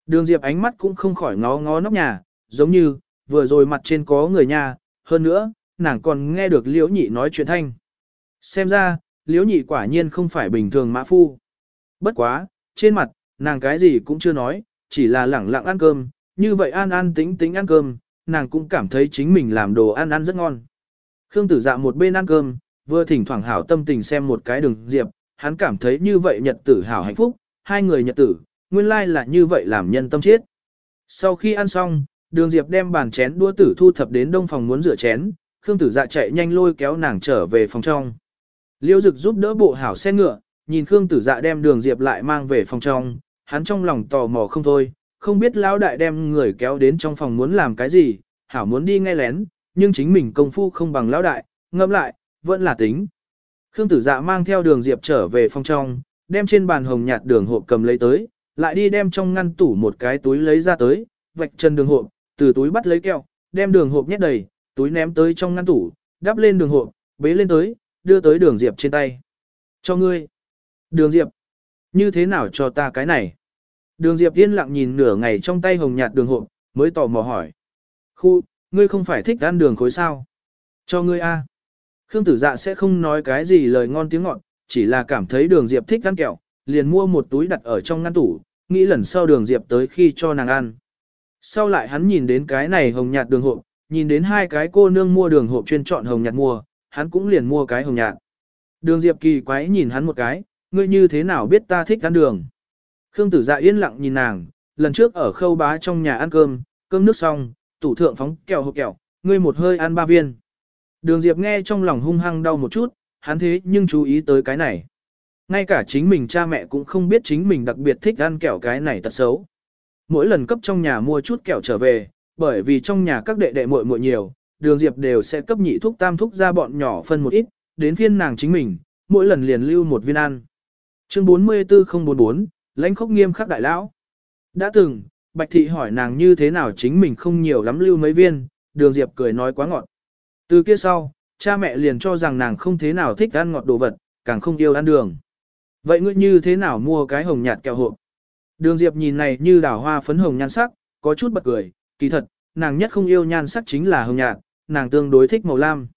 Đường Diệp ánh mắt cũng không khỏi ngó ngó nóc nhà, giống như, vừa rồi mặt trên có người nhà, hơn nữa, nàng còn nghe được liễu nhị nói chuyện thanh. Xem ra, liễu nhị quả nhiên không phải bình thường mã phu. Bất quá, trên mặt, nàng cái gì cũng chưa nói, chỉ là lẳng lặng ăn cơm, như vậy an an tính tính ăn cơm, nàng cũng cảm thấy chính mình làm đồ ăn ăn rất ngon. Khương tử dạ một bên ăn cơm, vừa thỉnh thoảng hảo tâm tình xem một cái đường diệp, hắn cảm thấy như vậy nhật tử hảo hạnh phúc, hai người nhật tử, nguyên lai là như vậy làm nhân tâm chết. Sau khi ăn xong, đường diệp đem bàn chén đua tử thu thập đến đông phòng muốn rửa chén, Khương tử dạ chạy nhanh lôi kéo nàng trở về phòng trong. Liêu Dực giúp đỡ bộ hảo xe ngựa, nhìn Khương Tử Dạ đem Đường Diệp lại mang về phòng trong, hắn trong lòng tò mò không thôi, không biết lão đại đem người kéo đến trong phòng muốn làm cái gì, hảo muốn đi nghe lén, nhưng chính mình công phu không bằng lão đại, ngâm lại, vẫn là tính. Khương Tử Dạ mang theo Đường Diệp trở về phòng trong, đem trên bàn hồng nhạt đường hộp cầm lấy tới, lại đi đem trong ngăn tủ một cái túi lấy ra tới, vạch chân đường hộp, từ túi bắt lấy keo đem đường hộp nhét đầy, túi ném tới trong ngăn tủ, đắp lên đường hộp, bế lên tới, đưa tới đường Diệp trên tay. Cho ngươi. Đường Diệp. Như thế nào cho ta cái này? Đường Diệp yên lặng nhìn nửa ngày trong tay hồng nhạt đường hộp, mới tò mò hỏi. Khu, ngươi không phải thích ăn đường khối sao? Cho ngươi a. Khương tử dạ sẽ không nói cái gì lời ngon tiếng ngọt, chỉ là cảm thấy đường Diệp thích ăn kẹo, liền mua một túi đặt ở trong ngăn tủ, nghĩ lần sau đường Diệp tới khi cho nàng ăn. Sau lại hắn nhìn đến cái này hồng nhạt đường hộp, nhìn đến hai cái cô nương mua đường hộp chuyên chọn hồng nhạt mua, hắn cũng liền mua cái hồng nhạt. Đường Diệp kỳ quái nhìn hắn một cái, ngươi như thế nào biết ta thích ăn đường. Khương tử dạ yên lặng nhìn nàng, lần trước ở khâu bá trong nhà ăn cơm, cơm nước xong, tủ thượng phóng kẹo hộp kẹo, ngươi một hơi ăn ba viên. Đường Diệp nghe trong lòng hung hăng đau một chút, hắn thế nhưng chú ý tới cái này. Ngay cả chính mình cha mẹ cũng không biết chính mình đặc biệt thích ăn kẹo cái này tật xấu. Mỗi lần cấp trong nhà mua chút kẹo trở về, bởi vì trong nhà các đệ đệ muội muội nhiều, đường Diệp đều sẽ cấp nhị thuốc tam thuốc ra bọn nhỏ phân một ít, đến phiên nàng chính mình, mỗi lần liền lưu một viên ăn. Chương 44044, lãnh khốc nghiêm khắc đại lão. Đã từng, Bạch Thị hỏi nàng như thế nào chính mình không nhiều lắm lưu mấy viên, đường Diệp cười nói quá ngọt. Từ kia sau, cha mẹ liền cho rằng nàng không thế nào thích ăn ngọt đồ vật, càng không yêu ăn đường. Vậy ngươi như thế nào mua cái hồng nhạt kẹo hộp? Đường Diệp nhìn này như đảo hoa phấn hồng nhan sắc, có chút bật cười, kỳ thật, nàng nhất không yêu nhan sắc chính là hồng nhạt, nàng tương đối thích màu lam.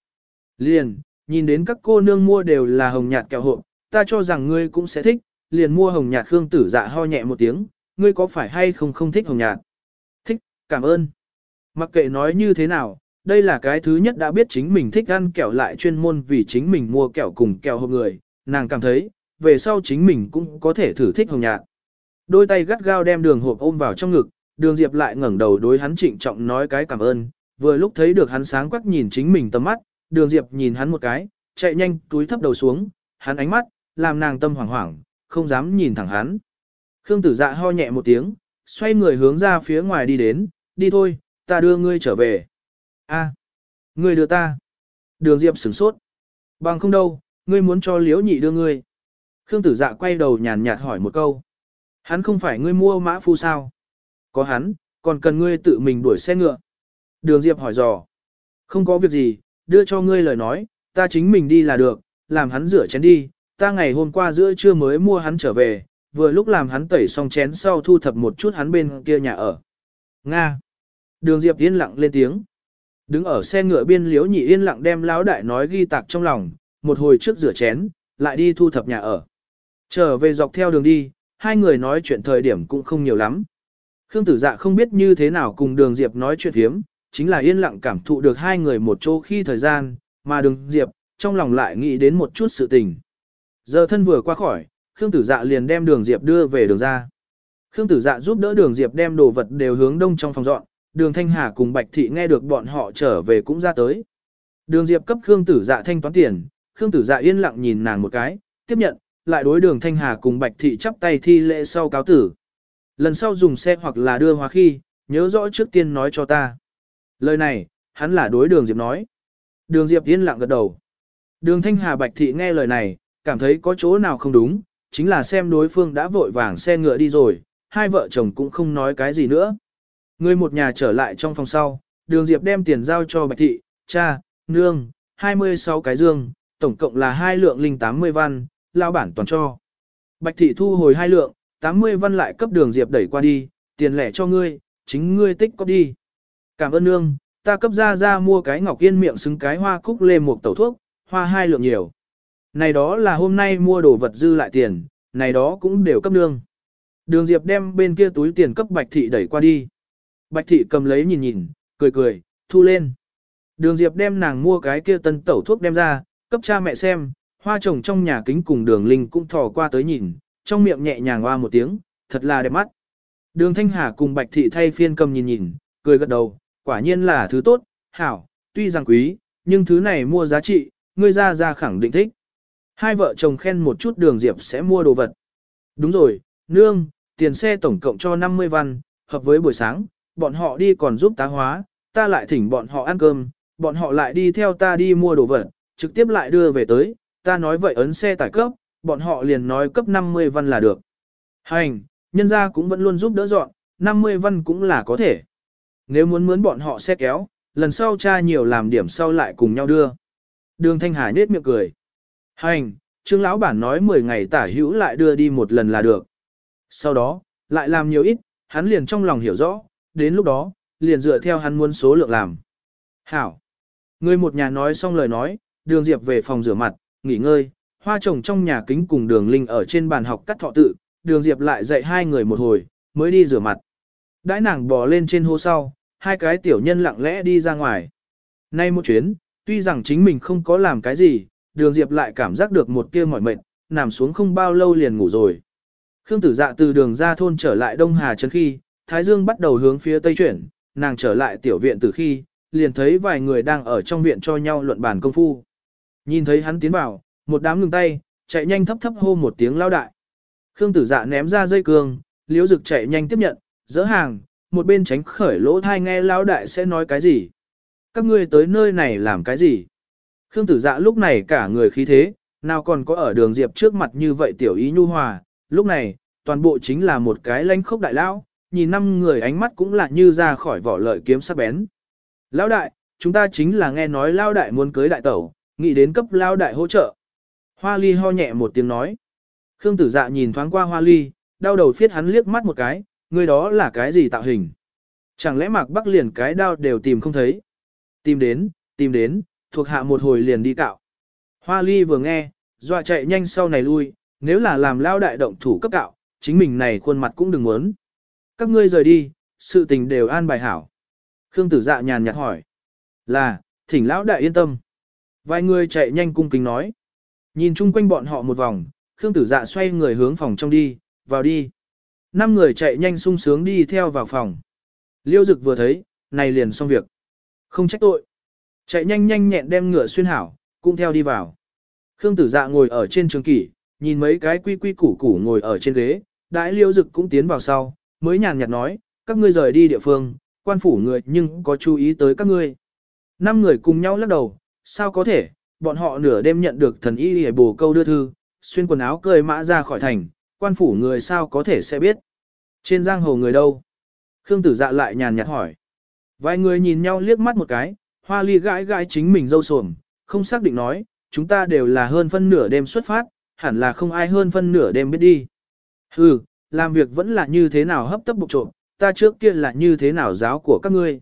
Liền, nhìn đến các cô nương mua đều là hồng nhạt kẹo hộp, ta cho rằng ngươi cũng sẽ thích, liền mua hồng nhạt khương tử dạ ho nhẹ một tiếng, ngươi có phải hay không không thích hồng nhạt? Thích, cảm ơn. Mặc kệ nói như thế nào, đây là cái thứ nhất đã biết chính mình thích ăn kẹo lại chuyên môn vì chính mình mua kẹo cùng kẹo hộp người, nàng cảm thấy, về sau chính mình cũng có thể thử thích hồng nhạt. Đôi tay gắt gao đem đường hộp ôm vào trong ngực, đường diệp lại ngẩng đầu đối hắn trịnh trọng nói cái cảm ơn, vừa lúc thấy được hắn sáng quắc nhìn chính mình tầm mắt, đường diệp nhìn hắn một cái, chạy nhanh túi thấp đầu xuống, hắn ánh mắt, làm nàng tâm hoảng hoảng, không dám nhìn thẳng hắn. Khương tử dạ ho nhẹ một tiếng, xoay người hướng ra phía ngoài đi đến, đi thôi, ta đưa ngươi trở về. A, ngươi đưa ta. Đường Diệp sửng sốt. Bằng không đâu, ngươi muốn cho liễu nhị đưa ngươi. Khương tử dạ quay đầu nhàn nhạt hỏi một câu. Hắn không phải ngươi mua mã phu sao? Có hắn, còn cần ngươi tự mình đuổi xe ngựa. Đường Diệp hỏi dò. Không có việc gì, đưa cho ngươi lời nói, ta chính mình đi là được, làm hắn rửa chén đi, ta ngày hôm qua giữa trưa mới mua hắn trở về, vừa lúc làm hắn tẩy xong chén sau thu thập một chút hắn bên kia nhà ở. Nga. Đường Diệp yên lặng lên tiếng. Đứng ở xe ngựa biên liếu nhị yên lặng đem lão đại nói ghi tạc trong lòng, một hồi trước rửa chén, lại đi thu thập nhà ở. Trở về dọc theo đường đi, hai người nói chuyện thời điểm cũng không nhiều lắm. Khương tử dạ không biết như thế nào cùng đường Diệp nói chuyện thiếm, chính là yên lặng cảm thụ được hai người một chỗ khi thời gian, mà đường Diệp, trong lòng lại nghĩ đến một chút sự tình. Giờ thân vừa qua khỏi, Khương tử dạ liền đem đường Diệp đưa về đường ra. Khương tử dạ giúp đỡ đường Diệp đem đồ vật đều hướng đông trong phòng dọn, đường Thanh Hà cùng Bạch Thị nghe được bọn họ trở về cũng ra tới. Đường Diệp cấp Khương tử dạ thanh toán tiền, Khương tử dạ yên lặng nhìn nàng một cái, tiếp nhận, lại đối đường Thanh Hà cùng Bạch Thị chắp tay thi lễ sau cáo tử. Lần sau dùng xe hoặc là đưa hóa khi, nhớ rõ trước tiên nói cho ta. Lời này, hắn là đối đường Diệp nói. Đường Diệp yên lặng gật đầu. Đường Thanh Hà Bạch Thị nghe lời này, cảm thấy có chỗ nào không đúng, chính là xem đối phương đã vội vàng xe ngựa đi rồi, hai vợ chồng cũng không nói cái gì nữa. Người một nhà trở lại trong phòng sau, đường Diệp đem tiền giao cho Bạch Thị, cha, nương, 26 cái dương, tổng cộng là hai lượng linh 80 văn, lao bản toàn cho. Bạch Thị thu hồi hai lượng, 80 văn lại cấp đường Diệp đẩy qua đi, tiền lẻ cho ngươi, chính ngươi tích có đi. Cảm ơn nương, ta cấp ra ra mua cái ngọc yên miệng xứng cái hoa cúc lê một tẩu thuốc, hoa hai lượng nhiều. Này đó là hôm nay mua đồ vật dư lại tiền, này đó cũng đều cấp nương. Đường Diệp đem bên kia túi tiền cấp Bạch Thị đẩy qua đi. Bạch Thị cầm lấy nhìn nhìn, cười cười, thu lên. Đường Diệp đem nàng mua cái kia tân tẩu thuốc đem ra, cấp cha mẹ xem, hoa trồng trong nhà kính cùng đường linh cũng thò qua tới nhìn, trong miệng nhẹ nhàng hoa một tiếng, thật là đẹp mắt. Đường Thanh Hà cùng Bạch Thị thay phiên cầm nhìn nhìn, cười gật đầu, quả nhiên là thứ tốt, hảo, tuy rằng quý, nhưng thứ này mua giá trị, ngươi ra ra khẳng định thích. Hai vợ chồng khen một chút đường Diệp sẽ mua đồ vật. Đúng rồi, nương, tiền xe tổng cộng cho 50 văn, hợp với buổi sáng, bọn họ đi còn giúp tá hóa, ta lại thỉnh bọn họ ăn cơm, bọn họ lại đi theo ta đi mua đồ vật, trực tiếp lại đưa về tới, ta nói vậy ấn xe tải cấp, bọn họ liền nói cấp 50 văn là được. Hành, nhân gia cũng vẫn luôn giúp đỡ dọn, 50 văn cũng là có thể. Nếu muốn mướn bọn họ xe kéo, lần sau cha nhiều làm điểm sau lại cùng nhau đưa. Đường Thanh Hải nết miệng cười. Hành, Trương lão bản nói 10 ngày tả hữu lại đưa đi một lần là được. Sau đó, lại làm nhiều ít, hắn liền trong lòng hiểu rõ, đến lúc đó, liền dựa theo hắn muốn số lượng làm. Hảo. Người một nhà nói xong lời nói, đường Diệp về phòng rửa mặt, nghỉ ngơi, hoa trồng trong nhà kính cùng đường Linh ở trên bàn học cắt thọ tự, đường Diệp lại dạy hai người một hồi, mới đi rửa mặt. Đãi nàng bò lên trên hô sau, hai cái tiểu nhân lặng lẽ đi ra ngoài. Nay một chuyến, tuy rằng chính mình không có làm cái gì, đường diệp lại cảm giác được một tia mỏi mệt, nằm xuống không bao lâu liền ngủ rồi. Khương tử dạ từ đường ra thôn trở lại Đông Hà Trấn khi, Thái Dương bắt đầu hướng phía tây chuyển, nàng trở lại tiểu viện từ khi, liền thấy vài người đang ở trong viện cho nhau luận bàn công phu. Nhìn thấy hắn tiến vào, một đám ngừng tay, chạy nhanh thấp thấp hô một tiếng lao đại. Khương tử dạ ném ra dây cương, liễu dực chạy nhanh tiếp nhận, dỡ hàng, một bên tránh khởi lỗ thai nghe lao đại sẽ nói cái gì. Các ngươi tới nơi này làm cái gì? Khương tử dạ lúc này cả người khí thế, nào còn có ở đường diệp trước mặt như vậy tiểu ý nhu hòa, lúc này, toàn bộ chính là một cái lanh khốc đại lão, nhìn năm người ánh mắt cũng là như ra khỏi vỏ lợi kiếm sắc bén. Lão đại, chúng ta chính là nghe nói lão đại muốn cưới đại tẩu, nghĩ đến cấp lão đại hỗ trợ. Hoa ly ho nhẹ một tiếng nói. Khương tử dạ nhìn thoáng qua hoa ly, đau đầu phiết hắn liếc mắt một cái, người đó là cái gì tạo hình. Chẳng lẽ mạc bắc liền cái đau đều tìm không thấy. Tìm đến, tìm đến, thuộc hạ một hồi liền đi cạo. Hoa ly vừa nghe, dọa chạy nhanh sau này lui, nếu là làm lao đại động thủ cấp cạo, chính mình này khuôn mặt cũng đừng muốn. Các ngươi rời đi, sự tình đều an bài hảo. Khương tử dạ nhàn nhạt hỏi. Là, thỉnh lão đại yên tâm. Vài người chạy nhanh cung kính nói. Nhìn chung quanh bọn họ một vòng, Khương tử dạ xoay người hướng phòng trong đi, vào đi. Năm người chạy nhanh sung sướng đi theo vào phòng. Liêu dực vừa thấy, này liền xong việc. Không trách tội. Chạy nhanh nhanh nhẹn đem ngựa xuyên hảo, cũng theo đi vào. Khương tử dạ ngồi ở trên trường kỷ, nhìn mấy cái quy quy củ củ ngồi ở trên ghế, đãi liêu dực cũng tiến vào sau, mới nhàn nhạt nói, các ngươi rời đi địa phương, quan phủ người nhưng có chú ý tới các ngươi. Năm người cùng nhau lắc đầu, sao có thể, bọn họ nửa đêm nhận được thần y hề bồ câu đưa thư, xuyên quần áo cười mã ra khỏi thành, quan phủ người sao có thể sẽ biết. Trên giang hồ người đâu? Khương tử dạ lại nhàn nhạt hỏi. Vài người nhìn nhau liếc mắt một cái, hoa ly gãi gãi chính mình dâu sồm, không xác định nói, chúng ta đều là hơn phân nửa đêm xuất phát, hẳn là không ai hơn phân nửa đêm biết đi. Hừ, làm việc vẫn là như thế nào hấp tấp bục trộm, ta trước kia là như thế nào giáo của các ngươi.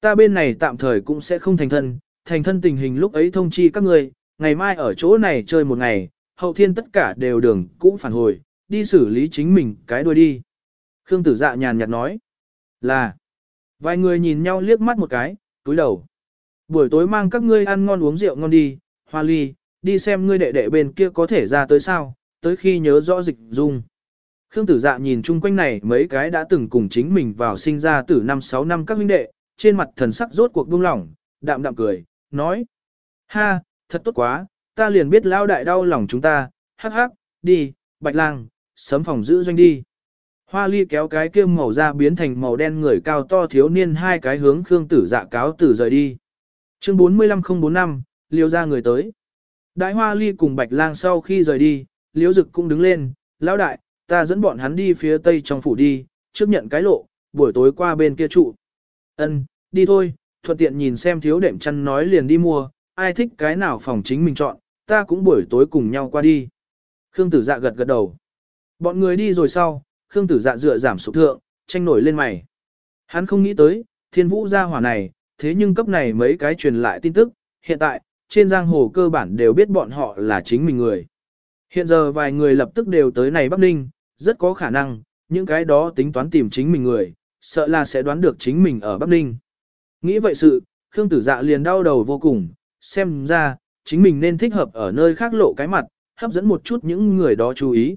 Ta bên này tạm thời cũng sẽ không thành thân, thành thân tình hình lúc ấy thông chi các ngươi, ngày mai ở chỗ này chơi một ngày, hậu thiên tất cả đều đường cũng phản hồi, đi xử lý chính mình cái đuôi đi. Khương tử dạ nhàn nhạt nói, là, vài người nhìn nhau liếc mắt một cái, túi đầu. Buổi tối mang các ngươi ăn ngon uống rượu ngon đi, hoa ly, đi xem ngươi đệ đệ bên kia có thể ra tới sao, tới khi nhớ rõ dịch dung. Khương tử dạ nhìn chung quanh này mấy cái đã từng cùng chính mình vào sinh ra từ năm 6 năm các huynh đệ, trên mặt thần sắc rốt cuộc buông lỏng, đạm đạm cười, nói. Ha, thật tốt quá, ta liền biết lao đại đau lòng chúng ta, hắc hắc, đi, bạch lang, sớm phòng giữ doanh đi. Hoa ly kéo cái kiêm màu ra biến thành màu đen người cao to thiếu niên hai cái hướng Khương tử dạ cáo tử rời đi. Chương 45045, liêu ra người tới. Đại hoa ly cùng bạch lang sau khi rời đi, liêu dực cũng đứng lên, lão đại, ta dẫn bọn hắn đi phía tây trong phủ đi, trước nhận cái lộ, buổi tối qua bên kia trụ. Ân, đi thôi, thuận tiện nhìn xem thiếu đệm chăn nói liền đi mua, ai thích cái nào phòng chính mình chọn, ta cũng buổi tối cùng nhau qua đi. Khương tử dạ gật gật đầu. Bọn người đi rồi sau, Khương tử dạ dựa giảm sụp thượng, tranh nổi lên mày. Hắn không nghĩ tới, thiên vũ gia hỏa này, thế nhưng cấp này mấy cái truyền lại tin tức, hiện tại, trên giang hồ cơ bản đều biết bọn họ là chính mình người. Hiện giờ vài người lập tức đều tới này Bắc Ninh, rất có khả năng, những cái đó tính toán tìm chính mình người, sợ là sẽ đoán được chính mình ở Bắc Ninh. Nghĩ vậy sự, Khương Tử Dạ liền đau đầu vô cùng, xem ra, chính mình nên thích hợp ở nơi khác lộ cái mặt, hấp dẫn một chút những người đó chú ý.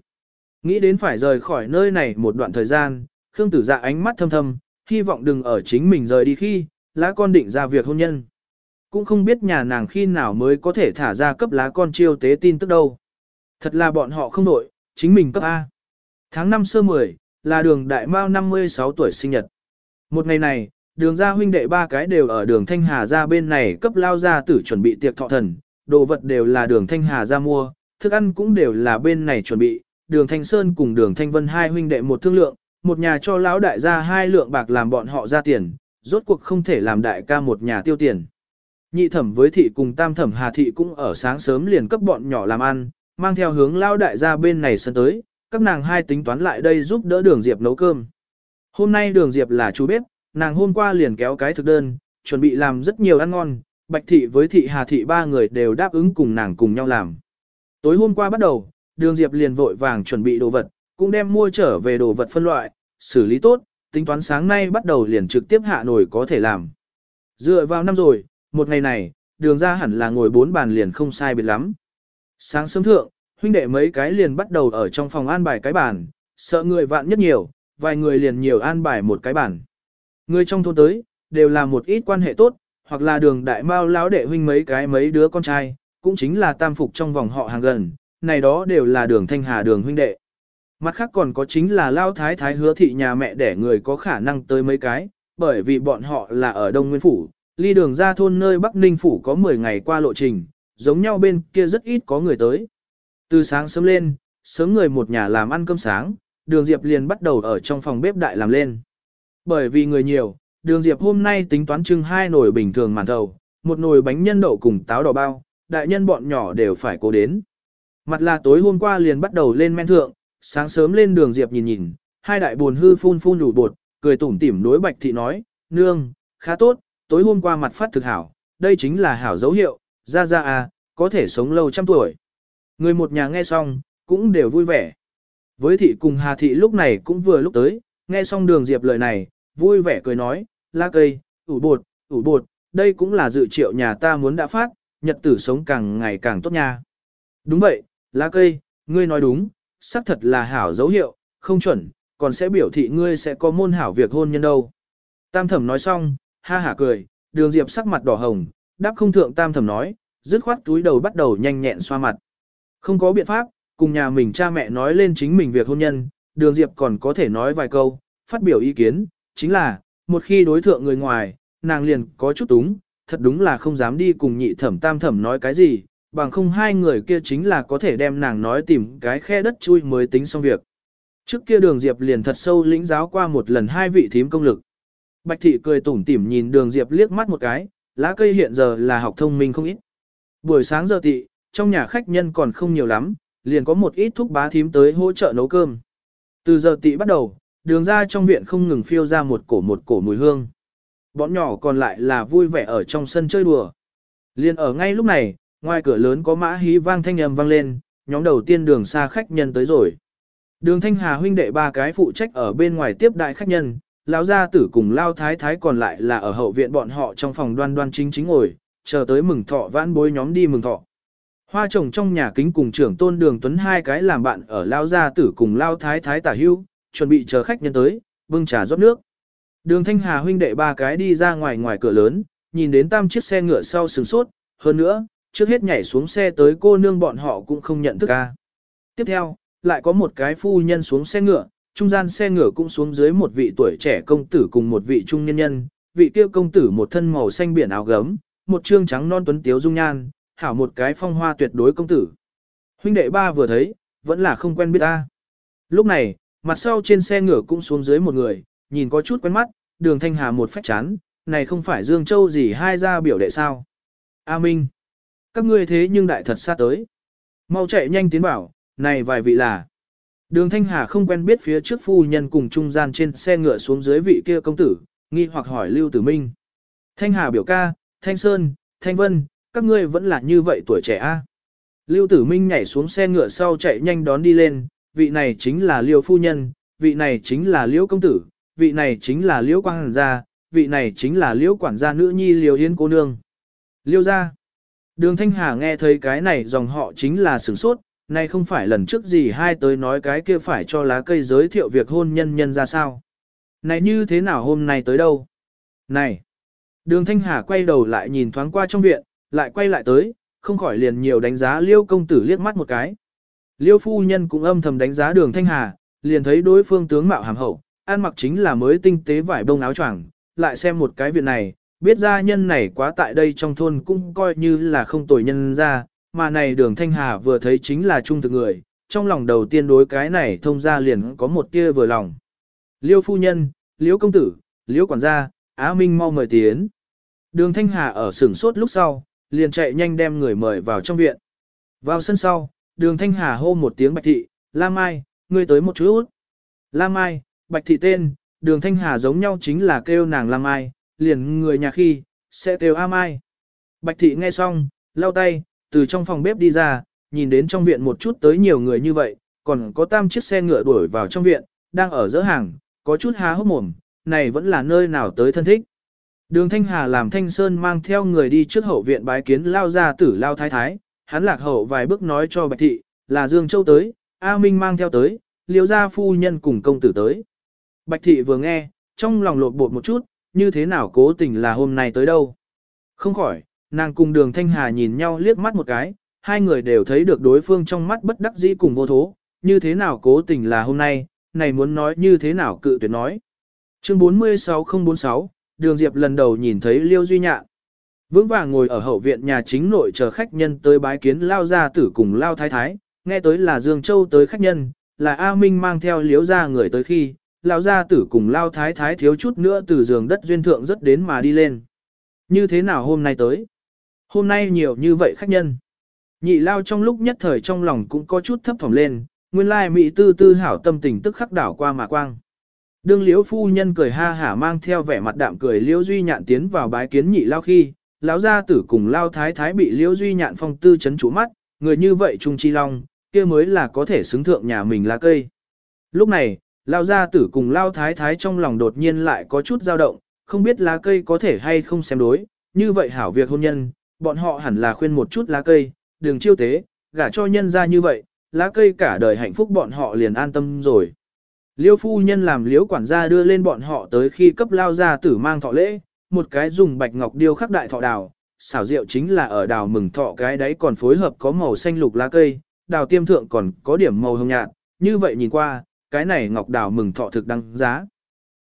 Nghĩ đến phải rời khỏi nơi này một đoạn thời gian, Khương Tử Dạ ánh mắt thâm thâm, hy vọng đừng ở chính mình rời đi khi, lá con định ra việc hôn nhân. Cũng không biết nhà nàng khi nào mới có thể thả ra cấp lá con chiêu tế tin tức đâu. Thật là bọn họ không nổi, chính mình cấp A. Tháng 5 sơ 10, là đường đại mao 56 tuổi sinh nhật. Một ngày này, đường gia huynh đệ ba cái đều ở đường Thanh Hà ra bên này cấp lao ra tử chuẩn bị tiệc thọ thần, đồ vật đều là đường Thanh Hà ra mua, thức ăn cũng đều là bên này chuẩn bị, đường Thanh Sơn cùng đường Thanh Vân hai huynh đệ một thương lượng, một nhà cho lão đại gia hai lượng bạc làm bọn họ ra tiền, rốt cuộc không thể làm đại ca một nhà tiêu tiền. Nhị thẩm với thị cùng tam thẩm Hà thị cũng ở sáng sớm liền cấp bọn nhỏ làm ăn, mang theo hướng lao đại gia bên này sân tới, các nàng hai tính toán lại đây giúp đỡ đường Diệp nấu cơm. Hôm nay đường Diệp là chú bếp, nàng hôm qua liền kéo cái thực đơn, chuẩn bị làm rất nhiều ăn ngon, Bạch thị với thị Hà thị ba người đều đáp ứng cùng nàng cùng nhau làm. Tối hôm qua bắt đầu, đường Diệp liền vội vàng chuẩn bị đồ vật, cũng đem mua trở về đồ vật phân loại, xử lý tốt, tính toán sáng nay bắt đầu liền trực tiếp hạ nổi có thể làm. Dựa vào năm rồi, một ngày này, đường ra hẳn là ngồi bốn bàn liền không sai biệt lắm. Sáng sớm thượng, huynh đệ mấy cái liền bắt đầu ở trong phòng an bài cái bàn, sợ người vạn nhất nhiều, vài người liền nhiều an bài một cái bàn. Người trong thôn tới, đều là một ít quan hệ tốt, hoặc là đường đại mao lão đệ huynh mấy cái mấy đứa con trai, cũng chính là tam phục trong vòng họ hàng gần, này đó đều là đường thanh hà đường huynh đệ. Mặt khác còn có chính là lao thái thái hứa thị nhà mẹ để người có khả năng tới mấy cái, bởi vì bọn họ là ở Đông Nguyên Phủ, ly đường ra thôn nơi Bắc Ninh Phủ có 10 ngày qua lộ trình, giống nhau bên kia rất ít có người tới. Từ sáng sớm lên, sớm người một nhà làm ăn cơm sáng, đường Diệp liền bắt đầu ở trong phòng bếp đại làm lên. Bởi vì người nhiều, đường Diệp hôm nay tính toán trưng hai nồi bình thường màn thầu, một nồi bánh nhân đậu cùng táo đỏ bao, đại nhân bọn nhỏ đều phải cố đến. Mặt là tối hôm qua liền bắt đầu lên men thượng, sáng sớm lên đường Diệp nhìn nhìn, hai đại buồn hư phun phun đủ bột, cười tủm tỉm đối Bạch Thị nói, nương, khá tốt, tối hôm qua mặt phát thực hảo, đây chính là hảo dấu hiệu, ra ra à, có thể sống lâu trăm tuổi. Người một nhà nghe xong, cũng đều vui vẻ. Với thị cùng Hà Thị lúc này cũng vừa lúc tới, nghe xong đường Diệp lời này, vui vẻ cười nói, la cây, ủ bột, ủ bột, đây cũng là dự triệu nhà ta muốn đã phát, nhật tử sống càng ngày càng tốt nha. Đúng vậy, lá cây, ngươi nói đúng, xác thật là hảo dấu hiệu, không chuẩn, còn sẽ biểu thị ngươi sẽ có môn hảo việc hôn nhân đâu. Tam thẩm nói xong, ha hả cười, đường diệp sắc mặt đỏ hồng, đáp không thượng tam thẩm nói, dứt khoát túi đầu bắt đầu nhanh nhẹn xoa mặt. Không có biện pháp, cùng nhà mình cha mẹ nói lên chính mình việc hôn nhân, đường diệp còn có thể nói vài câu, phát biểu ý kiến, chính là, một khi đối thượng người ngoài, nàng liền có chút túng, thật đúng là không dám đi cùng nhị thẩm tam thẩm nói cái gì, bằng không hai người kia chính là có thể đem nàng nói tìm cái khe đất chui mới tính xong việc. Trước kia đường Diệp liền thật sâu lĩnh giáo qua một lần hai vị thím công lực. Bạch thị cười tủm tỉm nhìn đường Diệp liếc mắt một cái, lá cây hiện giờ là học thông minh không ít. Buổi sáng giờ tị, trong nhà khách nhân còn không nhiều lắm, liền có một ít thúc bá thím tới hỗ trợ nấu cơm. Từ giờ tị bắt đầu, đường ra trong viện không ngừng phiêu ra một cổ một cổ mùi hương. Bọn nhỏ còn lại là vui vẻ ở trong sân chơi đùa. liền ở ngay lúc này, ngoài cửa lớn có mã hí vang thanh âm vang lên, nhóm đầu tiên đường xa khách nhân tới rồi. Đường Thanh Hà huynh đệ ba cái phụ trách ở bên ngoài tiếp đại khách nhân, lão gia tử cùng lao thái thái còn lại là ở hậu viện bọn họ trong phòng đoan đoan chính chính ngồi, chờ tới mừng thọ vãn bối nhóm đi mừng thọ. Hoa trồng trong nhà kính cùng trưởng tôn đường tuấn hai cái làm bạn ở lao gia tử cùng lao thái thái tả hưu, chuẩn bị chờ khách nhân tới, bưng trà rót nước. Đường Thanh Hà huynh đệ ba cái đi ra ngoài ngoài cửa lớn, nhìn đến tam chiếc xe ngựa sau sừng sốt, hơn nữa, trước hết nhảy xuống xe tới cô nương bọn họ cũng không nhận thức ca. Tiếp theo, lại có một cái phu nhân xuống xe ngựa, trung gian xe ngựa cũng xuống dưới một vị tuổi trẻ công tử cùng một vị trung nhân nhân, vị kia công tử một thân màu xanh biển áo gấm, một trương trắng non tuấn tiếu dung nhan, hảo một cái phong hoa tuyệt đối công tử. Huynh đệ ba vừa thấy, vẫn là không quen biết ta. Lúc này, mặt sau trên xe ngựa cũng xuống dưới một người, nhìn có chút quen mắt, đường thanh hà một phách chán, này không phải Dương Châu gì hai ra biểu đệ sao. A Minh, các ngươi thế nhưng đại thật xa tới. Mau chạy nhanh tiến bảo, này vài vị là. Đường Thanh Hà không quen biết phía trước phu nhân cùng trung gian trên xe ngựa xuống dưới vị kia công tử, nghi hoặc hỏi Lưu Tử Minh. Thanh Hà biểu ca, Thanh Sơn, Thanh Vân, các ngươi vẫn là như vậy tuổi trẻ a. Lưu Tử Minh nhảy xuống xe ngựa sau chạy nhanh đón đi lên, vị này chính là Liêu phu nhân, vị này chính là liễu công tử, vị này chính là liễu quang gia, vị này chính là liễu quản gia nữ nhi Liêu Yến cô nương. Liêu gia. Đường Thanh Hà nghe thấy cái này dòng họ chính là sửng sốt, này không phải lần trước gì hai tới nói cái kia phải cho lá cây giới thiệu việc hôn nhân nhân ra sao. Này như thế nào hôm nay tới đâu? Này! Đường Thanh Hà quay đầu lại nhìn thoáng qua trong viện, lại quay lại tới, không khỏi liền nhiều đánh giá Liêu công tử liếc mắt một cái. Liêu phu nhân cũng âm thầm đánh giá đường Thanh Hà, liền thấy đối phương tướng mạo hàm hậu, ăn mặc chính là mới tinh tế vải bông áo choàng, lại xem một cái viện này, biết gia nhân này quá tại đây trong thôn cũng coi như là không tồi nhân ra, mà này đường Thanh Hà vừa thấy chính là trung thực người, trong lòng đầu tiên đối cái này thông ra liền có một tia vừa lòng. Liêu phu nhân, Liêu công tử, Liêu quản gia, Á Minh mau mời tiến. Đường Thanh Hà ở sửng sốt lúc sau, liền chạy nhanh đem người mời vào trong viện. Vào sân sau, đường Thanh Hà hô một tiếng bạch thị, La Mai, ngươi tới một chút. La Mai, bạch thị tên, đường Thanh Hà giống nhau chính là kêu nàng La Mai, liền người nhà khi, sẽ kêu A Mai. Bạch thị nghe xong, lau tay, từ trong phòng bếp đi ra, nhìn đến trong viện một chút tới nhiều người như vậy, còn có tam chiếc xe ngựa đuổi vào trong viện, đang ở giữa hàng, có chút há hốc mồm, này vẫn là nơi nào tới thân thích. Đường Thanh Hà làm Thanh Sơn mang theo người đi trước hậu viện bái kiến lao ra tử lao thái thái, hắn lạc hậu vài bước nói cho Bạch Thị, là Dương Châu tới, A Minh mang theo tới, liêu gia phu nhân cùng công tử tới. Bạch Thị vừa nghe, trong lòng lột bột một chút, như thế nào cố tình là hôm nay tới đâu. Không khỏi, nàng cùng đường Thanh Hà nhìn nhau liếc mắt một cái, hai người đều thấy được đối phương trong mắt bất đắc dĩ cùng vô thố, như thế nào cố tình là hôm nay, này muốn nói như thế nào cự tuyệt nói. Chương 46046, Đường Diệp lần đầu nhìn thấy Liêu Duy Nhạn. Vững vàng ngồi ở hậu viện nhà chính nội chờ khách nhân tới bái kiến Lao Gia Tử cùng Lao Thái Thái, nghe tới là Dương Châu tới khách nhân, là A Minh mang theo Liễu Gia người tới khi, Lao Gia Tử cùng Lao Thái Thái thiếu chút nữa từ giường đất duyên thượng rất đến mà đi lên. Như thế nào hôm nay tới? Hôm nay nhiều như vậy khách nhân. Nhị Lao trong lúc nhất thời trong lòng cũng có chút thấp thỏm lên, nguyên lai mỹ tư tư hảo tâm tình tức khắc đảo qua mà quang. Đương liễu phu nhân cười ha hả mang theo vẻ mặt đạm cười liễu duy nhạn tiến vào bái kiến nhị lao khi, lão gia tử cùng lao thái thái bị liễu duy nhạn phong tư chấn chủ mắt, người như vậy trung chi long, kia mới là có thể xứng thượng nhà mình là cây. Lúc này, lao gia tử cùng lao thái thái trong lòng đột nhiên lại có chút dao động, không biết lá cây có thể hay không xem đối, như vậy hảo việc hôn nhân, bọn họ hẳn là khuyên một chút lá cây, đừng chiêu tế, gả cho nhân ra như vậy, lá cây cả đời hạnh phúc bọn họ liền an tâm rồi. Liêu phu nhân làm liễu quản gia đưa lên bọn họ tới khi cấp lao gia tử mang thọ lễ, một cái dùng bạch ngọc điêu khắc đại thọ đào, xảo rượu chính là ở đào mừng thọ cái đấy còn phối hợp có màu xanh lục lá cây, đào tiêm thượng còn có điểm màu hồng nhạt, như vậy nhìn qua, cái này ngọc đào mừng thọ thực đăng giá.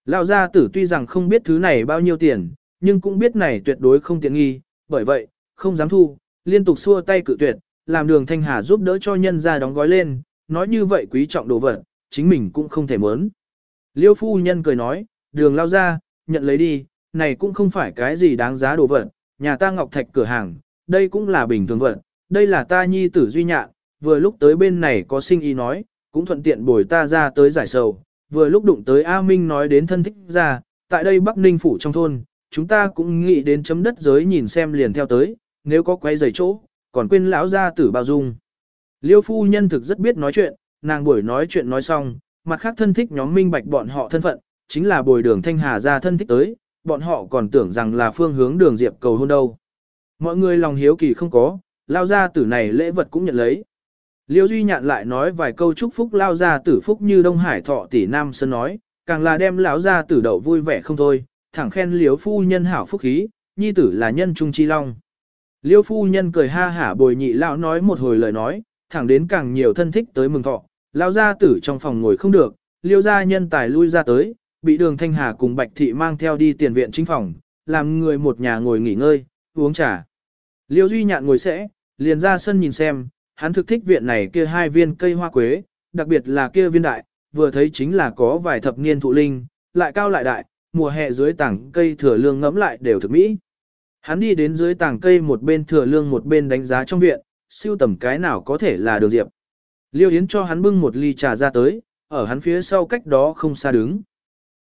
Lao gia tử tuy rằng không biết thứ này bao nhiêu tiền, nhưng cũng biết này tuyệt đối không tiện nghi, bởi vậy, không dám thu, liên tục xua tay cự tuyệt, làm đường thanh hà giúp đỡ cho nhân ra đóng gói lên, nói như vậy quý trọng đồ vật, chính mình cũng không thể muốn. Liêu phu nhân cười nói, đường lao ra, nhận lấy đi, này cũng không phải cái gì đáng giá đồ vật, nhà ta ngọc thạch cửa hàng, đây cũng là bình thường vật, đây là ta nhi tử duy nhạn, vừa lúc tới bên này có sinh ý nói, cũng thuận tiện bồi ta ra tới giải sầu, vừa lúc đụng tới A Minh nói đến thân thích ra, tại đây Bắc Ninh phủ trong thôn, chúng ta cũng nghĩ đến chấm đất giới nhìn xem liền theo tới, nếu có quay giày chỗ, còn quên lão gia tử bao dung. Liêu phu nhân thực rất biết nói chuyện, nàng buổi nói chuyện nói xong, mặt khác thân thích nhóm minh bạch bọn họ thân phận, chính là bồi đường thanh hà ra thân thích tới, bọn họ còn tưởng rằng là phương hướng đường diệp cầu hôn đâu. Mọi người lòng hiếu kỳ không có, lao gia tử này lễ vật cũng nhận lấy. Liêu Duy Nhạn lại nói vài câu chúc phúc lao gia tử phúc như Đông Hải thọ tỷ Nam Sơn nói, càng là đem lão gia tử đậu vui vẻ không thôi, thẳng khen liếu phu nhân hảo phúc khí, nhi tử là nhân trung chi long. Liêu phu nhân cười ha hả bồi nhị lão nói một hồi lời nói, thẳng đến càng nhiều thân thích tới mừng thọ, lão gia tử trong phòng ngồi không được, liêu gia nhân tài lui ra tới, bị đường thanh hà cùng bạch thị mang theo đi tiền viện chính phòng, làm người một nhà ngồi nghỉ ngơi, uống trà. Liêu duy nhạn ngồi sẽ, liền ra sân nhìn xem, hắn thực thích viện này kia hai viên cây hoa quế, đặc biệt là kia viên đại, vừa thấy chính là có vài thập niên thụ linh, lại cao lại đại, mùa hè dưới tảng cây thừa lương ngẫm lại đều thực mỹ. Hắn đi đến dưới tảng cây một bên thừa lương một bên đánh giá trong viện, siêu tầm cái nào có thể là đường diệp. Liêu Yến cho hắn bưng một ly trà ra tới, ở hắn phía sau cách đó không xa đứng.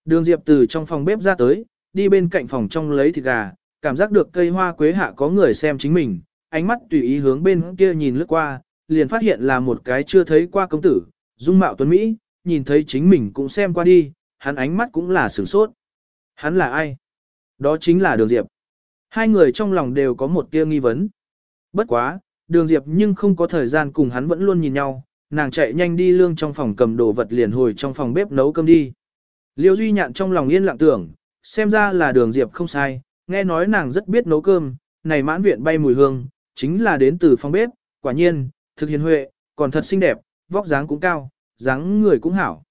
Đường diệp từ trong phòng bếp ra tới, đi bên cạnh phòng trong lấy thịt gà, cảm giác được cây hoa quế hạ có người xem chính mình, ánh mắt tùy ý hướng bên kia nhìn lướt qua, liền phát hiện là một cái chưa thấy qua công tử, dung mạo tuấn Mỹ, nhìn thấy chính mình cũng xem qua đi, hắn ánh mắt cũng là sửng sốt. Hắn là ai? Đó chính là đường diệp. Hai người trong lòng đều có một tia nghi vấn. Bất quá, đường diệp nhưng không có thời gian cùng hắn vẫn luôn nhìn nhau, nàng chạy nhanh đi lương trong phòng cầm đồ vật liền hồi trong phòng bếp nấu cơm đi. Liêu Duy Nhạn trong lòng yên lặng tưởng, xem ra là đường diệp không sai, nghe nói nàng rất biết nấu cơm, này mãn viện bay mùi hương, chính là đến từ phòng bếp, quả nhiên, thực hiền huệ, còn thật xinh đẹp, vóc dáng cũng cao, dáng người cũng hảo.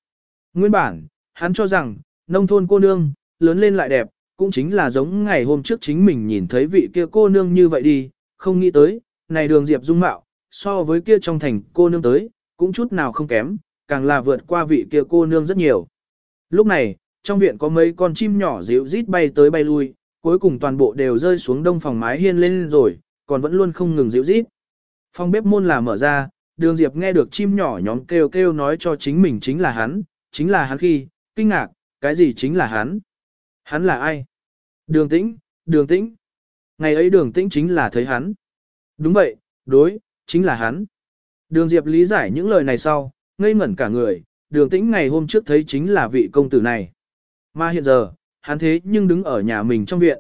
Nguyên bản, hắn cho rằng, nông thôn cô nương, lớn lên lại đẹp, cũng chính là giống ngày hôm trước chính mình nhìn thấy vị kia cô nương như vậy đi, không nghĩ tới, này đường diệp dung mạo, so với kia trong thành cô nương tới, cũng chút nào không kém, càng là vượt qua vị kia cô nương rất nhiều. Lúc này, trong viện có mấy con chim nhỏ dịu rít bay tới bay lui, cuối cùng toàn bộ đều rơi xuống đông phòng mái hiên lên rồi, còn vẫn luôn không ngừng dịu rít. Phòng bếp môn là mở ra, đường diệp nghe được chim nhỏ nhóm kêu kêu nói cho chính mình chính là hắn, chính là hắn khi, kinh ngạc, cái gì chính là hắn. Hắn là ai? Đường tĩnh, đường tĩnh. Ngày ấy đường tĩnh chính là thấy hắn. Đúng vậy, đối, chính là hắn. Đường Diệp lý giải những lời này sau, ngây ngẩn cả người, đường tĩnh ngày hôm trước thấy chính là vị công tử này. Mà hiện giờ, hắn thế nhưng đứng ở nhà mình trong viện.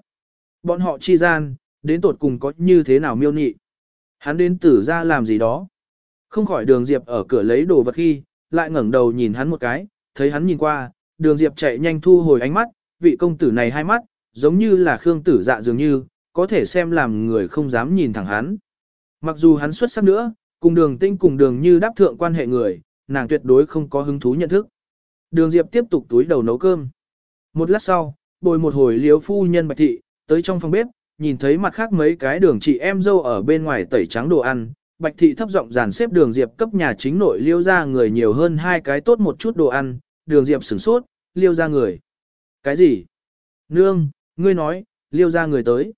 Bọn họ chi gian, đến tột cùng có như thế nào miêu nị. Hắn đến tử ra làm gì đó. Không khỏi đường Diệp ở cửa lấy đồ vật khi, lại ngẩng đầu nhìn hắn một cái, thấy hắn nhìn qua, đường Diệp chạy nhanh thu hồi ánh mắt, vị công tử này hai mắt, giống như là Khương tử dạ dường như, có thể xem làm người không dám nhìn thẳng hắn. Mặc dù hắn xuất sắc nữa, cùng đường tinh cùng đường như đáp thượng quan hệ người, nàng tuyệt đối không có hứng thú nhận thức. Đường Diệp tiếp tục túi đầu nấu cơm. Một lát sau, bồi một hồi liếu phu nhân bạch thị, tới trong phòng bếp, nhìn thấy mặt khác mấy cái đường chị em dâu ở bên ngoài tẩy trắng đồ ăn. Bạch thị thấp giọng dàn xếp đường Diệp cấp nhà chính nội liêu ra người nhiều hơn hai cái tốt một chút đồ ăn, đường Diệp sửng sốt, liêu ra người. Cái gì? Nương, ngươi nói, liêu ra người tới.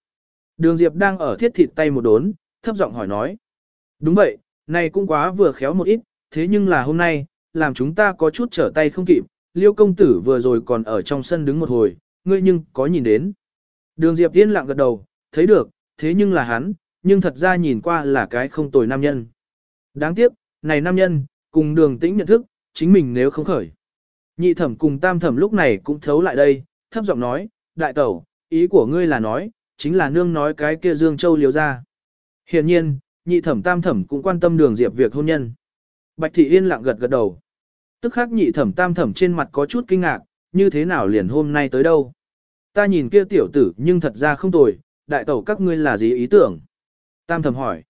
Đường Diệp đang ở thiết thịt tay một đốn, thấp giọng hỏi nói. Đúng vậy, này cũng quá vừa khéo một ít, thế nhưng là hôm nay, làm chúng ta có chút trở tay không kịp, liêu công tử vừa rồi còn ở trong sân đứng một hồi, ngươi nhưng có nhìn đến. Đường Diệp yên lặng gật đầu, thấy được, thế nhưng là hắn, nhưng thật ra nhìn qua là cái không tồi nam nhân. Đáng tiếc, này nam nhân, cùng đường tĩnh nhận thức, chính mình nếu không khởi. Nhị thẩm cùng tam thẩm lúc này cũng thấu lại đây, thấp giọng nói, đại tẩu, ý của ngươi là nói, chính là nương nói cái kia Dương Châu liều ra. Hiện nhiên, nhị thẩm tam thẩm cũng quan tâm đường Diệp việc hôn nhân. Bạch thị yên lặng gật gật đầu. Tức khắc nhị thẩm tam thẩm trên mặt có chút kinh ngạc, như thế nào liền hôm nay tới đâu. Ta nhìn kia tiểu tử nhưng thật ra không tồi, đại tẩu các ngươi là gì ý tưởng? Tam thẩm hỏi.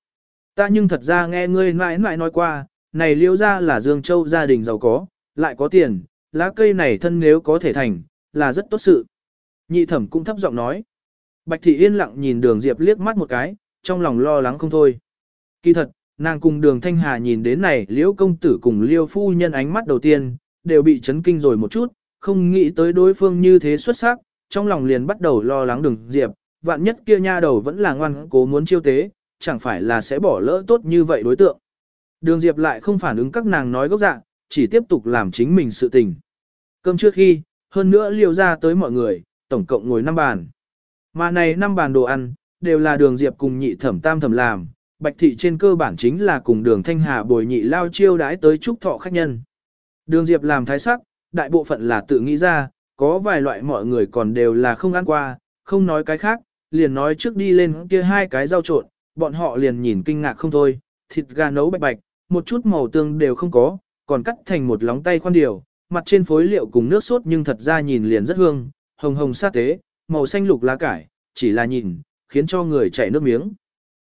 Ta nhưng thật ra nghe ngươi mãi mãi nói qua, này Liễu ra là Dương Châu gia đình giàu có, lại có tiền, lá cây này thân nếu có thể thành, là rất tốt sự. Nhị thẩm cũng thấp giọng nói. Bạch thị yên lặng nhìn đường Diệp liếc mắt một cái, trong lòng lo lắng không thôi. Kỳ thật, nàng cùng đường Thanh Hà nhìn đến này liễu công tử cùng liêu phu nhân ánh mắt đầu tiên, đều bị chấn kinh rồi một chút, không nghĩ tới đối phương như thế xuất sắc, trong lòng liền bắt đầu lo lắng đường Diệp, vạn nhất kia nha đầu vẫn là ngoan cố muốn chiêu tế, chẳng phải là sẽ bỏ lỡ tốt như vậy đối tượng. Đường Diệp lại không phản ứng các nàng nói gốc dạng, chỉ tiếp tục làm chính mình sự tình. Cơm trước khi, hơn nữa liều ra tới mọi người, tổng cộng ngồi 5 bàn. Mà này 5 bàn đồ ăn, đều là đường Diệp cùng nhị thẩm tam thẩm làm, bạch thị trên cơ bản chính là cùng đường thanh hà bồi nhị lao chiêu đãi tới chúc thọ khách nhân. Đường Diệp làm thái sắc, đại bộ phận là tự nghĩ ra, có vài loại mọi người còn đều là không ăn qua, không nói cái khác, liền nói trước đi lên kia hai cái rau trộn, bọn họ liền nhìn kinh ngạc không thôi, thịt gà nấu bạch bạch, một chút màu tương đều không có, còn cắt thành một lóng tay khoan điều, mặt trên phối liệu cùng nước sốt nhưng thật ra nhìn liền rất hương, hồng hồng sát tế, màu xanh lục lá cải, chỉ là nhìn, khiến cho người chảy nước miếng.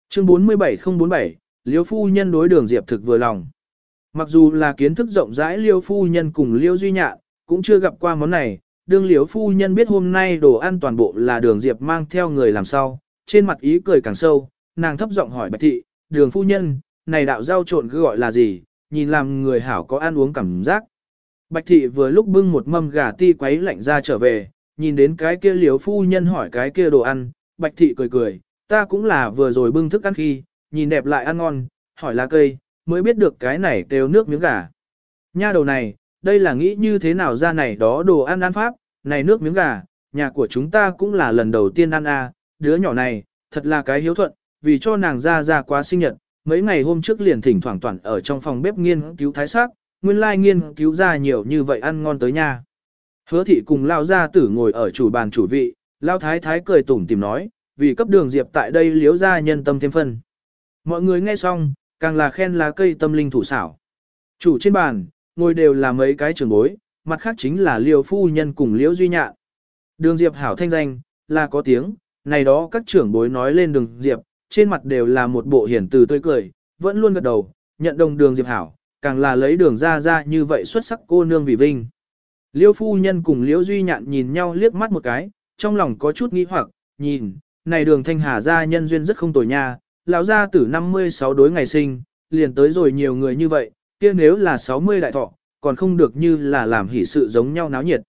Chương 47047, Liêu phu nhân đối đường Diệp thực vừa lòng. Mặc dù là kiến thức rộng rãi Liêu phu nhân cùng Liêu Duy Nhạn, cũng chưa gặp qua món này, đương liếu phu nhân biết hôm nay đồ ăn toàn bộ là đường Diệp mang theo người làm sao, trên mặt ý cười càng sâu, nàng thấp giọng hỏi Bạch thị, "Đường phu nhân, này đạo rau trộn cứ gọi là gì, nhìn làm người hảo có ăn uống cảm giác." Bạch thị vừa lúc bưng một mâm gà ti quấy lạnh ra trở về, nhìn đến cái kia liếu phu nhân hỏi cái kia đồ ăn, Bạch thị cười cười, ta cũng là vừa rồi bưng thức ăn khi, nhìn đẹp lại ăn ngon, hỏi lá cây, mới biết được cái này kêu nước miếng gà. Nha đầu này, đây là nghĩ như thế nào ra này đó đồ ăn ăn pháp, này nước miếng gà, nhà của chúng ta cũng là lần đầu tiên ăn a, đứa nhỏ này, thật là cái hiếu thuận, vì cho nàng ra ra quá sinh nhật, mấy ngày hôm trước liền thỉnh thoảng toàn ở trong phòng bếp nghiên cứu thái sắc, nguyên lai nghiên cứu ra nhiều như vậy ăn ngon tới nha. Hứa thị cùng lao gia tử ngồi ở chủ bàn chủ vị, lao thái thái cười tủm tìm nói, vì cấp đường diệp tại đây liếu ra nhân tâm thêm phân. Mọi người nghe xong, càng là khen lá cây tâm linh thủ xảo. Chủ trên bàn, ngồi đều là mấy cái trường bối, mặt khác chính là liêu phu nhân cùng liễu duy nhạn. Đường diệp hảo thanh danh, là có tiếng, này đó các trưởng bối nói lên đường diệp, trên mặt đều là một bộ hiển từ tươi cười, vẫn luôn gật đầu, nhận đồng đường diệp hảo, càng là lấy đường ra ra như vậy xuất sắc cô nương vì vinh. Liêu phu nhân cùng liễu duy nhạn nhìn nhau liếc mắt một cái, trong lòng có chút nghi hoặc, nhìn, này đường thanh hà gia nhân duyên rất không tồi nha, lão gia tử 56 đối ngày sinh, liền tới rồi nhiều người như vậy, kia nếu là 60 đại thọ, còn không được như là làm hỷ sự giống nhau náo nhiệt.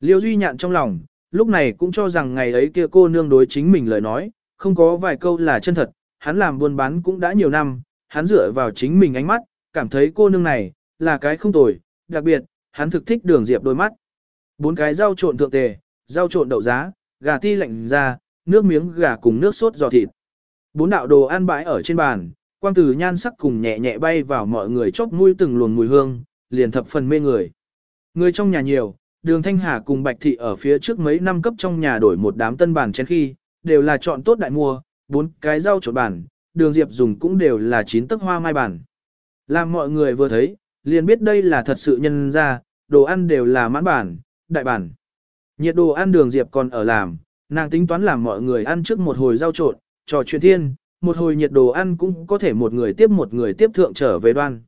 Liêu Duy nhạn trong lòng, lúc này cũng cho rằng ngày ấy kia cô nương đối chính mình lời nói, không có vài câu là chân thật, hắn làm buôn bán cũng đã nhiều năm, hắn dựa vào chính mình ánh mắt, cảm thấy cô nương này, là cái không tồi, đặc biệt, hắn thực thích đường diệp đôi mắt. Bốn cái rau trộn thượng tề, rau trộn đậu giá, gà ti lạnh ra, nước miếng gà cùng nước sốt giò thịt. Bốn đạo đồ ăn bãi ở trên bàn, quang từ nhan sắc cùng nhẹ nhẹ bay vào mọi người chóp mũi từng luồn mùi hương, liền thập phần mê người. Người trong nhà nhiều, đường Thanh Hà cùng Bạch Thị ở phía trước mấy năm cấp trong nhà đổi một đám tân bàn chén khi, đều là chọn tốt đại mua, bốn cái rau trộn bàn, đường diệp dùng cũng đều là chín tấc hoa mai bản. Làm mọi người vừa thấy, liền biết đây là thật sự nhân ra, đồ ăn đều là mãn bản, đại bản. Nhiệt đồ ăn đường diệp còn ở làm, nàng tính toán làm mọi người ăn trước một hồi rau trộn, trò chuyện thiên, một hồi nhiệt đồ ăn cũng có thể một người tiếp một người tiếp thượng trở về đoan.